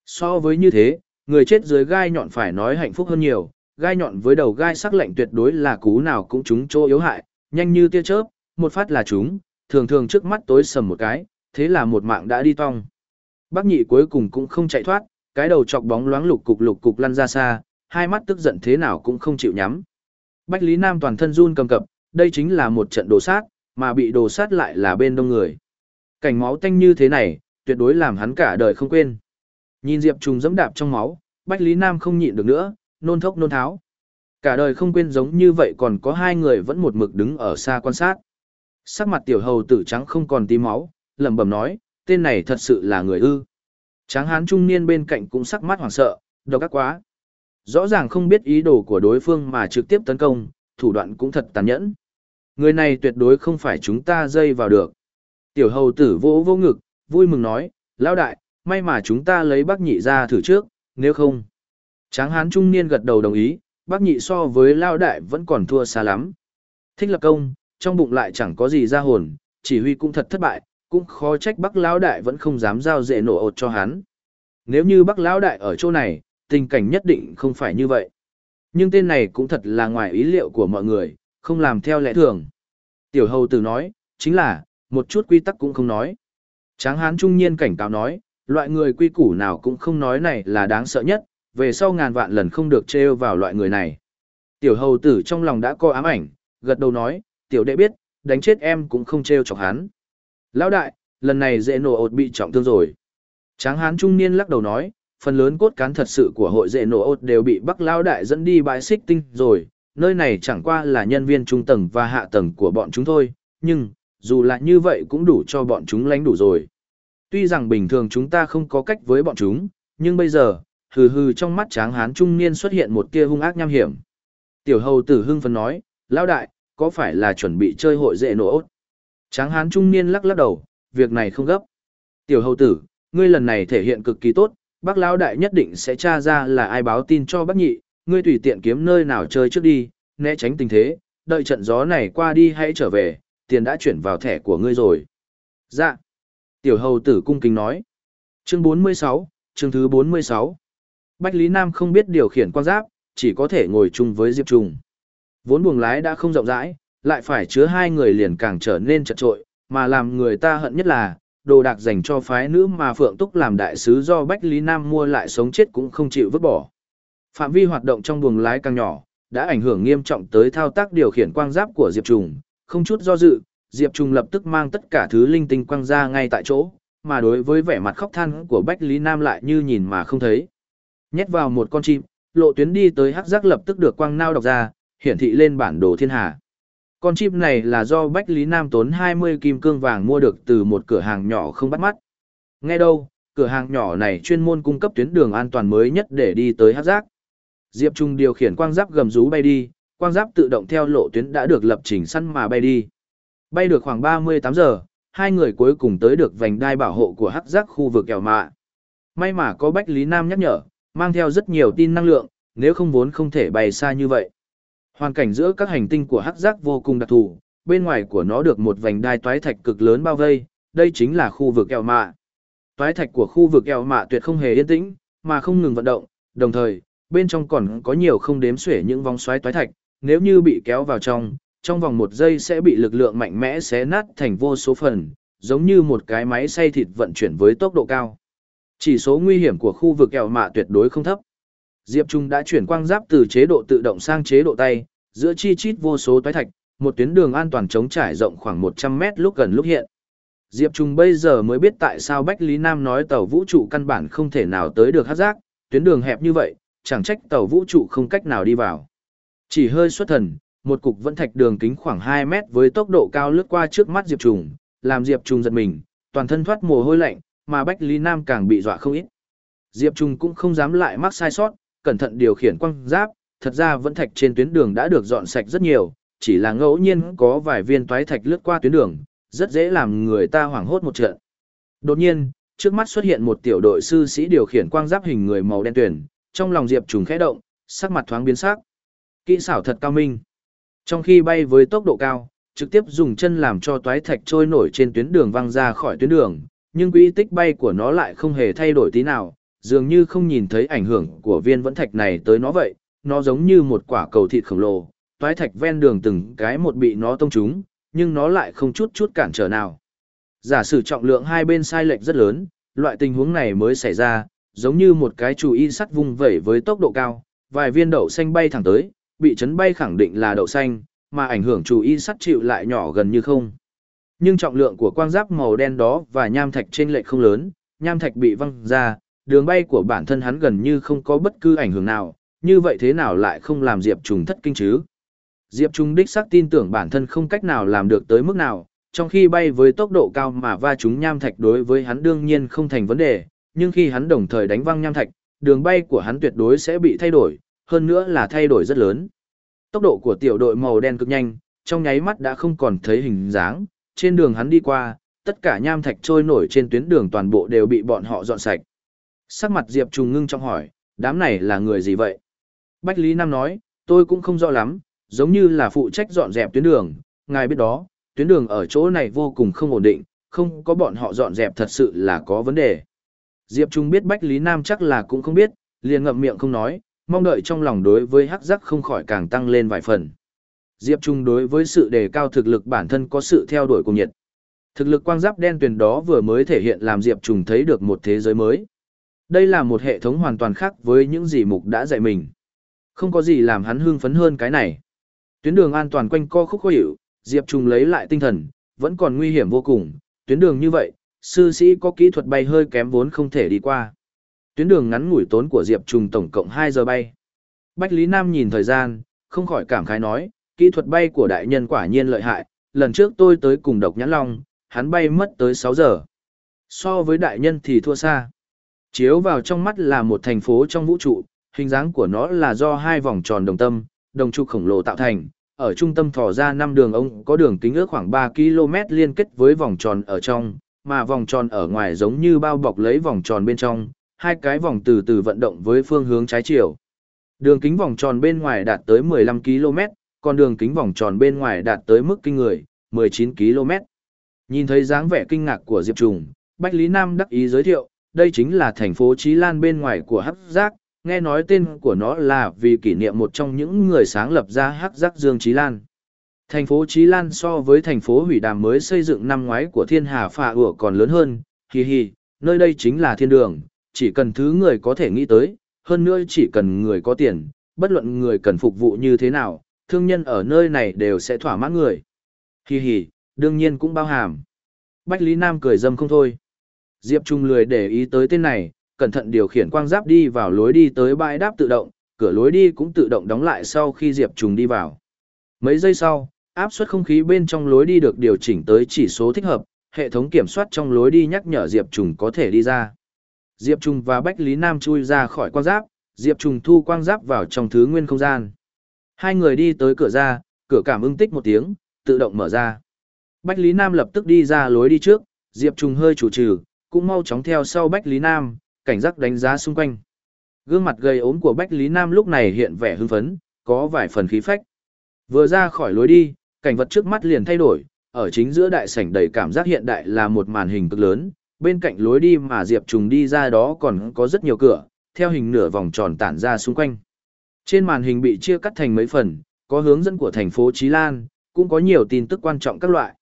So với như thế, người chết dưới gai nhọn phải nói hạnh phúc hơn nhiều, gai nhọn với đầu gai sắc lạnh tuyệt đối là cú nào cũng trúng chỗ yếu hại, nhanh như tia chớp, một phát là trúng, thường thường trước mắt tối sầm một cái, thế là một mạng đã đi tong. Bác nhị cuối cùng cũng không chạy thoát, cái đầu chọc bóng loáng lục cục lục cục lăn ra xa, hai mắt tức giận thế nào cũng không chịu nhắm. Bách Lý Nam toàn thân run cầm cập, đây chính là một trận đồ sát, mà bị đồ sát lại là bên đông người. Cảnh máu tanh như thế này, tuyệt đối làm hắn cả đời không quên. Nhìn Diệp Trùng dẫm đạp trong máu, Bách Lý Nam không nhịn được nữa, nôn thốc nôn tháo. Cả đời không quên giống như vậy còn có hai người vẫn một mực đứng ở xa quan sát. Sắc mặt tiểu hầu tử trắng không còn tí máu, lẩm bẩm nói, tên này thật sự là người ư. Tráng hán trung niên bên cạnh cũng sắc mắt hoảng sợ, độc ác quá. Rõ ràng không biết ý đồ của đối phương mà trực tiếp tấn công, thủ đoạn cũng thật tàn nhẫn. Người này tuyệt đối không phải chúng ta dây vào được. Tiểu hầu tử vỗ vô ngực, vui mừng nói, lão đại, may mà chúng ta lấy bác nhị ra thử trước, nếu không. Tráng hán trung niên gật đầu đồng ý, bác nhị so với lao đại vẫn còn thua xa lắm. Thích lập công, trong bụng lại chẳng có gì ra hồn, chỉ huy cũng thật thất bại, cũng khó trách bác lão đại vẫn không dám giao dễ nổ ột cho hắn. Nếu như bác lão đại ở chỗ này, tình cảnh nhất định không phải như vậy. Nhưng tên này cũng thật là ngoài ý liệu của mọi người, không làm theo lẽ thường. Tiểu hầu tử nói, chính là, một chút quy tắc cũng không nói. Tráng hán trung nhiên cảnh cáo nói, loại người quy củ nào cũng không nói này là đáng sợ nhất, về sau ngàn vạn lần không được trêu vào loại người này. Tiểu hầu tử trong lòng đã có ám ảnh, gật đầu nói, tiểu đệ biết, đánh chết em cũng không trêu chọc hắn. Lão đại, lần này dễ nổ ột bị trọng thương rồi. Tráng hán trung niên lắc đầu nói, phần lớn cốt cán thật sự của hội dễ nổ ột đều bị bắc lão đại dẫn đi bãi xích tinh rồi, nơi này chẳng qua là nhân viên trung tầng và hạ tầng của bọn chúng thôi, nhưng, dù là như vậy cũng đủ cho bọn chúng lánh đủ rồi. Tuy rằng bình thường chúng ta không có cách với bọn chúng, nhưng bây giờ, hừ hừ trong mắt tráng hán trung niên xuất hiện một tia hung ác nham hiểm. Tiểu hầu tử hưng phấn nói, lão đại, có phải là chuẩn bị chơi hội dễ nổ ốt? Tráng hán trung niên lắc lắc đầu, việc này không gấp. Tiểu hầu tử, ngươi lần này thể hiện cực kỳ tốt, bác lão đại nhất định sẽ tra ra là ai báo tin cho bác nhị, ngươi tùy tiện kiếm nơi nào chơi trước đi, né tránh tình thế, đợi trận gió này qua đi hãy trở về, tiền đã chuyển vào thẻ của ngươi rồi. Dạ. Tiểu hầu tử cung kính nói. Chương 46, chương thứ 46. Bách Lý Nam không biết điều khiển quan giáp, chỉ có thể ngồi chung với Diệp Trùng. Vốn buồng lái đã không rộng rãi, lại phải chứa hai người liền càng trở nên chật trội, mà làm người ta hận nhất là, đồ đạc dành cho phái nữ mà Phượng Túc làm đại sứ do Bách Lý Nam mua lại sống chết cũng không chịu vứt bỏ. Phạm vi hoạt động trong buồng lái càng nhỏ, đã ảnh hưởng nghiêm trọng tới thao tác điều khiển quang giáp của Diệp Trùng, không chút do dự, Diệp Trùng lập tức mang tất cả thứ linh tinh quang ra ngay tại chỗ, mà đối với vẻ mặt khóc than của Bách Lý Nam lại như nhìn mà không thấy. Nhét vào một con chim, lộ tuyến đi tới hắc giác lập tức được quang nao đọc ra, hiển thị lên bản đồ thiên hà. Con chip này là do Bách Lý Nam tốn 20 kim cương vàng mua được từ một cửa hàng nhỏ không bắt mắt. Nghe đâu, cửa hàng nhỏ này chuyên môn cung cấp tuyến đường an toàn mới nhất để đi tới hắc giác. Diệp Trung điều khiển quang giáp gầm rú bay đi, quang giáp tự động theo lộ tuyến đã được lập trình sẵn mà bay đi. Bay được khoảng 38 giờ, hai người cuối cùng tới được vành đai bảo hộ của hắc giác khu vực kèo mạ. May mà có Bách Lý Nam nhắc nhở, mang theo rất nhiều tin năng lượng, nếu không vốn không thể bay xa như vậy. Hoàn cảnh giữa các hành tinh của hắc giác vô cùng đặc thù, bên ngoài của nó được một vành đai toái thạch cực lớn bao vây, đây chính là khu vực eo mạ. Toái thạch của khu vực eo mạ tuyệt không hề yên tĩnh, mà không ngừng vận động, đồng thời, bên trong còn có nhiều không đếm xuể những vòng xoáy toái thạch, nếu như bị kéo vào trong, trong vòng một giây sẽ bị lực lượng mạnh mẽ xé nát thành vô số phần, giống như một cái máy xay thịt vận chuyển với tốc độ cao. Chỉ số nguy hiểm của khu vực eo mạ tuyệt đối không thấp. Diệp Trung đã chuyển quang giáp từ chế độ tự động sang chế độ tay, giữa chi chít vô số toái thạch, một tuyến đường an toàn chống trải rộng khoảng 100 mét lúc gần lúc hiện. Diệp Trung bây giờ mới biết tại sao Bách Lý Nam nói tàu vũ trụ căn bản không thể nào tới được hát giác, tuyến đường hẹp như vậy, chẳng trách tàu vũ trụ không cách nào đi vào. Chỉ hơi xuất thần, một cục vẫn thạch đường kính khoảng 2 mét với tốc độ cao lướt qua trước mắt Diệp Trung, làm Diệp Trung giật mình, toàn thân thoát mồ hôi lạnh, mà Bách Lý Nam càng bị dọa không ít. Diệp Trung cũng không dám lại mắc sai sót, cẩn thận điều khiển quăng giáp, thật ra vẫn thạch trên tuyến đường đã được dọn sạch rất nhiều, chỉ là ngẫu nhiên có vài viên toái thạch lướt qua tuyến đường, rất dễ làm người ta hoảng hốt một trận. Đột nhiên, trước mắt xuất hiện một tiểu đội sư sĩ điều khiển quang giáp hình người màu đen tuyển, trong lòng Diệp Trùng khẽ động, sắc mặt thoáng biến sắc. Kỹ xảo thật cao minh. Trong khi bay với tốc độ cao, trực tiếp dùng chân làm cho toái thạch trôi nổi trên tuyến đường văng ra khỏi tuyến đường, nhưng quỹ tích bay của nó lại không hề thay đổi tí nào, dường như không nhìn thấy ảnh hưởng của viên vẫn thạch này tới nó vậy, nó giống như một quả cầu thịt khổng lồ, toái thạch ven đường từng cái một bị nó tông trúng, nhưng nó lại không chút chút cản trở nào. Giả sử trọng lượng hai bên sai lệch rất lớn, loại tình huống này mới xảy ra, giống như một cái chủ y sắt vung vẩy với tốc độ cao, vài viên đậu xanh bay thẳng tới, bị chấn bay khẳng định là đậu xanh, mà ảnh hưởng chủ y sắt chịu lại nhỏ gần như không. Nhưng trọng lượng của quang giáp màu đen đó và nham thạch trên lệch không lớn, nham thạch bị văng ra, đường bay của bản thân hắn gần như không có bất cứ ảnh hưởng nào, như vậy thế nào lại không làm Diệp Trùng thất kinh chứ? Diệp Trùng đích xác tin tưởng bản thân không cách nào làm được tới mức nào, trong khi bay với tốc độ cao mà va chúng nham thạch đối với hắn đương nhiên không thành vấn đề, nhưng khi hắn đồng thời đánh văng nham thạch, đường bay của hắn tuyệt đối sẽ bị thay đổi, hơn nữa là thay đổi rất lớn. Tốc độ của tiểu đội màu đen cực nhanh, trong nháy mắt đã không còn thấy hình dáng, trên đường hắn đi qua, tất cả nham thạch trôi nổi trên tuyến đường toàn bộ đều bị bọn họ dọn sạch. Sắc mặt Diệp Trùng ngưng trong hỏi, đám này là người gì vậy? Bách Lý Nam nói, tôi cũng không rõ lắm, giống như là phụ trách dọn dẹp tuyến đường, ngài biết đó, tuyến đường ở chỗ này vô cùng không ổn định, không có bọn họ dọn dẹp thật sự là có vấn đề. Diệp Trung biết Bách Lý Nam chắc là cũng không biết, liền ngậm miệng không nói, mong đợi trong lòng đối với hắc giác không khỏi càng tăng lên vài phần. Diệp Trung đối với sự đề cao thực lực bản thân có sự theo đuổi cùng nhiệt. Thực lực quang giáp đen tuyền đó vừa mới thể hiện làm Diệp Trung thấy được một thế giới mới. Đây là một hệ thống hoàn toàn khác với những gì mục đã dạy mình. Không có gì làm hắn hưng phấn hơn cái này. Tuyến đường an toàn quanh co khúc khó hiểu, Diệp Trung lấy lại tinh thần, vẫn còn nguy hiểm vô cùng, tuyến đường như vậy, sư sĩ có kỹ thuật bay hơi kém vốn không thể đi qua. Tuyến đường ngắn ngủi tốn của Diệp Trung tổng cộng 2 giờ bay. Bách Lý Nam nhìn thời gian, không khỏi cảm khái nói, kỹ thuật bay của đại nhân quả nhiên lợi hại, lần trước tôi tới cùng độc nhãn long, hắn bay mất tới 6 giờ. So với đại nhân thì thua xa. Chiếu vào trong mắt là một thành phố trong vũ trụ, hình dáng của nó là do hai vòng tròn đồng tâm, đồng trụ khổng lồ tạo thành. Ở trung tâm thỏ ra năm đường ống có đường kính ước khoảng 3 km liên kết với vòng tròn ở trong, mà vòng tròn ở ngoài giống như bao bọc lấy vòng tròn bên trong, hai cái vòng từ từ vận động với phương hướng trái chiều. Đường kính vòng tròn bên ngoài đạt tới 15 km, còn đường kính vòng tròn bên ngoài đạt tới mức kinh người, 19 km. Nhìn thấy dáng vẻ kinh ngạc của Diệp Trùng, Bách Lý Nam đắc ý giới thiệu, đây chính là thành phố Chí Lan bên ngoài của Hắc Giác, nghe nói tên của nó là vì kỷ niệm một trong những người sáng lập ra Hắc Giác Dương Chí Lan. Thành phố Chí Lan so với thành phố Hủy Đàm mới xây dựng năm ngoái của Thiên Hà Phà Ủa còn lớn hơn, hì hì, nơi đây chính là thiên đường, chỉ cần thứ người có thể nghĩ tới, hơn nữa chỉ cần người có tiền, bất luận người cần phục vụ như thế nào, thương nhân ở nơi này đều sẽ thỏa mãn người. Hì hì, đương nhiên cũng bao hàm. Bách Lý Nam cười dâm không thôi. Diệp Trung lười để ý tới tên này, cẩn thận điều khiển quang giáp đi vào lối đi tới bãi đáp tự động, cửa lối đi cũng tự động đóng lại sau khi Diệp trùng đi vào. Mấy giây sau, áp suất không khí bên trong lối đi được điều chỉnh tới chỉ số thích hợp, hệ thống kiểm soát trong lối đi nhắc nhở Diệp trùng có thể đi ra. Diệp trùng và Bách Lý Nam chui ra khỏi quang giáp, Diệp trùng thu quang giáp vào trong thứ nguyên không gian. Hai người đi tới cửa ra, cửa cảm ứng tích một tiếng, tự động mở ra. Bách Lý Nam lập tức đi ra lối đi trước, Diệp trùng hơi chủ trừ, cũng mau chóng theo sau Bách Lý Nam, cảnh giác đánh giá xung quanh. Gương mặt gầy ốm của Bách Lý Nam lúc này hiện vẻ hưng phấn, có vài phần khí phách. Vừa ra khỏi lối đi, cảnh vật trước mắt liền thay đổi, ở chính giữa đại sảnh đầy cảm giác hiện đại là một màn hình cực lớn, bên cạnh lối đi mà Diệp Trùng đi ra đó còn có rất nhiều cửa, theo hình nửa vòng tròn tản ra xung quanh. Trên màn hình bị chia cắt thành mấy phần, có hướng dẫn của thành phố Chí Lan, cũng có nhiều tin tức quan trọng các loại.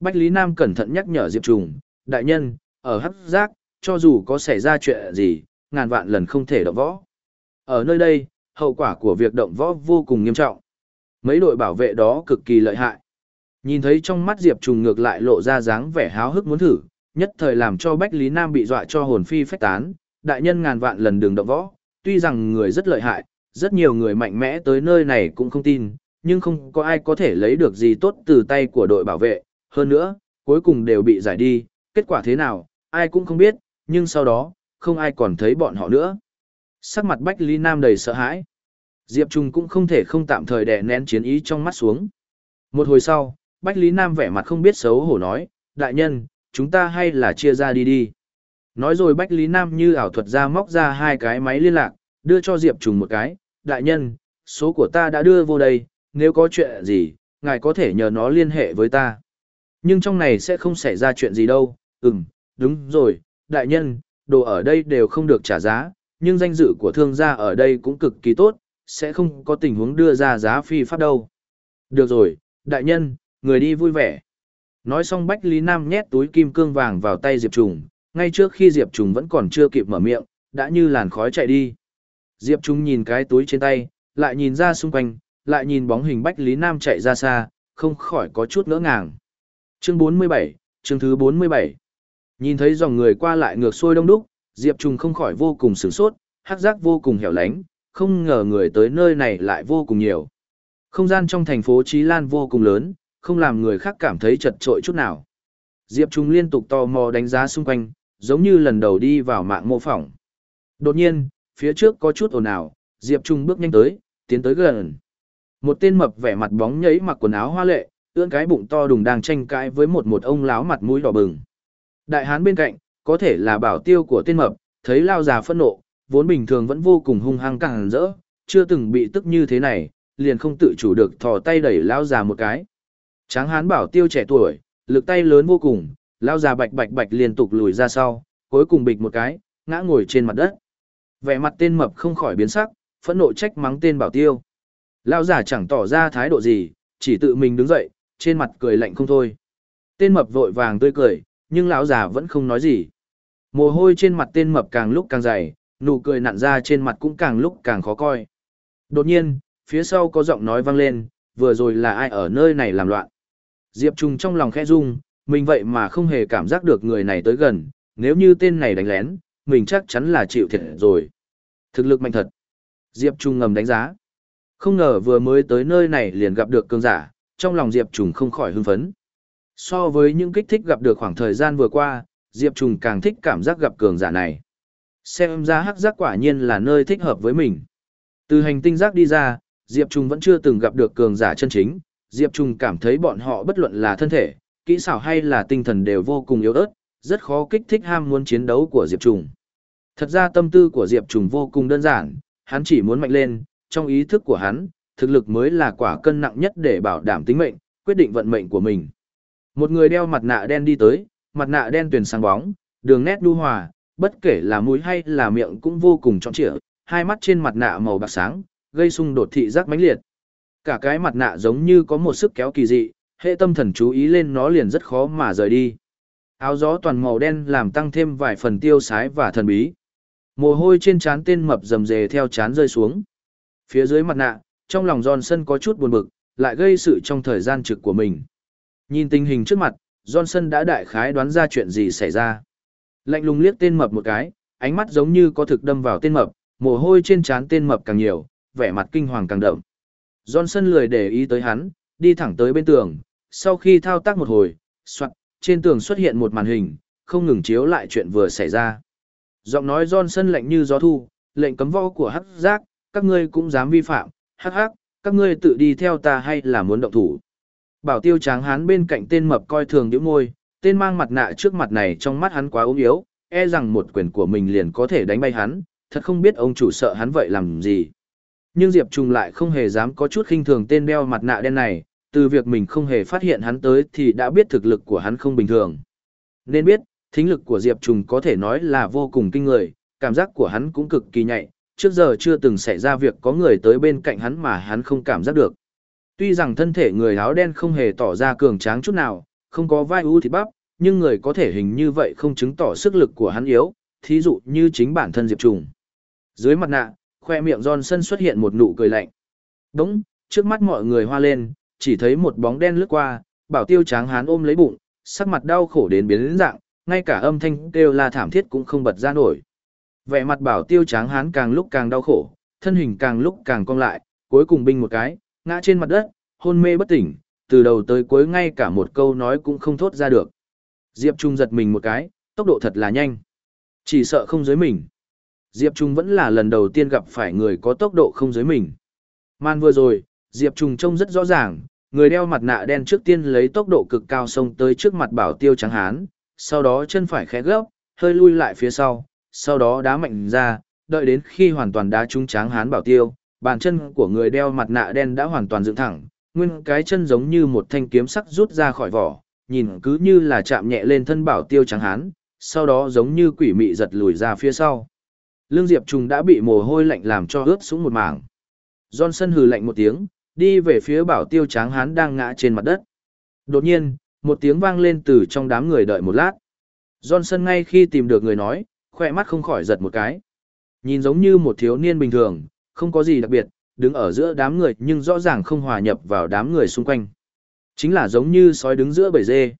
Bách Lý Nam cẩn thận nhắc nhở Diệp Trùng, đại nhân, ở Hắc giác, cho dù có xảy ra chuyện gì, ngàn vạn lần không thể động võ. Ở nơi đây, hậu quả của việc động võ vô cùng nghiêm trọng. Mấy đội bảo vệ đó cực kỳ lợi hại. Nhìn thấy trong mắt Diệp Trùng ngược lại lộ ra dáng vẻ háo hức muốn thử, nhất thời làm cho Bách Lý Nam bị dọa cho hồn phi phách tán, đại nhân ngàn vạn lần đường động võ, tuy rằng người rất lợi hại, rất nhiều người mạnh mẽ tới nơi này cũng không tin, nhưng không có ai có thể lấy được gì tốt từ tay của đội bảo vệ, hơn nữa, cuối cùng đều bị giải đi, kết quả thế nào, ai cũng không biết, nhưng sau đó, không ai còn thấy bọn họ nữa. Sắc mặt Bách Lý Nam đầy sợ hãi. Diệp Trung cũng không thể không tạm thời đè nén chiến ý trong mắt xuống. Một hồi sau, Bách Lý Nam vẻ mặt không biết xấu hổ nói, đại nhân, chúng ta hay là chia ra đi đi. Nói rồi Bách Lý Nam như ảo thuật ra móc ra hai cái máy liên lạc, đưa cho Diệp Trùng một cái, đại nhân, số của ta đã đưa vô đây, nếu có chuyện gì, ngài có thể nhờ nó liên hệ với ta. Nhưng trong này sẽ không xảy ra chuyện gì đâu, ừm, đúng rồi, đại nhân, đồ ở đây đều không được trả giá, nhưng danh dự của thương gia ở đây cũng cực kỳ tốt, sẽ không có tình huống đưa ra giá phi pháp đâu. Được rồi, đại nhân, người đi vui vẻ. Nói xong Bách Lý Nam nhét túi kim cương vàng vào tay Diệp Trùng, ngay trước khi Diệp Trùng vẫn còn chưa kịp mở miệng, đã như làn khói chạy đi. Diệp Trùng nhìn cái túi trên tay, lại nhìn ra xung quanh, lại nhìn bóng hình Bách Lý Nam chạy ra xa, không khỏi có chút ngỡ ngàng. Chương 47, chương thứ 47. Nhìn thấy dòng người qua lại ngược xuôi đông đúc, Diệp Trùng không khỏi vô cùng sửng sốt, hắc giác vô cùng hẻo lánh, không ngờ người tới nơi này lại vô cùng nhiều. Không gian trong thành phố Chí Lan vô cùng lớn, không làm người khác cảm thấy chật trội chút nào. Diệp Trung liên tục tò mò đánh giá xung quanh, giống như lần đầu đi vào mạng mô phỏng. Đột nhiên, phía trước có chút ồn ào, Diệp Trung bước nhanh tới, tiến tới gần. Một tên mập vẻ mặt bóng nhấy mặc quần áo hoa lệ, ưỡn cái bụng to đùng đang tranh cãi với một một ông láo mặt mũi đỏ bừng. Đại hán bên cạnh, có thể là bảo tiêu của tên mập, thấy lao già phẫn nộ, vốn bình thường vẫn vô cùng hung hăng càng rỡ, chưa từng bị tức như thế này, liền không tự chủ được thò tay đẩy lao già một cái. Tráng hán bảo tiêu trẻ tuổi, lực tay lớn vô cùng, lao già bạch bạch bạch liên tục lùi ra sau, cuối cùng bịch một cái, ngã ngồi trên mặt đất. Vẻ mặt tên mập không khỏi biến sắc, phẫn nộ trách mắng tên bảo tiêu. Lao già chẳng tỏ ra thái độ gì, chỉ tự mình đứng dậy, trên mặt cười lạnh không thôi. Tên mập vội vàng tươi cười, nhưng lão già vẫn không nói gì. Mồ hôi trên mặt tên mập càng lúc càng dày, nụ cười nặn ra trên mặt cũng càng lúc càng khó coi. Đột nhiên, phía sau có giọng nói vang lên, vừa rồi là ai ở nơi này làm loạn. Diệp Trung trong lòng khẽ rung, mình vậy mà không hề cảm giác được người này tới gần, nếu như tên này đánh lén, mình chắc chắn là chịu thiệt rồi. Thực lực mạnh thật. Diệp Trung ngầm đánh giá. Không ngờ vừa mới tới nơi này liền gặp được cường giả, trong lòng Diệp Trung không khỏi hưng phấn. So với những kích thích gặp được khoảng thời gian vừa qua, Diệp Trung càng thích cảm giác gặp cường giả này. Xem ra hắc giác quả nhiên là nơi thích hợp với mình. Từ hành tinh giác đi ra, Diệp Trung vẫn chưa từng gặp được cường giả chân chính, Diệp Trung cảm thấy bọn họ bất luận là thân thể, kỹ xảo hay là tinh thần đều vô cùng yếu ớt, rất khó kích thích ham muốn chiến đấu của Diệp Trung. Thật ra tâm tư của Diệp Trung vô cùng đơn giản, hắn chỉ muốn mạnh lên, trong ý thức của hắn, thực lực mới là quả cân nặng nhất để bảo đảm tính mệnh, quyết định vận mệnh của mình. Một người đeo mặt nạ đen đi tới, mặt nạ đen tuyển sáng bóng, đường nét đu hòa, bất kể là mũi hay là miệng cũng vô cùng trọn trịa, hai mắt trên mặt nạ màu bạc sáng, gây xung đột thị giác mãnh liệt. Cả cái mặt nạ giống như có một sức kéo kỳ dị, hệ tâm thần chú ý lên nó liền rất khó mà rời đi. Áo gió toàn màu đen làm tăng thêm vài phần tiêu sái và thần bí. Mồ hôi trên trán tên mập rầm rề theo trán rơi xuống. Phía dưới mặt nạ, trong lòng Johnson có chút buồn bực, lại gây sự trong thời gian trực của mình. Nhìn tình hình trước mặt, Johnson đã đại khái đoán ra chuyện gì xảy ra. Lạnh lùng liếc tên mập một cái, ánh mắt giống như có thực đâm vào tên mập, mồ hôi trên trán tên mập càng nhiều, vẻ mặt kinh hoàng càng đậm. Johnson lười để ý tới hắn, đi thẳng tới bên tường, sau khi thao tác một hồi, soạn, trên tường xuất hiện một màn hình, không ngừng chiếu lại chuyện vừa xảy ra. Giọng nói Johnson lạnh như gió thu, lệnh cấm võ của hắc giác, các ngươi cũng dám vi phạm, hắc hắc, các ngươi tự đi theo ta hay là muốn động thủ. Bảo tiêu tráng hán bên cạnh tên mập coi thường điểm môi, tên mang mặt nạ trước mặt này trong mắt hắn quá ốm yếu, e rằng một quyền của mình liền có thể đánh bay hắn, thật không biết ông chủ sợ hắn vậy làm gì. Nhưng Diệp Trung lại không hề dám có chút khinh thường tên đeo mặt nạ đen này, từ việc mình không hề phát hiện hắn tới thì đã biết thực lực của hắn không bình thường. Nên biết, thính lực của Diệp Trùng có thể nói là vô cùng kinh người, cảm giác của hắn cũng cực kỳ nhạy, trước giờ chưa từng xảy ra việc có người tới bên cạnh hắn mà hắn không cảm giác được. Tuy rằng thân thể người áo đen không hề tỏ ra cường tráng chút nào, không có vai u thịt bắp, nhưng người có thể hình như vậy không chứng tỏ sức lực của hắn yếu, thí dụ như chính bản thân Diệp Trùng. Dưới mặt nạ, khoe miệng Johnson xuất hiện một nụ cười lạnh. Đúng, trước mắt mọi người hoa lên, chỉ thấy một bóng đen lướt qua, bảo tiêu tráng hán ôm lấy bụng, sắc mặt đau khổ đến biến đến dạng, ngay cả âm thanh kêu la thảm thiết cũng không bật ra nổi. Vẻ mặt bảo tiêu tráng hán càng lúc càng đau khổ, thân hình càng lúc càng cong lại, cuối cùng binh một cái, ngã trên mặt đất, hôn mê bất tỉnh, từ đầu tới cuối ngay cả một câu nói cũng không thốt ra được. Diệp Trung giật mình một cái, tốc độ thật là nhanh. Chỉ sợ không dưới mình. Diệp Trung vẫn là lần đầu tiên gặp phải người có tốc độ không dưới mình. Man vừa rồi, Diệp Trung trông rất rõ ràng, người đeo mặt nạ đen trước tiên lấy tốc độ cực cao xông tới trước mặt bảo tiêu trắng hán, sau đó chân phải khẽ gấp, hơi lui lại phía sau, sau đó đá mạnh ra, đợi đến khi hoàn toàn đá trúng tráng hán bảo tiêu, bàn chân của người đeo mặt nạ đen đã hoàn toàn dựng thẳng, nguyên cái chân giống như một thanh kiếm sắc rút ra khỏi vỏ, nhìn cứ như là chạm nhẹ lên thân bảo tiêu trắng hán, sau đó giống như quỷ mị giật lùi ra phía sau. Lương Diệp Trùng đã bị mồ hôi lạnh làm cho ướt sũng một mảng. Johnson hừ lạnh một tiếng, đi về phía bảo tiêu tráng hán đang ngã trên mặt đất. Đột nhiên, một tiếng vang lên từ trong đám người đợi một lát. Johnson ngay khi tìm được người nói, khỏe mắt không khỏi giật một cái. Nhìn giống như một thiếu niên bình thường, không có gì đặc biệt, đứng ở giữa đám người nhưng rõ ràng không hòa nhập vào đám người xung quanh. Chính là giống như sói đứng giữa bầy dê.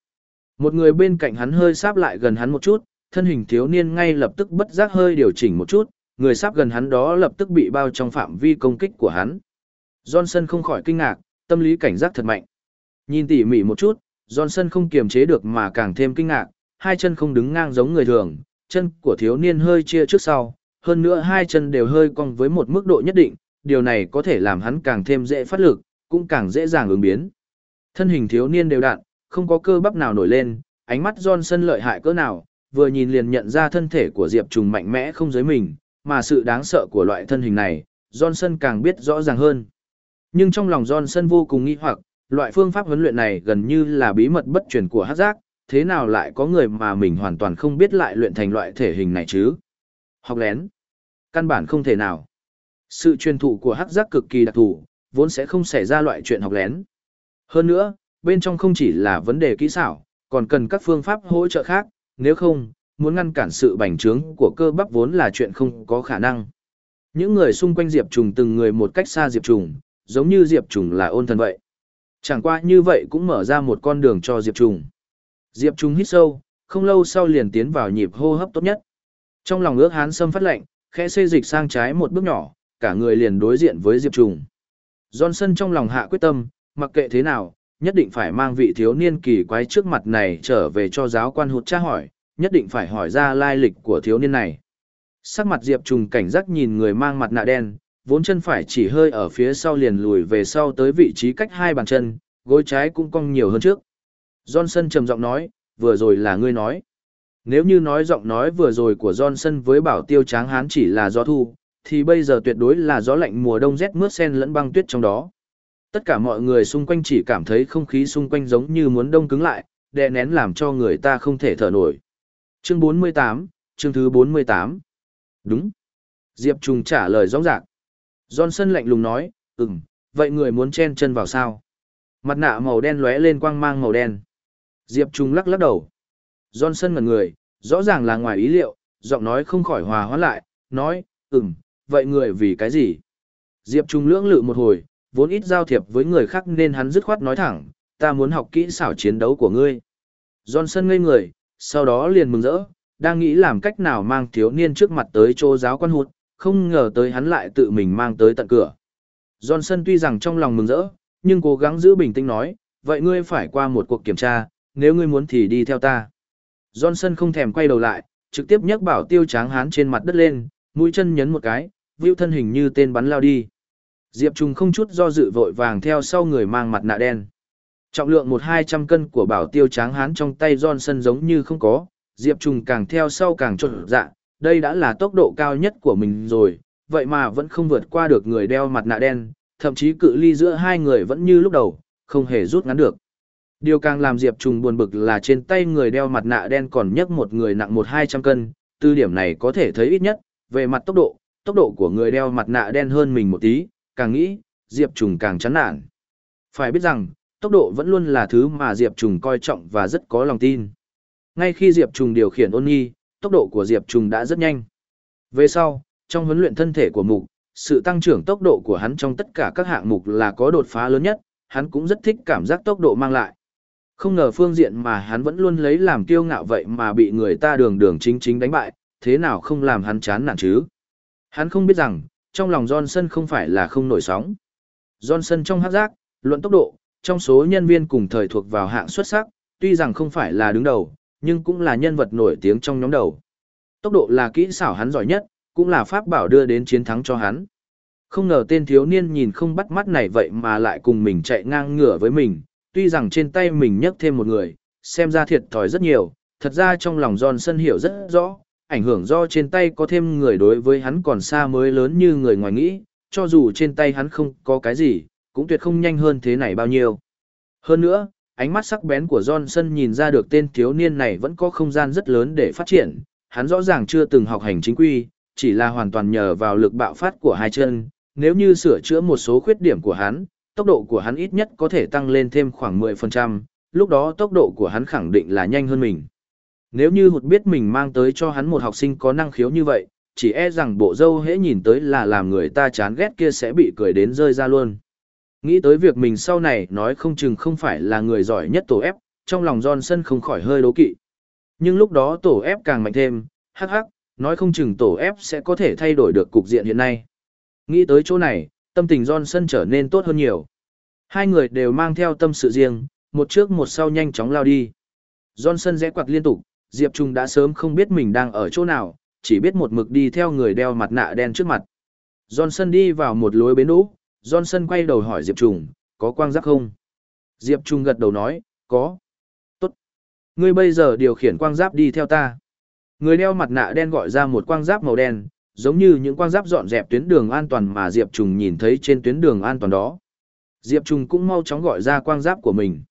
Một người bên cạnh hắn hơi sáp lại gần hắn một chút, thân hình thiếu niên ngay lập tức bất giác hơi điều chỉnh một chút, người sáp gần hắn đó lập tức bị bao trong phạm vi công kích của hắn. Johnson không khỏi kinh ngạc, tâm lý cảnh giác thật mạnh. Nhìn tỉ mỉ một chút, Johnson không kiềm chế được mà càng thêm kinh ngạc, hai chân không đứng ngang giống người thường, chân của thiếu niên hơi chia trước sau, hơn nữa hai chân đều hơi cong với một mức độ nhất định, điều này có thể làm hắn càng thêm dễ phát lực, cũng càng dễ dàng ứng biến. Thân hình thiếu niên đều đặn, không có cơ bắp nào nổi lên, ánh mắt Johnson lợi hại cỡ nào, vừa nhìn liền nhận ra thân thể của Diệp Trùng mạnh mẽ không giới mình, mà sự đáng sợ của loại thân hình này, Johnson càng biết rõ ràng hơn. Nhưng trong lòng Johnson vô cùng nghi hoặc, loại phương pháp huấn luyện này gần như là bí mật bất truyền của hát giác, thế nào lại có người mà mình hoàn toàn không biết lại luyện thành loại thể hình này chứ? Học lén. Căn bản không thể nào. Sự truyền thụ của hắc giác cực kỳ đặc thù, vốn sẽ không xảy ra loại chuyện học lén. Hơn nữa, bên trong không chỉ là vấn đề kỹ xảo, còn cần các phương pháp hỗ trợ khác, nếu không, muốn ngăn cản sự bành trướng của cơ bắp vốn là chuyện không có khả năng. Những người xung quanh Diệp Trùng từng người một cách xa Diệp Trùng, giống như Diệp Trùng là ôn thần vậy. Chẳng qua như vậy cũng mở ra một con đường cho Diệp Trùng. Diệp Trùng hít sâu, không lâu sau liền tiến vào nhịp hô hấp tốt nhất. Trong lòng ước hán sâm phát lệnh, khẽ xê dịch sang trái một bước nhỏ, cả người liền đối diện với Diệp Trùng. Johnson trong lòng hạ quyết tâm, mặc kệ thế nào, nhất định phải mang vị thiếu niên kỳ quái trước mặt này trở về cho giáo quan hụt tra hỏi, nhất định phải hỏi ra lai lịch của thiếu niên này. Sắc mặt Diệp Trùng cảnh giác nhìn người mang mặt nạ đen, vốn chân phải chỉ hơi ở phía sau liền lùi về sau tới vị trí cách hai bàn chân, gối trái cũng cong nhiều hơn trước. Johnson trầm giọng nói, vừa rồi là ngươi nói. Nếu như nói giọng nói vừa rồi của Johnson với bảo tiêu tráng hán chỉ là gió thu, thì bây giờ tuyệt đối là gió lạnh mùa đông rét mướt sen lẫn băng tuyết trong đó. Tất cả mọi người xung quanh chỉ cảm thấy không khí xung quanh giống như muốn đông cứng lại, đè nén làm cho người ta không thể thở nổi. Chương 48, chương thứ 48. Đúng. Diệp Trùng trả lời rõ ràng. Johnson lạnh lùng nói, ừm, vậy người muốn chen chân vào sao? Mặt nạ màu đen lóe lên quang mang màu đen. Diệp Trung lắc lắc đầu. Johnson ngần người, rõ ràng là ngoài ý liệu, giọng nói không khỏi hòa hoãn lại, nói, ừm, vậy người vì cái gì? Diệp Trung lưỡng lự một hồi, vốn ít giao thiệp với người khác nên hắn dứt khoát nói thẳng, ta muốn học kỹ xảo chiến đấu của ngươi. Johnson ngây người, sau đó liền mừng rỡ, đang nghĩ làm cách nào mang thiếu niên trước mặt tới chỗ giáo quan hụt, không ngờ tới hắn lại tự mình mang tới tận cửa. Johnson tuy rằng trong lòng mừng rỡ, nhưng cố gắng giữ bình tĩnh nói, vậy ngươi phải qua một cuộc kiểm tra, nếu ngươi muốn thì đi theo ta. Johnson không thèm quay đầu lại, trực tiếp nhấc bảo tiêu tráng hán trên mặt đất lên, mũi chân nhấn một cái, view thân hình như tên bắn lao đi. Diệp Trung không chút do dự vội vàng theo sau người mang mặt nạ đen. Trọng lượng một hai trăm cân của bảo tiêu tráng hán trong tay Johnson giống như không có, Diệp Trung càng theo sau càng trộn dạ, đây đã là tốc độ cao nhất của mình rồi, vậy mà vẫn không vượt qua được người đeo mặt nạ đen, thậm chí cự ly giữa hai người vẫn như lúc đầu, không hề rút ngắn được. Điều càng làm Diệp Trùng buồn bực là trên tay người đeo mặt nạ đen còn nhấc một người nặng một hai trăm cân, từ điểm này có thể thấy ít nhất, về mặt tốc độ, tốc độ của người đeo mặt nạ đen hơn mình một tí, càng nghĩ, Diệp Trùng càng chán nản. Phải biết rằng, tốc độ vẫn luôn là thứ mà Diệp Trùng coi trọng và rất có lòng tin. Ngay khi Diệp Trùng điều khiển ôn nhi, tốc độ của Diệp Trùng đã rất nhanh. Về sau, trong huấn luyện thân thể của mục, sự tăng trưởng tốc độ của hắn trong tất cả các hạng mục là có đột phá lớn nhất, hắn cũng rất thích cảm giác tốc độ mang lại. Không ngờ phương diện mà hắn vẫn luôn lấy làm kiêu ngạo vậy mà bị người ta đường đường chính chính đánh bại, thế nào không làm hắn chán nản chứ? Hắn không biết rằng, trong lòng Johnson không phải là không nổi sóng. Johnson trong hát giác, luận tốc độ, trong số nhân viên cùng thời thuộc vào hạng xuất sắc, tuy rằng không phải là đứng đầu, nhưng cũng là nhân vật nổi tiếng trong nhóm đầu. Tốc độ là kỹ xảo hắn giỏi nhất, cũng là pháp bảo đưa đến chiến thắng cho hắn. Không ngờ tên thiếu niên nhìn không bắt mắt này vậy mà lại cùng mình chạy ngang ngửa với mình, tuy rằng trên tay mình nhấc thêm một người, xem ra thiệt thòi rất nhiều, thật ra trong lòng Johnson hiểu rất rõ, ảnh hưởng do trên tay có thêm người đối với hắn còn xa mới lớn như người ngoài nghĩ, cho dù trên tay hắn không có cái gì, cũng tuyệt không nhanh hơn thế này bao nhiêu. Hơn nữa, ánh mắt sắc bén của Johnson nhìn ra được tên thiếu niên này vẫn có không gian rất lớn để phát triển, hắn rõ ràng chưa từng học hành chính quy, chỉ là hoàn toàn nhờ vào lực bạo phát của hai chân, nếu như sửa chữa một số khuyết điểm của hắn, tốc độ của hắn ít nhất có thể tăng lên thêm khoảng 10%, lúc đó tốc độ của hắn khẳng định là nhanh hơn mình. Nếu như hụt biết mình mang tới cho hắn một học sinh có năng khiếu như vậy, chỉ e rằng bộ dâu hễ nhìn tới là làm người ta chán ghét kia sẽ bị cười đến rơi ra luôn. Nghĩ tới việc mình sau này nói không chừng không phải là người giỏi nhất tổ ép, trong lòng Johnson không khỏi hơi đố kỵ. Nhưng lúc đó tổ ép càng mạnh thêm, hắc hắc, nói không chừng tổ ép sẽ có thể thay đổi được cục diện hiện nay. Nghĩ tới chỗ này, tâm tình Johnson trở nên tốt hơn nhiều. Hai người đều mang theo tâm sự riêng, một trước một sau nhanh chóng lao đi. Johnson rẽ quạt liên tục, Diệp Trung đã sớm không biết mình đang ở chỗ nào, chỉ biết một mực đi theo người đeo mặt nạ đen trước mặt. Johnson đi vào một lối bến đũ, Johnson quay đầu hỏi Diệp Trung, có quang giáp không? Diệp Trung gật đầu nói, có. Tốt. Ngươi bây giờ điều khiển quang giáp đi theo ta. Người đeo mặt nạ đen gọi ra một quang giáp màu đen, giống như những quang giáp dọn dẹp tuyến đường an toàn mà Diệp Trùng nhìn thấy trên tuyến đường an toàn đó. Diệp Trùng cũng mau chóng gọi ra quang giáp của mình.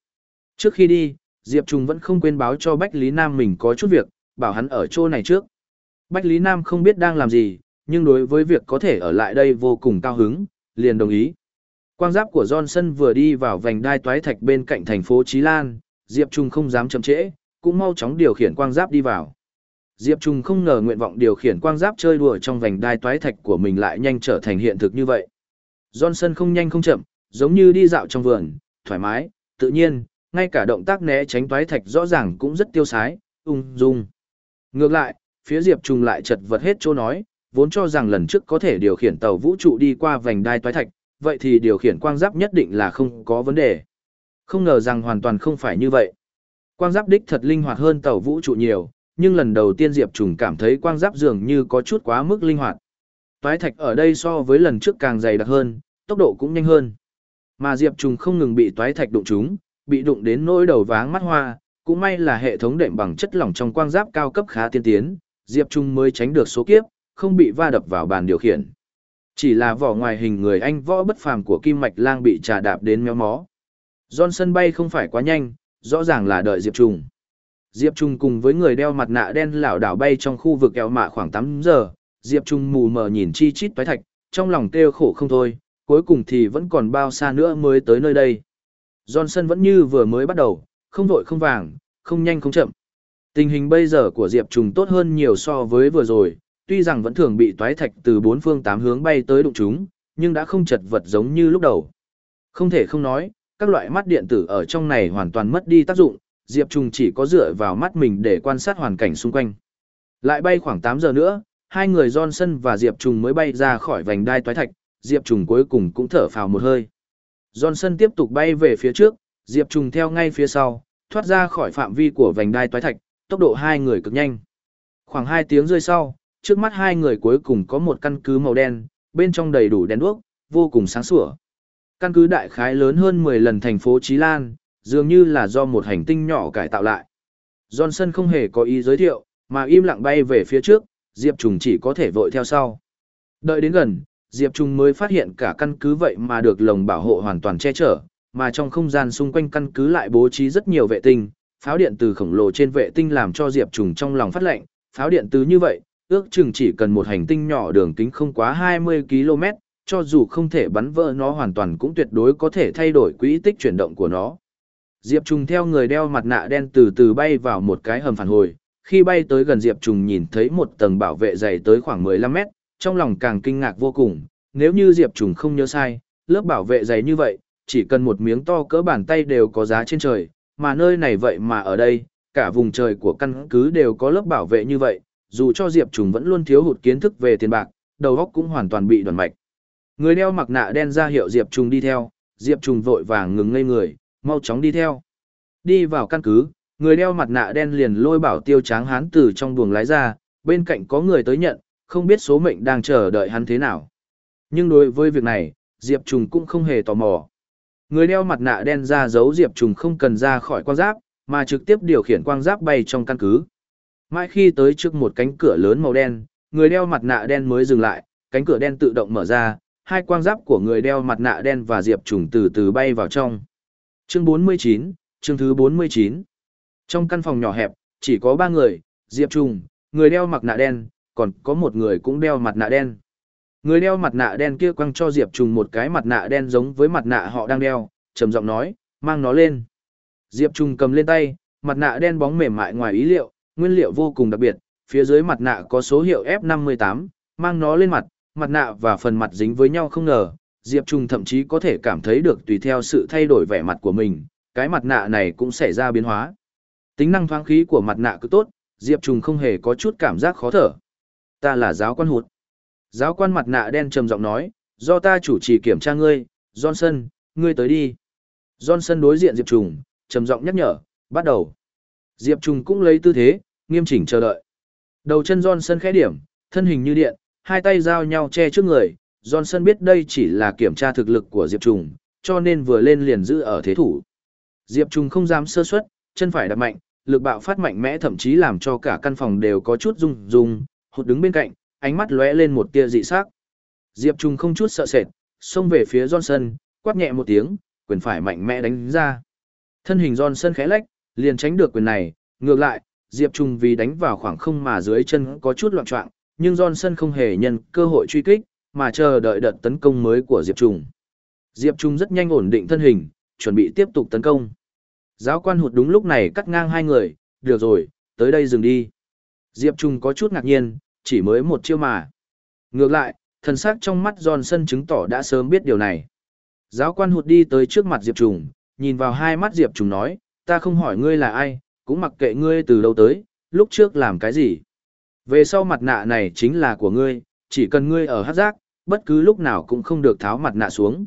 Trước khi đi, Diệp Trùng vẫn không quên báo cho Bách Lý Nam mình có chút việc, bảo hắn ở chỗ này trước. Bách Lý Nam không biết đang làm gì, nhưng đối với việc có thể ở lại đây vô cùng cao hứng, liền đồng ý. Quang giáp của Johnson vừa đi vào vành đai toái thạch bên cạnh thành phố Chí Lan, Diệp Trung không dám chậm trễ, cũng mau chóng điều khiển quang giáp đi vào. Diệp Trung không ngờ nguyện vọng điều khiển quang giáp chơi đùa trong vành đai toái thạch của mình lại nhanh trở thành hiện thực như vậy. Johnson không nhanh không chậm, giống như đi dạo trong vườn, thoải mái, tự nhiên, ngay cả động tác né tránh toái thạch rõ ràng cũng rất tiêu sái, ung dung. Ngược lại, phía Diệp Trung lại chật vật hết chỗ nói, vốn cho rằng lần trước có thể điều khiển tàu vũ trụ đi qua vành đai toái thạch, vậy thì điều khiển quang giáp nhất định là không có vấn đề. Không ngờ rằng hoàn toàn không phải như vậy. Quang giáp đích thật linh hoạt hơn tàu vũ trụ nhiều, nhưng lần đầu tiên Diệp Trùng cảm thấy quang giáp dường như có chút quá mức linh hoạt. Toái thạch ở đây so với lần trước càng dày đặc hơn, tốc độ cũng nhanh hơn. Mà Diệp Trùng không ngừng bị toái thạch đụng trúng, bị đụng đến nỗi đầu váng mắt hoa, cũng may là hệ thống đệm bằng chất lỏng trong quang giáp cao cấp khá tiên tiến, Diệp Trùng mới tránh được số kiếp, không bị va đập vào bàn điều khiển. Chỉ là vỏ ngoài hình người anh võ bất phàm của Kim Mạch Lang bị trà đạp đến méo mó. Johnson bay không phải quá nhanh, rõ ràng là đợi Diệp Trùng. Diệp Trung cùng với người đeo mặt nạ đen lảo đảo bay trong khu vực eo mạ khoảng 8 giờ, Diệp Trung mù mờ nhìn chi chít toái thạch, trong lòng kêu khổ không thôi, cuối cùng thì vẫn còn bao xa nữa mới tới nơi đây. Johnson vẫn như vừa mới bắt đầu, không vội không vàng, không nhanh không chậm. Tình hình bây giờ của Diệp Trung tốt hơn nhiều so với vừa rồi, tuy rằng vẫn thường bị toái thạch từ bốn phương tám hướng bay tới đụng chúng, nhưng đã không chật vật giống như lúc đầu. Không thể không nói, các loại mắt điện tử ở trong này hoàn toàn mất đi tác dụng, Diệp Trùng chỉ có dựa vào mắt mình để quan sát hoàn cảnh xung quanh. Lại bay khoảng 8 giờ nữa, hai người Johnson và Diệp Trùng mới bay ra khỏi vành đai toái thạch, Diệp Trùng cuối cùng cũng thở phào một hơi. Johnson tiếp tục bay về phía trước, Diệp Trùng theo ngay phía sau, thoát ra khỏi phạm vi của vành đai toái thạch, tốc độ hai người cực nhanh. Khoảng 2 tiếng rơi sau, trước mắt hai người cuối cùng có một căn cứ màu đen, bên trong đầy đủ đèn đuốc, vô cùng sáng sủa. Căn cứ đại khái lớn hơn 10 lần thành phố Chí Lan, dường như là do một hành tinh nhỏ cải tạo lại. Johnson không hề có ý giới thiệu, mà im lặng bay về phía trước, Diệp Trùng chỉ có thể vội theo sau. Đợi đến gần, Diệp Trùng mới phát hiện cả căn cứ vậy mà được lồng bảo hộ hoàn toàn che chở, mà trong không gian xung quanh căn cứ lại bố trí rất nhiều vệ tinh, pháo điện từ khổng lồ trên vệ tinh làm cho Diệp Trùng trong lòng phát lệnh, pháo điện từ như vậy, ước chừng chỉ cần một hành tinh nhỏ đường kính không quá 20 km, cho dù không thể bắn vỡ nó hoàn toàn cũng tuyệt đối có thể thay đổi quỹ tích chuyển động của nó. Diệp Trùng theo người đeo mặt nạ đen từ từ bay vào một cái hầm phản hồi, khi bay tới gần Diệp Trùng nhìn thấy một tầng bảo vệ dày tới khoảng 15 mét, trong lòng càng kinh ngạc vô cùng, nếu như Diệp Trùng không nhớ sai, lớp bảo vệ dày như vậy, chỉ cần một miếng to cỡ bàn tay đều có giá trên trời, mà nơi này vậy mà ở đây, cả vùng trời của căn cứ đều có lớp bảo vệ như vậy, dù cho Diệp Trùng vẫn luôn thiếu hụt kiến thức về tiền bạc, đầu óc cũng hoàn toàn bị đoàn mạch. Người đeo mặt nạ đen ra hiệu Diệp Trùng đi theo, Diệp Trùng vội vàng ngừng ngây người, mau chóng đi theo. Đi vào căn cứ, người đeo mặt nạ đen liền lôi bảo tiêu tráng hán từ trong buồng lái ra, bên cạnh có người tới nhận, không biết số mệnh đang chờ đợi hắn thế nào. Nhưng đối với việc này, Diệp Trùng cũng không hề tò mò. Người đeo mặt nạ đen ra giấu Diệp Trùng không cần ra khỏi quang giáp, mà trực tiếp điều khiển quang giáp bay trong căn cứ. Mãi khi tới trước một cánh cửa lớn màu đen, người đeo mặt nạ đen mới dừng lại, cánh cửa đen tự động mở ra, hai quang giáp của người đeo mặt nạ đen và Diệp Trùng từ từ bay vào trong. Chương 49, chương thứ 49. Trong căn phòng nhỏ hẹp, chỉ có ba người, Diệp Trùng, người đeo mặt nạ đen, còn có một người cũng đeo mặt nạ đen. Người đeo mặt nạ đen kia quăng cho Diệp Trùng một cái mặt nạ đen giống với mặt nạ họ đang đeo, trầm giọng nói, mang nó lên. Diệp Trùng cầm lên tay, mặt nạ đen bóng mềm mại ngoài ý liệu, nguyên liệu vô cùng đặc biệt, phía dưới mặt nạ có số hiệu F58, mang nó lên mặt, mặt nạ và phần mặt dính với nhau không ngờ, Diệp Trung thậm chí có thể cảm thấy được tùy theo sự thay đổi vẻ mặt của mình, cái mặt nạ này cũng xảy ra biến hóa. Tính năng thoáng khí của mặt nạ cứ tốt, Diệp Trung không hề có chút cảm giác khó thở. Ta là giáo quan hụt. Giáo quan mặt nạ đen trầm giọng nói, do ta chủ trì kiểm tra ngươi, Johnson, ngươi tới đi. Johnson đối diện Diệp Trung, trầm giọng nhắc nhở, bắt đầu. Diệp Trung cũng lấy tư thế, nghiêm chỉnh chờ đợi. Đầu chân Johnson khẽ điểm, thân hình như điện, hai tay giao nhau che trước người. Johnson biết đây chỉ là kiểm tra thực lực của Diệp Trung, cho nên vừa lên liền giữ ở thế thủ. Diệp Trung không dám sơ suất, chân phải đặt mạnh, lực bạo phát mạnh mẽ thậm chí làm cho cả căn phòng đều có chút rung rung, hụt đứng bên cạnh, ánh mắt lóe lên một tia dị sắc. Diệp Trung không chút sợ sệt, xông về phía Johnson, quát nhẹ một tiếng, quyền phải mạnh mẽ đánh ra. Thân hình Johnson khẽ lách, liền tránh được quyền này, ngược lại, Diệp Trung vì đánh vào khoảng không mà dưới chân có chút loạn trọng, nhưng Johnson không hề nhân cơ hội truy kích, mà chờ đợi đợt tấn công mới của Diệp Trung. Diệp Trung rất nhanh ổn định thân hình, chuẩn bị tiếp tục tấn công. Giáo quan hụt đúng lúc này cắt ngang hai người, được rồi, tới đây dừng đi. Diệp Trung có chút ngạc nhiên, chỉ mới một chiêu mà. Ngược lại, thần sắc trong mắt Johnson chứng tỏ đã sớm biết điều này. Giáo quan hụt đi tới trước mặt Diệp Trung, nhìn vào hai mắt Diệp Trung nói, ta không hỏi ngươi là ai, cũng mặc kệ ngươi từ đâu tới, lúc trước làm cái gì. Về sau mặt nạ này chính là của ngươi, chỉ cần ngươi ở hát giác, bất cứ lúc nào cũng không được tháo mặt nạ xuống.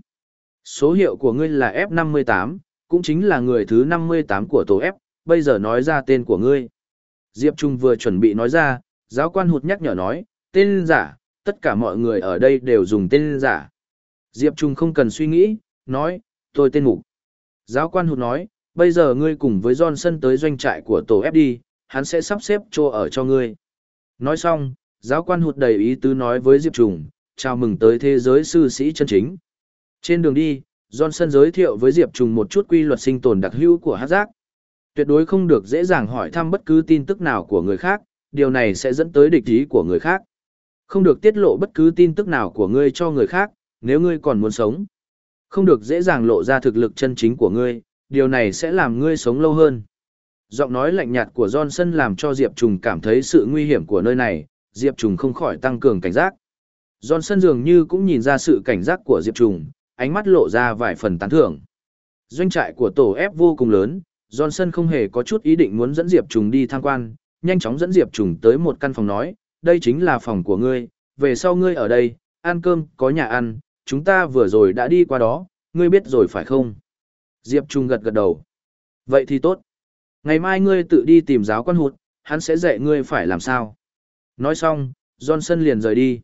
Số hiệu của ngươi là F58, cũng chính là người thứ 58 của tổ F, bây giờ nói ra tên của ngươi. Diệp Trung vừa chuẩn bị nói ra, giáo quan hụt nhắc nhở nói, tên giả, tất cả mọi người ở đây đều dùng tên giả. Diệp Trung không cần suy nghĩ, nói, tôi tên mục. Giáo quan hụt nói, bây giờ ngươi cùng với Johnson tới doanh trại của tổ F đi, hắn sẽ sắp xếp chỗ ở cho ngươi. Nói xong, giáo quan hụt đầy ý tứ nói với Diệp Trung chào mừng tới thế giới sư sĩ chân chính. Trên đường đi, Johnson giới thiệu với Diệp Trùng một chút quy luật sinh tồn đặc hữu của hát giác. Tuyệt đối không được dễ dàng hỏi thăm bất cứ tin tức nào của người khác, điều này sẽ dẫn tới địch ý của người khác. Không được tiết lộ bất cứ tin tức nào của ngươi cho người khác, nếu ngươi còn muốn sống, không được dễ dàng lộ ra thực lực chân chính của ngươi, điều này sẽ làm ngươi sống lâu hơn. Giọng nói lạnh nhạt của Johnson làm cho Diệp Trùng cảm thấy sự nguy hiểm của nơi này, Diệp Trùng không khỏi tăng cường cảnh giác. Johnson dường như cũng nhìn ra sự cảnh giác của Diệp Trùng, ánh mắt lộ ra vài phần tán thưởng. Doanh trại của tổ ép vô cùng lớn, Johnson không hề có chút ý định muốn dẫn Diệp Trùng đi tham quan, nhanh chóng dẫn Diệp Trùng tới một căn phòng nói, đây chính là phòng của ngươi, về sau ngươi ở đây, ăn cơm, có nhà ăn, chúng ta vừa rồi đã đi qua đó, ngươi biết rồi phải không? Diệp Trung gật gật đầu. Vậy thì tốt. Ngày mai ngươi tự đi tìm giáo quan hụt, hắn sẽ dạy ngươi phải làm sao. Nói xong, Johnson liền rời đi.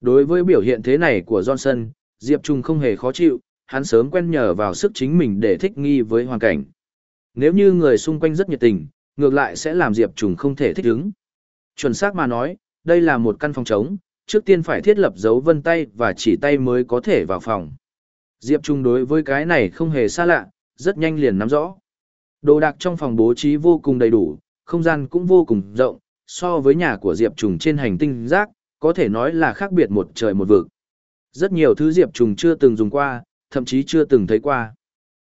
Đối với biểu hiện thế này của Johnson, Diệp Trung không hề khó chịu, hắn sớm quen nhờ vào sức chính mình để thích nghi với hoàn cảnh. Nếu như người xung quanh rất nhiệt tình, ngược lại sẽ làm Diệp Trung không thể thích ứng. Chuẩn xác mà nói, đây là một căn phòng trống, trước tiên phải thiết lập dấu vân tay và chỉ tay mới có thể vào phòng. Diệp Trung đối với cái này không hề xa lạ, rất nhanh liền nắm rõ. Đồ đạc trong phòng bố trí vô cùng đầy đủ, không gian cũng vô cùng rộng, so với nhà của Diệp Trung trên hành tinh rác, có thể nói là khác biệt một trời một vực. Rất nhiều thứ Diệp Trung chưa từng dùng qua, thậm chí chưa từng thấy qua.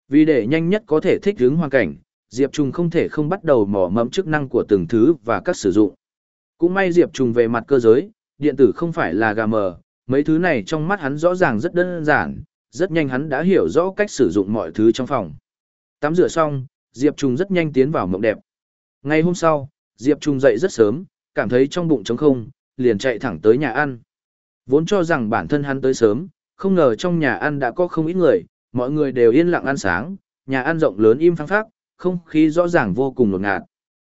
Vì để nhanh nhất có thể thích ứng hoàn cảnh, Diệp Trung không thể không bắt đầu mò mẫm chức năng của từng thứ và các sử dụng. Cũng may Diệp Trung về mặt cơ giới, điện tử không phải là gà mờ, mấy thứ này trong mắt hắn rõ ràng rất đơn giản, rất nhanh hắn đã hiểu rõ cách sử dụng mọi thứ trong phòng. Tắm rửa xong, Diệp Trung rất nhanh tiến vào mộng đẹp. Ngày hôm sau, Diệp Trung dậy rất sớm, cảm thấy trong bụng trống không, liền chạy thẳng tới nhà ăn. Vốn cho rằng bản thân hắn tới sớm, không ngờ trong nhà ăn đã có không ít người, mọi người đều yên lặng ăn sáng, nhà ăn rộng lớn im phăng phắc, không khí rõ ràng vô cùng ngột ngạt.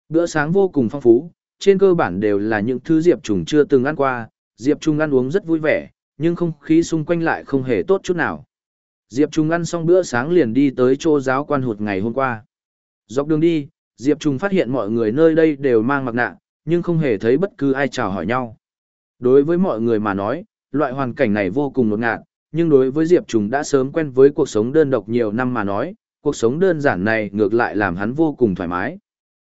Bữa sáng vô cùng phong phú, trên cơ bản đều là những thứ Diệp Trùng chưa từng ăn qua, Diệp Trùng ăn uống rất vui vẻ, nhưng không khí xung quanh lại không hề tốt chút nào. Diệp Trùng ăn xong bữa sáng liền đi tới chỗ giáo quan hụt ngày hôm qua. Dọc đường đi, Diệp Trùng phát hiện mọi người nơi đây đều mang mặt nạ, nhưng không hề thấy bất cứ ai chào hỏi nhau. Đối với mọi người mà nói, loại hoàn cảnh này vô cùng ngột ngạt, nhưng đối với Diệp Trùng đã sớm quen với cuộc sống đơn độc nhiều năm mà nói, cuộc sống đơn giản này ngược lại làm hắn vô cùng thoải mái.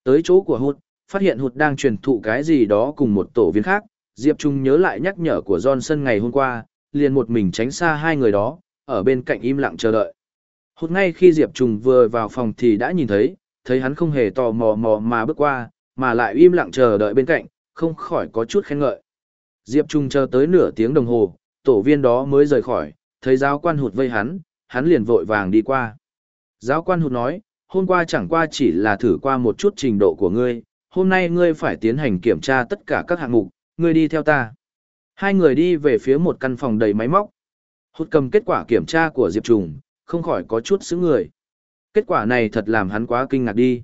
Tới chỗ của hụt, phát hiện hụt đang truyền thụ cái gì đó cùng một tổ viên khác, Diệp Trung nhớ lại nhắc nhở của Johnson ngày hôm qua, liền một mình tránh xa hai người đó, ở bên cạnh im lặng chờ đợi. Hụt ngay khi Diệp Trung vừa vào phòng thì đã nhìn thấy, thấy hắn không hề tò mò mò mà bước qua, mà lại im lặng chờ đợi bên cạnh, không khỏi có chút khen ngợi. Diệp Trung chờ tới nửa tiếng đồng hồ, tổ viên đó mới rời khỏi, thấy giáo quan hụt vây hắn, hắn liền vội vàng đi qua. Giáo quan hụt nói, hôm qua chẳng qua chỉ là thử qua một chút trình độ của ngươi, hôm nay ngươi phải tiến hành kiểm tra tất cả các hạng mục, ngươi đi theo ta. Hai người đi về phía một căn phòng đầy máy móc. Hụt cầm kết quả kiểm tra của Diệp Trùng, không khỏi có chút sững người. Kết quả này thật làm hắn quá kinh ngạc đi.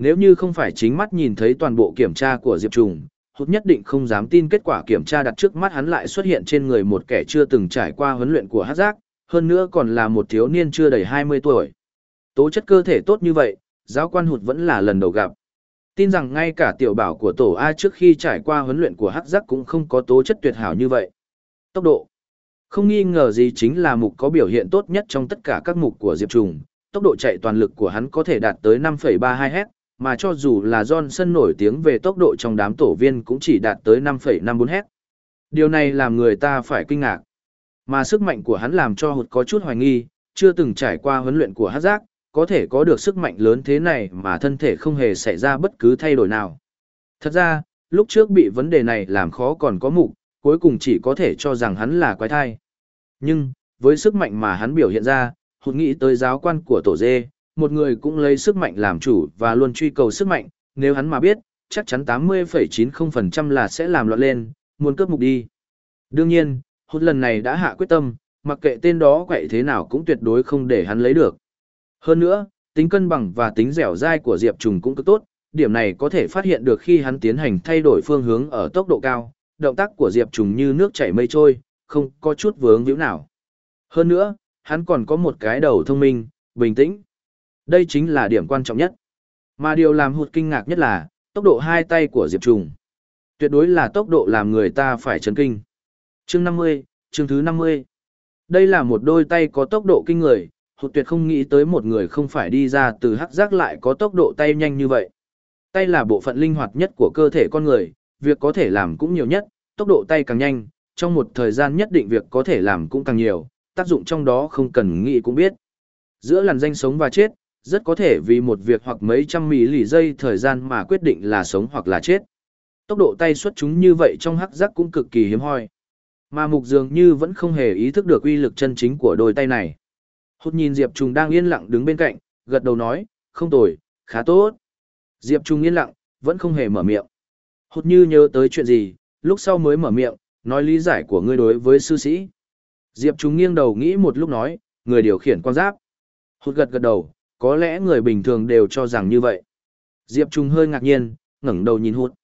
Nếu như không phải chính mắt nhìn thấy toàn bộ kiểm tra của Diệp Trùng, hút nhất định không dám tin kết quả kiểm tra đặt trước mắt hắn lại xuất hiện trên người một kẻ chưa từng trải qua huấn luyện của hát giác, hơn nữa còn là một thiếu niên chưa đầy 20 tuổi. Tố chất cơ thể tốt như vậy, giáo quan hụt vẫn là lần đầu gặp. Tin rằng ngay cả tiểu bảo của tổ A trước khi trải qua huấn luyện của hắc giác cũng không có tố chất tuyệt hảo như vậy. Tốc độ. Không nghi ngờ gì chính là mục có biểu hiện tốt nhất trong tất cả các mục của Diệp Trùng. Tốc độ chạy toàn lực của hắn có thể đạt tới 5,32 h mà cho dù là Johnson nổi tiếng về tốc độ trong đám tổ viên cũng chỉ đạt tới 5,54 hét. Điều này làm người ta phải kinh ngạc. Mà sức mạnh của hắn làm cho hụt có chút hoài nghi, chưa từng trải qua huấn luyện của hát giác, có thể có được sức mạnh lớn thế này mà thân thể không hề xảy ra bất cứ thay đổi nào. Thật ra, lúc trước bị vấn đề này làm khó còn có mục, cuối cùng chỉ có thể cho rằng hắn là quái thai. Nhưng, với sức mạnh mà hắn biểu hiện ra, hụt nghĩ tới giáo quan của tổ dê, một người cũng lấy sức mạnh làm chủ và luôn truy cầu sức mạnh, nếu hắn mà biết, chắc chắn 80,90% là sẽ làm loạn lên, muốn cướp mục đi. Đương nhiên, hốt lần này đã hạ quyết tâm, mặc kệ tên đó quậy thế nào cũng tuyệt đối không để hắn lấy được. Hơn nữa, tính cân bằng và tính dẻo dai của Diệp Trùng cũng cực tốt, điểm này có thể phát hiện được khi hắn tiến hành thay đổi phương hướng ở tốc độ cao, động tác của Diệp Trùng như nước chảy mây trôi, không có chút vướng víu nào. Hơn nữa, hắn còn có một cái đầu thông minh, bình tĩnh. Đây chính là điểm quan trọng nhất. Mà điều làm hụt kinh ngạc nhất là, tốc độ hai tay của Diệp Trùng. Tuyệt đối là tốc độ làm người ta phải chấn kinh. Chương 50, chương thứ 50. Đây là một đôi tay có tốc độ kinh người, hụt tuyệt không nghĩ tới một người không phải đi ra từ hắc giác lại có tốc độ tay nhanh như vậy. Tay là bộ phận linh hoạt nhất của cơ thể con người, việc có thể làm cũng nhiều nhất, tốc độ tay càng nhanh, trong một thời gian nhất định việc có thể làm cũng càng nhiều, tác dụng trong đó không cần nghĩ cũng biết. Giữa làn danh sống và chết, rất có thể vì một việc hoặc mấy trăm mì lì giây thời gian mà quyết định là sống hoặc là chết. Tốc độ tay xuất chúng như vậy trong hắc giác cũng cực kỳ hiếm hoi. Mà mục dường như vẫn không hề ý thức được uy lực chân chính của đôi tay này. Hút nhìn Diệp Trùng đang yên lặng đứng bên cạnh, gật đầu nói, không tồi, khá tốt. Diệp Trùng yên lặng, vẫn không hề mở miệng. Hút như nhớ tới chuyện gì, lúc sau mới mở miệng, nói lý giải của ngươi đối với sư sĩ. Diệp Trùng nghiêng đầu nghĩ một lúc nói, người điều khiển quan giáp. Hút gật gật đầu, có lẽ người bình thường đều cho rằng như vậy. Diệp Trung hơi ngạc nhiên, ngẩng đầu nhìn hút.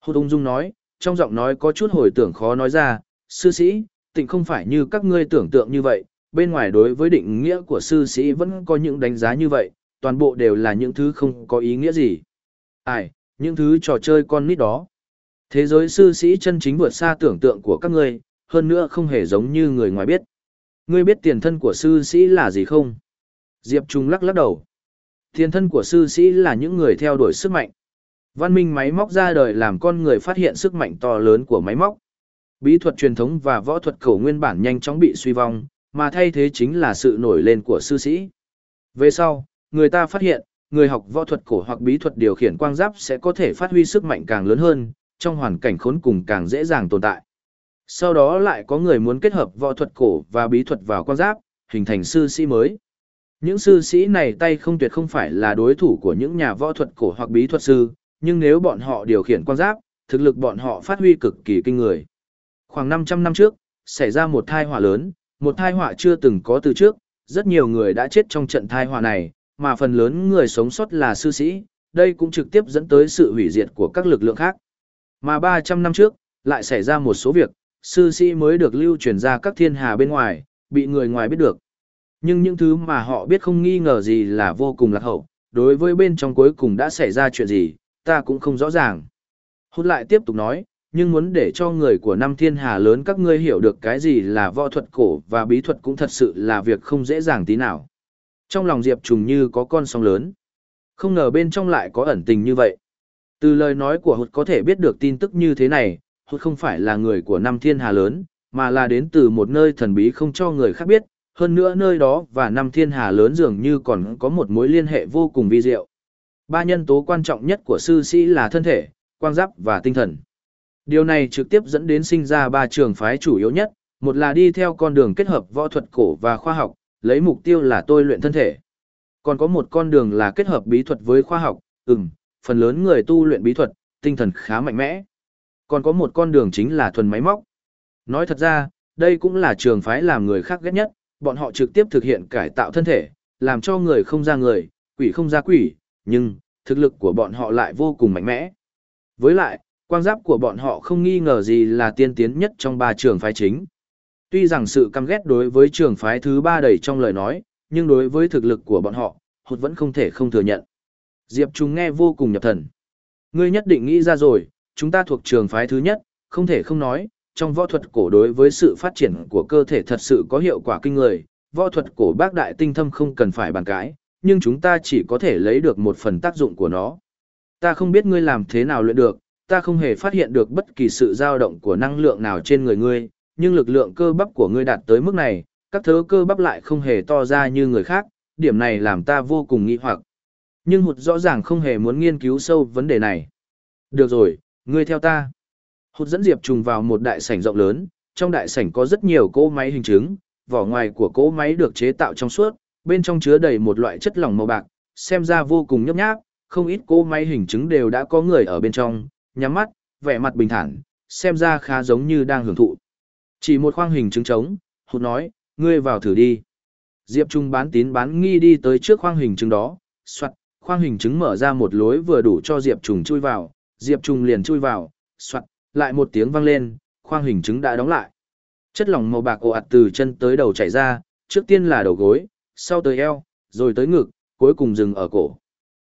Hút ung dung nói, trong giọng nói có chút hồi tưởng khó nói ra, sư sĩ, tịnh không phải như các ngươi tưởng tượng như vậy, bên ngoài đối với định nghĩa của sư sĩ vẫn có những đánh giá như vậy, toàn bộ đều là những thứ không có ý nghĩa gì. Ai, những thứ trò chơi con nít đó. Thế giới sư sĩ chân chính vượt xa tưởng tượng của các ngươi, hơn nữa không hề giống như người ngoài biết. Ngươi biết tiền thân của sư sĩ là gì không? Diệp Trung lắc lắc đầu. Thiên thân của sư sĩ là những người theo đuổi sức mạnh. Văn minh máy móc ra đời làm con người phát hiện sức mạnh to lớn của máy móc. Bí thuật truyền thống và võ thuật cổ nguyên bản nhanh chóng bị suy vong, mà thay thế chính là sự nổi lên của sư sĩ. Về sau, người ta phát hiện, người học võ thuật cổ hoặc bí thuật điều khiển quang giáp sẽ có thể phát huy sức mạnh càng lớn hơn, trong hoàn cảnh khốn cùng càng dễ dàng tồn tại. Sau đó lại có người muốn kết hợp võ thuật cổ và bí thuật vào quang giáp, hình thành sư sĩ mới. Những sư sĩ này tay không tuyệt không phải là đối thủ của những nhà võ thuật cổ hoặc bí thuật sư, nhưng nếu bọn họ điều khiển quan giáp, thực lực bọn họ phát huy cực kỳ kinh người. Khoảng 500 năm trước, xảy ra một thai họa lớn, một thai họa chưa từng có từ trước, rất nhiều người đã chết trong trận thai họa này, mà phần lớn người sống sót là sư sĩ, đây cũng trực tiếp dẫn tới sự hủy diệt của các lực lượng khác. Mà 300 năm trước, lại xảy ra một số việc, sư sĩ mới được lưu truyền ra các thiên hà bên ngoài, bị người ngoài biết được. Nhưng những thứ mà họ biết không nghi ngờ gì là vô cùng lạc hậu, đối với bên trong cuối cùng đã xảy ra chuyện gì, ta cũng không rõ ràng. Hút lại tiếp tục nói, nhưng muốn để cho người của năm thiên hà lớn các ngươi hiểu được cái gì là võ thuật cổ và bí thuật cũng thật sự là việc không dễ dàng tí nào. Trong lòng Diệp Trùng như có con sóng lớn. Không ngờ bên trong lại có ẩn tình như vậy. Từ lời nói của Hụt có thể biết được tin tức như thế này, Hụt không phải là người của năm thiên hà lớn, mà là đến từ một nơi thần bí không cho người khác biết, hơn nữa nơi đó và năm thiên hà lớn dường như còn có một mối liên hệ vô cùng vi diệu. Ba nhân tố quan trọng nhất của sư sĩ là thân thể, quang giáp và tinh thần. Điều này trực tiếp dẫn đến sinh ra ba trường phái chủ yếu nhất, một là đi theo con đường kết hợp võ thuật cổ và khoa học, lấy mục tiêu là tôi luyện thân thể. Còn có một con đường là kết hợp bí thuật với khoa học, ừm, phần lớn người tu luyện bí thuật, tinh thần khá mạnh mẽ. Còn có một con đường chính là thuần máy móc. Nói thật ra, đây cũng là trường phái làm người khác ghét nhất, bọn họ trực tiếp thực hiện cải tạo thân thể, làm cho người không ra người, quỷ không ra quỷ, nhưng, thực lực của bọn họ lại vô cùng mạnh mẽ. Với lại, quang giáp của bọn họ không nghi ngờ gì là tiên tiến nhất trong ba trường phái chính. Tuy rằng sự căm ghét đối với trường phái thứ ba đầy trong lời nói, nhưng đối với thực lực của bọn họ, hụt vẫn không thể không thừa nhận. Diệp Trung nghe vô cùng nhập thần. Ngươi nhất định nghĩ ra rồi, chúng ta thuộc trường phái thứ nhất, không thể không nói, trong võ thuật cổ đối với sự phát triển của cơ thể thật sự có hiệu quả kinh người, võ thuật cổ bác đại tinh thâm không cần phải bàn cãi, nhưng chúng ta chỉ có thể lấy được một phần tác dụng của nó. Ta không biết ngươi làm thế nào luyện được, ta không hề phát hiện được bất kỳ sự dao động của năng lượng nào trên người ngươi, nhưng lực lượng cơ bắp của ngươi đạt tới mức này, các thứ cơ bắp lại không hề to ra như người khác, điểm này làm ta vô cùng nghi hoặc. Nhưng hụt rõ ràng không hề muốn nghiên cứu sâu vấn đề này. Được rồi, ngươi theo ta. Hụt dẫn Diệp Trùng vào một đại sảnh rộng lớn, trong đại sảnh có rất nhiều cỗ máy hình chứng, vỏ ngoài của cỗ máy được chế tạo trong suốt, bên trong chứa đầy một loại chất lỏng màu bạc, xem ra vô cùng nhấp nháp, không ít cỗ máy hình chứng đều đã có người ở bên trong, nhắm mắt, vẻ mặt bình thản, xem ra khá giống như đang hưởng thụ. Chỉ một khoang hình chứng trống, Hụt nói, ngươi vào thử đi. Diệp Trung bán tín bán nghi đi tới trước khoang hình chứng đó, soạt, khoang hình chứng mở ra một lối vừa đủ cho Diệp Trung chui vào, Diệp Trung liền chui vào, soạt, lại một tiếng vang lên, khoang hình chứng đã đóng lại. Chất lỏng màu bạc ồ ạt từ chân tới đầu chảy ra, trước tiên là đầu gối, sau tới eo, rồi tới ngực, cuối cùng dừng ở cổ.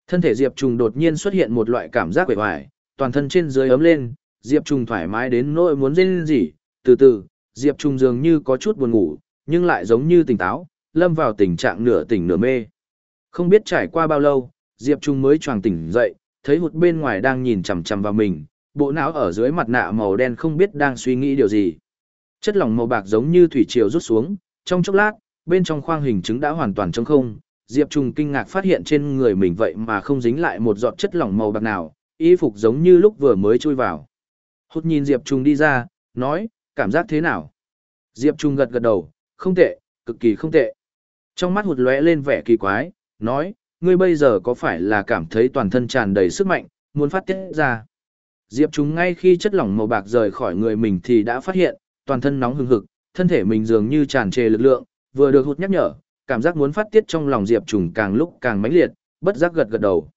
Thân thể Diệp Trùng đột nhiên xuất hiện một loại cảm giác quể hoài, toàn thân trên dưới ấm lên, Diệp Trùng thoải mái đến nỗi muốn rên gì, từ từ, Diệp Trùng dường như có chút buồn ngủ, nhưng lại giống như tỉnh táo, lâm vào tình trạng nửa tỉnh nửa mê. Không biết trải qua bao lâu, Diệp Trung mới choàng tỉnh dậy, thấy hụt bên ngoài đang nhìn chằm chằm vào mình, bộ não ở dưới mặt nạ màu đen không biết đang suy nghĩ điều gì. Chất lỏng màu bạc giống như thủy triều rút xuống, trong chốc lát, bên trong khoang hình trứng đã hoàn toàn trống không. Diệp Trùng kinh ngạc phát hiện trên người mình vậy mà không dính lại một giọt chất lỏng màu bạc nào, y phục giống như lúc vừa mới chui vào. Hút nhìn Diệp Trùng đi ra, nói, cảm giác thế nào? Diệp Trùng gật gật đầu, không tệ, cực kỳ không tệ. Trong mắt hụt lóe lên vẻ kỳ quái, nói, ngươi bây giờ có phải là cảm thấy toàn thân tràn đầy sức mạnh, muốn phát tiết ra. Diệp Trung ngay khi chất lỏng màu bạc rời khỏi người mình thì đã phát hiện, toàn thân nóng hừng hực, thân thể mình dường như tràn trề lực lượng, vừa được hụt nhắc nhở, cảm giác muốn phát tiết trong lòng Diệp Trung càng lúc càng mãnh liệt, bất giác gật gật đầu.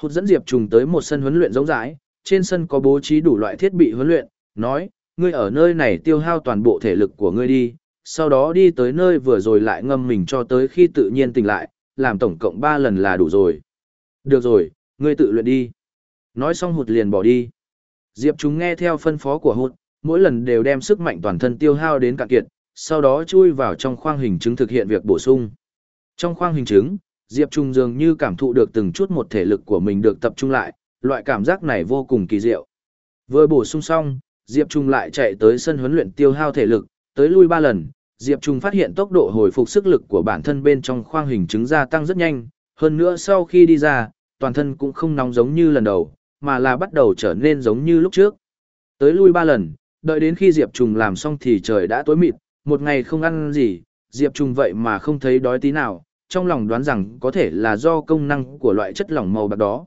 Hụt dẫn Diệp Trung tới một sân huấn luyện rộng rãi, trên sân có bố trí đủ loại thiết bị huấn luyện, nói, ngươi ở nơi này tiêu hao toàn bộ thể lực của ngươi đi, sau đó đi tới nơi vừa rồi lại ngâm mình cho tới khi tự nhiên tỉnh lại, làm tổng cộng 3 lần là đủ rồi. Được rồi, ngươi tự luyện đi. Nói xong hụt liền bỏ đi. Diệp chúng nghe theo phân phó của hụt, mỗi lần đều đem sức mạnh toàn thân tiêu hao đến cạn kiệt, sau đó chui vào trong khoang hình chứng thực hiện việc bổ sung. Trong khoang hình chứng, Diệp Trung dường như cảm thụ được từng chút một thể lực của mình được tập trung lại, loại cảm giác này vô cùng kỳ diệu. Vừa bổ sung xong, Diệp Trung lại chạy tới sân huấn luyện tiêu hao thể lực, tới lui ba lần, Diệp Trung phát hiện tốc độ hồi phục sức lực của bản thân bên trong khoang hình chứng gia tăng rất nhanh, hơn nữa sau khi đi ra, toàn thân cũng không nóng giống như lần đầu, mà là bắt đầu trở nên giống như lúc trước. Tới lui ba lần, đợi đến khi Diệp Trùng làm xong thì trời đã tối mịt, một ngày không ăn gì, Diệp Trùng vậy mà không thấy đói tí nào, trong lòng đoán rằng có thể là do công năng của loại chất lỏng màu bạc đó.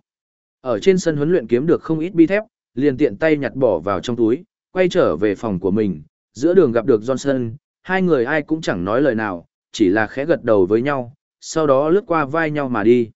Ở trên sân huấn luyện kiếm được không ít bi thép, liền tiện tay nhặt bỏ vào trong túi, quay trở về phòng của mình, giữa đường gặp được Johnson, hai người ai cũng chẳng nói lời nào, chỉ là khẽ gật đầu với nhau, sau đó lướt qua vai nhau mà đi.